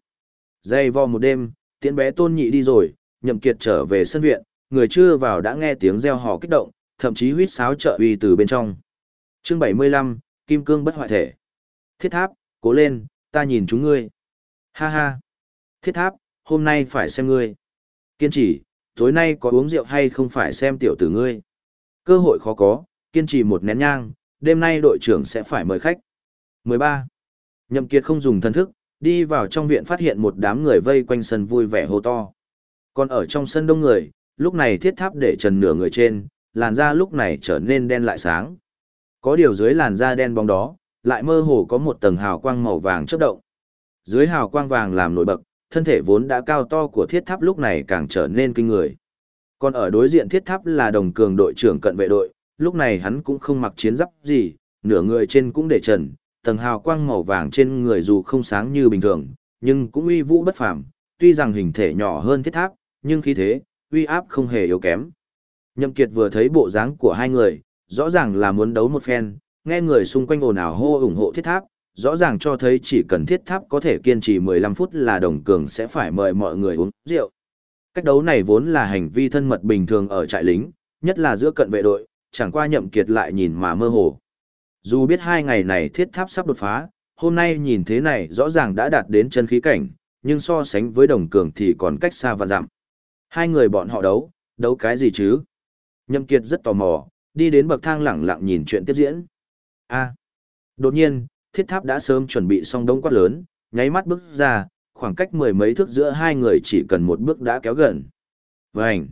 Dây vo một đêm, tiễn bé tôn nhị đi rồi, nhậm kiệt trở về sân viện, người chưa vào đã nghe tiếng reo hò kích động, thậm chí huýt sáo trợ uy từ bên trong. Chương 75, Kim Cương bất hoại thể. Thiết tháp, cố lên, ta nhìn chúng ngươi. Ha ha. Thiết tháp, hôm nay phải xem ngươi. Kiên trì, tối nay có uống rượu hay không phải xem tiểu tử ngươi. Cơ hội khó có, kiên trì một nén nhang, đêm nay đội trưởng sẽ phải mời khách. 13. Nhậm Kiệt không dùng thân thức, đi vào trong viện phát hiện một đám người vây quanh sân vui vẻ hô to. Còn ở trong sân đông người, lúc này thiết tháp để trần nửa người trên, làn da lúc này trở nên đen lại sáng. Có điều dưới làn da đen bóng đó, lại mơ hồ có một tầng hào quang màu vàng chớp động. Dưới hào quang vàng làm nổi bật, thân thể vốn đã cao to của thiết tháp lúc này càng trở nên kinh người. Còn ở đối diện thiết tháp là đồng cường đội trưởng cận vệ đội, lúc này hắn cũng không mặc chiến giáp gì, nửa người trên cũng để trần, tầng hào quang màu vàng trên người dù không sáng như bình thường, nhưng cũng uy vũ bất phàm, tuy rằng hình thể nhỏ hơn thiết tháp, nhưng khí thế, uy áp không hề yếu kém. Nhậm Kiệt vừa thấy bộ dáng của hai người, rõ ràng là muốn đấu một phen, nghe người xung quanh ồn ào hô ủng hộ thiết tháp, rõ ràng cho thấy chỉ cần thiết tháp có thể kiên trì 15 phút là đồng cường sẽ phải mời mọi người uống rượu. Cách đấu này vốn là hành vi thân mật bình thường ở trại lính, nhất là giữa cận vệ đội, chẳng qua nhậm kiệt lại nhìn mà mơ hồ. Dù biết hai ngày này thiết tháp sắp đột phá, hôm nay nhìn thế này rõ ràng đã đạt đến chân khí cảnh, nhưng so sánh với đồng cường thì còn cách xa và dặm. Hai người bọn họ đấu, đấu cái gì chứ? Nhậm kiệt rất tò mò, đi đến bậc thang lẳng lặng nhìn chuyện tiếp diễn. A. Đột nhiên, thiết tháp đã sớm chuẩn bị xong đống quát lớn, nháy mắt bước ra, khoảng cách mười mấy thước giữa hai người chỉ cần một bước đã kéo gần. Vành!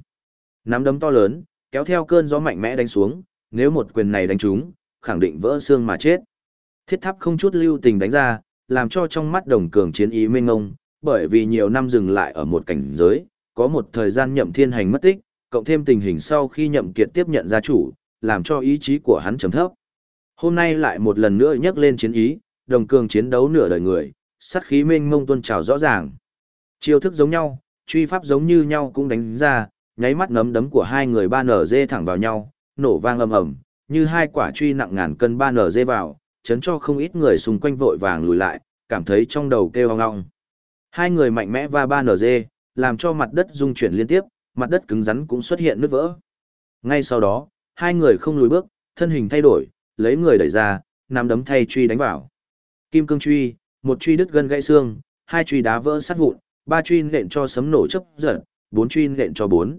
Nắm đấm to lớn, kéo theo cơn gió mạnh mẽ đánh xuống, nếu một quyền này đánh trúng, khẳng định vỡ xương mà chết. Thiết tháp không chút lưu tình đánh ra, làm cho trong mắt đồng cường chiến ý mênh ngông, bởi vì nhiều năm dừng lại ở một cảnh giới, có một thời gian nhậm thiên hành mất tích, cộng thêm tình hình sau khi nhậm kiệt tiếp nhận gia chủ, làm cho ý chí của hắn trầm thấp. Hôm nay lại một lần nữa nhắc lên chiến ý, đồng cường chiến đấu nửa đời người, sát khí mênh mông tuôn trào rõ ràng. Chiêu thức giống nhau, truy pháp giống như nhau cũng đánh ra, nháy mắt nấm đấm của hai người ba nở dê thẳng vào nhau, nổ vang ầm ầm, như hai quả truy nặng ngàn cân ba nở dê vào, chấn cho không ít người xung quanh vội vàng lùi lại, cảm thấy trong đầu kêu ong ong. Hai người mạnh mẽ va ba nở dê, làm cho mặt đất rung chuyển liên tiếp, mặt đất cứng rắn cũng xuất hiện nứt vỡ. Ngay sau đó, hai người không lùi bước, thân hình thay đổi, lấy người đẩy ra, nắm đấm thay truy đánh vào. Kim cương truy, một truy đứt gân gãy xương, hai truy đá vỡ sắt vụn, ba truy nện cho sấm nổ chấp giật, bốn truy nện cho bốn.